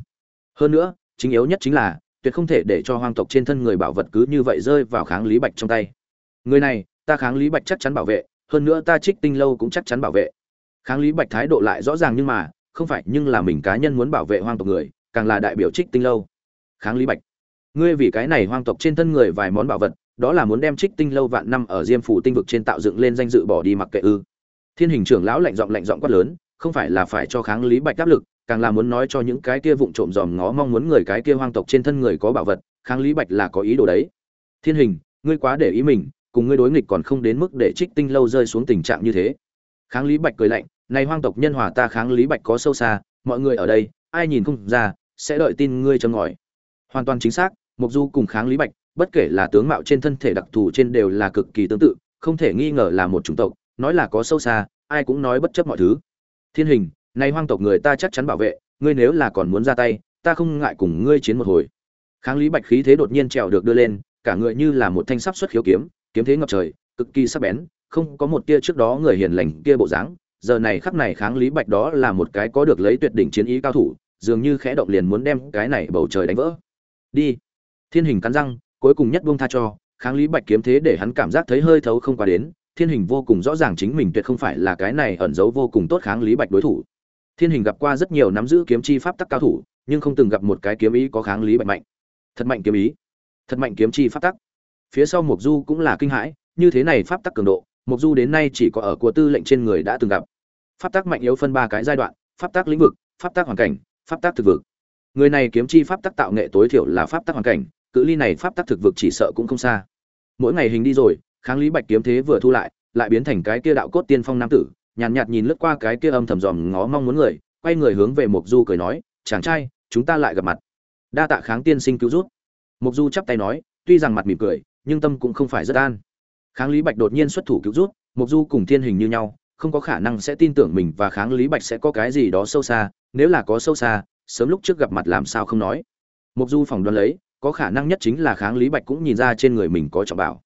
Hơn nữa, chính yếu nhất chính là, tuyệt không thể để cho hoang tộc trên thân người bảo vật cứ như vậy rơi vào kháng lý bạch trong tay. Người này, ta kháng lý bạch chắc chắn bảo vệ, hơn nữa ta trích tinh lâu cũng chắc chắn bảo vệ. Kháng lý bạch thái độ lại rõ ràng nhưng mà, không phải nhưng là mình cá nhân muốn bảo vệ hoang tộc người, càng là đại biểu trích tinh lâu. Kháng lý bạch ngươi vì cái này hoang tộc trên thân người vài món bảo vật, đó là muốn đem trích tinh lâu vạn năm ở diêm phủ tinh vực trên tạo dựng lên danh dự bỏ đi mặc kệ ư. Thiên hình trưởng lão lạnh giọng lạnh giọng quát lớn, không phải là phải cho kháng lý bạch áp lực, càng là muốn nói cho những cái kia vụng trộm dòm ngó mong muốn người cái kia hoang tộc trên thân người có bảo vật, kháng lý bạch là có ý đồ đấy. Thiên hình, ngươi quá để ý mình, cùng ngươi đối nghịch còn không đến mức để trích tinh lâu rơi xuống tình trạng như thế. Kháng lý bạch cười lạnh, này hoang tộc nhân hòa ta kháng lý bạch có sâu xa, mọi người ở đây, ai nhìn không ra, sẽ đợi tin ngươi châm ngòi hoàn toàn chính xác mục du cùng kháng lý bạch, bất kể là tướng mạo trên thân thể đặc thù trên đều là cực kỳ tương tự, không thể nghi ngờ là một chủng tộc, nói là có sâu xa, ai cũng nói bất chấp mọi thứ. Thiên hình nay hoang tộc người ta chắc chắn bảo vệ, ngươi nếu là còn muốn ra tay, ta không ngại cùng ngươi chiến một hồi. Kháng lý bạch khí thế đột nhiên trèo được đưa lên, cả người như là một thanh sắp xuất khiếu kiếm kiếm thế ngập trời, cực kỳ sắc bén, không có một tia trước đó người hiền lành kia bộ dáng. Giờ này khắc này kháng lý bạch đó là một cái có được lấy tuyệt đỉnh chiến ý cao thủ, dường như khẽ động liền muốn đem cái này bầu trời đánh vỡ đi. Thiên hình cắn răng, cuối cùng nhất buông tha cho, kháng lý bạch kiếm thế để hắn cảm giác thấy hơi thấu không qua đến. Thiên hình vô cùng rõ ràng chính mình tuyệt không phải là cái này ẩn giấu vô cùng tốt kháng lý bạch đối thủ. Thiên hình gặp qua rất nhiều nắm giữ kiếm chi pháp tắc cao thủ, nhưng không từng gặp một cái kiếm ý có kháng lý bạch mạnh. Thật mạnh kiếm ý. Thật mạnh kiếm chi pháp tắc. Phía sau mục du cũng là kinh hãi, như thế này pháp tắc cường độ mục du đến nay chỉ có ở của tư lệnh trên người đã từng gặp. Pháp tắc mạnh yếu phân ba cái giai đoạn, pháp tắc lĩnh vực, pháp tắc hoàn cảnh, pháp tắc thực vực người này kiếm chi pháp tắc tạo nghệ tối thiểu là pháp tắc hoàn cảnh cự ly này pháp tắc thực vực chỉ sợ cũng không xa. Mỗi ngày hình đi rồi kháng lý bạch kiếm thế vừa thu lại lại biến thành cái kia đạo cốt tiên phong nam tử nhàn nhạt, nhạt nhìn lướt qua cái kia âm thầm dòm ngó mong muốn người quay người hướng về mục du cười nói chàng trai chúng ta lại gặp mặt. Đa tạ kháng tiên sinh cứu rút mục du chắp tay nói tuy rằng mặt mỉm cười nhưng tâm cũng không phải rất an. Kháng lý bạch đột nhiên xuất thủ cứu rút mục du cùng thiên hình như nhau không có khả năng sẽ tin tưởng mình và kháng lý bạch sẽ có cái gì đó sâu xa nếu là có sâu xa sớm lúc trước gặp mặt làm sao không nói. Mục du phỏng đoán lấy, có khả năng nhất chính là kháng lý bạch cũng nhìn ra trên người mình có trọng bảo.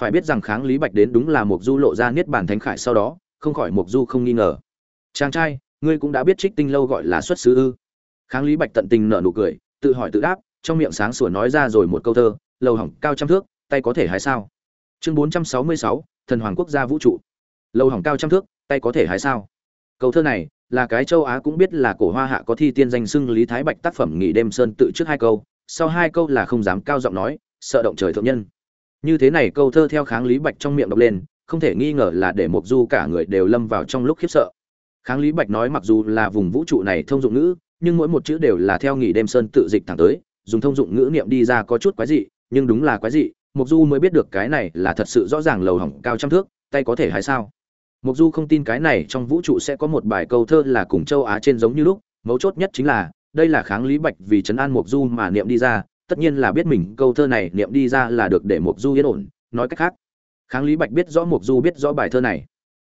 Phải biết rằng kháng lý bạch đến đúng là mục du lộ ra niết bàn thánh khải sau đó, không khỏi mục du không nghi ngờ. Chàng trai, ngươi cũng đã biết trích tinh lâu gọi là xuất xứ ư? Kháng lý bạch tận tình nở nụ cười, tự hỏi tự đáp, trong miệng sáng sủa nói ra rồi một câu thơ, lầu hỏng cao trăm thước, tay có thể hái sao? Chương bốn trăm sáu mươi sáu, thần hoàng quốc gia vũ trụ. Lầu hỏng cao trăm thước, tay có thể hái sao? Câu thơ này là cái châu á cũng biết là cổ hoa hạ có thi tiên danh xưng lý thái bạch tác phẩm nghỉ đêm sơn tự trước hai câu, sau hai câu là không dám cao giọng nói, sợ động trời thượng nhân. Như thế này câu thơ theo kháng lý bạch trong miệng đọc lên, không thể nghi ngờ là để Mộc du cả người đều lâm vào trong lúc khiếp sợ. Kháng lý bạch nói mặc dù là vùng vũ trụ này thông dụng ngữ, nhưng mỗi một chữ đều là theo nghỉ đêm sơn tự dịch thẳng tới, dùng thông dụng ngữ niệm đi ra có chút quái dị, nhưng đúng là quái dị, Mộc du mới biết được cái này là thật sự rõ ràng lầu hỏng cao trăm thước, tay có thể hay sao? Mộc du không tin cái này trong vũ trụ sẽ có một bài câu thơ là cùng châu á trên giống như lúc, mấu chốt nhất chính là, đây là kháng lý bạch vì trấn an Mộc du mà niệm đi ra, tất nhiên là biết mình, câu thơ này niệm đi ra là được để Mộc du yên ổn, nói cách khác, kháng lý bạch biết rõ Mộc du biết rõ bài thơ này.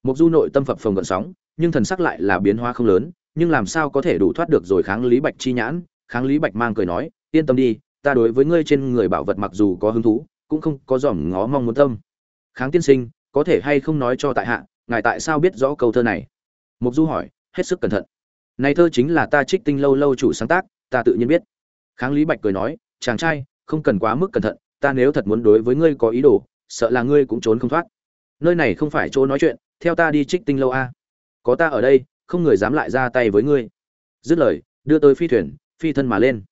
Mộc du nội tâm phập phồng gợn sóng, nhưng thần sắc lại là biến hóa không lớn, nhưng làm sao có thể đủ thoát được rồi kháng lý bạch chi nhãn? Kháng lý bạch mang cười nói, yên tâm đi, ta đối với ngươi trên người bảo vật mặc dù có hứng thú, cũng không có dòm ngó mong muốn tâm. Kháng tiên sinh, có thể hay không nói cho tại hạ ngài tại sao biết rõ câu thơ này? Mục du hỏi, hết sức cẩn thận. Này thơ chính là ta trích tinh lâu lâu chủ sáng tác, ta tự nhiên biết. Kháng lý bạch cười nói, chàng trai, không cần quá mức cẩn thận, ta nếu thật muốn đối với ngươi có ý đồ, sợ là ngươi cũng trốn không thoát. Nơi này không phải chỗ nói chuyện, theo ta đi trích tinh lâu a. Có ta ở đây, không người dám lại ra tay với ngươi. Dứt lời, đưa tới phi thuyền, phi thân mà lên.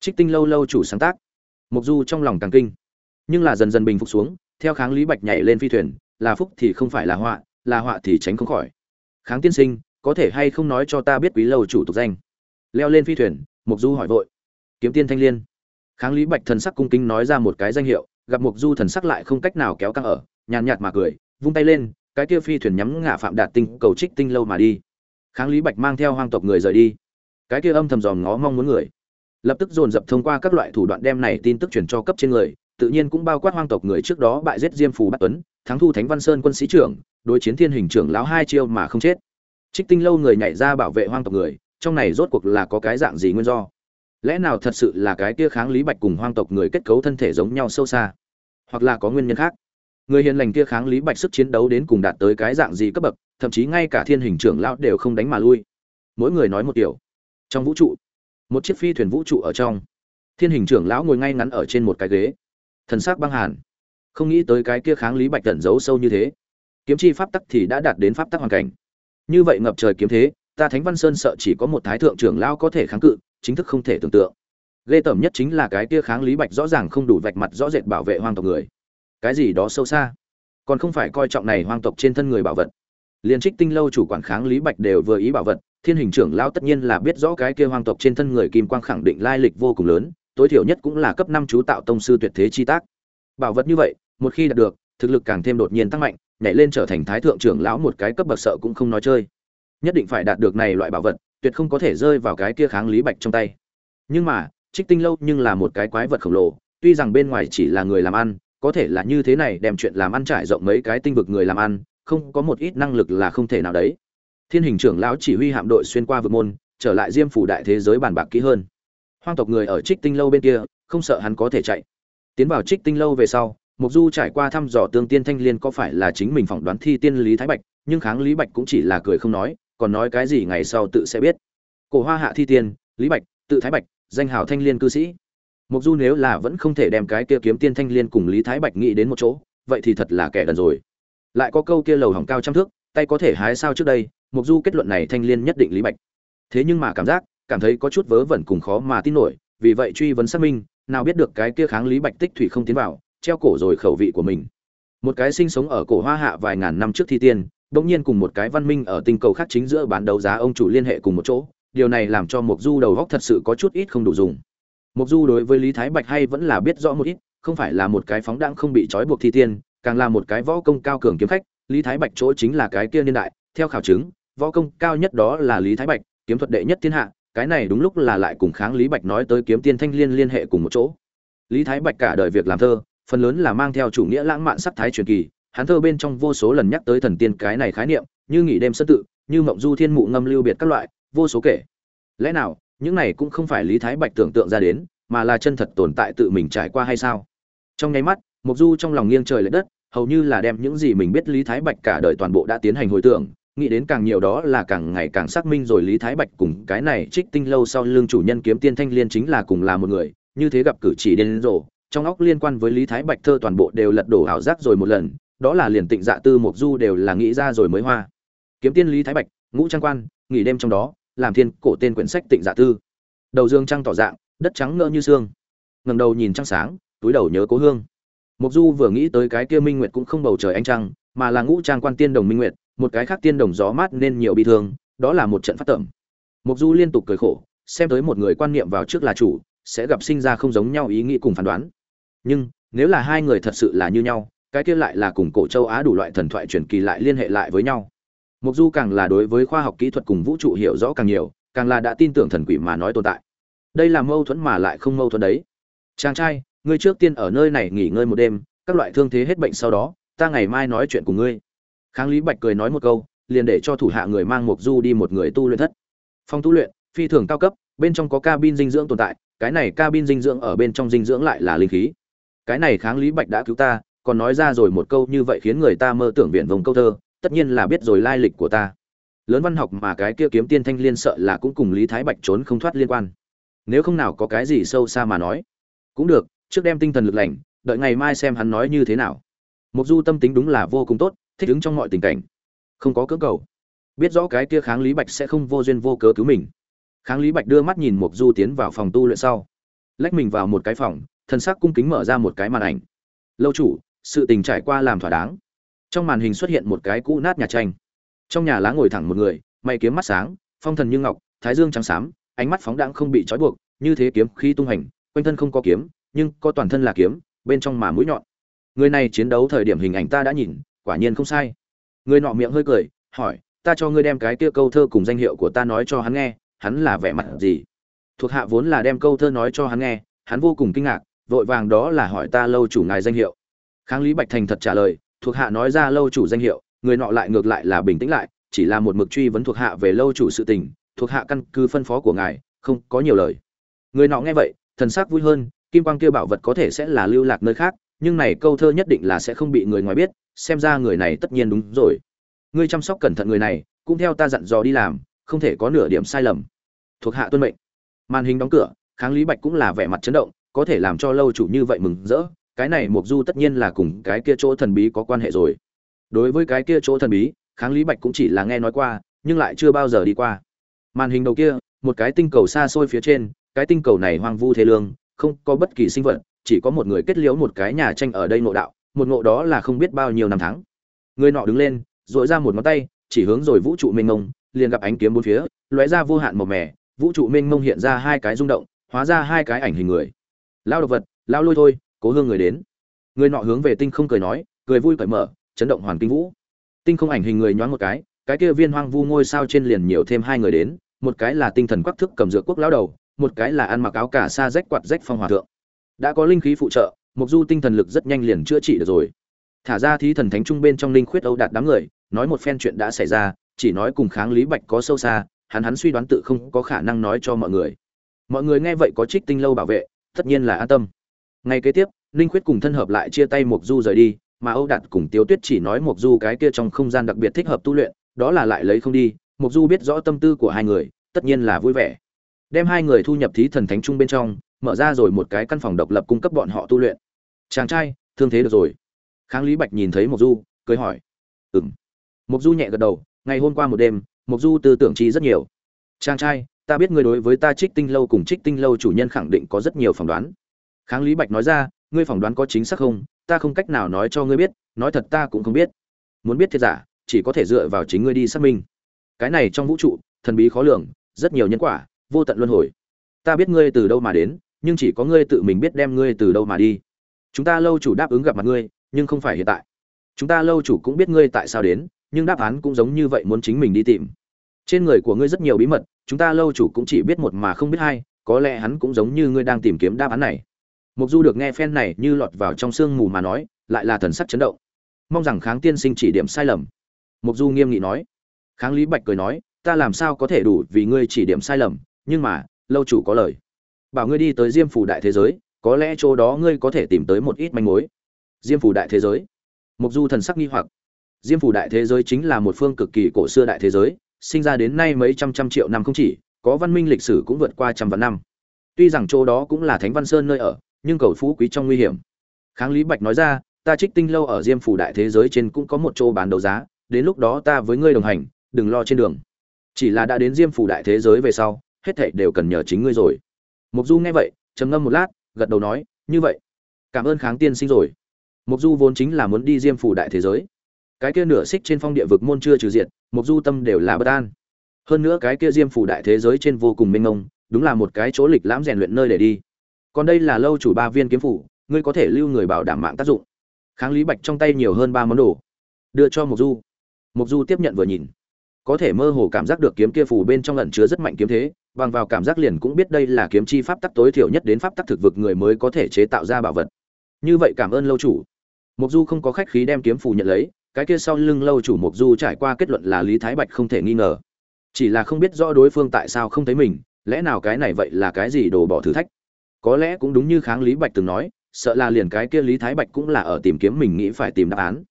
Trích tinh lâu lâu chủ sáng tác. Mục du trong lòng càng kinh. Nhưng là dần dần bình phục xuống, theo kháng lý bạch nhảy lên phi thuyền, là phúc thì không phải là họa là họa thì tránh không khỏi. Kháng tiên sinh, có thể hay không nói cho ta biết quý lâu chủ tục danh? Leo lên phi thuyền mục du hỏi vội. Kiếm tiên thanh liên. Kháng lý bạch thần sắc cung kính nói ra một cái danh hiệu, gặp mục du thần sắc lại không cách nào kéo căng ở, nhàn nhạt mà cười, vung tay lên, cái kia phi thuyền nhắm ngã phạm đạt tinh cầu trích tinh lâu mà đi. Kháng lý bạch mang theo hoang tộc người rời đi. Cái kia âm thầm dòm ngó mong muốn người. Lập tức dồn dập thông qua các loại thủ đoạn đem này tin tức truyền cho cấp trên người, tự nhiên cũng bao quát hoang tộc người trước đó bại giết diêm phù bát tuấn thắng thu thánh văn sơn quân sĩ trưởng, đối chiến thiên hình trưởng lão hai chiêu mà không chết. Trích tinh lâu người nhảy ra bảo vệ hoang tộc người, trong này rốt cuộc là có cái dạng gì nguyên do? Lẽ nào thật sự là cái kia kháng lý bạch cùng hoang tộc người kết cấu thân thể giống nhau sâu xa? Hoặc là có nguyên nhân khác? Người hiền lành kia kháng lý bạch sức chiến đấu đến cùng đạt tới cái dạng gì cấp bậc, thậm chí ngay cả thiên hình trưởng lão đều không đánh mà lui. Mỗi người nói một điều. Trong vũ trụ, một chiếc phi thuyền vũ trụ ở trong. Thiên hình trưởng lão ngồi ngay ngắn ở trên một cái ghế. Thần sắc băng hàn không nghĩ tới cái kia kháng lý bạch tận giấu sâu như thế. Kiếm chi pháp tắc thì đã đạt đến pháp tắc hoàn cảnh. Như vậy ngập trời kiếm thế, ta thánh văn sơn sợ chỉ có một thái thượng trưởng lao có thể kháng cự, chính thức không thể tưởng tượng. Ghê tởm nhất chính là cái kia kháng lý bạch rõ ràng không đủ vạch mặt rõ rệt bảo vệ hoang tộc người. Cái gì đó sâu xa? Còn không phải coi trọng này hoang tộc trên thân người bảo vật. Liên trích tinh lâu chủ quản kháng lý bạch đều vừa ý bảo vật, thiên hình trưởng lao tất nhiên là biết rõ cái kia hoang tộc trên thân người kim quang khẳng định lai lịch vô cùng lớn, tối thiểu nhất cũng là cấp năm chú tạo tông sư tuyệt thế chi tác. Bảo vật như vậy một khi đạt được, thực lực càng thêm đột nhiên tăng mạnh, nhảy lên trở thành thái thượng trưởng lão một cái cấp bậc sợ cũng không nói chơi. Nhất định phải đạt được này loại bảo vật, tuyệt không có thể rơi vào cái kia kháng lý bạch trong tay. Nhưng mà, trích tinh lâu nhưng là một cái quái vật khổng lồ, tuy rằng bên ngoài chỉ là người làm ăn, có thể là như thế này đem chuyện làm ăn trải rộng mấy cái tinh vực người làm ăn, không có một ít năng lực là không thể nào đấy. Thiên hình trưởng lão chỉ huy hạm đội xuyên qua vực môn, trở lại diêm phủ đại thế giới bàn bạc kỹ hơn. Hoang tộc người ở trích tinh lâu bên kia, không sợ hắn có thể chạy. Tiến vào trích tinh lâu về sau mục du trải qua thăm dò tương tiên thanh liên có phải là chính mình phỏng đoán thi tiên lý thái bạch, nhưng kháng lý bạch cũng chỉ là cười không nói, còn nói cái gì ngày sau tự sẽ biết. Cổ hoa hạ thi tiên, lý bạch, tự thái bạch, danh hào thanh liên cư sĩ. Mục du nếu là vẫn không thể đem cái kia kiếm tiên thanh liên cùng lý thái bạch nghĩ đến một chỗ, vậy thì thật là kẻ đần rồi. Lại có câu kia lầu hỏng cao trăm thước, tay có thể hái sao trước đây mục du kết luận này thanh liên nhất định lý bạch. Thế nhưng mà cảm giác, cảm thấy có chút vớ vẩn cùng khó mà tin nổi, vì vậy truy vấn xác minh, nào biết được cái kia kháng lý bạch tích thủy không tiến vào treo cổ rồi khẩu vị của mình. Một cái sinh sống ở cổ hoa hạ vài ngàn năm trước thi tiên bỗng nhiên cùng một cái văn minh ở tinh cầu khác chính giữa bán đấu giá ông chủ liên hệ cùng một chỗ, điều này làm cho mục du đầu góc thật sự có chút ít không đủ dùng. Mục du đối với lý thái bạch hay vẫn là biết rõ một ít, không phải là một cái phóng đãng không bị trói buộc thi tiên, càng là một cái võ công cao cường kiếm khách, lý thái bạch chỗ chính là cái kia niên đại, theo khảo chứng, võ công cao nhất đó là lý thái bạch, kiếm thuật đệ nhất thiên hạ, cái này đúng lúc là lại cùng kháng lý bạch nói tới kiếm tiên thanh liên liên hệ cùng một chỗ. Lý thái bạch cả đời việc làm thơ phần lớn là mang theo chủ nghĩa lãng mạn sắc thái truyền kỳ, hắn thơ bên trong vô số lần nhắc tới thần tiên cái này khái niệm, như nghỉ đêm sân tự, như mộng du thiên mụ ngâm lưu biệt các loại, vô số kể. Lẽ nào, những này cũng không phải lý thái bạch tưởng tượng ra đến, mà là chân thật tồn tại tự mình trải qua hay sao? Trong nháy mắt mục du trong lòng nghiêng trời lệch đất, hầu như là đem những gì mình biết lý thái bạch cả đời toàn bộ đã tiến hành hồi tưởng, nghĩ đến càng nhiều đó là càng ngày càng xác minh rồi lý thái bạch cùng cái này trích tinh lâu sau lưng chủ nhân kiếm tiên thanh liên chính là cùng là một người, như thế gặp cử chỉ đến rồ trong óc liên quan với lý thái bạch thơ toàn bộ đều lật đổ ảo giác rồi một lần, đó là liền tịnh dạ tư mục du đều là nghĩ ra rồi mới hoa. Kiếm tiên lý thái bạch, ngũ trang quan, nghỉ đêm trong đó, làm thiên cổ tên quyển sách tịnh dạ tư. Đầu dương trăng tỏ dạng, đất trắng ngỡ như xương. Ngẩng đầu nhìn trăng sáng, túi đầu nhớ cố hương. Mục du vừa nghĩ tới cái kia minh nguyệt cũng không bầu trời ánh trăng, mà là ngũ trang quan tiên đồng minh nguyệt, một cái khác tiên đồng gió mát nên nhiều bị thương, đó là một trận phát tẩm. Mục du liên tục cười khổ, xem tới một người quan niệm vào trước là chủ, sẽ gặp sinh ra không giống nhau ý nghĩ cùng phán đoán nhưng, nếu là hai người thật sự là như nhau, cái kia lại là cùng cổ châu á đủ loại thần thoại truyền kỳ lại liên hệ lại với nhau. Mục du càng là đối với khoa học kỹ thuật cùng vũ trụ hiểu rõ càng nhiều, càng là đã tin tưởng thần quỷ mà nói tồn tại. Đây là mâu thuẫn mà lại không mâu thuẫn đấy. Chàng trai, ngươi trước tiên ở nơi này nghỉ ngơi một đêm, các loại thương thế hết bệnh sau đó, ta ngày mai nói chuyện cùng ngươi. Kháng lý bạch cười nói một câu, liền để cho thủ hạ người mang mục du đi một người tu luyện thất. Phòng tu luyện, phi thường cao cấp, bên trong có cabin dinh dưỡng tồn tại, cái này cabin dinh dưỡng ở bên trong dinh dưỡng lại là linh khí cái này kháng lý bạch đã cứu ta, còn nói ra rồi một câu như vậy khiến người ta mơ tưởng viện vùng câu thơ, tất nhiên là biết rồi lai lịch của ta. Lớn văn học mà cái kia kiếm tiên thanh liên sợ là cũng cùng lý thái bạch trốn không thoát liên quan. Nếu không nào có cái gì sâu xa mà nói, cũng được, trước đem tinh thần lực lành, đợi ngày mai xem hắn nói như thế nào. Mục du tâm tính đúng là vô cùng tốt, thích ứng trong mọi tình cảnh. Không có cưỡng cầu. Biết rõ cái kia kháng lý bạch sẽ không vô duyên vô cớ cứu mình. Kháng lý bạch đưa mắt nhìn mục du tiến vào phòng tu luyện sau. Lách mình vào một cái phòng thần sắc cung kính mở ra một cái màn ảnh. Lâu chủ, sự tình trải qua làm thỏa đáng. Trong màn hình xuất hiện một cái cũ nát nhà tranh. Trong nhà lá ngồi thẳng một người mày kiếm mắt sáng, phong thần như ngọc, thái dương trắng xám, ánh mắt phóng đãng không bị trói buộc, như thế kiếm khi tung hành, quanh thân không có kiếm, nhưng có toàn thân là kiếm, bên trong mà mũi nhọn. Người này chiến đấu thời điểm hình ảnh ta đã nhìn, quả nhiên không sai. Người nọ miệng hơi cười, hỏi, ta cho ngươi đem cái kia câu thơ cùng danh hiệu của ta nói cho hắn nghe, hắn là vẻ mặt gì? Thuộc hạ vốn là đem câu thơ nói cho hắn nghe, hắn vô cùng kinh ngạc vội vàng đó là hỏi ta lâu chủ ngài danh hiệu. Kháng lý bạch thành thật trả lời, thuộc hạ nói ra lâu chủ danh hiệu, người nọ lại ngược lại là bình tĩnh lại, chỉ là một mực truy vấn thuộc hạ về lâu chủ sự tình, thuộc hạ căn cứ phân phó của ngài, không có nhiều lời. Người nọ nghe vậy, thần sắc vui hơn, kim quang kia bảo vật có thể sẽ là lưu lạc nơi khác, nhưng này câu thơ nhất định là sẽ không bị người ngoài biết, xem ra người này tất nhiên đúng rồi. Ngươi chăm sóc cẩn thận người này, cũng theo ta dặn dò đi làm, không thể có nửa điểm sai lầm. Thuộc hạ tuân mệnh. Màn hình đóng cửa, kháng lý bạch cũng là vẻ mặt chấn động có thể làm cho lâu chủ như vậy mừng rỡ, cái này mục du tất nhiên là cùng cái kia chỗ thần bí có quan hệ rồi. Đối với cái kia chỗ thần bí, kháng lý bạch cũng chỉ là nghe nói qua, nhưng lại chưa bao giờ đi qua. Màn hình đầu kia, một cái tinh cầu xa xôi phía trên, cái tinh cầu này hoang vu thế lương, không có bất kỳ sinh vật, chỉ có một người kết liễu một cái nhà tranh ở đây nội đạo, một ngộ đó là không biết bao nhiêu năm tháng. Người nọ đứng lên dội ra một ngón tay, chỉ hướng rồi vũ trụ mênh mông, liền gặp ánh kiếm bốn phía, lóe ra vô hạn màu mẻ vũ trụ mênh mông hiện ra hai cái rung động, hóa ra hai cái ảnh hình người lao độc vật, lao lôi thôi, cố hương người đến. Người nọ hướng về tinh không cười nói, cười vui cởi mở, chấn động hoàn kinh vũ. Tinh không ảnh hình người nhoáng một cái cái kia viên hoang vu ngôi sao trên liền nhiều thêm hai người đến, một cái là tinh thần quắc thức cầm dược quốc lão đầu, một cái là ăn mặc áo cả sa rách quạt rách phong hòa thượng. Đã có linh khí phụ trợ mục du tinh thần lực rất nhanh liền chữa trị được rồi. Thả ra thí thần thánh trung bên trong linh khuyết âu đạt đám người, nói một phen chuyện đã xảy ra, chỉ nói cùng kháng lý bạch có sâu xa, hắn hắn suy đoán tự không có khả năng nói cho mọi người. Mọi người nghe vậy có trích tinh lâu bảo vệ tất nhiên là an tâm. Ngay kế tiếp linh khuyết cùng thân hợp lại chia tay mục du rời đi, mà âu đạt cùng tiếu tuyết chỉ nói mục du cái kia trong không gian đặc biệt thích hợp tu luyện, đó là lại lấy không đi mục du biết rõ tâm tư của hai người, tất nhiên là vui vẻ. Đem hai người thu nhập thí thần thánh trung bên trong, mở ra rồi một cái căn phòng độc lập cung cấp bọn họ tu luyện. Chàng trai, thương thế được rồi. Kháng lý bạch nhìn thấy mộc du, cười hỏi. Ừ m mộc du nhẹ gật đầu, ngày hôm qua một đêm, mộc du tư tưởng chi rất nhiều. Chàng trai ta biết ngươi đối với ta trích tinh lâu cùng trích tinh lâu chủ nhân khẳng định có rất nhiều phỏng đoán. Kháng lý bạch nói ra, ngươi phỏng đoán có chính xác không? Ta không cách nào nói cho ngươi biết, nói thật ta cũng không biết. Muốn biết thiệt giả, chỉ có thể dựa vào chính ngươi đi xác minh. Cái này trong vũ trụ, thần bí khó lường, rất nhiều nhân quả, vô tận luân hồi. Ta biết ngươi từ đâu mà đến, nhưng chỉ có ngươi tự mình biết đem ngươi từ đâu mà đi. Chúng ta lâu chủ đáp ứng gặp mặt ngươi, nhưng không phải hiện tại. Chúng ta lâu chủ cũng biết ngươi tại sao đến, nhưng đáp án cũng giống như vậy muốn chính mình đi tìm trên người của ngươi rất nhiều bí mật, chúng ta lâu chủ cũng chỉ biết một mà không biết hai, có lẽ hắn cũng giống như ngươi đang tìm kiếm đáp án này. Mục du được nghe phen này như lọt vào trong sương mù mà nói, lại là thần sắc chấn động. Mong rằng kháng tiên sinh chỉ điểm sai lầm. Mục du nghiêm nghị nói. Kháng lý bạch cười nói, ta làm sao có thể đủ vì ngươi chỉ điểm sai lầm, nhưng mà, lâu chủ có lời. Bảo ngươi đi tới diêm phủ đại thế giới, có lẽ chỗ đó ngươi có thể tìm tới một ít manh mối. Diêm phủ đại thế giới. Mục du thần sắc nghi hoặc. Diêm phủ đại thế giới chính là một phương cực kỳ cổ xưa đại thế giới sinh ra đến nay mấy trăm trăm triệu năm không chỉ, có văn minh lịch sử cũng vượt qua trăm vạn năm. Tuy rằng chỗ đó cũng là thánh văn sơn nơi ở, nhưng cầu phú quý trong nguy hiểm. Kháng lý bạch nói ra, ta trích tinh lâu ở diêm phủ đại thế giới trên cũng có một chỗ bán đấu giá, đến lúc đó ta với ngươi đồng hành, đừng lo trên đường. Chỉ là đã đến diêm phủ đại thế giới về sau, hết thảy đều cần nhờ chính ngươi rồi. Mục du nghe vậy, trầm ngâm một lát, gật đầu nói, như vậy, cảm ơn kháng tiên sinh rồi. Mục du vốn chính là muốn đi diêm phủ đại thế giới cái kia nửa xích trên phong địa vực môn chưa trừ diệt, mục du tâm đều là bất an. Hơn nữa cái kia diêm phủ đại thế giới trên vô cùng mênh mông, đúng là một cái chỗ lịch lãm rèn luyện nơi để đi. Còn đây là lâu chủ ba viên kiếm phủ, ngươi có thể lưu người bảo đảm mạng tác dụng. Kháng lý bạch trong tay nhiều hơn ba món đồ. Đưa cho mục du. Mục du tiếp nhận vừa nhìn. Có thể mơ hồ cảm giác được kiếm kia phủ bên trong lẩn chứa rất mạnh kiếm thế, bằng vào cảm giác liền cũng biết đây là kiếm chi pháp tắc tối thiểu nhất đến pháp tắc thực vực người mới có thể chế tạo ra bảo vật. Như vậy cảm ơn lâu chủ. Mục du không có khách khí đem kiếm phủ nhận lấy cái kia sau lưng lâu chủ mục du trải qua kết luận là lý thái bạch không thể nghi ngờ. Chỉ là không biết rõ đối phương tại sao không thấy mình, lẽ nào cái này vậy là cái gì đồ bỏ thử thách? Có lẽ cũng đúng như kháng lý bạch từng nói, sợ là liền cái kia lý thái bạch cũng là ở tìm kiếm mình nghĩ phải tìm đáp án.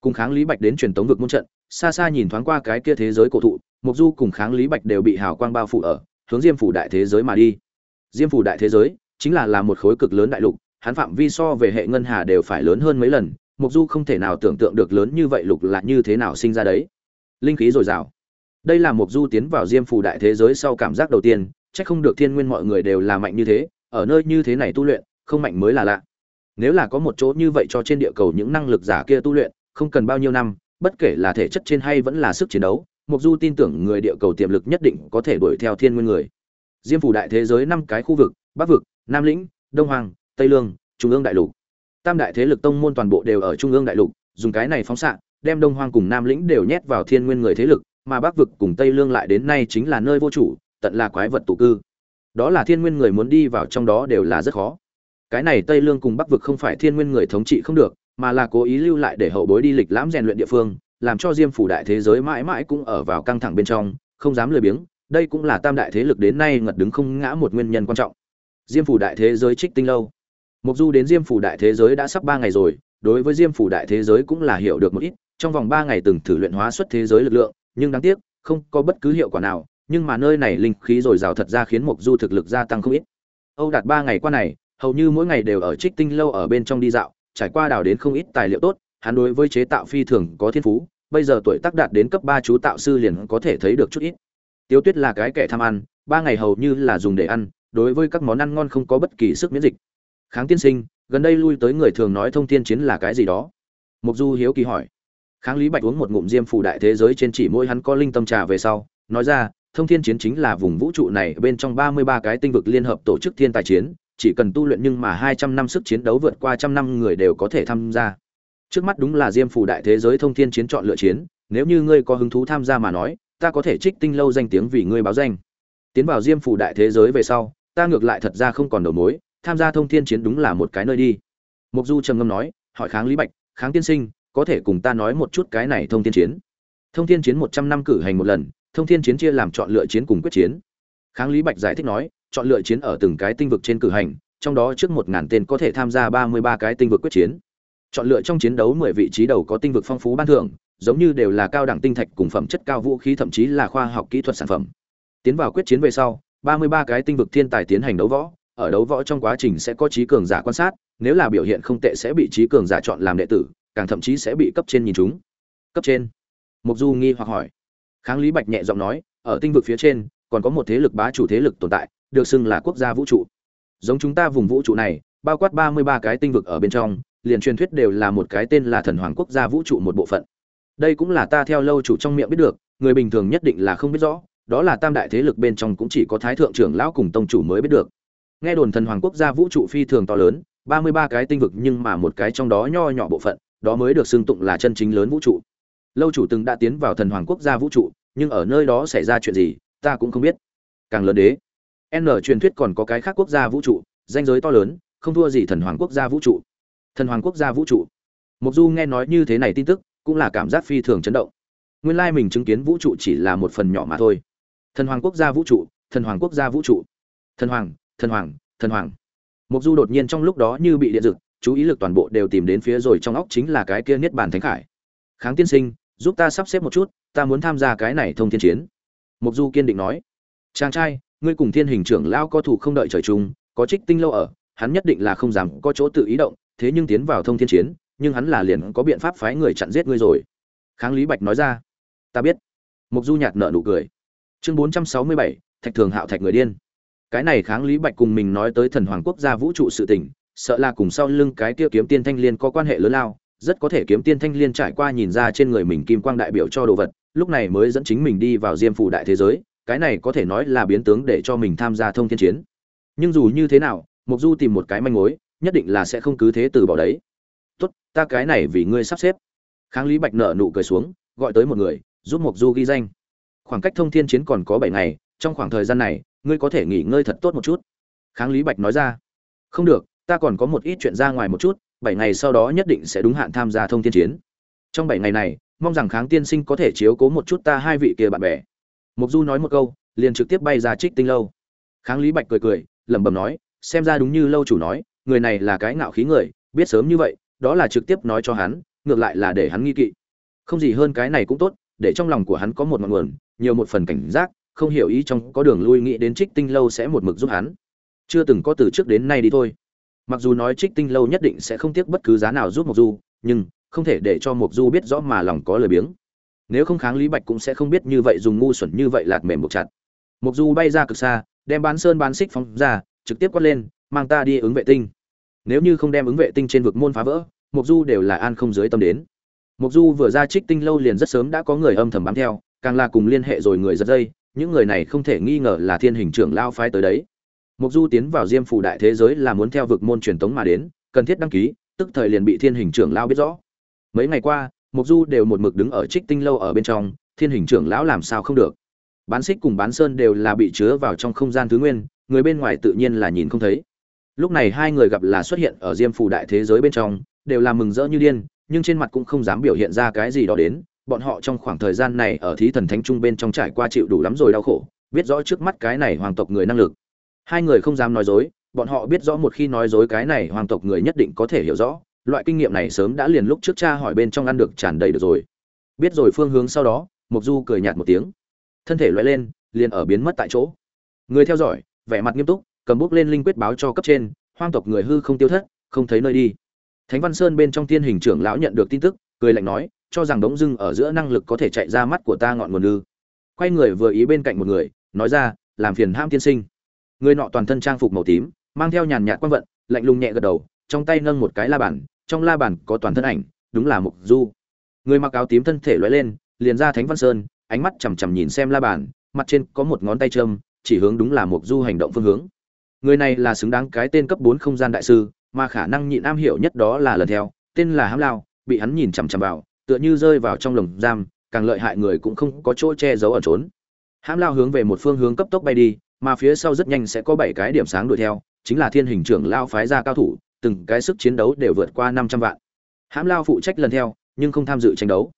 Cùng kháng lý bạch đến truyền tống vực môn trận, xa xa nhìn thoáng qua cái kia thế giới cổ thụ mục du cùng kháng lý bạch đều bị hào quang bao phủ ở, hướng diêm phủ đại thế giới mà đi. Diêm phủ đại thế giới chính là là một khối cực lớn đại lục, hắn phạm vi so về hệ ngân hà đều phải lớn hơn mấy lần mục du không thể nào tưởng tượng được lớn như vậy lục là như thế nào sinh ra đấy. Linh khí dồi dào. Đây là mục du tiến vào diêm phủ đại thế giới sau cảm giác đầu tiên, chắc không được thiên nguyên mọi người đều là mạnh như thế, ở nơi như thế này tu luyện, không mạnh mới là lạ. Nếu là có một chỗ như vậy cho trên địa cầu những năng lực giả kia tu luyện, không cần bao nhiêu năm, bất kể là thể chất trên hay vẫn là sức chiến đấu mục du tin tưởng người địa cầu tiềm lực nhất định có thể đuổi theo thiên nguyên người. Diêm phủ đại thế giới năm cái khu vực, bắc vực, nam lĩnh, đông hoàng tây lương, trung ương đại lục tam đại thế lực tông môn toàn bộ đều ở trung ương đại lục, dùng cái này phóng xạ, đem đông hoang cùng nam lĩnh đều nhét vào thiên nguyên người thế lực, mà bắc vực cùng tây lương lại đến nay chính là nơi vô chủ, tận là quái vật tụ cư. Đó là thiên nguyên người muốn đi vào trong đó đều là rất khó. Cái này tây lương cùng bắc vực không phải thiên nguyên người thống trị không được, mà là cố ý lưu lại để hậu bối đi lịch lãm rèn luyện địa phương, làm cho diêm phủ đại thế giới mãi mãi cũng ở vào căng thẳng bên trong, không dám lười biếng, đây cũng là tam đại thế lực đến nay ngật đứng không ngã một nguyên nhân quan trọng. Diêm phủ đại thế giới trích tinh lâu. Mộc du đến diêm phủ đại thế giới đã sắp ba ngày rồi, đối với diêm phủ đại thế giới cũng là hiểu được một ít, trong vòng ba ngày từng thử luyện hóa xuất thế giới lực lượng, nhưng đáng tiếc, không có bất cứ hiệu quả nào, nhưng mà nơi này linh khí rồi rào thật ra khiến Mộc du thực lực gia tăng không ít. Âu đạt ba ngày qua này, hầu như mỗi ngày đều ở trích tinh lâu ở bên trong đi dạo, trải qua đào đến không ít tài liệu tốt, hắn đối với chế tạo phi thường có thiên phú, bây giờ tuổi tác đạt đến cấp ba chú tạo sư liền có thể thấy được chút ít. Tiêu tuyết là cái kẻ tham ăn, ba ngày hầu như là dùng để ăn, đối với các món ăn ngon không có bất kỳ sức miễn dịch kháng tiên sinh, gần đây lui tới người thường nói thông thiên chiến là cái gì đó. Mục du hiếu kỳ hỏi. Kháng lý bạch uống một ngụm diêm phủ đại thế giới trên chỉ môi hắn có linh tâm trà về sau, nói ra, thông thiên chiến chính là vùng vũ trụ này bên trong ba mươi ba cái tinh vực liên hợp tổ chức thiên tài chiến, chỉ cần tu luyện nhưng mà hai trăm năm sức chiến đấu vượt qua trăm năm người đều có thể tham gia. Trước mắt đúng là diêm phủ đại thế giới thông thiên chiến chọn lựa chiến, nếu như ngươi có hứng thú tham gia mà nói, ta có thể trích tinh lâu danh tiếng vì ngươi báo danh. Tiến vào diêm phủ đại thế giới về sau, ta ngược lại thật ra không còn đầu mối tham gia thông thiên chiến đúng là một cái nơi đi. Mục du trầm ngâm nói, hỏi kháng lý bạch, kháng tiên sinh, có thể cùng ta nói một chút cái này thông thiên chiến? Thông thiên chiến một trăm năm cử hành một lần, thông thiên chiến chia làm chọn lựa chiến cùng quyết chiến. Kháng lý bạch giải thích nói, chọn lựa chiến ở từng cái tinh vực trên cử hành, trong đó trước một ngàn tên có thể tham gia ba mươi ba cái tinh vực quyết chiến. Chọn lựa trong chiến đấu mười vị trí đầu có tinh vực phong phú ban thưởng, giống như đều là cao đẳng tinh thạch cùng phẩm chất cao vũ khí, thậm chí là khoa học kỹ thuật sản phẩm. Tiến vào quyết chiến về sau, ba mươi ba cái tinh vực thiên tài tiến hành đấu võ ở đấu võ trong quá trình sẽ có trí cường giả quan sát, nếu là biểu hiện không tệ sẽ bị trí cường giả chọn làm đệ tử, càng thậm chí sẽ bị cấp trên nhìn chúng. Cấp trên? Mục du nghi hoặc hỏi. Kháng lý bạch nhẹ giọng nói, ở tinh vực phía trên, còn có một thế lực bá chủ thế lực tồn tại, được xưng là quốc gia vũ trụ. Giống chúng ta vùng vũ trụ này, bao quát ba mươi ba cái tinh vực ở bên trong, liền truyền thuyết đều là một cái tên là thần hoàng quốc gia vũ trụ một bộ phận. Đây cũng là ta theo lâu chủ trong miệng biết được, người bình thường nhất định là không biết rõ, đó là tam đại thế lực bên trong cũng chỉ có thái thượng trưởng lão cùng tông chủ mới biết được nghe đồn thần hoàng quốc gia vũ trụ phi thường to lớn, ba mươi ba cái tinh vực nhưng mà một cái trong đó nho nhỏ bộ phận, đó mới được xưng tụng là chân chính lớn vũ trụ. Lâu chủ từng đã tiến vào thần hoàng quốc gia vũ trụ, nhưng ở nơi đó xảy ra chuyện gì, ta cũng không biết. Càng lớn đế. N truyền thuyết còn có cái khác quốc gia vũ trụ, danh giới to lớn, không thua gì thần hoàng quốc gia vũ trụ. Thần hoàng quốc gia vũ trụ. Mục du nghe nói như thế này tin tức, cũng là cảm giác phi thường chấn động. Nguyên lai mình chứng kiến vũ trụ chỉ là một phần nhỏ mà thôi. Thần hoàng quốc gia vũ trụ, thần hoàng quốc gia vũ trụ. Thần hoàng thần hoàng thần hoàng. Mục du đột nhiên trong lúc đó như bị điện rực chú ý lực toàn bộ đều tìm đến phía rồi trong óc chính là cái kia niết bàn thánh khải. Kháng tiên sinh, giúp ta sắp xếp một chút, ta muốn tham gia cái này thông thiên chiến. Mục du kiên định nói. Chàng trai, ngươi cùng thiên hình trưởng lao có thủ không đợi trời chung, có trích tinh lâu ở, hắn nhất định là không dám có chỗ tự ý động, thế nhưng tiến vào thông thiên chiến, nhưng hắn là liền có biện pháp phái người chặn giết ngươi rồi. Kháng lý bạch nói ra. Ta biết. Mục du nhạt nợ nụ cười. Chương bốn trăm sáu mươi bảy, thạch thường hạo thạch người điên cái này kháng lý bạch cùng mình nói tới thần hoàng quốc gia vũ trụ sự tình, sợ là cùng sau lưng cái kia kiếm tiên thanh liên có quan hệ lớn lao, rất có thể kiếm tiên thanh liên trải qua nhìn ra trên người mình kim quang đại biểu cho đồ vật, lúc này mới dẫn chính mình đi vào diêm phủ đại thế giới, cái này có thể nói là biến tướng để cho mình tham gia thông thiên chiến. Nhưng dù như thế nào mục du tìm một cái manh mối, nhất định là sẽ không cứ thế từ bỏ đấy. Tốt, ta cái này vì ngươi sắp xếp. Kháng lý bạch nợ nụ cười xuống, gọi tới một người, giúp mục du ghi danh. Khoảng cách thông thiên chiến còn có bảy ngày, trong khoảng thời gian này ngươi có thể nghỉ ngơi thật tốt một chút. Kháng lý bạch nói ra. Không được, ta còn có một ít chuyện ra ngoài một chút, bảy ngày sau đó nhất định sẽ đúng hạn tham gia thông thiên chiến. Trong bảy ngày này, mong rằng kháng tiên sinh có thể chiếu cố một chút ta hai vị kia bạn bè. Mục du nói một câu, liền trực tiếp bay ra trích tinh lâu. Kháng lý bạch cười cười, lẩm bẩm nói, xem ra đúng như lâu chủ nói, người này là cái ngạo khí người, biết sớm như vậy, đó là trực tiếp nói cho hắn, ngược lại là để hắn nghi kỵ. Không gì hơn cái này cũng tốt, để trong lòng của hắn có một ngọn nguồn, nhiều một phần cảnh giác không hiểu ý trong có đường lui nghĩ đến trích tinh lâu sẽ một mực giúp hắn. Chưa từng có từ trước đến nay đi thôi. Mặc dù nói trích tinh lâu nhất định sẽ không tiếc bất cứ giá nào giúp mộc du, nhưng không thể để cho mộc du biết rõ mà lòng có lời biếng. Nếu không kháng lý bạch cũng sẽ không biết như vậy dùng ngu xuẩn như vậy lạt mềm buộc chặt. Mộc du bay ra cực xa, đem bán sơn bán xích phóng ra, trực tiếp quát lên, mang ta đi ứng vệ tinh. Nếu như không đem ứng vệ tinh trên vực môn phá vỡ, mộc du đều là an không dưới tâm đến. Mộc du vừa ra trích tinh lâu liền rất sớm đã có người âm thầm bám theo, càng là cùng liên hệ rồi người giật dây những người này không thể nghi ngờ là thiên hình trưởng lao phái tới đấy. Mục du tiến vào diêm phủ đại thế giới là muốn theo vực môn truyền tống mà đến, cần thiết đăng ký, tức thời liền bị thiên hình trưởng lao biết rõ. Mấy ngày qua, mục du đều một mực đứng ở trích tinh lâu ở bên trong, thiên hình trưởng lão làm sao không được. Bán xích cùng bán sơn đều là bị chứa vào trong không gian thứ nguyên, người bên ngoài tự nhiên là nhìn không thấy. Lúc này hai người gặp là xuất hiện ở diêm phủ đại thế giới bên trong, đều là mừng rỡ như điên, nhưng trên mặt cũng không dám biểu hiện ra cái gì đó đến bọn họ trong khoảng thời gian này ở thí thần thánh trung bên trong trải qua chịu đủ lắm rồi đau khổ, biết rõ trước mắt cái này hoàng tộc người năng lực. Hai người không dám nói dối, bọn họ biết rõ một khi nói dối cái này hoàng tộc người nhất định có thể hiểu rõ, loại kinh nghiệm này sớm đã liền lúc trước cha hỏi bên trong ăn được tràn đầy được rồi. Biết rồi phương hướng sau đó mục du cười nhạt một tiếng. Thân thể loại lên, liền ở biến mất tại chỗ. Người theo dõi, vẻ mặt nghiêm túc, cầm bút lên linh quyết báo cho cấp trên, hoang tộc người hư không tiêu thất, không thấy nơi đi. Thánh văn sơn bên trong tiên hình trưởng lão nhận được tin tức, cười lạnh nói cho rằng đống dưng ở giữa năng lực có thể chạy ra mắt của ta ngọn nguồn ư. Quay người vừa ý bên cạnh một người, nói ra, làm phiền ham tiên sinh. Người nọ toàn thân trang phục màu tím, mang theo nhàn nhạt quan vận, lạnh lùng nhẹ gật đầu, trong tay nâng một cái la bàn, trong la bàn có toàn thân ảnh, đúng là mục du. Người mặc áo tím thân thể lóe lên, liền ra thánh văn sơn, ánh mắt chằm chằm nhìn xem la bàn, mặt trên có một ngón tay trâm chỉ hướng đúng là mục du hành động phương hướng. Người này là xứng đáng cái tên cấp bốn không gian đại sư, mà khả năng nhịn am hiểu nhất đó là lần theo, tên là hám lao, bị hắn nhìn chằm chằm vào tựa như rơi vào trong lồng giam, càng lợi hại người cũng không có chỗ che giấu ẩn trốn. Hãm lao hướng về một phương hướng cấp tốc bay đi, mà phía sau rất nhanh sẽ có bảy cái điểm sáng đuổi theo, chính là thiên hình trưởng lao phái ra cao thủ, từng cái sức chiến đấu đều vượt qua năm trăm vạn. Hãm lao phụ trách lần theo, nhưng không tham dự tranh đấu.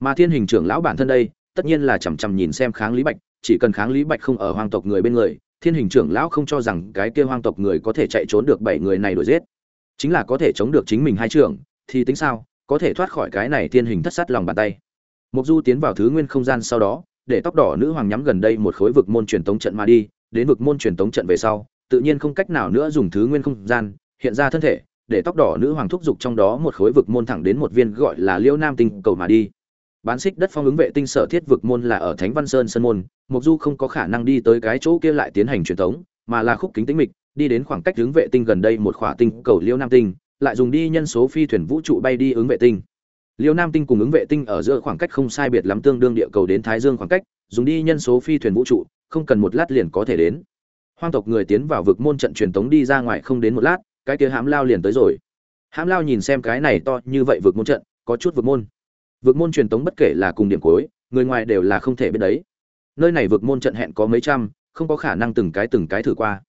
Mà thiên hình trưởng lão bản thân đây, tất nhiên là chằm chằm nhìn xem kháng lý bạch, chỉ cần kháng lý bạch không ở hoang tộc người bên người, thiên hình trưởng lão không cho rằng cái kia hoang tộc người có thể chạy trốn được bảy người này đuổi giết. Chính là có thể chống được chính mình hai trưởng, thì tính sao? Có thể thoát khỏi cái này thiên hình thất sát lòng bàn tay. Mục du tiến vào thứ nguyên không gian sau đó, để tóc đỏ nữ hoàng nhắm gần đây một khối vực môn truyền tống trận mà đi, đến vực môn truyền tống trận về sau, tự nhiên không cách nào nữa dùng thứ nguyên không gian, hiện ra thân thể, để tóc đỏ nữ hoàng thúc dục trong đó một khối vực môn thẳng đến một viên gọi là liêu nam tinh cầu mà đi. Bán xích đất phong ứng vệ tinh sở thiết vực môn là ở thánh văn sơn sơn môn mục du không có khả năng đi tới cái chỗ kia lại tiến hành truyền thống mà là khúc kính tĩnh mịch, đi đến khoảng cách hướng vệ tinh gần đây một khỏa tinh cầu liêu nam tinh lại dùng đi nhân số phi thuyền vũ trụ bay đi ứng vệ tinh. Liêu nam tinh cùng ứng vệ tinh ở giữa khoảng cách không sai biệt lắm tương đương địa cầu đến thái dương khoảng cách, dùng đi nhân số phi thuyền vũ trụ, không cần một lát liền có thể đến. Hoang tộc người tiến vào vực môn trận truyền tống đi ra ngoài không đến một lát, cái kia hãm lao liền tới rồi. Hãm lao nhìn xem cái này to như vậy vực môn trận, có chút vực môn. Vực môn truyền tống bất kể là cùng điểm cuối, người ngoài đều là không thể biết đấy. Nơi này vực môn trận hẹn có mấy trăm, không có khả năng từng cái từng cái thử qua.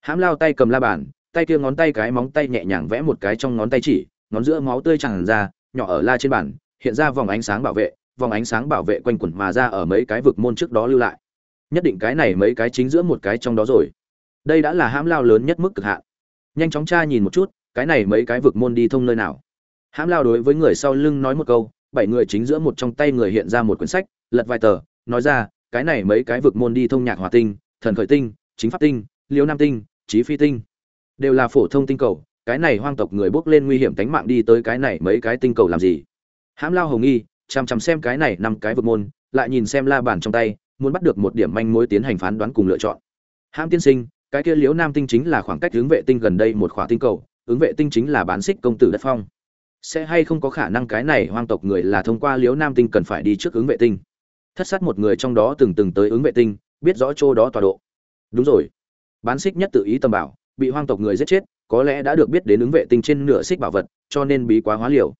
Hãm lao tay cầm la bàn tay kia ngón tay cái móng tay nhẹ nhàng vẽ một cái trong ngón tay chỉ, ngón giữa máu tươi tràn ra, nhỏ ở la trên bàn, hiện ra vòng ánh sáng bảo vệ, vòng ánh sáng bảo vệ quanh quẩn mà ra ở mấy cái vực môn trước đó lưu lại. Nhất định cái này mấy cái chính giữa một cái trong đó rồi. Đây đã là hãm lao lớn nhất mức cực hạn. Nhanh chóng tra nhìn một chút, cái này mấy cái vực môn đi thông nơi nào. Hãm lao đối với người sau lưng nói một câu, bảy người chính giữa một trong tay người hiện ra một quyển sách, lật vài tờ, nói ra, cái này mấy cái vực môn đi thông nhạc hòa tinh, thần khởi tinh, chính pháp tinh, liêu nam tinh trí phi tinh đều là phổ thông tinh cầu, cái này hoang tộc người bước lên nguy hiểm tánh mạng đi tới cái này mấy cái tinh cầu làm gì? Hãm lao hồng nghi chằm chằm xem cái này năm cái vực môn, lại nhìn xem la bàn trong tay, muốn bắt được một điểm manh mối tiến hành phán đoán cùng lựa chọn. Hãm tiên sinh, cái kia liếu nam tinh chính là khoảng cách ứng vệ tinh gần đây một khỏa tinh cầu ứng vệ tinh chính là bán xích công tử đất phong. Sẽ hay không có khả năng cái này hoang tộc người là thông qua liếu nam tinh cần phải đi trước ứng vệ tinh? Thất sát một người trong đó từng từng tới ứng vệ tinh, biết rõ chỗ đó tọa độ. Đúng rồi. Bán xích nhất tự ý tầm bảo bị hoang tộc người giết chết, có lẽ đã được biết đến ứng vệ tinh trên nửa xích bảo vật, cho nên bí quá hóa liều.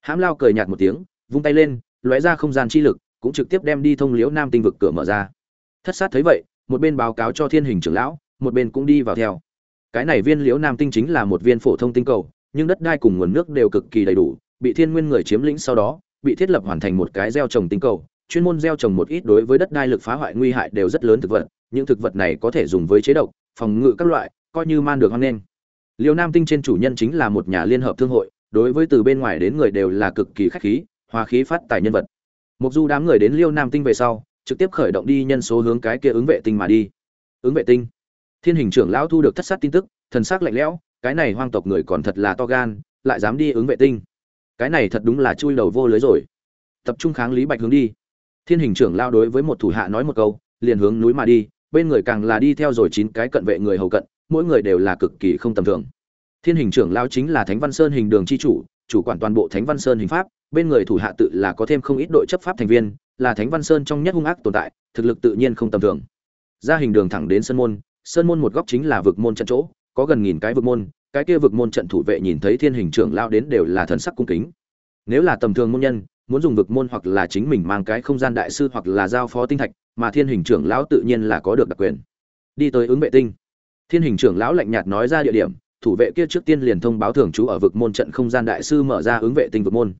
Hãm lao cười nhạt một tiếng, vung tay lên, lóe ra không gian chi lực, cũng trực tiếp đem đi thông liễu nam tinh vực cửa mở ra. Thất sát thấy vậy, một bên báo cáo cho thiên hình trưởng lão, một bên cũng đi vào theo. Cái này viên liễu nam tinh chính là một viên phổ thông tinh cầu, nhưng đất đai cùng nguồn nước đều cực kỳ đầy đủ, bị thiên nguyên người chiếm lĩnh sau đó, bị thiết lập hoàn thành một cái gieo trồng tinh cầu, chuyên môn gieo trồng một ít đối với đất đai lực phá hoại nguy hại đều rất lớn thực vật, những thực vật này có thể dùng với chế độc, phòng ngự các loại coi như man được hoang nên Liêu nam tinh trên chủ nhân chính là một nhà liên hợp thương hội đối với từ bên ngoài đến người đều là cực kỳ khách khí hòa khí phát tài nhân vật Mục Du đám người đến Liêu Nam Tinh về sau, trực tiếp khởi động đi nhân số hướng cái kia ứng vệ tinh mà đi. Ứng vệ tinh. Thiên hình trưởng lão thu được thất sát tin tức, thần sắc lạnh lẽo, cái này hoang tộc người còn thật là to gan, lại dám đi ứng vệ tinh. Cái này thật đúng là chui đầu vô lưới rồi. Tập trung kháng Lý Bạch hướng đi. Thiên hình trưởng lão đối với một thủ hạ nói một câu, liền hướng núi mà đi, bên người càng là đi theo rồi chín cái cận vệ người hầu cận, mỗi người đều là cực kỳ không tầm thường. Thiên hình trưởng lão chính là Thánh Văn Sơn hình đường chi chủ, chủ quản toàn bộ Thánh Văn Sơn hình pháp, bên người thủ hạ tự là có thêm không ít đội chấp pháp thành viên, là Thánh Văn Sơn trong nhất hung ác tồn tại, thực lực tự nhiên không tầm thường. Ra hình đường thẳng đến sơn môn, sơn môn một góc chính là vực môn trận chỗ, có gần nghìn cái vực môn, cái kia vực môn trận thủ vệ nhìn thấy Thiên Hình trưởng lao đến đều là thần sắc cung kính. Nếu là tầm thường môn nhân, muốn dùng vực môn hoặc là chính mình mang cái không gian đại sư hoặc là giao phó tinh thạch, mà Thiên Hình trưởng lão tự nhiên là có được đặc quyền. Đi tới ứng vệ tinh. Thiên Hình trưởng lão lạnh nhạt nói ra địa điểm, thủ vệ kia trước tiên liền thông báo thường trú ở vực môn trận không gian đại sư mở ra ứng vệ tinh vực môn.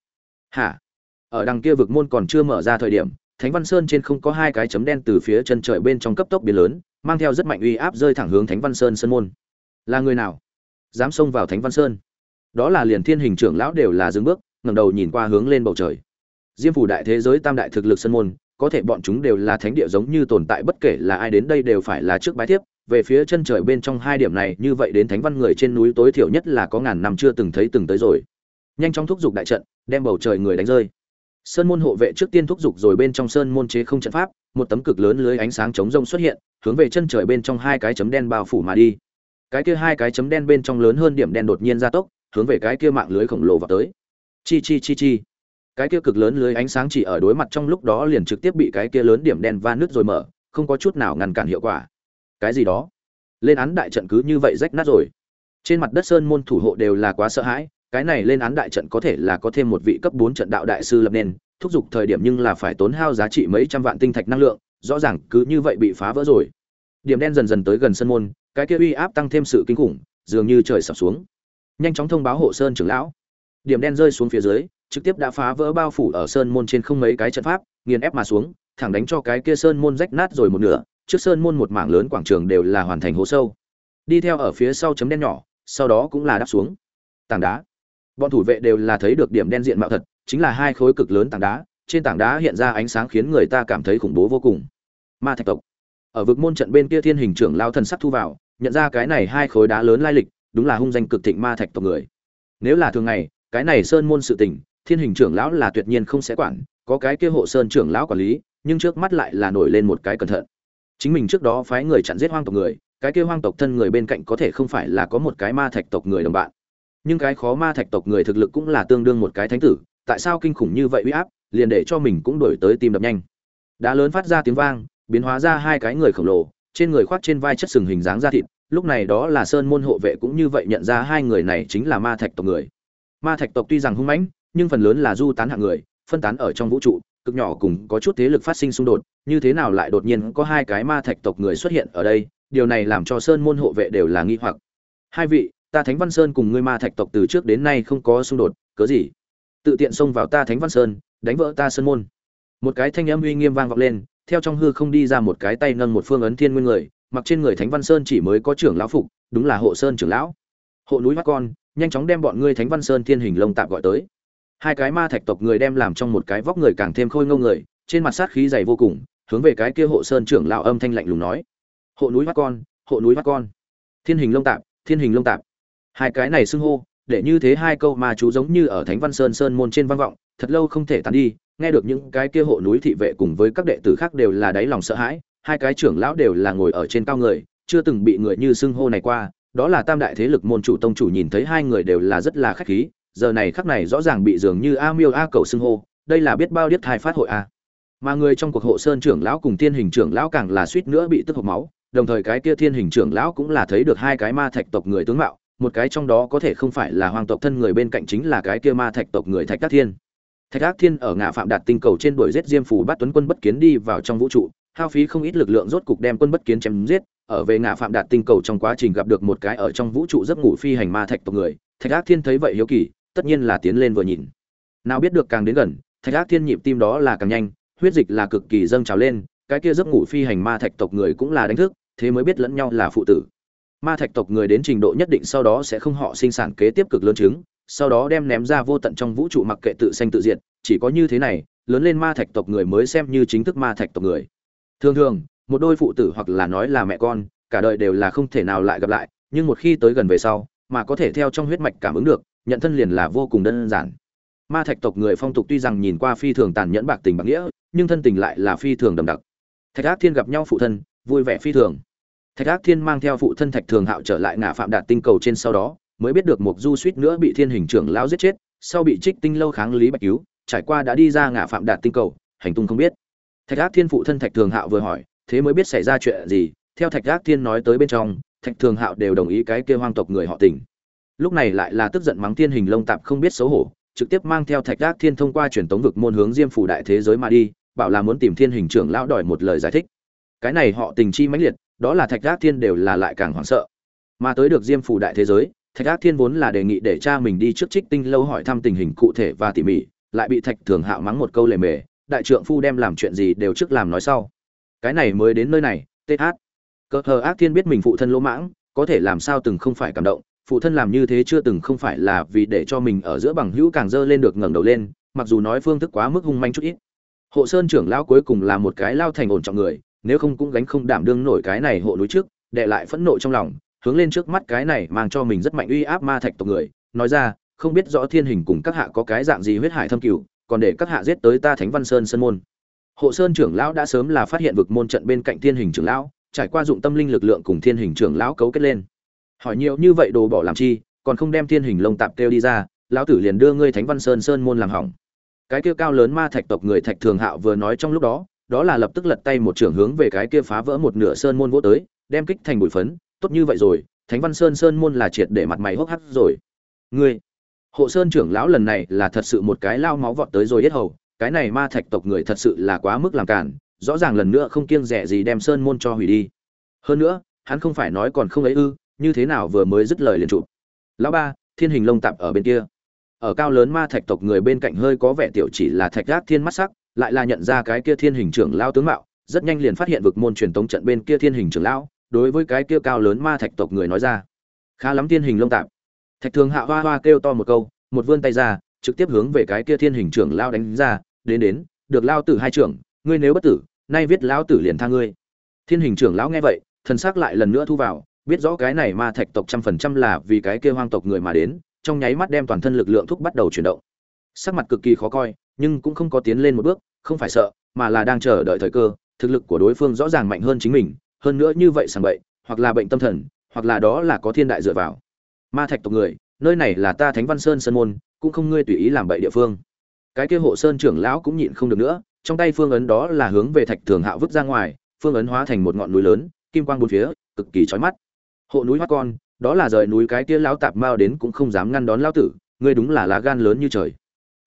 Hả? Ở đằng kia vực môn còn chưa mở ra thời điểm thánh văn sơn trên không có hai cái chấm đen từ phía chân trời bên trong cấp tốc biến lớn mang theo rất mạnh uy áp rơi thẳng hướng thánh văn sơn sơn môn. Là người nào? Dám xông vào thánh văn sơn. Đó là liền thiên hình trưởng lão đều là dừng bước ngẩng đầu nhìn qua hướng lên bầu trời. Diêm phủ đại thế giới tam đại thực lực sơn môn có thể bọn chúng đều là thánh địa giống như tồn tại bất kể là ai đến đây đều phải là trước bái tiếp về phía chân trời bên trong hai điểm này, như vậy đến thánh văn người trên núi tối thiểu nhất là có ngàn năm chưa từng thấy từng tới rồi. Nhanh chóng thúc giục đại trận, đem bầu trời người đánh rơi. Sơn môn hộ vệ trước tiên thúc giục rồi bên trong sơn môn chế không trận pháp, một tấm cực lớn lưới ánh sáng chống rông xuất hiện, hướng về chân trời bên trong hai cái chấm đen bao phủ mà đi. Cái kia hai cái chấm đen bên trong lớn hơn điểm đen đột nhiên gia tốc, hướng về cái kia mạng lưới khổng lồ vào tới. Chi chi chi chi. Cái kia cực lớn lưới ánh sáng chỉ ở đối mặt trong lúc đó liền trực tiếp bị cái kia lớn điểm đen va nứt rồi mở, không có chút nào ngăn cản hiệu quả cái gì đó. Lên án đại trận cứ như vậy rách nát rồi. Trên mặt đất sơn môn thủ hộ đều là quá sợ hãi cái này lên án đại trận có thể là có thêm một vị cấp bốn trận đạo đại sư lập nên, thúc giục thời điểm nhưng là phải tốn hao giá trị mấy trăm vạn tinh thạch năng lượng, rõ ràng cứ như vậy bị phá vỡ rồi. Điểm đen dần dần tới gần sân môn, cái kia uy áp tăng thêm sự kinh khủng, dường như trời sập xuống. Nhanh chóng thông báo hộ sơn trưởng lão. Điểm đen rơi xuống phía dưới trực tiếp đã phá vỡ bao phủ ở sơn môn trên không mấy cái trận pháp nghiền ép mà xuống thẳng đánh cho cái kia sơn môn rách nát rồi một nửa trước sơn môn một mảng lớn quảng trường đều là hoàn thành hố sâu. Đi theo ở phía sau chấm đen nhỏ, sau đó cũng là đáp xuống. Tảng đá. Bọn thủ vệ đều là thấy được điểm đen diện mạo thật, chính là hai khối cực lớn tảng đá, trên tảng đá hiện ra ánh sáng khiến người ta cảm thấy khủng bố vô cùng. Ma thạch tộc. Ở vực môn trận bên kia thiên hình trưởng lao thần sắc thu vào, nhận ra cái này hai khối đá lớn lai lịch, đúng là hung danh cực thịnh ma thạch tộc người. Nếu là thường ngày, cái này sơn môn sự tình, thiên hình trưởng lão là tuyệt nhiên không sẽ quản, có cái kia hộ sơn trưởng lão quản lý, nhưng trước mắt lại là nổi lên một cái cẩn thận chính mình trước đó phái người chặn giết hoang tộc người, cái kia hoang tộc thân người bên cạnh có thể không phải là có một cái ma thạch tộc người đồng bạn. Nhưng cái khó ma thạch tộc người thực lực cũng là tương đương một cái thánh tử, tại sao kinh khủng như vậy uy áp, liền để cho mình cũng đổi tới tim đập nhanh. Đá lớn phát ra tiếng vang, biến hóa ra hai cái người khổng lồ, trên người khoác trên vai chất sừng hình dáng da thịt, lúc này đó là sơn môn hộ vệ cũng như vậy nhận ra hai người này chính là ma thạch tộc người. Ma thạch tộc tuy rằng hung mãnh, nhưng phần lớn là du tán hạng người, phân tán ở trong vũ trụ cực nhỏ cùng có chút thế lực phát sinh xung đột, như thế nào lại đột nhiên có hai cái ma thạch tộc người xuất hiện ở đây, điều này làm cho sơn môn hộ vệ đều là nghi hoặc. Hai vị, ta thánh văn sơn cùng ngươi ma thạch tộc từ trước đến nay không có xung đột, cớ gì? Tự tiện xông vào ta thánh văn sơn, đánh vỡ ta sơn môn. Một cái thanh âm uy nghiêm vang vọng lên, theo trong hư không đi ra một cái tay nâng một phương ấn thiên nguyên người, mặc trên người thánh văn sơn chỉ mới có trưởng lão phục, đúng là hộ sơn trưởng lão. Hộ núi mắt con, nhanh chóng đem bọn ngươi thánh văn sơn thiên hình lông tạm gọi tới hai cái ma thạch tộc người đem làm trong một cái vóc người càng thêm khôi ngâu người, trên mặt sát khí dày vô cùng, hướng về cái kia hộ sơn trưởng lão âm thanh lạnh lùng nói. Hộ núi mắt con, hộ núi mắt con. Thiên hình lông tạm thiên hình lông tạm hai cái này xưng hô, để như thế hai câu mà chú giống như ở thánh văn sơn sơn môn trên văn vọng, thật lâu không thể tàn đi, nghe được những cái kia hộ núi thị vệ cùng với các đệ tử khác đều là đáy lòng sợ hãi, hai cái trưởng lão đều là ngồi ở trên cao người, chưa từng bị người như xưng hô này qua, đó là tam đại thế lực môn chủ tông chủ nhìn thấy hai người đều là rất là khách khí giờ này khắc này rõ ràng bị dường như a miêu a cầu xưng hô, đây là biết bao điếc thai phát hội a. Mà người trong cuộc hộ sơn trưởng lão cùng thiên hình trưởng lão càng là suýt nữa bị tức hộc máu, đồng thời cái kia thiên hình trưởng lão cũng là thấy được hai cái ma thạch tộc người tướng mạo, một cái trong đó có thể không phải là hoàng tộc thân người bên cạnh chính là cái kia ma thạch tộc người thạch các thiên. Thạch ác thiên ở ngã phạm đạt tinh cầu trên đuổi giết diêm phủ bắt tuấn quân bất kiến đi vào trong vũ trụ, hao phí không ít lực lượng rốt cục đem quân bất kiến chém giết, ở về ngã phạm đạt tinh cầu trong quá trình gặp được một cái ở trong vũ trụ giấc ngủ phi hành ma thạch tộc người, thạch ác thiên thấy vậy hiếu kỳ tất nhiên là tiến lên vừa nhìn. Nào biết được càng đến gần thạch ác thiên nhịp tim đó là càng nhanh huyết dịch là cực kỳ dâng trào lên cái kia giấc ngủ phi hành ma thạch tộc người cũng là đánh thức thế mới biết lẫn nhau là phụ tử. Ma thạch tộc người đến trình độ nhất định sau đó sẽ không họ sinh sản kế tiếp cực lớn trứng, sau đó đem ném ra vô tận trong vũ trụ mặc kệ tự sanh tự diệt chỉ có như thế này lớn lên ma thạch tộc người mới xem như chính thức ma thạch tộc người. Thường thường một đôi phụ tử hoặc là nói là mẹ con cả đời đều là không thể nào lại gặp lại nhưng một khi tới gần về sau mà có thể theo trong huyết mạch cảm ứng được nhận thân liền là vô cùng đơn giản. Ma thạch tộc người phong tục tuy rằng nhìn qua phi thường tàn nhẫn bạc tình bạc nghĩa, nhưng thân tình lại là phi thường đậm đặc. Thạch ác thiên gặp nhau phụ thân, vui vẻ phi thường. Thạch ác thiên mang theo phụ thân thạch thường hạo trở lại ngã phạm đạt tinh cầu trên sau đó, mới biết được mục du suýt nữa bị thiên hình trưởng lão giết chết, sau bị trích tinh lâu kháng lý bạch cứu, trải qua đã đi ra ngã phạm đạt tinh cầu, hành tung không biết. Thạch ác thiên phụ thân thạch thường hạo vừa hỏi, thế mới biết xảy ra chuyện gì? Theo thạch ác thiên nói tới bên trong, thạch thường hạo đều đồng ý cái kêu hoang tộc người họ tình lúc này lại là tức giận mắng thiên hình lông tạp không biết xấu hổ, trực tiếp mang theo thạch ác thiên thông qua truyền tống vực môn hướng diêm phủ đại thế giới mà đi, bảo là muốn tìm thiên hình trưởng lão đòi một lời giải thích. Cái này họ tình chi mãnh liệt, đó là thạch ác thiên đều là lại càng hoảng sợ. Mà tới được diêm phủ đại thế giới, thạch ác thiên vốn là đề nghị để cha mình đi trước trích tinh lâu hỏi thăm tình hình cụ thể và tỉ mỉ, lại bị thạch thường hạo mắng một câu lề mề, đại trượng phu đem làm chuyện gì đều trước làm nói sau. Cái này mới đến nơi này th cờ hờ ác thiên biết mình phụ thân lỗ mãng, có thể làm sao từng không phải cảm động phụ thân làm như thế chưa từng không phải là vì để cho mình ở giữa bằng hữu càng dơ lên được ngẩng đầu lên, mặc dù nói phương thức quá mức hung manh chút ít. Hộ sơn trưởng lão cuối cùng là một cái lao thành ổn trọng người, nếu không cũng gánh không đảm đương nổi cái này hộ núi trước đệ lại phẫn nộ trong lòng, hướng lên trước mắt cái này mang cho mình rất mạnh uy áp ma thạch tộc người, nói ra, không biết rõ thiên hình cùng các hạ có cái dạng gì huyết hải thâm cửu, còn để các hạ giết tới ta thánh văn sơn sơn môn. Hộ sơn trưởng lão đã sớm là phát hiện vực môn trận bên cạnh thiên hình trưởng lão, trải qua dụng tâm linh lực lượng cùng thiên hình trưởng lão cấu kết lên hỏi nhiều như vậy đồ bỏ làm chi, còn không đem thiên hình lông tạp kêu đi ra, lão tử liền đưa ngươi thánh văn sơn sơn môn làm hỏng. Cái kia cao lớn ma thạch tộc người thạch thường hạo vừa nói trong lúc đó đó là lập tức lật tay một trưởng hướng về cái kia phá vỡ một nửa sơn môn vỗ tới, đem kích thành bụi phấn, tốt như vậy rồi, thánh văn sơn sơn môn là triệt để mặt mày hốc hắc rồi. Ngươi, hộ sơn trưởng lão lần này là thật sự một cái lao máu vọt tới rồi yết hầu, cái này ma thạch tộc người thật sự là quá mức làm cản rõ ràng lần nữa không kiêng rẻ gì đem sơn môn cho hủy đi. Hơn nữa, hắn không phải nói còn không ấy ư như thế nào vừa mới dứt lời liền chụp. Lão ba, thiên hình lông tạp ở bên kia. Ở cao lớn ma thạch tộc người bên cạnh hơi có vẻ tiểu chỉ là thạch gác thiên mắt sắc, lại là nhận ra cái kia thiên hình trưởng lao tướng mạo, rất nhanh liền phát hiện vực môn truyền tống trận bên kia thiên hình trưởng lão, đối với cái kia cao lớn ma thạch tộc người nói ra. Khá lắm thiên hình lông tạp. Thạch thường hạ hoa hoa kêu to một câu, một vươn tay ra, trực tiếp hướng về cái kia thiên hình trưởng lao đánh ra, đến đến, được lao tử hai trưởng, ngươi nếu bất tử, nay viết lão tử liền tha ngươi. Thiên hình trưởng lão nghe vậy, thần sắc lại lần nữa thu vào biết rõ cái này ma thạch tộc trăm phần trăm là vì cái kia hoang tộc người mà đến, trong nháy mắt đem toàn thân lực lượng thúc bắt đầu chuyển động. Sắc mặt cực kỳ khó coi, nhưng cũng không có tiến lên một bước, không phải sợ, mà là đang chờ đợi thời cơ, thực lực của đối phương rõ ràng mạnh hơn chính mình, hơn nữa như vậy sàng bậy, hoặc là bệnh tâm thần, hoặc là đó là có thiên đại dựa vào. Ma thạch tộc người, nơi này là ta thánh văn sơn sơn môn, cũng không ngươi tùy ý làm bậy địa phương. Cái kia hộ sơn trưởng lão cũng nhịn không được nữa, trong tay phương ấn đó là hướng về thạch thường hạo vứt ra ngoài, phương ấn hóa thành một ngọn núi lớn, kim quang bốn phía, cực kỳ chói mắt hộ núi hoa con, đó là rời núi cái kia lão tạp mao đến cũng không dám ngăn đón lão tử, ngươi đúng là lá gan lớn như trời.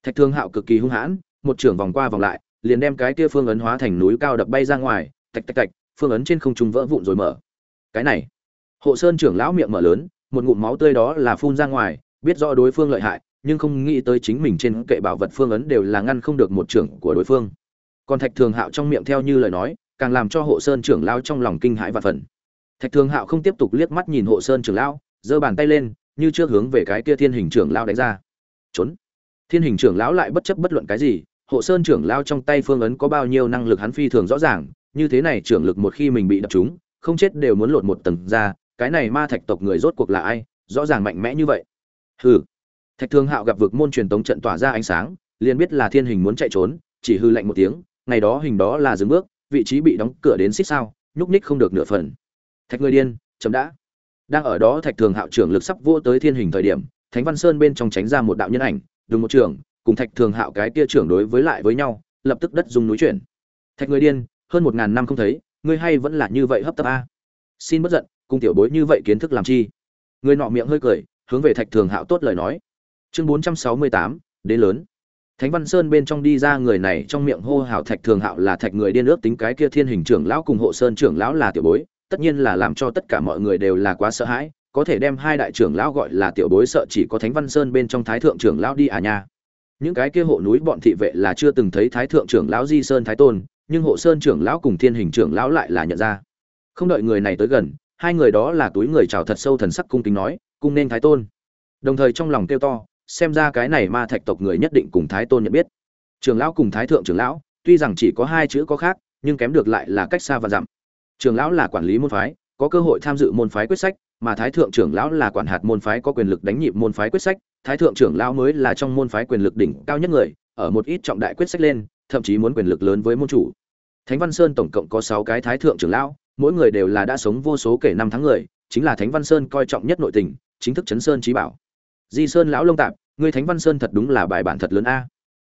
Thạch thường hạo cực kỳ hung hãn, một trưởng vòng qua vòng lại, liền đem cái kia phương ấn hóa thành núi cao đập bay ra ngoài, tạch tạch tạch, phương ấn trên không trung vỡ vụn rồi mở. Cái này, hộ sơn trưởng lão miệng mở lớn, một ngụm máu tươi đó là phun ra ngoài, biết rõ đối phương lợi hại, nhưng không nghĩ tới chính mình trên kệ bảo vật phương ấn đều là ngăn không được một trưởng của đối phương. Còn thạch thường hạo trong miệng theo như lời nói, càng làm cho hộ sơn trưởng lão trong lòng kinh hãi và phần thạch thường hạo không tiếp tục liếc mắt nhìn hộ sơn trưởng lão, giơ bàn tay lên, như trước hướng về cái kia thiên hình trưởng lão đánh ra. Trốn. Thiên hình trưởng lão lại bất chấp bất luận cái gì, hộ sơn trưởng lão trong tay phương ấn có bao nhiêu năng lực hắn phi thường rõ ràng, như thế này trưởng lực một khi mình bị đập trúng, không chết đều muốn lột một tầng ra, cái này ma thạch tộc người rốt cuộc là ai, rõ ràng mạnh mẽ như vậy. Hừ. Thạch thường hạo gặp vực môn truyền tống trận tỏa ra ánh sáng, liền biết là thiên hình muốn chạy trốn, chỉ hư lạnh một tiếng, ngày đó hình đó là dừng bước, vị trí bị đóng cửa đến xích sao, nhúc nhích không được nửa phần thạch người điên chấm đã. Đang ở đó thạch thường hạo trưởng lực sắp vô tới thiên hình thời điểm, thánh văn sơn bên trong tránh ra một đạo nhân ảnh đúng một trưởng. Cùng thạch thường hạo cái kia trưởng đối với lại với nhau, lập tức đất dùng núi chuyển. Thạch người điên, hơn một ngàn năm không thấy, ngươi hay vẫn là như vậy hấp tấp a. Xin bất giận, cùng tiểu bối như vậy kiến thức làm chi? Người nọ miệng hơi cười, hướng về thạch thường hạo tốt lời nói. Chương bốn trăm sáu mươi tám, đến lớn. Thánh văn sơn bên trong đi ra người này trong miệng hô hào thạch thường hạo là thạch người điên ước tính cái kia thiên hình trưởng lão cùng hộ sơn trưởng lão là tiểu bối tất nhiên là làm cho tất cả mọi người đều là quá sợ hãi, có thể đem hai đại trưởng lão gọi là tiểu bối sợ chỉ có thánh văn sơn bên trong thái thượng trưởng lão đi à nha. Những cái kia hộ núi bọn thị vệ là chưa từng thấy thái thượng trưởng lão di sơn thái tôn, nhưng hộ sơn trưởng lão cùng thiên hình trưởng lão lại là nhận ra. Không đợi người này tới gần, hai người đó là túi người chào thật sâu thần sắc cung kính nói, cung nên thái tôn. Đồng thời trong lòng kêu to, xem ra cái này ma thạch tộc người nhất định cùng thái tôn nhận biết. Trưởng lão cùng thái thượng trưởng lão, tuy rằng chỉ có hai chữ có khác, nhưng kém được lại là cách xa và dặm trưởng lão là quản lý môn phái, có cơ hội tham dự môn phái quyết sách, mà thái thượng trưởng lão là quản hạt môn phái có quyền lực đánh nhịp môn phái quyết sách. Thái thượng trưởng lão mới là trong môn phái quyền lực đỉnh cao nhất người, ở một ít trọng đại quyết sách lên, thậm chí muốn quyền lực lớn với môn chủ. Thánh văn sơn tổng cộng có sáu cái thái thượng trưởng lão, mỗi người đều là đã sống vô số kể năm tháng người, chính là thánh văn sơn coi trọng nhất nội tình, chính thức chấn sơn trí bảo. Di sơn lão lông tạp ngươi thánh văn sơn thật đúng là bài bản thật lớn a.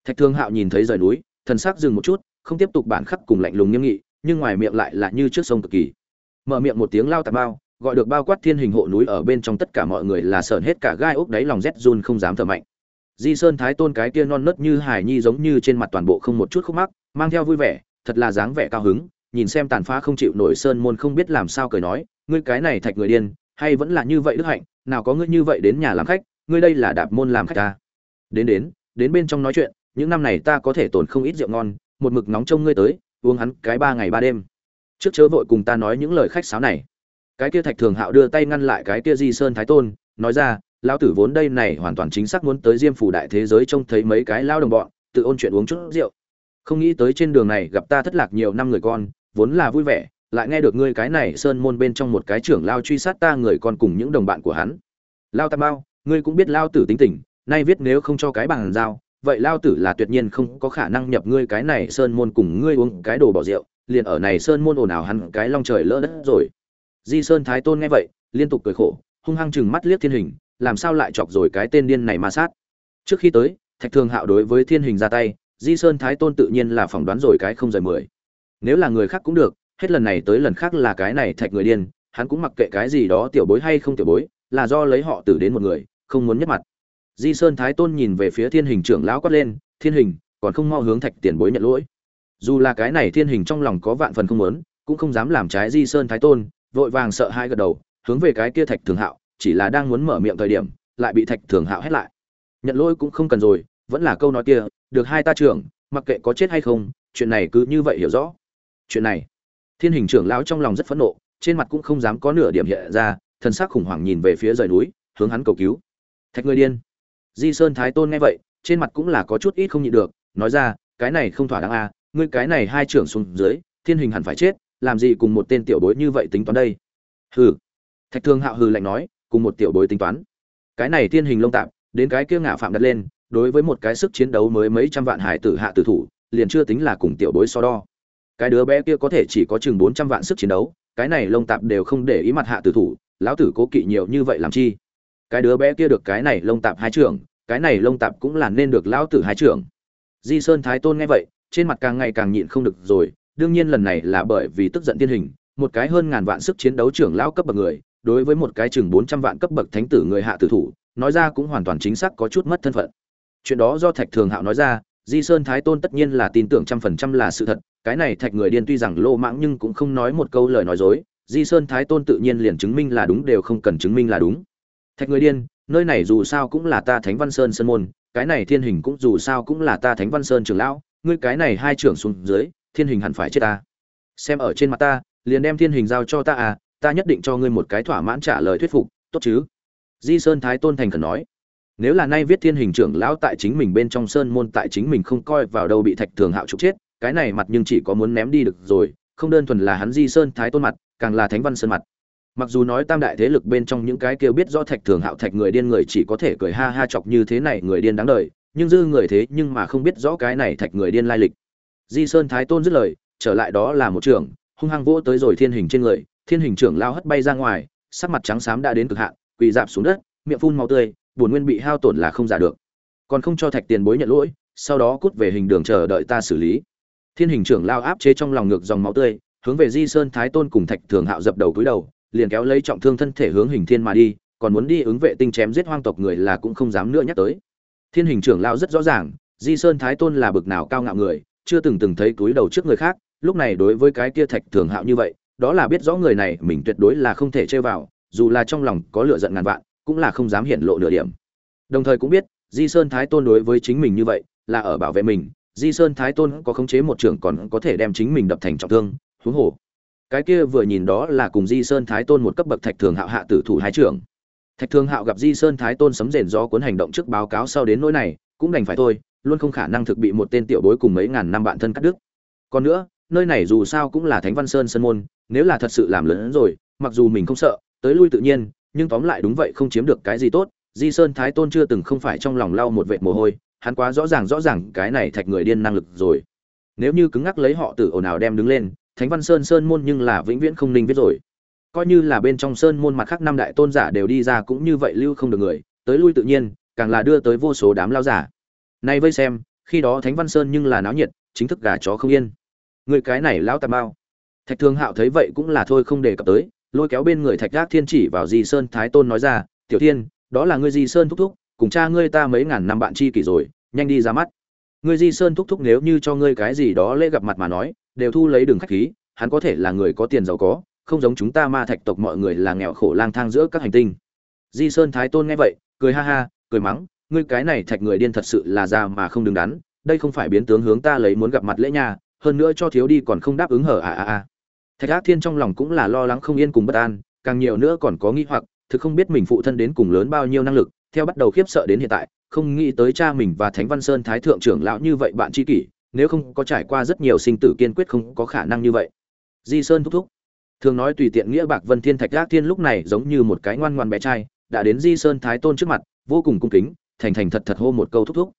Thạch thương hạo nhìn thấy rời núi, thần sắc dừng một chút, không tiếp tục bản khắc cùng lạnh lùng nghiêm nghị nhưng ngoài miệng lại là như trước sông cực kỳ. Mở miệng một tiếng lao tạp bao, gọi được bao quát thiên hình hộ núi ở bên trong tất cả mọi người là sờn hết cả gai ốc đáy lòng rét run không dám thở mạnh. Di sơn thái tôn cái kia non nớt như hải nhi giống như trên mặt toàn bộ không một chút khúc mắc, mang theo vui vẻ, thật là dáng vẻ cao hứng, nhìn xem tàn phá không chịu nổi sơn môn không biết làm sao cười nói, ngươi cái này thạch người điên, hay vẫn là như vậy đức hạnh, nào có ngươi như vậy đến nhà làm khách, ngươi đây là đạp môn làm khách ta. Đến đến đến bên trong nói chuyện, những năm này ta có thể tồn không ít rượu ngon, một mực nóng trông ngươi tới uống hắn cái ba ngày ba đêm. Trước chớ vội cùng ta nói những lời khách sáo này. Cái kia thạch thường hạo đưa tay ngăn lại cái kia di sơn thái tôn, nói ra lao tử vốn đây này hoàn toàn chính xác muốn tới diêm phủ đại thế giới trông thấy mấy cái lao đồng bọn, tự ôn chuyện uống chút rượu. Không nghĩ tới trên đường này gặp ta thất lạc nhiều năm người con, vốn là vui vẻ, lại nghe được ngươi cái này sơn môn bên trong một cái trưởng lao truy sát ta người con cùng những đồng bạn của hắn. Lao tam bao ngươi cũng biết lao tử tính tình, nay viết nếu không cho cái bằng giao vậy lao tử là tuyệt nhiên không có khả năng nhập ngươi cái này sơn môn cùng ngươi uống cái đồ bỏ rượu, liền ở này sơn môn ồn ào hắn cái long trời lỡ đất rồi. Di sơn thái tôn nghe vậy, liên tục cười khổ, hung hăng chừng mắt liếc thiên hình, làm sao lại chọc rồi cái tên điên này ma sát. Trước khi tới, thạch thường hạo đối với thiên hình ra tay, di sơn thái tôn tự nhiên là phỏng đoán rồi cái không rời mười. Nếu là người khác cũng được, hết lần này tới lần khác là cái này thạch người điên, hắn cũng mặc kệ cái gì đó tiểu bối hay không tiểu bối, là do lấy họ tử đến một người, không muốn nhất mặt di sơn thái tôn nhìn về phía thiên hình trưởng lão quát lên, thiên hình, còn không mau hướng thạch tiền bối nhận lỗi. Dù là cái này thiên hình trong lòng có vạn phần không muốn, cũng không dám làm trái di sơn thái tôn, vội vàng sợ hai gật đầu, hướng về cái kia thạch thường hạo, chỉ là đang muốn mở miệng thời điểm, lại bị thạch thường hạo hét lại. Nhận lỗi cũng không cần rồi, vẫn là câu nói kia, được hai ta trưởng, mặc kệ có chết hay không, chuyện này cứ như vậy hiểu rõ. Chuyện này, thiên hình trưởng lão trong lòng rất phẫn nộ, trên mặt cũng không dám có nửa điểm hiện ra, thần sắc khủng hoảng nhìn về phía rời núi, hướng hắn cầu cứu. Thạch người điên di sơn thái tôn nghe vậy, trên mặt cũng là có chút ít không nhịn được, nói ra, cái này không thỏa đáng à ngươi cái này hai trưởng xuống dưới, thiên hình hẳn phải chết, làm gì cùng một tên tiểu bối như vậy tính toán đây? Hừ. Thạch thương hạo hừ lạnh nói, cùng một tiểu bối tính toán. Cái này thiên hình lông tạm đến cái kia ngạ phạm đặt lên, đối với một cái sức chiến đấu mới mấy trăm vạn hải tử hạ tử thủ, liền chưa tính là cùng tiểu bối so đo. Cái đứa bé kia có thể chỉ có chừng bốn trăm vạn sức chiến đấu, cái này lông tạp đều không để ý mặt hạ tử thủ, lão tử cố kỵ nhiều như vậy làm chi? Cái đứa bé kia được cái này lông tạp hai trưởng, cái này lông tạp cũng là nên được lão tử hai trưởng. Di sơn thái tôn nghe vậy, trên mặt càng ngày càng nhịn không được rồi, đương nhiên lần này là bởi vì tức giận tiên hình, một cái hơn ngàn vạn sức chiến đấu trưởng lão cấp bậc người, đối với một cái chừng bốn trăm vạn cấp bậc thánh tử người hạ tử thủ, nói ra cũng hoàn toàn chính xác có chút mất thân phận. Chuyện đó do thạch thường hạo nói ra, di sơn thái tôn tất nhiên là tin tưởng trăm phần trăm là sự thật, cái này thạch người điên tuy rằng lô mãng nhưng cũng không nói một câu lời nói dối, di sơn thái tôn tự nhiên liền chứng minh là đúng đều không cần chứng minh là đúng thạch người điên, nơi này dù sao cũng là ta thánh văn sơn sơn môn, cái này thiên hình cũng dù sao cũng là ta thánh văn sơn trưởng lão, ngươi cái này hai trưởng xuống dưới, thiên hình hẳn phải chết ta. Xem ở trên mặt ta, liền đem thiên hình giao cho ta à ta nhất định cho ngươi một cái thỏa mãn trả lời thuyết phục, tốt chứ? Di sơn thái tôn thành khẩn nói. Nếu là nay viết thiên hình trưởng lão tại chính mình bên trong sơn môn tại chính mình không coi vào đâu bị thạch thường hạo trục chết, cái này mặt nhưng chỉ có muốn ném đi được rồi, không đơn thuần là hắn di sơn thái tôn mặt, càng là thánh văn sơn mặt mặc dù nói tam đại thế lực bên trong những cái kêu biết do thạch thường hạo thạch người điên người chỉ có thể cười ha ha chọc như thế này người điên đáng đời, nhưng dư người thế nhưng mà không biết rõ cái này thạch người điên lai lịch. Di sơn thái tôn dứt lời, trở lại đó là một trưởng hung hăng vỗ tới rồi thiên hình trên người, thiên hình trưởng lao hất bay ra ngoài, sắc mặt trắng xám đã đến cực hạn, quỳ dạp xuống đất, miệng phun màu tươi, buồn nguyên bị hao tổn là không giả được. Còn không cho thạch tiền bối nhận lỗi, sau đó cút về hình đường chờ đợi ta xử lý. Thiên hình trưởng lao áp chế trong lòng ngược dòng máu tươi, hướng về di sơn thái tôn cùng thạch thường hạo dập đầu cúi đầu liền kéo lấy trọng thương thân thể hướng hình thiên mà đi, còn muốn đi ứng vệ tinh chém giết hoang tộc người là cũng không dám nữa nhắc tới. Thiên hình trưởng lao rất rõ ràng, di sơn thái tôn là bực nào cao ngạo người, chưa từng từng thấy túi đầu trước người khác, lúc này đối với cái kia thạch thường hạo như vậy, đó là biết rõ người này mình tuyệt đối là không thể chơi vào, dù là trong lòng có lựa giận ngàn vạn, cũng là không dám hiện lộ nửa điểm. Đồng thời cũng biết, di sơn thái tôn đối với chính mình như vậy, là ở bảo vệ mình, di sơn thái tôn có khống chế một trưởng còn có thể đem chính mình đập thành trọng thương, huống hồ cái kia vừa nhìn đó là cùng di sơn thái tôn một cấp bậc thạch thường hạo hạ tử thủ hái trưởng. Thạch thường hạo gặp di sơn thái tôn sấm rền do cuốn hành động trước báo cáo sau đến nỗi này, cũng đành phải thôi, luôn không khả năng thực bị một tên tiểu bối cùng mấy ngàn năm bạn thân cắt đứt. Còn nữa, nơi này dù sao cũng là thánh văn sơn Sơn môn, nếu là thật sự làm lớn rồi, mặc dù mình không sợ, tới lui tự nhiên, nhưng tóm lại đúng vậy không chiếm được cái gì tốt, di sơn thái tôn chưa từng không phải trong lòng lau một vệt mồ hôi, hắn quá rõ ràng rõ ràng cái này thạch người điên năng lực rồi. Nếu như cứng ngắc lấy họ tử ồn ào đem đứng lên thánh văn sơn sơn môn nhưng là vĩnh viễn không ninh viết rồi. Coi như là bên trong sơn môn mặt khác năm đại tôn giả đều đi ra cũng như vậy lưu không được người, tới lui tự nhiên, càng là đưa tới vô số đám lao giả. Nay vây xem, khi đó thánh văn sơn nhưng là náo nhiệt, chính thức gà chó không yên. Người cái này lão tà bao. Thạch thương hạo thấy vậy cũng là thôi không đề cập tới, lôi kéo bên người thạch gác thiên chỉ vào di sơn thái tôn nói ra, tiểu thiên, đó là ngươi di sơn thúc thúc, cùng cha ngươi ta mấy ngàn năm bạn chi kỷ rồi, nhanh đi ra mắt. Ngươi di sơn thúc thúc nếu như cho ngươi cái gì đó lễ gặp mặt mà nói đều thu lấy đường khách khí, hắn có thể là người có tiền giàu có, không giống chúng ta ma thạch tộc mọi người là nghèo khổ lang thang giữa các hành tinh. Di sơn thái tôn nghe vậy, cười ha ha, cười mắng, ngươi cái này thạch người điên thật sự là già mà không đứng đắn, đây không phải biến tướng hướng ta lấy muốn gặp mặt lễ nha hơn nữa cho thiếu đi còn không đáp ứng hở à à à. Thạch ác thiên trong lòng cũng là lo lắng không yên cùng bất an, càng nhiều nữa còn có nghi hoặc, thực không biết mình phụ thân đến cùng lớn bao nhiêu năng lực, theo bắt đầu khiếp sợ đến hiện tại, không nghĩ tới cha mình và thánh văn sơn thái thượng trưởng lão như vậy bạn tri kỷ nếu không có trải qua rất nhiều sinh tử kiên quyết không có khả năng như vậy. Di sơn thúc thúc. Thường nói tùy tiện nghĩa bạc vân thiên thạch Gác thiên lúc này giống như một cái ngoan ngoan bé trai, đã đến di sơn thái tôn trước mặt, vô cùng cung kính, thành thành thật thật hô một câu thúc thúc.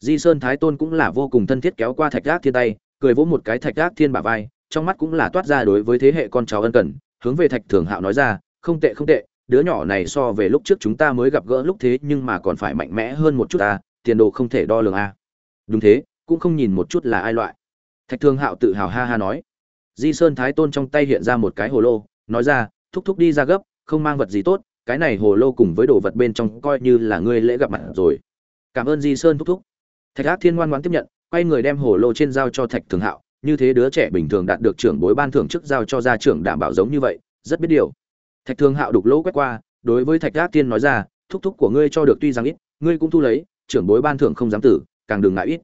Di sơn thái tôn cũng là vô cùng thân thiết kéo qua thạch Gác thiên tay, cười vỗ một cái thạch Gác thiên bả vai, trong mắt cũng là toát ra đối với thế hệ con cháu ân cần, hướng về thạch thường hạo nói ra, không tệ không tệ, đứa nhỏ này so về lúc trước chúng ta mới gặp gỡ lúc thế nhưng mà còn phải mạnh mẽ hơn một chút ta, tiền đồ không thể đo lường a. Đúng thế cũng không nhìn một chút là ai loại. Thạch thường hạo tự hào ha ha nói. Di sơn thái tôn trong tay hiện ra một cái hồ lô, nói ra, thúc thúc đi ra gấp, không mang vật gì tốt, cái này hồ lô cùng với đồ vật bên trong coi như là ngươi lễ gặp mặt rồi. Cảm ơn di sơn thúc thúc. Thạch ác thiên ngoan ngoãn tiếp nhận, quay người đem hồ lô trên giao cho thạch thường hạo, như thế đứa trẻ bình thường đạt được trưởng bối ban thưởng chức giao cho gia trưởng đảm bảo giống như vậy, rất biết điều. Thạch thương hạo đục lỗ quét qua, đối với thạch Ác Thiên nói ra, thúc thúc của ngươi cho được tuy rằng ít, ngươi cũng thu lấy, trưởng bối ban thưởng không dám tử, càng đừng ngại ít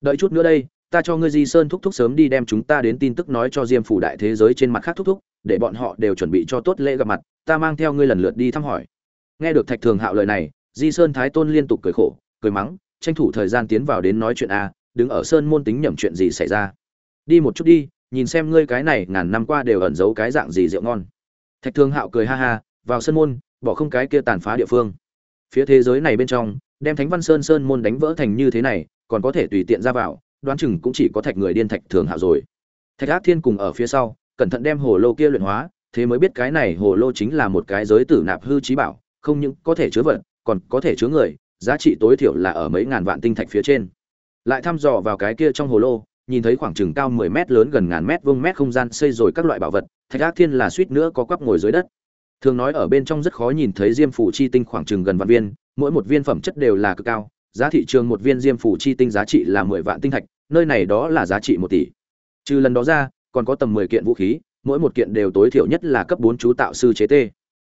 đợi chút nữa đây, ta cho ngươi di sơn thúc thúc sớm đi đem chúng ta đến tin tức nói cho diêm phủ đại thế giới trên mặt khác thúc thúc, để bọn họ đều chuẩn bị cho tốt lễ gặp mặt, ta mang theo ngươi lần lượt đi thăm hỏi. Nghe được thạch thường hạo lời này, di sơn thái tôn liên tục cười khổ, cười mắng, tranh thủ thời gian tiến vào đến nói chuyện a, đứng ở sơn môn tính nhầm chuyện gì xảy ra? Đi một chút đi, nhìn xem ngươi cái này ngàn năm qua đều ẩn giấu cái dạng gì rượu ngon. Thạch thường hạo cười ha ha, vào Sơn môn, bỏ không cái kia tàn phá địa phương. Phía thế giới này bên trong, đem thánh văn sơn sơn môn đánh vỡ thành như thế này còn có thể tùy tiện ra vào, đoán chừng cũng chỉ có thạch người điên thạch thường hạo rồi. Thạch ác thiên cùng ở phía sau, cẩn thận đem hồ lô kia luyện hóa, thế mới biết cái này hồ lô chính là một cái giới tử nạp hư trí bảo, không những có thể chứa vật, còn có thể chứa người, giá trị tối thiểu là ở mấy ngàn vạn tinh thạch phía trên. Lại thăm dò vào cái kia trong hồ lô, nhìn thấy khoảng chừng cao 10 mét lớn gần ngàn mét vuông mét không gian xây rồi các loại bảo vật, thạch ác thiên là suýt nữa có quắp ngồi dưới đất. Thường nói ở bên trong rất khó nhìn thấy diêm phủ chi tinh khoảng chừng gần vạn viên, mỗi một viên phẩm chất đều là cực cao giá thị trường một viên diêm phủ chi tinh giá trị là 10 vạn tinh thạch, nơi này đó là giá trị một tỷ. Trừ lần đó ra, còn có tầm 10 kiện vũ khí, mỗi một kiện đều tối thiểu nhất là cấp 4 chú tạo sư chế tê.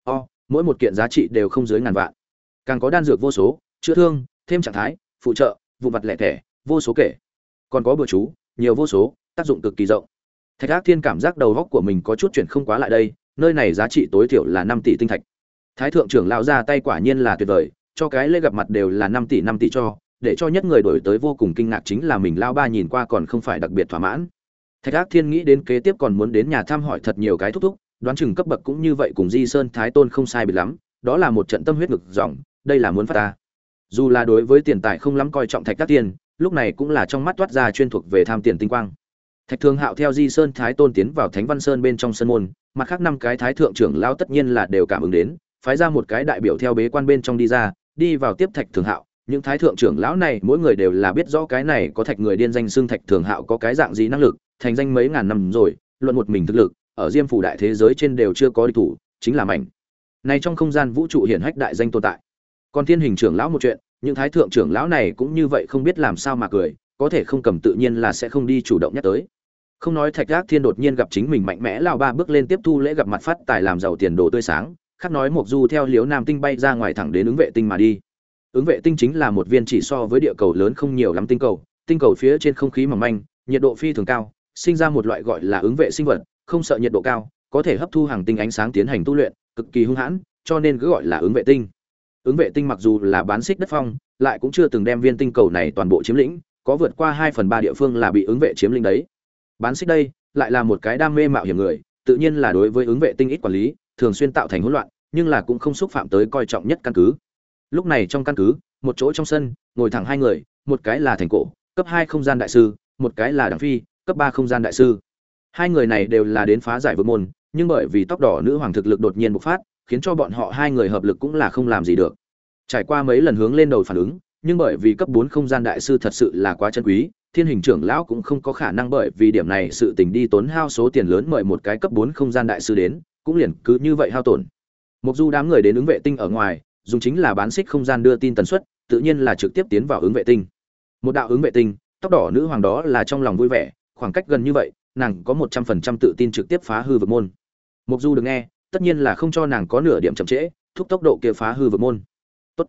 O, mỗi một kiện giá trị đều không dưới ngàn vạn. Càng có đan dược vô số, chữa thương, thêm trạng thái, phụ trợ vụ vật lẻ thẻ, vô số kể. Còn có bữa chú, nhiều vô số, tác dụng cực kỳ rộng. Thạch ác thiên cảm giác đầu góc của mình có chút chuyển không quá lại đây, nơi này giá trị tối thiểu là năm tỷ tinh thạch. Thái thượng trưởng lão ra tay quả nhiên là tuyệt vời cho cái lễ gặp mặt đều là năm tỷ năm tỷ cho, để cho nhất người đổi tới vô cùng kinh ngạc chính là mình lao ba nhìn qua còn không phải đặc biệt thỏa mãn. Thạch ác thiên nghĩ đến kế tiếp còn muốn đến nhà thăm hỏi thật nhiều cái thúc thúc, đoán chừng cấp bậc cũng như vậy cùng di sơn thái tôn không sai biệt lắm, đó là một trận tâm huyết ngực dòng, đây là muốn phát ta. Dù là đối với tiền tài không lắm coi trọng thạch ác thiên, lúc này cũng là trong mắt toát ra chuyên thuộc về tham tiền tinh quang. Thạch thương hạo theo di sơn thái tôn tiến vào thánh văn sơn bên trong sân môn, mặt khác năm cái thái thượng trưởng lão tất nhiên là đều cảm ứng đến, phái ra một cái đại biểu theo bế quan bên trong đi ra đi vào tiếp thạch thường hạo. Những thái thượng trưởng lão này, mỗi người đều là biết rõ cái này có thạch người điên danh xương thạch thường hạo có cái dạng gì năng lực, thành danh mấy ngàn năm rồi, luận một mình thực lực, ở diêm phủ đại thế giới trên đều chưa có địch thủ, chính là mảnh. Này trong không gian vũ trụ hiển hách đại danh tồn tại. Còn thiên hình trưởng lão một chuyện, những thái thượng trưởng lão này cũng như vậy không biết làm sao mà cười, có thể không cầm tự nhiên là sẽ không đi chủ động nhắc tới. Không nói thạch gác thiên đột nhiên gặp chính mình mạnh mẽ lao ba bước lên tiếp thu lễ gặp mặt phát tài làm giàu tiền đồ tươi sáng khác nói mộc du theo liếu nam tinh bay ra ngoài thẳng đến ứng vệ tinh mà đi. Ứng vệ tinh chính là một viên chỉ so với địa cầu lớn không nhiều lắm tinh cầu tinh cầu phía trên không khí mỏng manh, nhiệt độ phi thường cao, sinh ra một loại gọi là ứng vệ sinh vật, không sợ nhiệt độ cao, có thể hấp thu hàng tinh ánh sáng tiến hành tu luyện, cực kỳ hung hãn, cho nên cứ gọi là ứng vệ tinh. Ứng vệ tinh mặc dù là bán xích đất phong, lại cũng chưa từng đem viên tinh cầu này toàn bộ chiếm lĩnh, có vượt qua hai phần ba địa phương là bị ứng vệ chiếm lĩnh đấy. Bán xích đây, lại là một cái đam mê mạo hiểm người, tự nhiên là đối với ứng vệ tinh ít quản lý thường xuyên tạo thành hỗn loạn, nhưng là cũng không xúc phạm tới coi trọng nhất căn cứ. Lúc này trong căn cứ, một chỗ trong sân, ngồi thẳng hai người, một cái là thành cổ, cấp hai không gian đại sư, một cái là đảng phi, cấp ba không gian đại sư. Hai người này đều là đến phá giải vực môn, nhưng bởi vì tóc đỏ nữ hoàng thực lực đột nhiên bộc phát, khiến cho bọn họ hai người hợp lực cũng là không làm gì được. Trải qua mấy lần hướng lên đầu phản ứng, nhưng bởi vì cấp bốn không gian đại sư thật sự là quá chân quý, thiên hình trưởng lão cũng không có khả năng bởi vì điểm này sự tình đi tốn hao số tiền lớn mời một cái cấp bốn không gian đại sư đến cũng liền cứ như vậy hao tổn. Mặc du đám người đến ứng vệ tinh ở ngoài, dùng chính là bán xích không gian đưa tin tần suất, tự nhiên là trực tiếp tiến vào ứng vệ tinh. Một đạo ứng vệ tinh, tóc đỏ nữ hoàng đó là trong lòng vui vẻ, khoảng cách gần như vậy, nàng có một trăm phần trăm tự tin trực tiếp phá hư vực môn. Mục du được nghe, tất nhiên là không cho nàng có nửa điểm chậm trễ, thúc tốc độ kia phá hư vực môn. Tốt.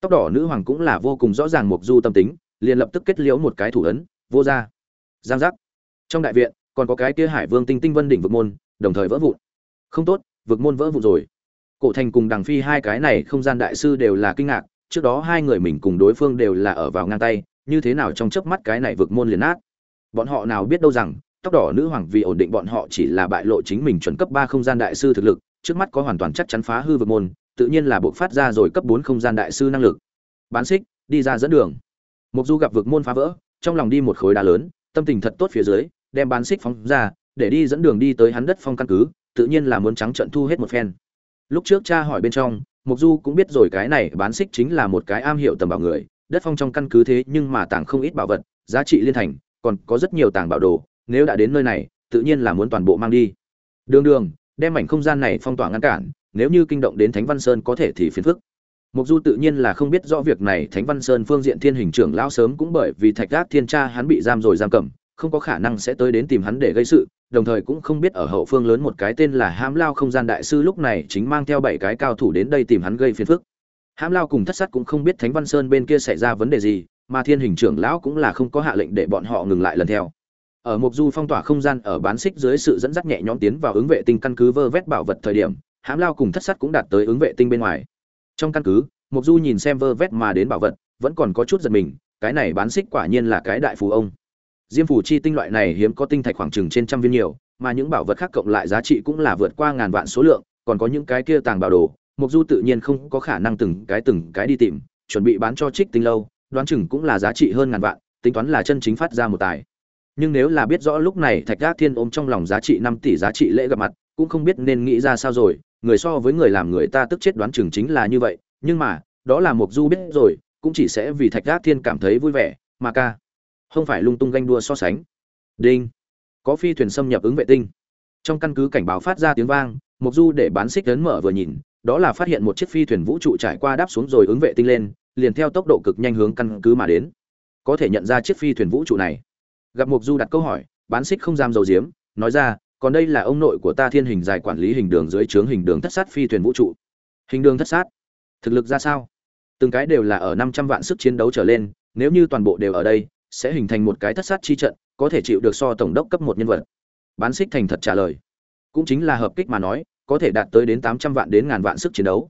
Tóc đỏ nữ hoàng cũng là vô cùng rõ ràng mục du tâm tính, liền lập tức kết liễu một cái thủ ấn, vô ra giang giác. Trong đại viện, còn có cái kia hải vương tinh tinh vân đỉnh vực môn, đồng thời vỡ vụn không tốt, vực môn vỡ vụn rồi. Cổ thành cùng đằng phi hai cái này không gian đại sư đều là kinh ngạc, trước đó hai người mình cùng đối phương đều là ở vào ngang tay, như thế nào trong chớp mắt cái này vực môn liền nát. Bọn họ nào biết đâu rằng, tóc đỏ nữ hoàng vì ổn định bọn họ chỉ là bại lộ chính mình chuẩn cấp ba không gian đại sư thực lực, trước mắt có hoàn toàn chắc chắn phá hư vực môn, tự nhiên là buộc phát ra rồi cấp bốn không gian đại sư năng lực. Bán xích, đi ra dẫn đường. Mục du gặp vực môn phá vỡ, trong lòng đi một khối đá lớn, tâm tình thật tốt phía dưới, đem bán xích phóng ra, để đi dẫn đường đi tới hắn đất phong căn cứ tự nhiên là muốn trắng trận thu hết một phen. Lúc trước cha hỏi bên trong mục du cũng biết rồi cái này bán xích chính là một cái am hiểu tầm bảo người, đất phong trong căn cứ thế nhưng mà tàng không ít bảo vật, giá trị liên thành, còn có rất nhiều tàng bảo đồ, nếu đã đến nơi này, tự nhiên là muốn toàn bộ mang đi. Đường đường, đem mảnh không gian này phong tỏa ngăn cản, nếu như kinh động đến thánh văn sơn có thể thì phiền phức. Mục du tự nhiên là không biết rõ việc này, thánh văn sơn phương diện thiên hình trưởng lão sớm cũng bởi vì thạch gác thiên cha hắn bị giam rồi giam cầm, không có khả năng sẽ tới đến tìm hắn để gây sự đồng thời cũng không biết ở hậu phương lớn một cái tên là hãm lao không gian đại sư lúc này chính mang theo bảy cái cao thủ đến đây tìm hắn gây phiền phức. Hãm lao cùng thất sát cũng không biết thánh văn sơn bên kia xảy ra vấn đề gì, mà thiên hình trưởng lão cũng là không có hạ lệnh để bọn họ ngừng lại lần theo. Ở mục du phong tỏa không gian ở bán xích dưới sự dẫn dắt nhẹ nhõm tiến vào ứng vệ tinh căn cứ vơ vét bảo vật thời điểm hãm lao cùng thất sát cũng đạt tới ứng vệ tinh bên ngoài. Trong căn cứ mục du nhìn xem vơ vét mà đến bảo vật, vẫn còn có chút giật mình, cái này bán xích quả nhiên là cái đại phú ông diêm phủ chi tinh loại này hiếm có tinh thạch khoảng chừng trên trăm viên nhiều, mà những bảo vật khác cộng lại giá trị cũng là vượt qua ngàn vạn số lượng, còn có những cái kia tàng bảo đồ mục du tự nhiên không có khả năng từng cái từng cái đi tìm, chuẩn bị bán cho trích tinh lâu, đoán chừng cũng là giá trị hơn ngàn vạn, tính toán là chân chính phát ra một tài. Nhưng nếu là biết rõ lúc này thạch gác thiên ôm trong lòng giá trị năm tỷ giá trị lễ gặp mặt, cũng không biết nên nghĩ ra sao rồi, người so với người làm người ta tức chết đoán chừng chính là như vậy, nhưng mà, đó là mục du biết rồi, cũng chỉ sẽ vì thạch gác thiên cảm thấy vui vẻ, mà ca không phải lung tung ganh đua so sánh. Đinh. Có phi thuyền xâm nhập ứng vệ tinh. Trong căn cứ cảnh báo phát ra tiếng vang mục du để bán xích lớn mở vừa nhìn, đó là phát hiện một chiếc phi thuyền vũ trụ trải qua đáp xuống rồi ứng vệ tinh lên, liền theo tốc độ cực nhanh hướng căn cứ mà đến. Có thể nhận ra chiếc phi thuyền vũ trụ này. Gặp mục du đặt câu hỏi, bán xích không dám dầu diếm, nói ra, còn đây là ông nội của ta thiên hình dài quản lý hình đường dưới trướng hình đường thất sát phi thuyền vũ trụ. Hình đường thất sát? Thực lực ra sao? Từng cái đều là ở năm trăm vạn sức chiến đấu trở lên, nếu như toàn bộ đều ở đây sẽ hình thành một cái thất sát chi trận, có thể chịu được so tổng đốc cấp một nhân vật. Bán xích thành thật trả lời. Cũng chính là hợp kích mà nói, có thể đạt tới đến tám trăm vạn đến ngàn vạn sức chiến đấu.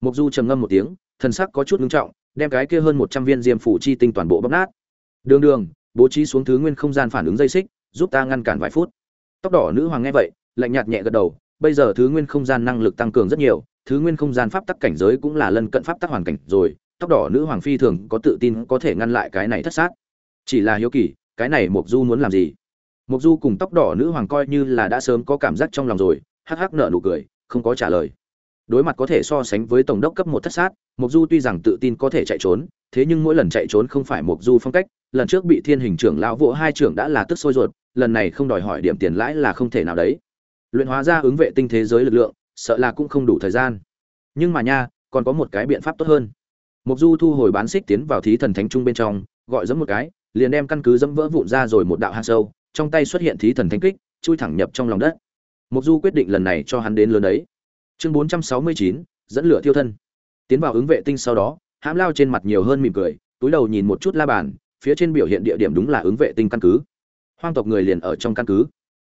Mục du trầm ngâm một tiếng, thần sắc có chút ngưng trọng, đem cái kia hơn một trăm viên diêm phủ chi tinh toàn bộ bóc nát. Đường đường, bố trí xuống thứ nguyên không gian phản ứng dây xích, giúp ta ngăn cản vài phút. Tóc đỏ nữ hoàng nghe vậy, lạnh nhạt nhẹ gật đầu, bây giờ thứ nguyên không gian năng lực tăng cường rất nhiều, thứ nguyên không gian pháp tắc cảnh giới cũng là lân cận pháp tắc hoàn cảnh rồi, tóc đỏ nữ hoàng phi thường có tự tin có thể ngăn lại cái này thất sát chỉ là hiếu kỳ, cái này mục du muốn làm gì? Mục du cùng tóc đỏ nữ hoàng coi như là đã sớm có cảm giác trong lòng rồi, hắc hắc nở nụ cười, không có trả lời. Đối mặt có thể so sánh với tổng đốc cấp một thất sát mục du tuy rằng tự tin có thể chạy trốn, thế nhưng mỗi lần chạy trốn không phải mục du phong cách, lần trước bị thiên hình trưởng lão vỗ hai trưởng đã là tức sôi ruột, lần này không đòi hỏi điểm tiền lãi là không thể nào đấy. Luyện hóa ra ứng vệ tinh thế giới lực lượng, sợ là cũng không đủ thời gian. Nhưng mà nha, còn có một cái biện pháp tốt hơn. Mục du thu hồi bán xích tiến vào thí thần thánh trung bên trong, gọi dẫm một cái liền đem căn cứ dẫm vỡ vụn ra rồi một đạo hang sâu trong tay xuất hiện thí thần thánh kích chui thẳng nhập trong lòng đất. Mục du quyết định lần này cho hắn đến lớn đấy. Chương 469, dẫn lửa thiêu thân. Tiến vào ứng vệ tinh sau đó hãm lao trên mặt nhiều hơn mỉm cười túi đầu nhìn một chút la bàn phía trên biểu hiện địa điểm đúng là ứng vệ tinh căn cứ. Hoang tộc người liền ở trong căn cứ.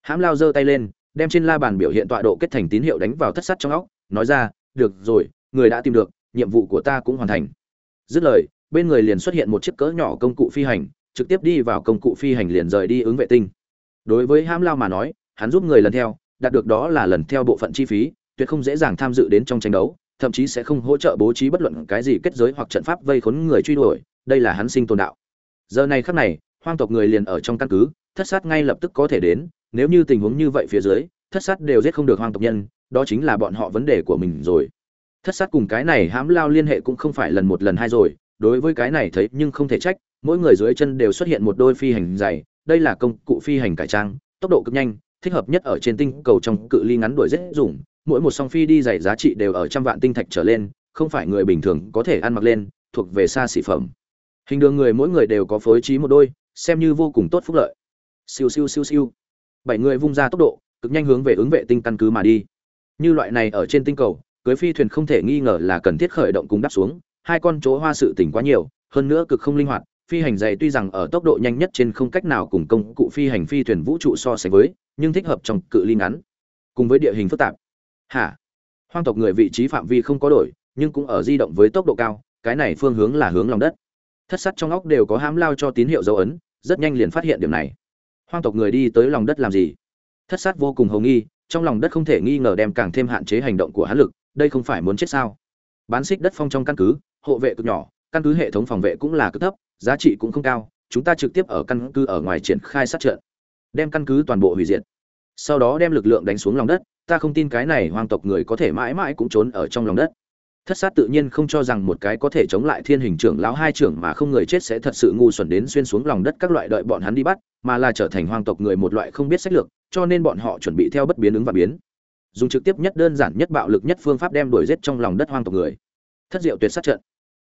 Hãm lao giơ tay lên đem trên la bàn biểu hiện tọa độ kết thành tín hiệu đánh vào thất sắt trong óc nói ra được rồi người đã tìm được nhiệm vụ của ta cũng hoàn thành. Dứt lời bên người liền xuất hiện một chiếc cỡ nhỏ công cụ phi hành trực tiếp đi vào công cụ phi hành liền rời đi ứng vệ tinh. Đối với hãm lao mà nói, hắn giúp người lần theo, đạt được đó là lần theo bộ phận chi phí, tuyệt không dễ dàng tham dự đến trong tranh đấu, thậm chí sẽ không hỗ trợ bố trí bất luận cái gì kết giới hoặc trận pháp vây khốn người truy đuổi, đây là hắn sinh tồn đạo. Giờ này khắc này, hoang tộc người liền ở trong căn cứ, thất sát ngay lập tức có thể đến, nếu như tình huống như vậy phía dưới, thất sát đều giết không được hoang tộc nhân, đó chính là bọn họ vấn đề của mình rồi. Thất sát cùng cái này hãm lao liên hệ cũng không phải lần một lần hai rồi, đối với cái này thấy nhưng không thể trách mỗi người dưới chân đều xuất hiện một đôi phi hành dày đây là công cụ phi hành cải trang, tốc độ cực nhanh, thích hợp nhất ở trên tinh cầu trong cự ly ngắn đuổi rất dùng, mỗi một song phi đi giày giá trị đều ở trăm vạn tinh thạch trở lên, không phải người bình thường có thể ăn mặc lên, thuộc về xa xỉ phẩm. Hình đường người mỗi người đều có phối trí một đôi, xem như vô cùng tốt phúc lợi. Siêu siêu siêu siêu. Bảy người vung ra tốc độ, cực nhanh hướng về ứng vệ tinh căn cứ mà đi. Như loại này ở trên tinh cầu, cưới phi thuyền không thể nghi ngờ là cần thiết khởi động cùng đáp xuống, hai con chỗ hoa sự tỉnh quá nhiều, hơn nữa cực không linh hoạt phi hành dày tuy rằng ở tốc độ nhanh nhất trên không cách nào cùng công cụ phi hành phi thuyền vũ trụ so sánh với, nhưng thích hợp trong cự ly ngắn, cùng với địa hình phức tạp. Hả? Hoang tộc người vị trí phạm vi không có đổi, nhưng cũng ở di động với tốc độ cao, cái này phương hướng là hướng lòng đất. Thất sắt trong óc đều có hãm lao cho tín hiệu dấu ấn, rất nhanh liền phát hiện điểm này. Hoang tộc người đi tới lòng đất làm gì? Thất sát vô cùng hầu nghi, trong lòng đất không thể nghi ngờ đem càng thêm hạn chế hành động của hắn lực, đây không phải muốn chết sao? Bán xích đất phong trong căn cứ, hộ vệ cực nhỏ, căn cứ hệ thống phòng vệ cũng là cực thấp giá trị cũng không cao, chúng ta trực tiếp ở căn cứ ở ngoài triển khai sát trận, đem căn cứ toàn bộ hủy diệt. Sau đó đem lực lượng đánh xuống lòng đất, ta không tin cái này hoang tộc người có thể mãi mãi cũng trốn ở trong lòng đất. Thất sát tự nhiên không cho rằng một cái có thể chống lại thiên hình trưởng lão hai trưởng mà không người chết sẽ thật sự ngu xuẩn đến xuyên xuống lòng đất các loại đợi bọn hắn đi bắt, mà là trở thành hoang tộc người một loại không biết sách lược, cho nên bọn họ chuẩn bị theo bất biến ứng và biến. Dùng trực tiếp nhất đơn giản nhất bạo lực nhất phương pháp đem đuổi giết trong lòng đất hoang tộc người. Thất diệu tuyệt sát trận.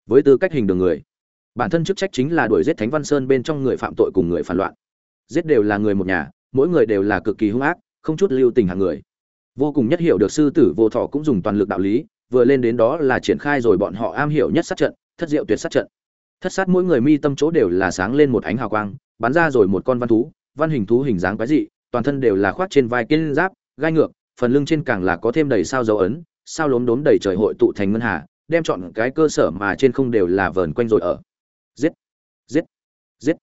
Với tư cách hình đường người bản thân chức trách chính là đuổi giết thánh văn sơn bên trong người phạm tội cùng người phản loạn. Giết đều là người một nhà, mỗi người đều là cực kỳ hung ác, không chút lưu tình hàng người. Vô cùng nhất hiểu được sư tử vô thọ cũng dùng toàn lực đạo lý, vừa lên đến đó là triển khai rồi bọn họ am hiểu nhất sát trận, thất diệu tuyệt sát trận. Thất sát mỗi người mi tâm chỗ đều là sáng lên một ánh hào quang, bắn ra rồi một con văn thú, văn hình thú hình dáng quái dị, toàn thân đều là khoác trên vai kiên giáp, gai ngược, phần lưng trên càng là có thêm đầy sao dấu ấn, sao lốm đốm đầy trời hội tụ thành ngân hà, đem chọn cái cơ sở mà trên không đều là vờn quanh rồi ở giết! Giết! Giết!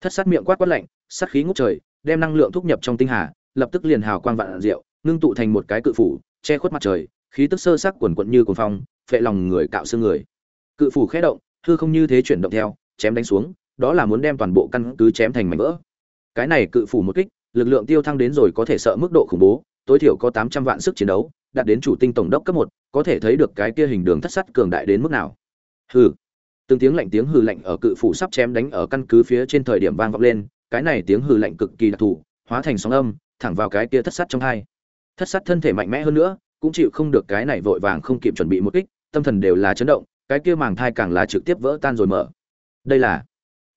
Thất sát miệng quát quát lạnh, sát khí ngút trời, đem năng lượng thúc nhập trong tinh hà, lập tức liền hào quang vạn diệu, ngưng tụ thành một cái cự phủ, che khuất mặt trời, khí tức sơ sắc quần quận như cuồng phong, phệ lòng người cạo xương người. Cự phủ khẽ động, hư không như thế chuyển động theo, chém đánh xuống, đó là muốn đem toàn bộ căn cứ chém thành mảnh vỡ. Cái này cự phủ một kích, lực lượng tiêu thăng đến rồi có thể sợ mức độ khủng bố, tối thiểu có tám trăm vạn sức chiến đấu, đạt đến chủ tinh tổng đốc cấp một, có thể thấy được cái kia hình đường thất sắt cường đại đến mức nào. Hừ! Từng tiếng lạnh tiếng hừ lạnh ở cự phủ sắp chém đánh ở căn cứ phía trên thời điểm vang vọng lên, cái này tiếng hừ lạnh cực kỳ đặc thù, hóa thành sóng âm, thẳng vào cái kia thất sắt trong hai. Thất sắt thân thể mạnh mẽ hơn nữa, cũng chịu không được cái này vội vàng không kịp chuẩn bị một kích, tâm thần đều là chấn động, cái kia màng thai càng là trực tiếp vỡ tan rồi mở. Đây là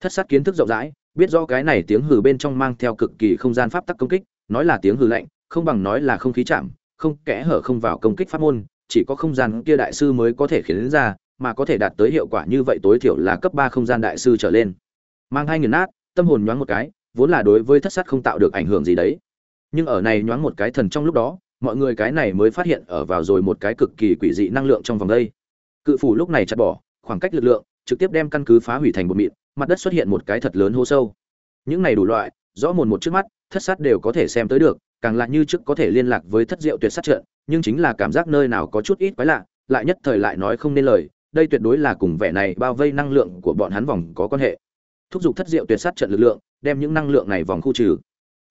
thất sắt kiến thức rộng rãi, biết rõ cái này tiếng hừ bên trong mang theo cực kỳ không gian pháp tắc công kích, nói là tiếng hừ lạnh, không bằng nói là không khí chạm, không kẽ hở không vào công kích pháp môn, chỉ có không gian kia đại sư mới có thể khiến ra mà có thể đạt tới hiệu quả như vậy tối thiểu là cấp ba không gian đại sư trở lên. Mang hai nghiền nát, tâm hồn nhoáng một cái, vốn là đối với thất sát không tạo được ảnh hưởng gì đấy. Nhưng ở này nhoáng một cái thần trong lúc đó, mọi người cái này mới phát hiện ở vào rồi một cái cực kỳ quỷ dị năng lượng trong vòng đây. Cự phủ lúc này chặt bỏ, khoảng cách lực lượng, trực tiếp đem căn cứ phá hủy thành một mịn, mặt đất xuất hiện một cái thật lớn hô sâu. Những này đủ loại, rõ mồn một trước mắt, thất sát đều có thể xem tới được, càng lạ như trước có thể liên lạc với thất diệu tuyệt sát trận, nhưng chính là cảm giác nơi nào có chút ít quái lạ, lại nhất thời lại nói không nên lời đây tuyệt đối là cùng vẻ này bao vây năng lượng của bọn hắn vòng có quan hệ. Thúc giục thất diệu tuyệt sát trận lực lượng, đem những năng lượng này vòng khu trừ.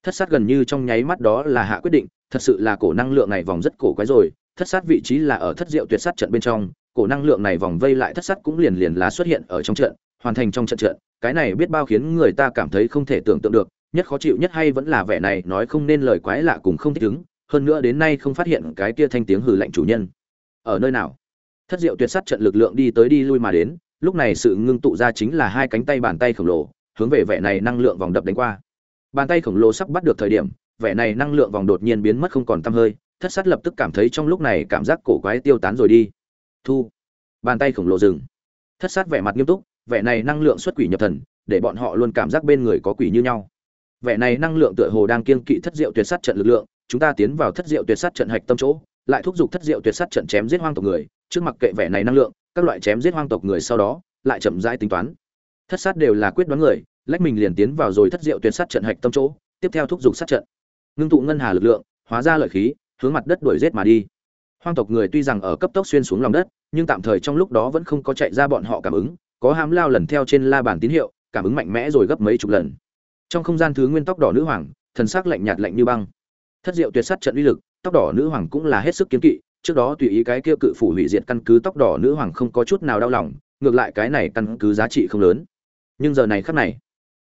Thất sát gần như trong nháy mắt đó là hạ quyết định, thật sự là cổ năng lượng này vòng rất cổ quái rồi, thất sát vị trí là ở thất diệu tuyệt sát trận bên trong, cổ năng lượng này vòng vây lại thất sát cũng liền liền là xuất hiện ở trong trận, hoàn thành trong trận trận, cái này biết bao khiến người ta cảm thấy không thể tưởng tượng được, nhất khó chịu nhất hay vẫn là vẻ này nói không nên lời quái lạ cùng không thích ứng, hơn nữa đến nay không phát hiện cái kia thanh tiếng hừ lạnh chủ nhân. Ở nơi nào? Thất diệu tuyệt sát trận lực lượng đi tới đi lui mà đến, lúc này sự ngưng tụ ra chính là hai cánh tay bàn tay khổng lồ, hướng về vẻ này năng lượng vòng đập đánh qua. Bàn tay khổng lồ sắp bắt được thời điểm, vẻ này năng lượng vòng đột nhiên biến mất không còn tăm hơi, thất sát lập tức cảm thấy trong lúc này cảm giác cổ quái tiêu tán rồi đi. Thu. Bàn tay khổng lồ dừng. Thất sát vẻ mặt nghiêm túc, vẻ này năng lượng xuất quỷ nhập thần, để bọn họ luôn cảm giác bên người có quỷ như nhau. Vẻ này năng lượng tựa hồ đang kiên kỵ thất diệu tuyệt sát trận lực lượng, chúng ta tiến vào thất diệu tuyệt sát trận hạch tâm chỗ, lại thúc giục thất diệu tuyệt sát trận chém giết hoang tộc người trước mặt kệ vẻ này năng lượng, các loại chém giết hoang tộc người sau đó, lại chậm rãi tính toán. Thất sát đều là quyết đoán người, lách mình liền tiến vào rồi thất diệu tuyệt sát trận hạch tâm chỗ, tiếp theo thúc giục sát trận. Ngưng tụ ngân hà lực lượng, hóa ra lợi khí, hướng mặt đất đuổi giết mà đi. Hoang tộc người tuy rằng ở cấp tốc xuyên xuống lòng đất, nhưng tạm thời trong lúc đó vẫn không có chạy ra bọn họ cảm ứng, có hám lao lần theo trên la bàn tín hiệu, cảm ứng mạnh mẽ rồi gấp mấy chục lần. Trong không gian thứ nguyên tóc đỏ nữ hoàng, thần sắc lạnh nhạt lạnh như băng. Thất diệu tuyệt sát trận uy lực, tóc đỏ nữ hoàng cũng là hết sức kiến kỵ trước đó tùy ý cái kia cự phủ hủy diệt căn cứ tóc đỏ nữ hoàng không có chút nào đau lòng, ngược lại cái này căn cứ giá trị không lớn. Nhưng giờ này khắc này,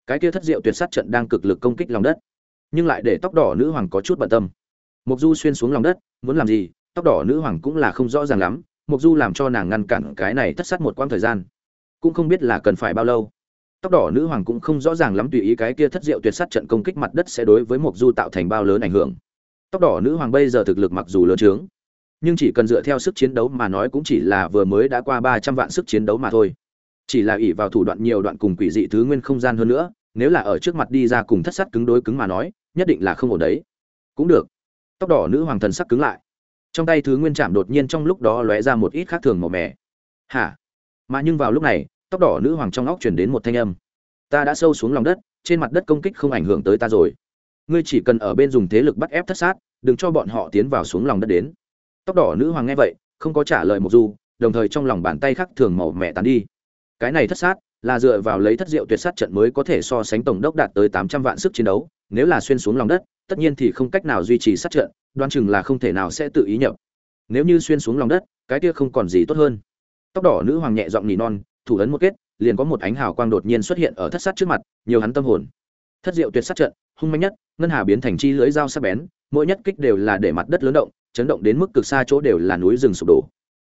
cái kia thất diệu tuyệt sát trận đang cực lực công kích lòng đất. Nhưng lại để tóc đỏ nữ hoàng có chút bận tâm. Mục du xuyên xuống lòng đất, muốn làm gì, tóc đỏ nữ hoàng cũng là không rõ ràng lắm mục du làm cho nàng ngăn cản cái này thất sát một quãng thời gian. Cũng không biết là cần phải bao lâu. Tóc đỏ nữ hoàng cũng không rõ ràng lắm tùy ý cái kia thất diệu tuyệt sát trận công kích mặt đất sẽ đối với mục du tạo thành bao lớn ảnh hưởng. Tóc đỏ nữ hoàng bây giờ thực lực mặc dù lớn trướng nhưng chỉ cần dựa theo sức chiến đấu mà nói cũng chỉ là vừa mới đã qua ba trăm vạn sức chiến đấu mà thôi. Chỉ là ỷ vào thủ đoạn nhiều đoạn cùng quỷ dị thứ nguyên không gian hơn nữa, nếu là ở trước mặt đi ra cùng thất sát cứng đối cứng mà nói, nhất định là không ổn đấy. Cũng được. Tóc đỏ nữ hoàng thần sắc cứng lại. Trong tay thứ nguyên chạm đột nhiên trong lúc đó lóe ra một ít khác thường màu mè. Hả? Mà nhưng vào lúc này, tóc đỏ nữ hoàng trong óc truyền đến một thanh âm. Ta đã sâu xuống lòng đất, trên mặt đất công kích không ảnh hưởng tới ta rồi. Ngươi chỉ cần ở bên dùng thế lực bắt ép thất sát, đừng cho bọn họ tiến vào xuống lòng đất đến tóc đỏ nữ hoàng nghe vậy, không có trả lời một du, đồng thời trong lòng bàn tay khác thường màu mẹ tán đi. Cái này thất sát là dựa vào lấy thất diệu tuyệt sát trận mới có thể so sánh tổng đốc đạt tới tám trăm vạn sức chiến đấu, nếu là xuyên xuống lòng đất, tất nhiên thì không cách nào duy trì sát trận đoan chừng là không thể nào sẽ tự ý nhập. Nếu như xuyên xuống lòng đất, cái kia không còn gì tốt hơn. Tóc đỏ nữ hoàng nhẹ giọng nỉ non, thủ ấn một kết, liền có một ánh hào quang đột nhiên xuất hiện ở thất sát trước mặt, nhiều hắn tâm hồn. Thất diệu tuyệt sát trận, hung manh nhất, ngân hà biến thành chi lưới dao sắc bén, mỗi nhất kích đều là để mặt đất lớn động chấn động đến mức cực xa chỗ đều là núi rừng sụp đổ.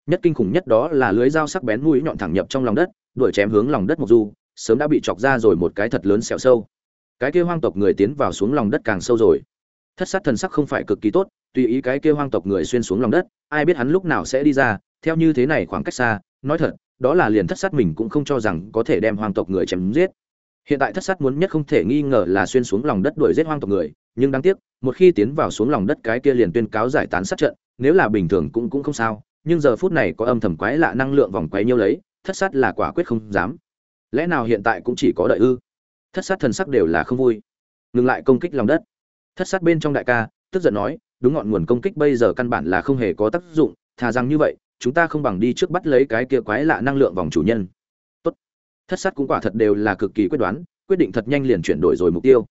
Nhất kinh khủng nhất đó là lưới dao sắc bén mũi nhọn thẳng nhập trong lòng đất, đuổi chém hướng lòng đất mộc du, sớm đã bị chọc ra rồi một cái thật lớn sẹo sâu. Cái kia hoang tộc người tiến vào xuống lòng đất càng sâu rồi. Thất sát thần sắc không phải cực kỳ tốt, tùy ý cái kia hoang tộc người xuyên xuống lòng đất, ai biết hắn lúc nào sẽ đi ra, theo như thế này khoảng cách xa, nói thật, đó là liền thất sát mình cũng không cho rằng có thể đem hoang tộc người chém giết. Hiện tại thất sát muốn nhất không thể nghi ngờ là xuyên xuống lòng đất đuổi giết hoang tộc người nhưng đáng tiếc, một khi tiến vào xuống lòng đất cái kia liền tuyên cáo giải tán sát trận, nếu là bình thường cũng cũng không sao, nhưng giờ phút này có âm thầm quái lạ năng lượng vòng quấy nhiêu lấy, thất sát là quả quyết không dám. Lẽ nào hiện tại cũng chỉ có đợi ư? Thất sát thần sắc đều là không vui. Ngừng lại công kích lòng đất. Thất sát bên trong đại ca, tức giận nói, đúng ngọn nguồn công kích bây giờ căn bản là không hề có tác dụng, thà rằng như vậy, chúng ta không bằng đi trước bắt lấy cái kia quái lạ năng lượng vòng chủ nhân. Tốt. Thất sát cũng quả thật đều là cực kỳ quyết đoán, quyết định thật nhanh liền chuyển đổi rồi mục tiêu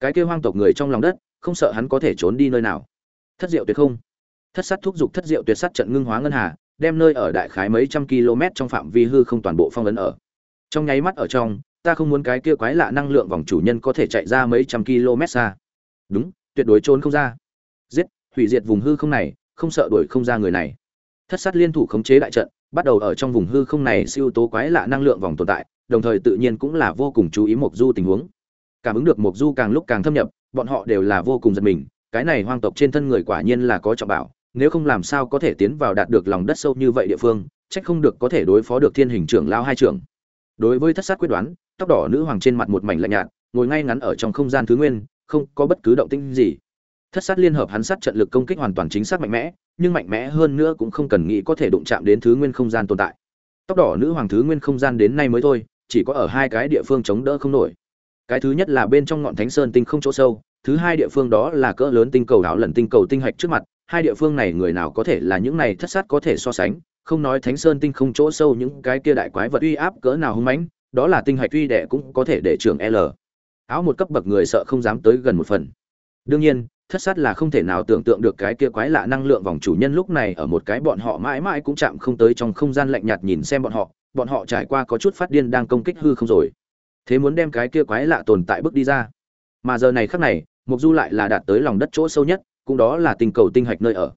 cái kia hoang tộc người trong lòng đất, không sợ hắn có thể trốn đi nơi nào. Thất diệu tuyệt không? Thất sát thúc giục thất diệu tuyệt sát trận ngưng hóa ngân hà, đem nơi ở đại khái mấy trăm km trong phạm vi hư không toàn bộ phong ấn ở. Trong nháy mắt ở trong, ta không muốn cái kia quái lạ năng lượng vòng chủ nhân có thể chạy ra mấy trăm km xa. Đúng, tuyệt đối trốn không ra. Giết, hủy diệt vùng hư không này, không sợ đuổi không ra người này. Thất sát liên thủ khống chế đại trận, bắt đầu ở trong vùng hư không này siêu tố quái lạ năng lượng vòng tồn tại, đồng thời tự nhiên cũng là vô cùng chú ý mộc du tình huống cảm ứng được mộc du càng lúc càng thâm nhập, bọn họ đều là vô cùng giật mình, cái này hoang tộc trên thân người quả nhiên là có trọng bảo, nếu không làm sao có thể tiến vào đạt được lòng đất sâu như vậy địa phương trách không được có thể đối phó được thiên hình trưởng lao hai trưởng. Đối với thất sát quyết đoán, tóc đỏ nữ hoàng trên mặt một mảnh lạnh nhạt, ngồi ngay ngắn ở trong không gian thứ nguyên, không có bất cứ động tĩnh gì. Thất sát liên hợp hắn sát trận lực công kích hoàn toàn chính xác mạnh mẽ, nhưng mạnh mẽ hơn nữa cũng không cần nghĩ có thể đụng chạm đến thứ nguyên không gian tồn tại. Tóc đỏ nữ hoàng thứ nguyên không gian đến nay mới thôi, chỉ có ở hai cái địa phương chống đỡ không nổi cái thứ nhất là bên trong ngọn thánh sơn tinh không chỗ sâu, thứ hai địa phương đó là cỡ lớn tinh cầu đảo lần tinh cầu tinh hạch trước mặt, hai địa phương này người nào có thể là những này thất sát có thể so sánh, không nói thánh sơn tinh không chỗ sâu những cái kia đại quái vật uy áp cỡ nào hung mãnh, đó là tinh hạch uy đệ cũng có thể để trưởng l. Áo một cấp bậc người sợ không dám tới gần một phần. Đương nhiên, thất sát là không thể nào tưởng tượng được cái kia quái lạ năng lượng vòng chủ nhân lúc này ở một cái bọn họ mãi mãi cũng chạm không tới trong không gian lạnh nhạt nhìn xem bọn họ bọn họ trải qua có chút phát điên đang công kích hư không rồi thế muốn đem cái kia quái lạ tồn tại bước đi ra. Mà giờ này khắc này mục du lại là đạt tới lòng đất chỗ sâu nhất, cũng đó là tinh cầu tinh hạch nơi ở.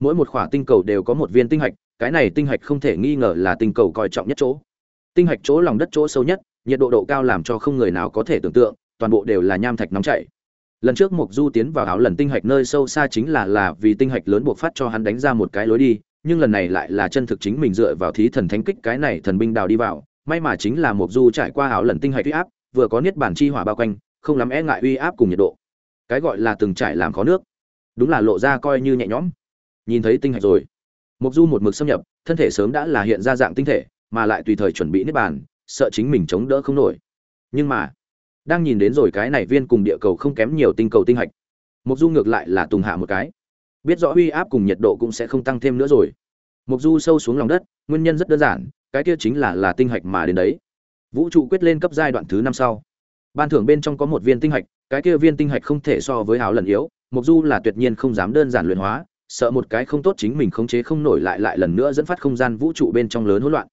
Mỗi một khỏa tinh cầu đều có một viên tinh hạch, cái này tinh hạch không thể nghi ngờ là tinh cầu coi trọng nhất chỗ. Tinh hạch chỗ lòng đất chỗ sâu nhất, nhiệt độ độ cao làm cho không người nào có thể tưởng tượng, toàn bộ đều là nham thạch nóng chảy. Lần trước mục du tiến vào áo lần tinh hạch nơi sâu xa chính là là vì tinh hạch lớn buộc phát cho hắn đánh ra một cái lối đi, nhưng lần này lại là chân thực chính mình dựa vào thí thần thánh kích cái này thần binh đào đi vào may mà chính là mục du trải qua ảo lần tinh hạch uy áp, vừa có niết bản chi hỏa bao quanh, không lắm e ngại uy áp cùng nhiệt độ. Cái gọi là từng trải làm khó nước. Đúng là lộ ra coi như nhẹ nhõm. Nhìn thấy tinh hạch rồi. Mục du một mực xâm nhập, thân thể sớm đã là hiện ra dạng tinh thể, mà lại tùy thời chuẩn bị niết bàn, sợ chính mình chống đỡ không nổi. Nhưng mà, đang nhìn đến rồi cái này viên cùng địa cầu không kém nhiều tinh cầu tinh hạch. Mục du ngược lại là tùng hạ một cái. Biết rõ uy áp cùng nhiệt độ cũng sẽ không tăng thêm nữa rồi. Mục du sâu xuống lòng đất, nguyên nhân rất đơn giản cái kia chính là là tinh hạch mà đến đấy. Vũ trụ quyết lên cấp giai đoạn thứ năm sau. Ban thưởng bên trong có một viên tinh hạch, cái kia viên tinh hạch không thể so với hào lần yếu mục du là tuyệt nhiên không dám đơn giản luyện hóa, sợ một cái không tốt chính mình khống chế không nổi lại lại lần nữa dẫn phát không gian vũ trụ bên trong lớn hỗn loạn.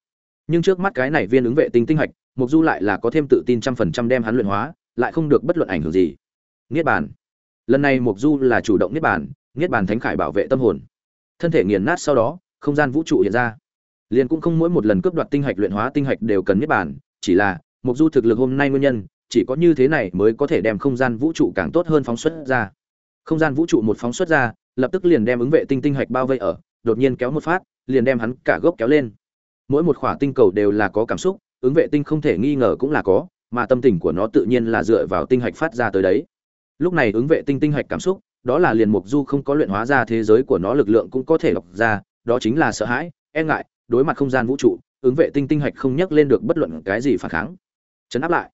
Nhưng trước mắt cái này viên ứng vệ tinh tinh hạch mục du lại là có thêm tự tin trăm phần trăm đem hắn luyện hóa, lại không được bất luận ảnh hưởng gì. Niết bàn. Lần này mục du là chủ động niết bàn niết bàn thánh khải bảo vệ tâm hồn. Thân thể nghiền nát sau đó, không gian vũ trụ hiện ra liền cũng không mỗi một lần cướp đoạt tinh hạch luyện hóa tinh hạch đều cần niết bàn, chỉ là mục du thực lực hôm nay nguyên nhân, chỉ có như thế này mới có thể đem không gian vũ trụ càng tốt hơn phóng xuất ra. Không gian vũ trụ một phóng xuất ra, lập tức liền đem ứng vệ tinh tinh hạch bao vây ở, đột nhiên kéo một phát, liền đem hắn cả gốc kéo lên. Mỗi một khỏa tinh cầu đều là có cảm xúc, ứng vệ tinh không thể nghi ngờ cũng là có, mà tâm tình của nó tự nhiên là dựa vào tinh hạch phát ra tới đấy. Lúc này ứng vệ tinh tinh hạch cảm xúc, đó là liền mục du không có luyện hóa ra thế giới của nó lực lượng cũng có thể lọc ra, đó chính là sợ hãi e ngại đối mặt không gian vũ trụ, ứng vệ tinh tinh hạch không nhắc lên được bất luận cái gì phản kháng. Chấn áp lại.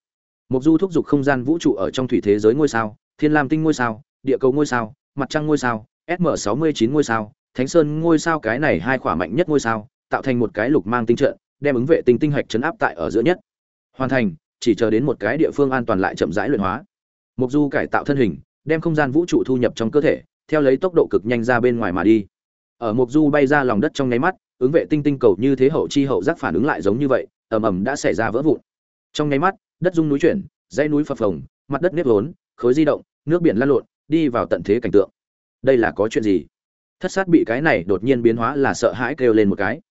Mục du thúc giục không gian vũ trụ ở trong thủy thế giới ngôi sao, thiên lam tinh ngôi sao, địa cầu ngôi sao, mặt trăng ngôi sao sm 69 ngôi sao, thánh sơn ngôi sao, cái này hai khỏa mạnh nhất ngôi sao, tạo thành một cái lục mang tinh trận, đem ứng vệ tinh tinh hạch chấn áp tại ở giữa nhất. Hoàn thành, chỉ chờ đến một cái địa phương an toàn lại chậm rãi luyện hóa. Mục du cải tạo thân hình, đem không gian vũ trụ thu nhập trong cơ thể, theo lấy tốc độ cực nhanh ra bên ngoài mà đi. Ở mục du bay ra lòng đất trong nháy mắt ứng vệ tinh tinh cầu như thế hậu chi hậu giác phản ứng lại giống như vậy, ầm ầm đã xảy ra vỡ vụn. Trong nháy mắt, đất rung núi chuyển, dãy núi phập phồng, mặt đất nếp vốn, khối di động, nước biển lăn lộn, đi vào tận thế cảnh tượng. Đây là có chuyện gì? Thất sát bị cái này đột nhiên biến hóa là sợ hãi kêu lên một cái.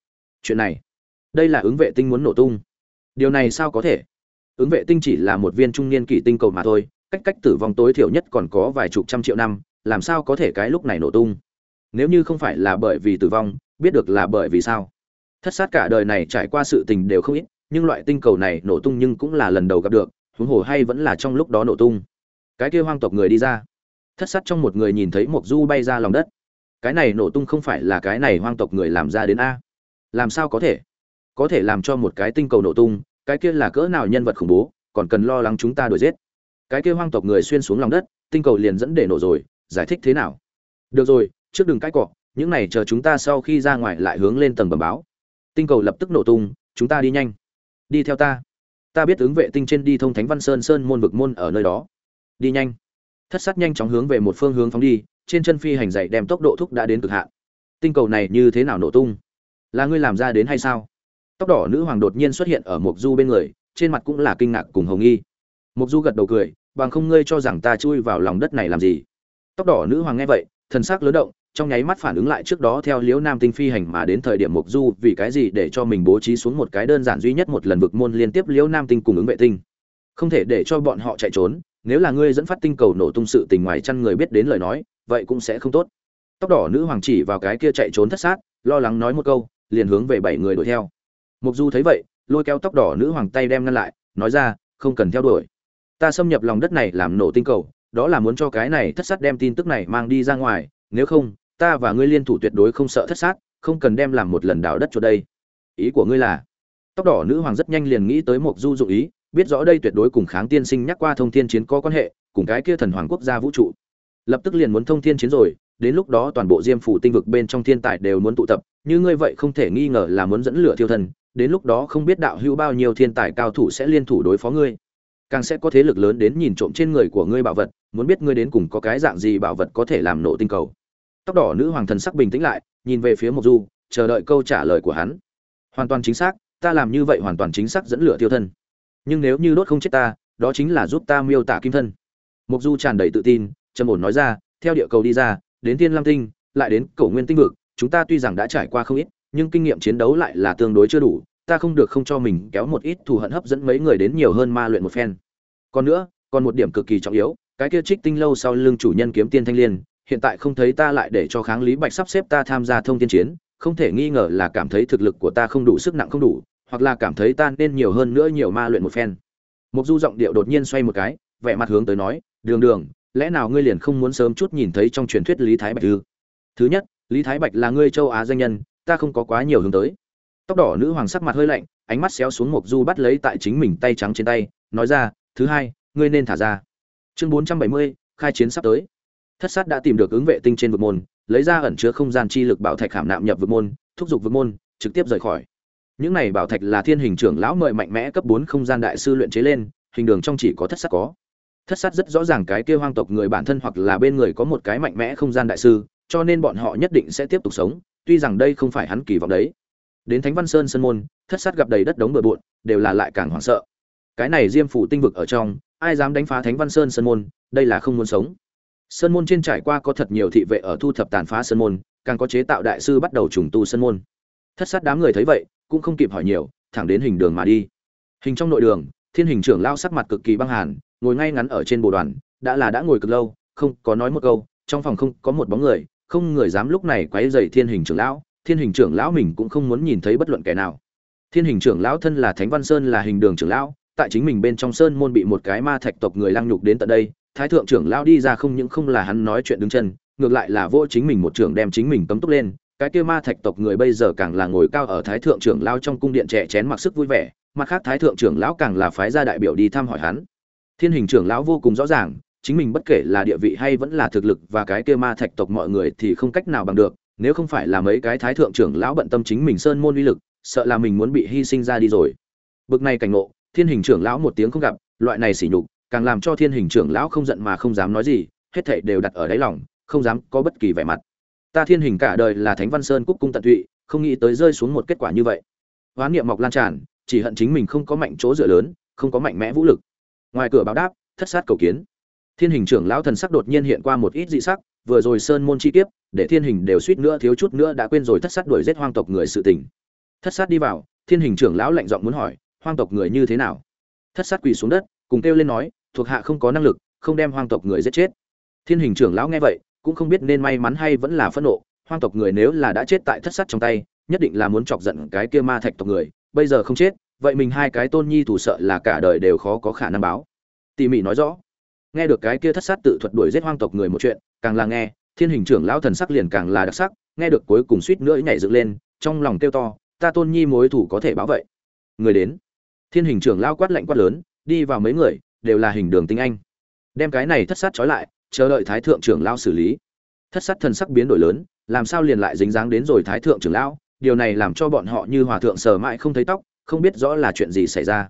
Chuyện này, đây là ứng vệ tinh muốn nổ tung. Điều này sao có thể? Ứng vệ tinh chỉ là một viên trung niên kỷ tinh cầu mà thôi, cách cách tử vong tối thiểu nhất còn có vài chục trăm triệu năm, làm sao có thể cái lúc này nổ tung? Nếu như không phải là bởi vì tử vong biết được là bởi vì sao. Thất sát cả đời này trải qua sự tình đều không ít, nhưng loại tinh cầu này nổ tung nhưng cũng là lần đầu gặp được, huống hồ hay vẫn là trong lúc đó nổ tung. Cái kia hoang tộc người đi ra. Thất sát trong một người nhìn thấy một du bay ra lòng đất. Cái này nổ tung không phải là cái này hoang tộc người làm ra đến a. Làm sao có thể? Có thể làm cho một cái tinh cầu nổ tung, cái kia là cỡ nào nhân vật khủng bố, còn cần lo lắng chúng ta đuổi giết. Cái kia hoang tộc người xuyên xuống lòng đất, tinh cầu liền dẫn để nổ rồi, giải thích thế nào? Được rồi, trước đừng cãi cọ những này chờ chúng ta sau khi ra ngoài lại hướng lên tầng bẩm báo. Tinh cầu lập tức nổ tung, chúng ta đi nhanh. Đi theo ta. Ta biết ứng vệ tinh trên đi thông thánh văn sơn sơn môn vực môn ở nơi đó. Đi nhanh. Thất sát nhanh chóng hướng về một phương hướng phóng đi, trên chân phi hành dạy đem tốc độ thúc đã đến cực hạn. Tinh cầu này như thế nào nổ tung? Là ngươi làm ra đến hay sao? Tóc đỏ nữ hoàng đột nhiên xuất hiện ở mộc du bên người, trên mặt cũng là kinh ngạc cùng hồng nghi. Mộc du gật đầu cười, bằng không ngươi cho rằng ta chui vào lòng đất này làm gì? Tóc đỏ nữ hoàng nghe vậy, thần sắc lớn động trong nháy mắt phản ứng lại trước đó theo liễu nam tinh phi hành mà đến thời điểm mục du vì cái gì để cho mình bố trí xuống một cái đơn giản duy nhất một lần vực môn liên tiếp liễu nam tinh cùng ứng vệ tinh? Không thể để cho bọn họ chạy trốn, nếu là ngươi dẫn phát tinh cầu nổ tung sự tình ngoài chăn người biết đến lời nói, vậy cũng sẽ không tốt. Tóc đỏ nữ hoàng chỉ vào cái kia chạy trốn thất sát, lo lắng nói một câu, liền hướng về bảy người đuổi theo. Mục du thấy vậy, lôi kéo tóc đỏ nữ hoàng tay đem ngăn lại, nói ra, không cần theo đuổi. Ta xâm nhập lòng đất này làm nổ tinh cầu, đó là muốn cho cái này thất sát đem tin tức này mang đi ra ngoài, nếu không ta và ngươi liên thủ tuyệt đối không sợ thất sát, không cần đem làm một lần đào đất cho đây. Ý của ngươi là? Tóc đỏ nữ hoàng rất nhanh liền nghĩ tới một du dụ ý, biết rõ đây tuyệt đối cùng kháng tiên sinh nhắc qua thông thiên chiến có quan hệ, cùng cái kia thần hoàng quốc gia vũ trụ. Lập tức liền muốn thông thiên chiến rồi, đến lúc đó toàn bộ diêm phủ tinh vực bên trong thiên tài đều muốn tụ tập, như ngươi vậy không thể nghi ngờ là muốn dẫn lửa thiêu thần, đến lúc đó không biết đạo hữu bao nhiêu thiên tài cao thủ sẽ liên thủ đối phó ngươi. Càng sẽ có thế lực lớn đến nhìn trộm trên người của ngươi bảo vật, muốn biết ngươi đến cùng có cái dạng gì bảo vật có thể làm nổ tinh cầu tóc đỏ nữ hoàng thần sắc bình tĩnh lại, nhìn về phía mộc du, chờ đợi câu trả lời của hắn. Hoàn toàn chính xác, ta làm như vậy hoàn toàn chính xác dẫn lửa tiêu thân. Nhưng nếu như đốt không chết ta, đó chính là giúp ta miêu tả kim thân. Mộc du tràn đầy tự tin, trầm ổn nói ra, theo địa cầu đi ra, đến thiên lam tinh, lại đến cổ nguyên tinh vực, chúng ta tuy rằng đã trải qua không ít, nhưng kinh nghiệm chiến đấu lại là tương đối chưa đủ, ta không được không cho mình kéo một ít thù hận hấp dẫn mấy người đến nhiều hơn ma luyện một phen. Còn nữa, còn một điểm cực kỳ trọng yếu, cái kia trích tinh lâu sau lưng chủ nhân kiếm tiên thanh liên hiện tại không thấy ta lại để cho kháng lý bạch sắp xếp ta tham gia thông tiên chiến, không thể nghi ngờ là cảm thấy thực lực của ta không đủ, sức nặng không đủ, hoặc là cảm thấy ta nên nhiều hơn nữa nhiều ma luyện một phen. Mục du giọng điệu đột nhiên xoay một cái, vẻ mặt hướng tới nói, đường đường, lẽ nào ngươi liền không muốn sớm chút nhìn thấy trong truyền thuyết lý thái bạch ư? Thứ nhất, lý thái bạch là ngươi châu á danh nhân, ta không có quá nhiều hướng tới. Tóc đỏ nữ hoàng sắc mặt hơi lạnh, ánh mắt xéo xuống mộc du bắt lấy tại chính mình tay trắng trên tay, nói ra, thứ hai, ngươi nên thả ra. Chương bốn trăm bảy mươi, khai chiến sắp tới thất sát đã tìm được ứng vệ tinh trên vực môn, lấy ra ẩn chứa không gian chi lực bảo thạch khảm nạm nhập vực môn, thúc giục vực môn, trực tiếp rời khỏi. Những này bảo thạch là thiên hình trưởng lão mời mạnh mẽ cấp bốn không gian đại sư luyện chế lên, hình đường trong chỉ có thất sát có. Thất sát rất rõ ràng cái kia hoang tộc người bản thân hoặc là bên người có một cái mạnh mẽ không gian đại sư, cho nên bọn họ nhất định sẽ tiếp tục sống, tuy rằng đây không phải hắn kỳ vọng đấy. Đến thánh văn sơn sơn môn, thất sát gặp đầy đất đống bừa bộn, đều là lại càng hoảng sợ. Cái này diêm phủ tinh vực ở trong, ai dám đánh phá thánh văn sơn sơn môn, đây là không muốn sống sơn môn trên trải qua có thật nhiều thị vệ ở thu thập tàn phá sơn môn, càng có chế tạo đại sư bắt đầu trùng tu sơn môn. Thất sát đám người thấy vậy, cũng không kịp hỏi nhiều, thẳng đến hình đường mà đi. Hình trong nội đường, thiên hình trưởng lao sắc mặt cực kỳ băng hàn, ngồi ngay ngắn ở trên bồ đoàn, đã là đã ngồi cực lâu, không có nói một câu, trong phòng không có một bóng người, không người dám lúc này quấy rầy thiên hình trưởng lão, thiên hình trưởng lão mình cũng không muốn nhìn thấy bất luận kẻ nào. Thiên hình trưởng lão thân là thánh văn sơn là hình đường trưởng lão, tại chính mình bên trong sơn môn bị một cái ma thạch tộc người lăng nhục đến tận đây thái thượng trưởng lão đi ra không những không là hắn nói chuyện đứng chân, ngược lại là vô chính mình một trưởng đem chính mình cấm túc lên. Cái kia ma thạch tộc người bây giờ càng là ngồi cao ở thái thượng trưởng lão trong cung điện trẻ chén mặc sức vui vẻ, mặt khác thái thượng trưởng lão càng là phái gia đại biểu đi thăm hỏi hắn. Thiên hình trưởng lão vô cùng rõ ràng, chính mình bất kể là địa vị hay vẫn là thực lực và cái kia ma thạch tộc mọi người thì không cách nào bằng được. Nếu không phải là mấy cái thái thượng trưởng lão bận tâm chính mình sơn môn uy lực, sợ là mình muốn bị hy sinh ra đi rồi. Bực này cảnh ngộ, thiên hình trưởng lão một tiếng không gặp, loại này sỉ nhục càng làm cho thiên hình trưởng lão không giận mà không dám nói gì, hết thảy đều đặt ở đáy lòng, không dám có bất kỳ vẻ mặt. Ta thiên hình cả đời là thánh văn sơn cúc cung tận tụy, không nghĩ tới rơi xuống một kết quả như vậy. Hoán niệm mọc lan tràn, chỉ hận chính mình không có mạnh chỗ dựa lớn, không có mạnh mẽ vũ lực. Ngoài cửa báo đáp, thất sát cầu kiến. Thiên hình trưởng lão thần sắc đột nhiên hiện qua một ít dị sắc, vừa rồi sơn môn chi kiếp, để thiên hình đều suýt nữa thiếu chút nữa đã quên rồi thất sát đuổi giết hoang tộc người sự tình. Thất sát đi vào, thiên hình trưởng lão lạnh giọng muốn hỏi, hoang tộc người như thế nào? Thất sát quỳ xuống đất, cùng kêu lên nói thuộc hạ không có năng lực, không đem hoang tộc người giết chết. Thiên hình trưởng lão nghe vậy, cũng không biết nên may mắn hay vẫn là phẫn nộ, hoang tộc người nếu là đã chết tại thất sát trong tay, nhất định là muốn chọc giận cái kia ma thạch tộc người, bây giờ không chết, vậy mình hai cái tôn nhi thủ sợ là cả đời đều khó có khả năng báo. Tỉ mỉ nói rõ. Nghe được cái kia thất sát tự thuật đuổi giết hoang tộc người một chuyện, càng là nghe, thiên hình trưởng lão thần sắc liền càng là đặc sắc, nghe được cuối cùng suýt nữa nhảy dựng lên, trong lòng kêu to, ta tôn nhi mối thủ có thể báo vậy. Người đến. Thiên hình trưởng lão quát lạnh quát lớn, đi vào mấy người đều là hình đường tinh anh. Đem cái này thất sát trói lại, chờ đợi thái thượng trưởng lão xử lý. Thất sát thần sắc biến đổi lớn, làm sao liền lại dính dáng đến rồi thái thượng trưởng lão? Điều này làm cho bọn họ như hòa thượng sờ mãi không thấy tóc, không biết rõ là chuyện gì xảy ra.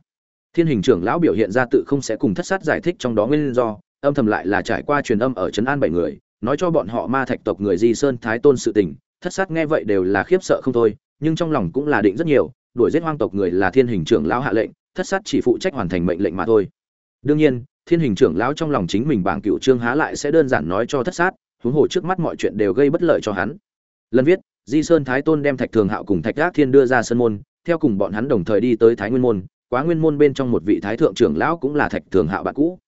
Thiên hình trưởng lão biểu hiện ra tự không sẽ cùng thất sát giải thích trong đó nguyên do, âm thầm lại là trải qua truyền âm ở trấn an bảy người, nói cho bọn họ ma thạch tộc người di sơn thái tôn sự tình. Thất sát nghe vậy đều là khiếp sợ không thôi, nhưng trong lòng cũng là định rất nhiều, đuổi giết hoang tộc người là thiên hình trưởng lão hạ lệnh, thất sát chỉ phụ trách hoàn thành mệnh lệnh mà thôi đương nhiên, thiên hình trưởng lão trong lòng chính mình bảng cựu trương há lại sẽ đơn giản nói cho thất sát, huống hồ trước mắt mọi chuyện đều gây bất lợi cho hắn. Lần viết, di sơn thái tôn đem thạch thường hạo cùng thạch gác thiên đưa ra sân môn, theo cùng bọn hắn đồng thời đi tới thái nguyên môn, quá nguyên môn bên trong một vị thái thượng trưởng lão cũng là thạch thường hạo bạn cũ.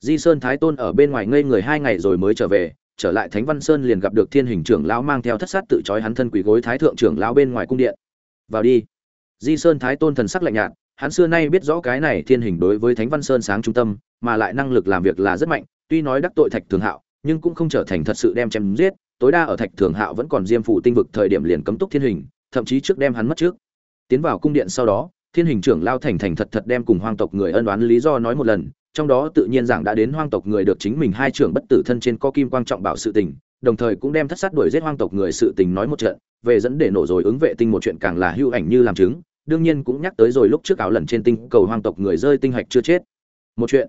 Di sơn thái tôn ở bên ngoài ngây người hai ngày rồi mới trở về, trở lại thánh văn sơn liền gặp được thiên hình trưởng lão mang theo thất sát tự trói hắn thân quỳ gối thái thượng trưởng lão bên ngoài cung điện. Vào đi. Di sơn thái tôn thần sắc lạnh nhạt hắn xưa nay biết rõ cái này thiên hình đối với thánh văn sơn sáng trung tâm, mà lại năng lực làm việc là rất mạnh, tuy nói đắc tội thạch thường hạo, nhưng cũng không trở thành thật sự đem chém giết, tối đa ở thạch thường hạo vẫn còn diêm phụ tinh vực thời điểm liền cấm túc thiên hình, thậm chí trước đem hắn mất trước. Tiến vào cung điện sau đó, thiên hình trưởng lao thành thành thật thật đem cùng hoang tộc người ân đoán lý do nói một lần, trong đó tự nhiên giảng đã đến hoang tộc người được chính mình hai trưởng bất tử thân trên co kim quan trọng bảo sự tình, đồng thời cũng đem thất sát đuổi giết hoang tộc người sự tình nói một trận, về dẫn để nổ rồi ứng vệ tinh một chuyện càng là hưu ảnh như làm chứng đương nhiên cũng nhắc tới rồi lúc trước áo lần trên tinh cầu hoang tộc người rơi tinh hạch chưa chết. Một chuyện.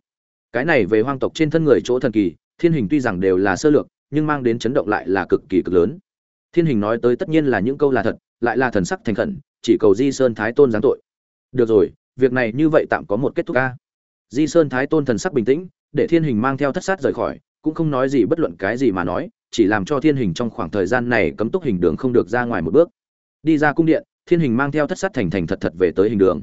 Cái này về hoang tộc trên thân người chỗ thần kỳ, thiên hình tuy rằng đều là sơ lược, nhưng mang đến chấn động lại là cực kỳ cực lớn. Thiên hình nói tới tất nhiên là những câu là thật, lại là thần sắc thành khẩn, chỉ cầu di sơn thái tôn giáng tội. Được rồi, việc này như vậy tạm có một kết thúc ca. Di sơn thái tôn thần sắc bình tĩnh, để thiên hình mang theo thất sát rời khỏi, cũng không nói gì bất luận cái gì mà nói, chỉ làm cho thiên hình trong khoảng thời gian này cấm túc hình đường không được ra ngoài một bước. Đi ra cung điện thiên hình mang theo thất sát thành thành thật thật về tới hình đường.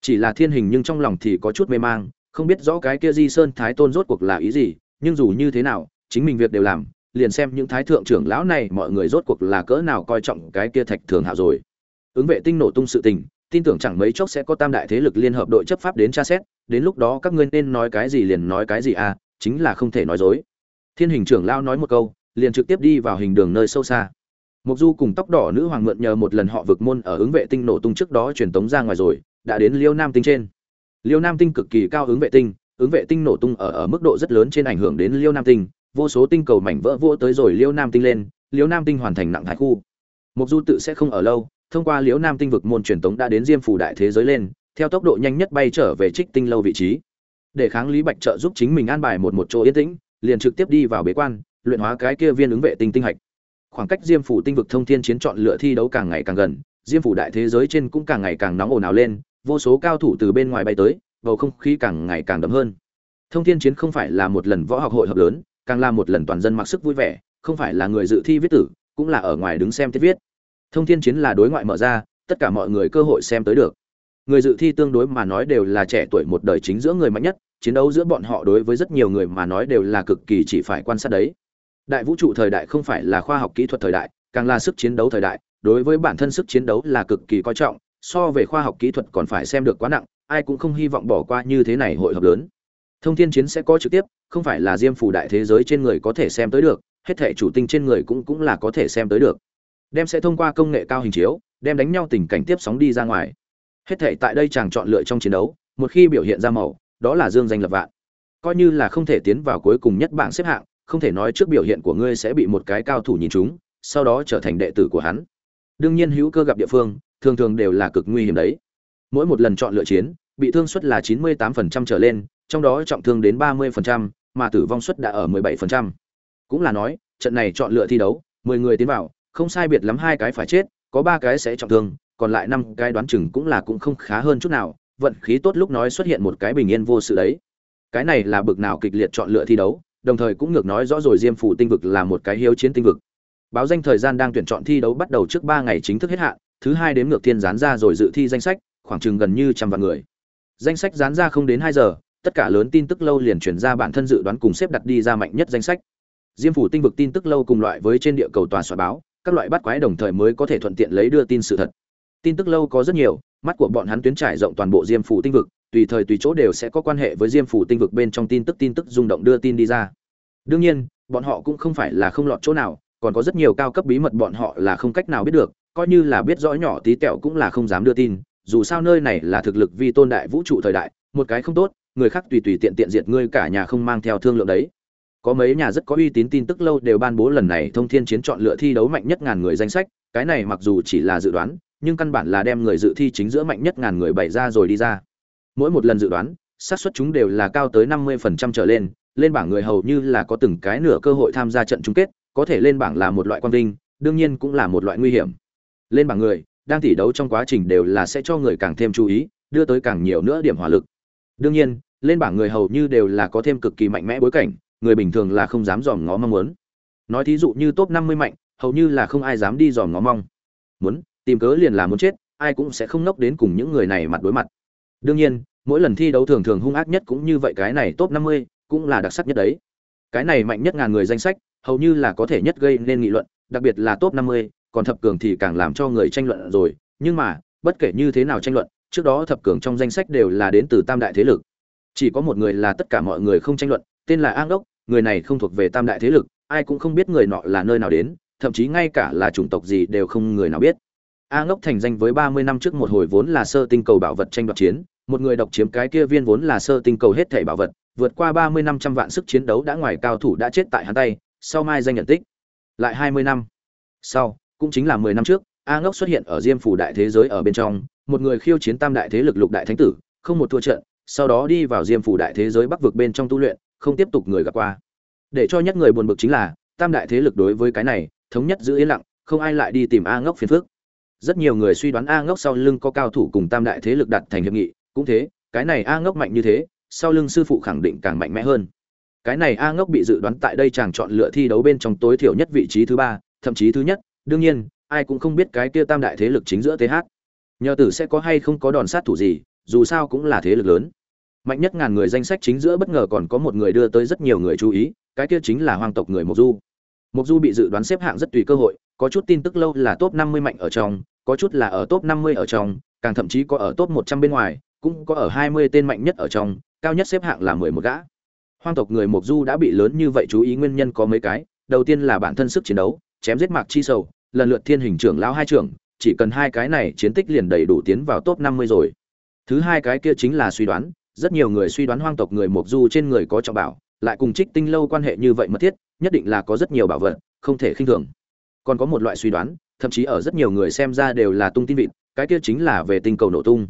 Chỉ là thiên hình nhưng trong lòng thì có chút mê mang, không biết rõ cái kia di sơn thái tôn rốt cuộc là ý gì, nhưng dù như thế nào, chính mình việc đều làm, liền xem những thái thượng trưởng lão này mọi người rốt cuộc là cỡ nào coi trọng cái kia thạch thường hạo rồi. Ứng vệ tinh nổ tung sự tình, tin tưởng chẳng mấy chốc sẽ có tam đại thế lực liên hợp đội chấp pháp đến tra xét, đến lúc đó các ngươi nên nói cái gì liền nói cái gì à chính là không thể nói dối. Thiên hình trưởng lão nói một câu, liền trực tiếp đi vào hình đường nơi sâu xa. Mộc du cùng tóc đỏ nữ hoàng mượn nhờ một lần họ vực môn ở ứng vệ tinh nổ tung trước đó truyền tống ra ngoài rồi, đã đến liêu nam tinh trên. Liêu nam tinh cực kỳ cao ứng vệ tinh, ứng vệ tinh nổ tung ở ở mức độ rất lớn trên ảnh hưởng đến liêu nam tinh, vô số tinh cầu mảnh vỡ vỗ tới rồi liêu nam tinh lên, liêu nam tinh hoàn thành nặng thái khu. Mộc du tự sẽ không ở lâu, thông qua liêu nam tinh vực môn truyền tống đã đến diêm phủ đại thế giới lên, theo tốc độ nhanh nhất bay trở về trích tinh lâu vị trí. Để kháng lý bạch trợ giúp chính mình an bài một một chỗ yên tĩnh, liền trực tiếp đi vào bế quan, luyện hóa cái kia viên ứng vệ tinh tinh hạch khoảng cách diêm phủ tinh vực thông thiên chiến chọn lựa thi đấu càng ngày càng gần, diêm phủ đại thế giới trên cũng càng ngày càng nóng ồn ào lên, vô số cao thủ từ bên ngoài bay tới, bầu không khí càng ngày càng đậm hơn. Thông thiên chiến không phải là một lần võ học hội hợp lớn, càng là một lần toàn dân mặc sức vui vẻ, không phải là người dự thi viết tử, cũng là ở ngoài đứng xem tiết viết. Thông thiên chiến là đối ngoại mở ra, tất cả mọi người cơ hội xem tới được. Người dự thi tương đối mà nói đều là trẻ tuổi một đời chính giữa người mạnh nhất, chiến đấu giữa bọn họ đối với rất nhiều người mà nói đều là cực kỳ chỉ phải quan sát đấy đại vũ trụ thời đại không phải là khoa học kỹ thuật thời đại, càng là sức chiến đấu thời đại, đối với bản thân sức chiến đấu là cực kỳ coi trọng, so về khoa học kỹ thuật còn phải xem được quá nặng, ai cũng không hy vọng bỏ qua như thế này hội hợp lớn. Thông thiên chiến sẽ có trực tiếp, không phải là diêm phủ đại thế giới trên người có thể xem tới được, hết thể chủ tinh trên người cũng cũng là có thể xem tới được. Đem sẽ thông qua công nghệ cao hình chiếu, đem đánh nhau tình cảnh tiếp sóng đi ra ngoài. Hết thể tại đây chàng chọn lựa trong chiến đấu, một khi biểu hiện ra màu, đó là dương danh lập vạn. Coi như là không thể tiến vào cuối cùng nhất bảng xếp hạng không thể nói trước biểu hiện của ngươi sẽ bị một cái cao thủ nhìn chúng sau đó trở thành đệ tử của hắn. Đương nhiên hữu cơ gặp địa phương thường thường đều là cực nguy hiểm đấy. Mỗi một lần chọn lựa chiến bị thương suất là 98% trở lên trong đó trọng thương đến 30%, mà tử vong suất đã ở 17%. cũng là nói trận này chọn lựa thi đấu 10 người tiến vào không sai biệt lắm hai cái phải chết có ba cái sẽ trọng thương còn lại năm cái đoán chừng cũng là cũng không khá hơn chút nào vận khí tốt lúc nói xuất hiện một cái bình yên vô sự đấy. Cái này là bực nào kịch liệt chọn lựa thi đấu đồng thời cũng ngược nói rõ rồi diêm phủ tinh vực là một cái hiếu chiến tinh vực. Báo danh thời gian đang tuyển chọn thi đấu bắt đầu trước ba ngày chính thức hết hạn, thứ hai đến ngược thiên dán ra rồi dự thi danh sách, khoảng chừng gần như trăm vạn người. Danh sách dán ra không đến hai giờ, tất cả lớn tin tức lâu liền chuyển ra bản thân dự đoán cùng xếp đặt đi ra mạnh nhất danh sách. Diêm phủ tinh vực tin tức lâu cùng loại với trên địa cầu tòa soạn báo, các loại bắt quái đồng thời mới có thể thuận tiện lấy đưa tin sự thật. Tin tức lâu có rất nhiều, mắt của bọn hắn tuyến trải rộng toàn bộ diêm phủ tinh vực tùy thời tùy chỗ đều sẽ có quan hệ với diêm phủ tinh vực bên trong tin tức tin tức rung động đưa tin đi ra. Đương nhiên, bọn họ cũng không phải là không lọt chỗ nào, còn có rất nhiều cao cấp bí mật bọn họ là không cách nào biết được, coi như là biết rõ nhỏ tí tẹo cũng là không dám đưa tin, dù sao nơi này là thực lực vi tôn đại vũ trụ thời đại, một cái không tốt, người khác tùy tùy tiện tiện diệt ngươi cả nhà không mang theo thương lượng đấy. Có mấy nhà rất có uy tín tin tức lâu đều ban bố lần này thông thiên chiến chọn lựa thi đấu mạnh nhất ngàn người danh sách, cái này mặc dù chỉ là dự đoán, nhưng căn bản là đem người dự thi chính giữa mạnh nhất ngàn người bày ra rồi đi ra mỗi một lần dự đoán, xác suất chúng đều là cao tới năm mươi phần trăm trở lên lên bảng người hầu như là có từng cái nửa cơ hội tham gia trận chung kết, có thể lên bảng là một loại quan vinh, đương nhiên cũng là một loại nguy hiểm. Lên bảng người, đang tỷ đấu trong quá trình đều là sẽ cho người càng thêm chú ý, đưa tới càng nhiều nữa điểm hỏa lực. Đương nhiên, lên bảng người hầu như đều là có thêm cực kỳ mạnh mẽ bối cảnh, người bình thường là không dám dòm ngó mong muốn. Nói thí dụ như top năm mươi mạnh, hầu như là không ai dám đi dòm ngó mong. Muốn, tìm cớ liền là muốn chết, ai cũng sẽ không nốc đến cùng những người này mặt đối mặt đương nhiên, mỗi lần thi đấu thường thường hung ác nhất cũng như vậy, cái này top năm mươi cũng là đặc sắc nhất đấy. Cái này mạnh nhất ngàn người danh sách, hầu như là có thể nhất gây nên nghị luận, đặc biệt là top năm mươi, còn thập cường thì càng làm cho người tranh luận rồi. Nhưng mà, bất kể như thế nào tranh luận, trước đó thập cường trong danh sách đều là đến từ tam đại thế lực. Chỉ có một người là tất cả mọi người không tranh luận, tên là an đốc, người này không thuộc về tam đại thế lực, ai cũng không biết người nọ là nơi nào đến, thậm chí ngay cả là chủng tộc gì đều không người nào biết a ngốc thành danh với ba mươi năm trước một hồi vốn là sơ tinh cầu bảo vật tranh đoạt chiến, một người độc chiếm cái kia viên vốn là sơ tinh cầu hết thảy bảo vật, vượt qua ba mươi năm trăm vạn sức chiến đấu đã ngoài cao thủ đã chết tại hắn tay, sau mai danh nhận tích. Lại hai mươi năm. Sau, cũng chính là mười năm trước, a ngốc xuất hiện ở diêm phủ đại thế giới ở bên trong, một người khiêu chiến tam đại thế lực lục đại thánh tử, không một thua trận, sau đó đi vào diêm phủ đại thế giới bắc vực bên trong tu luyện, không tiếp tục người gặp qua. Để cho nhất người buồn bực chính là, tam đại thế lực đối với cái này, thống nhất giữ yên lặng, không ai lại đi tìm a ngốc phiền phức rất nhiều người suy đoán a ngốc sau lưng có cao thủ cùng tam đại thế lực đặt thành hiệp nghị. Cũng thế, cái này a ngốc mạnh như thế, sau lưng sư phụ khẳng định càng mạnh mẽ hơn. Cái này a ngốc bị dự đoán tại đây chàng chọn lựa thi đấu bên trong tối thiểu nhất vị trí thứ ba, thậm chí thứ nhất. Đương nhiên, ai cũng không biết cái kia tam đại thế lực chính giữa th nhờ tử sẽ có hay không có đòn sát thủ gì, dù sao cũng là thế lực lớn. Mạnh nhất ngàn người danh sách chính giữa bất ngờ còn có một người đưa tới rất nhiều người chú ý, cái kia chính là hoàng tộc người mộc du. Mộc du bị dự đoán xếp hạng rất tùy cơ hội, có chút tin tức lâu là top 50 mạnh ở trong có chút là ở top 50 ở trong, càng thậm chí có ở top 100 bên ngoài, cũng có ở 20 tên mạnh nhất ở trong, cao nhất xếp hạng là 11 gã. Hoang tộc người mộc du đã bị lớn như vậy chú ý nguyên nhân có mấy cái. Đầu tiên là bản thân sức chiến đấu, chém giết mạc chi sầu, lần lượt thiên hình trưởng lão hai trưởng, chỉ cần hai cái này chiến tích liền đầy đủ tiến vào top 50 rồi. Thứ hai cái kia chính là suy đoán, rất nhiều người suy đoán hoang tộc người mộc du trên người có trọng bảo, lại cùng trích tinh lâu quan hệ như vậy mật thiết, nhất định là có rất nhiều bảo vật, không thể khinh thường. Còn có một loại suy đoán thậm chí ở rất nhiều người xem ra đều là tung tin vịt, cái kia chính là về tinh cầu nổ tung.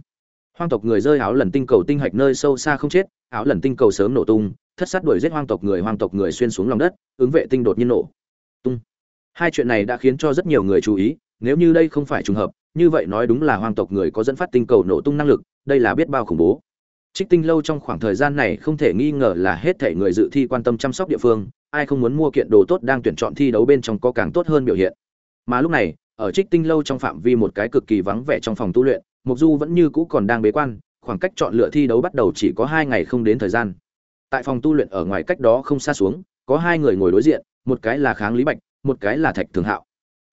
Hoang tộc người rơi áo lần tinh cầu tinh hạch nơi sâu xa không chết, áo lần tinh cầu sớm nổ tung, thất sát đuổi giết hoang tộc người, hoang tộc người xuyên xuống lòng đất, ứng vệ tinh đột nhiên nổ. Tung. Hai chuyện này đã khiến cho rất nhiều người chú ý, nếu như đây không phải trùng hợp, như vậy nói đúng là hoang tộc người có dẫn phát tinh cầu nổ tung năng lực, đây là biết bao khủng bố. Trích tinh lâu trong khoảng thời gian này không thể nghi ngờ là hết thể người dự thi quan tâm chăm sóc địa phương, ai không muốn mua kiện đồ tốt đang tuyển chọn thi đấu bên trong có càng tốt hơn biểu hiện. Mà lúc này ở trích tinh lâu trong phạm vi một cái cực kỳ vắng vẻ trong phòng tu luyện mục du vẫn như cũ còn đang bế quan, khoảng cách chọn lựa thi đấu bắt đầu chỉ có hai ngày không đến thời gian. Tại phòng tu luyện ở ngoài cách đó không xa xuống, có hai người ngồi đối diện, một cái là kháng lý bạch, một cái là thạch thường hạo.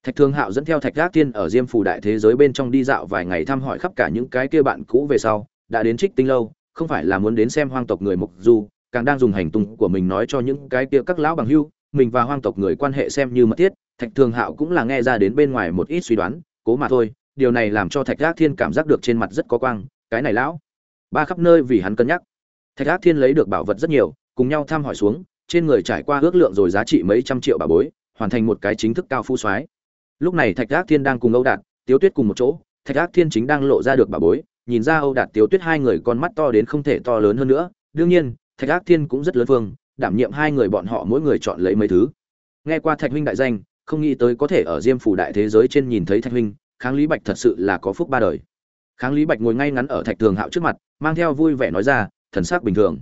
Thạch thường hạo dẫn theo thạch gác tiên ở diêm phù đại thế giới bên trong đi dạo vài ngày thăm hỏi khắp cả những cái kia bạn cũ về sau, đã đến trích tinh lâu, không phải là muốn đến xem hoang tộc người mục du, càng đang dùng hành tung của mình nói cho những cái kia các lão bằng hưu mình và hoang tộc người quan hệ xem như mật thiết, thạch thường hạo cũng là nghe ra đến bên ngoài một ít suy đoán, cố mà thôi, điều này làm cho thạch gác thiên cảm giác được trên mặt rất có quang, cái này lão, ba khắp nơi vì hắn cân nhắc. Thạch gác thiên lấy được bảo vật rất nhiều, cùng nhau thăm hỏi xuống, trên người trải qua ước lượng rồi giá trị mấy trăm triệu bà bối, hoàn thành một cái chính thức cao phu soái. Lúc này thạch gác thiên đang cùng âu đạt, tiếu tuyết cùng một chỗ, thạch gác thiên chính đang lộ ra được bà bối, nhìn ra âu đạt, tiếu tuyết hai người con mắt to đến không thể to lớn hơn nữa. Đương nhiên, thạch gác thiên cũng rất lớn phương đảm nhiệm hai người bọn họ mỗi người chọn lấy mấy thứ. Nghe qua thạch huynh đại danh, không nghĩ tới có thể ở diêm phủ đại thế giới trên nhìn thấy thạch huynh, kháng lý bạch thật sự là có phúc ba đời. Kháng lý bạch ngồi ngay ngắn ở thạch thường hạo trước mặt, mang theo vui vẻ nói ra, thần sắc bình thường.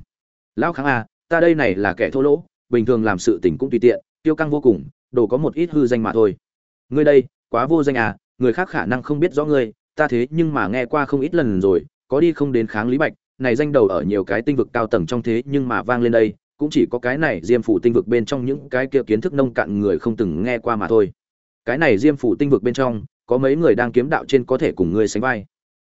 Lão kháng a, ta đây này là kẻ thô lỗ, bình thường làm sự tình cũng tùy tiện, tiêu căng vô cùng, đồ có một ít hư danh mà thôi. Ngươi đây, quá vô danh à người khác khả năng không biết rõ ngươi, ta thế nhưng mà nghe qua không ít lần rồi, có đi không đến kháng lý bạch, này danh đầu ở nhiều cái tinh vực cao tầng trong thế nhưng mà vang lên đây cũng chỉ có cái này diêm phủ tinh vực bên trong những cái kia kiến thức nông cạn người không từng nghe qua mà thôi. Cái này diêm phủ tinh vực bên trong, có mấy người đang kiếm đạo trên có thể cùng ngươi sánh vai.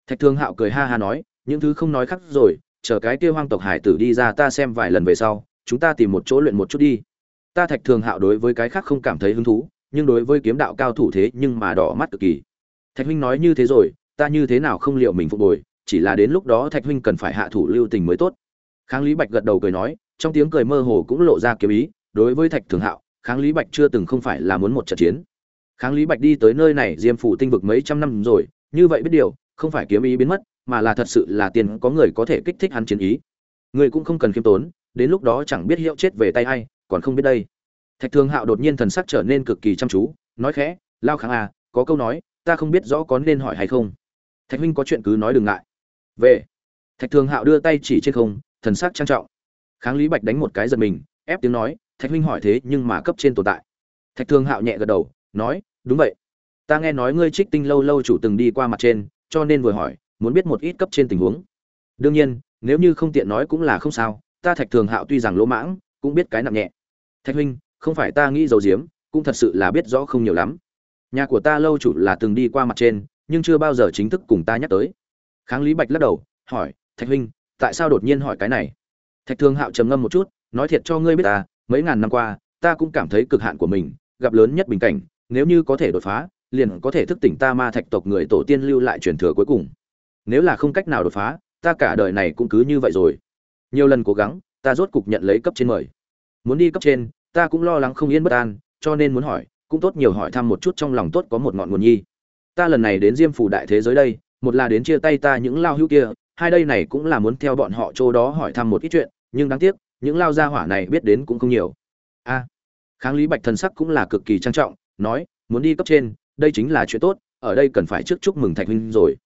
Thạch thương hạo cười ha ha nói, những thứ không nói khác rồi, chờ cái kia hoang tộc hải tử đi ra ta xem vài lần về sau, chúng ta tìm một chỗ luyện một chút đi. Ta thạch thường hạo đối với cái khác không cảm thấy hứng thú, nhưng đối với kiếm đạo cao thủ thế nhưng mà đỏ mắt cực kỳ. Thạch huynh nói như thế rồi, ta như thế nào không liệu mình phục hồi, chỉ là đến lúc đó thạch huynh cần phải hạ thủ lưu tình mới tốt. Kháng lý bạch gật đầu cười nói trong tiếng cười mơ hồ cũng lộ ra kiếm ý đối với thạch thường hạo kháng lý bạch chưa từng không phải là muốn một trận chiến. Kháng lý bạch đi tới nơi này diêm phủ tinh vực mấy trăm năm rồi như vậy biết điều không phải kiếm ý biến mất mà là thật sự là tiền có người có thể kích thích hắn chiến ý. Người cũng không cần khiêm tốn đến lúc đó chẳng biết hiệu chết về tay hay, còn không biết đây. Thạch thường hạo đột nhiên thần sắc trở nên cực kỳ chăm chú nói khẽ lao kháng à có câu nói ta không biết rõ có nên hỏi hay không. Thạch huynh có chuyện cứ nói đừng ngại. Về. Thạch thường hạo đưa tay chỉ trên không thần sắc trang trọng kháng lý bạch đánh một cái giật mình, ép tiếng nói, thạch huynh hỏi thế nhưng mà cấp trên tồn tại. Thạch thường hạo nhẹ gật đầu, nói, đúng vậy. Ta nghe nói ngươi trích tinh lâu lâu chủ từng đi qua mặt trên, cho nên vừa hỏi, muốn biết một ít cấp trên tình huống. Đương nhiên, nếu như không tiện nói cũng là không sao, ta thạch thường hạo tuy rằng lỗ mãng, cũng biết cái nặng nhẹ. Thạch huynh, không phải ta nghĩ dầu diếm cũng thật sự là biết rõ không nhiều lắm. Nhà của ta lâu chủ là từng đi qua mặt trên, nhưng chưa bao giờ chính thức cùng ta nhắc tới. Kháng lý bạch lắc đầu, hỏi, thạch huynh, tại sao đột nhiên hỏi cái này? Thạch thường hạo trầm ngâm một chút, nói thiệt cho ngươi biết ta, mấy ngàn năm qua, ta cũng cảm thấy cực hạn của mình, gặp lớn nhất bình cảnh, nếu như có thể đột phá, liền có thể thức tỉnh ta ma thạch tộc người tổ tiên lưu lại truyền thừa cuối cùng. Nếu là không cách nào đột phá, ta cả đời này cũng cứ như vậy rồi. Nhiều lần cố gắng, ta rốt cục nhận lấy cấp trên mời. Muốn đi cấp trên, ta cũng lo lắng không yên bất an, cho nên muốn hỏi, cũng tốt nhiều hỏi thăm một chút trong lòng tốt có một ngọn nguồn nhi. Ta lần này đến diêm phủ đại thế giới đây, một là đến chia tay ta những lao hữu kia, hai đây này cũng là muốn theo bọn họ chỗ đó hỏi thăm một ít chuyện nhưng đáng tiếc, những lao gia hỏa này biết đến cũng không nhiều. A, kháng lý bạch thần sắc cũng là cực kỳ trang trọng, nói, muốn đi cấp trên, đây chính là chuyện tốt, ở đây cần phải trước chúc mừng thạch huynh rồi.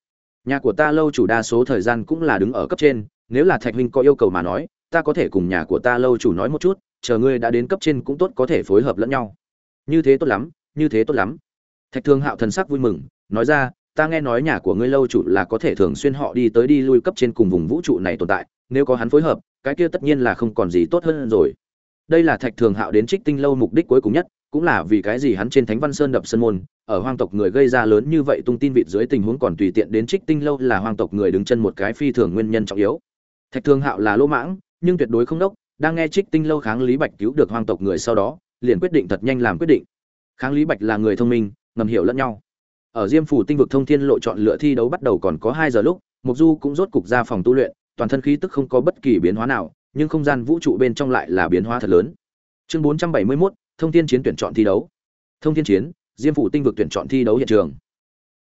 Nhà của ta lâu chủ đa số thời gian cũng là đứng ở cấp trên, nếu là thạch huynh có yêu cầu mà nói, ta có thể cùng nhà của ta lâu chủ nói một chút, chờ ngươi đã đến cấp trên cũng tốt có thể phối hợp lẫn nhau. Như thế tốt lắm, như thế tốt lắm. Thạch thương hạo thần sắc vui mừng, nói ra, ta nghe nói nhà của ngươi lâu chủ là có thể thường xuyên họ đi tới đi lui cấp trên cùng vùng vũ trụ này tồn tại nếu có hắn phối hợp, cái kia tất nhiên là không còn gì tốt hơn rồi. Đây là thạch thường hạo đến trích tinh lâu mục đích cuối cùng nhất, cũng là vì cái gì hắn trên thánh văn sơn đập sân môn, ở hoang tộc người gây ra lớn như vậy tung tin vịt dưới tình huống còn tùy tiện đến trích tinh lâu là hoang tộc người đứng chân một cái phi thường nguyên nhân trọng yếu. Thạch thường hạo là lỗ mãng, nhưng tuyệt đối không đốc, đang nghe trích tinh lâu kháng lý bạch cứu được hoang tộc người sau đó, liền quyết định thật nhanh làm quyết định. Kháng lý bạch là người thông minh, ngầm hiểu lẫn nhau. Ở diêm phủ tinh vực thông thiên lộ chọn lựa thi đấu bắt đầu còn có hai giờ lúc, mục du cũng rốt cục ra phòng tu luyện toàn thân khí tức không có bất kỳ biến hóa nào nhưng không gian vũ trụ bên trong lại là biến hóa thật lớn. Chương 471, thông thiên chiến tuyển chọn thi đấu. Thông thiên chiến diêm phủ tinh vực tuyển chọn thi đấu hiện trường.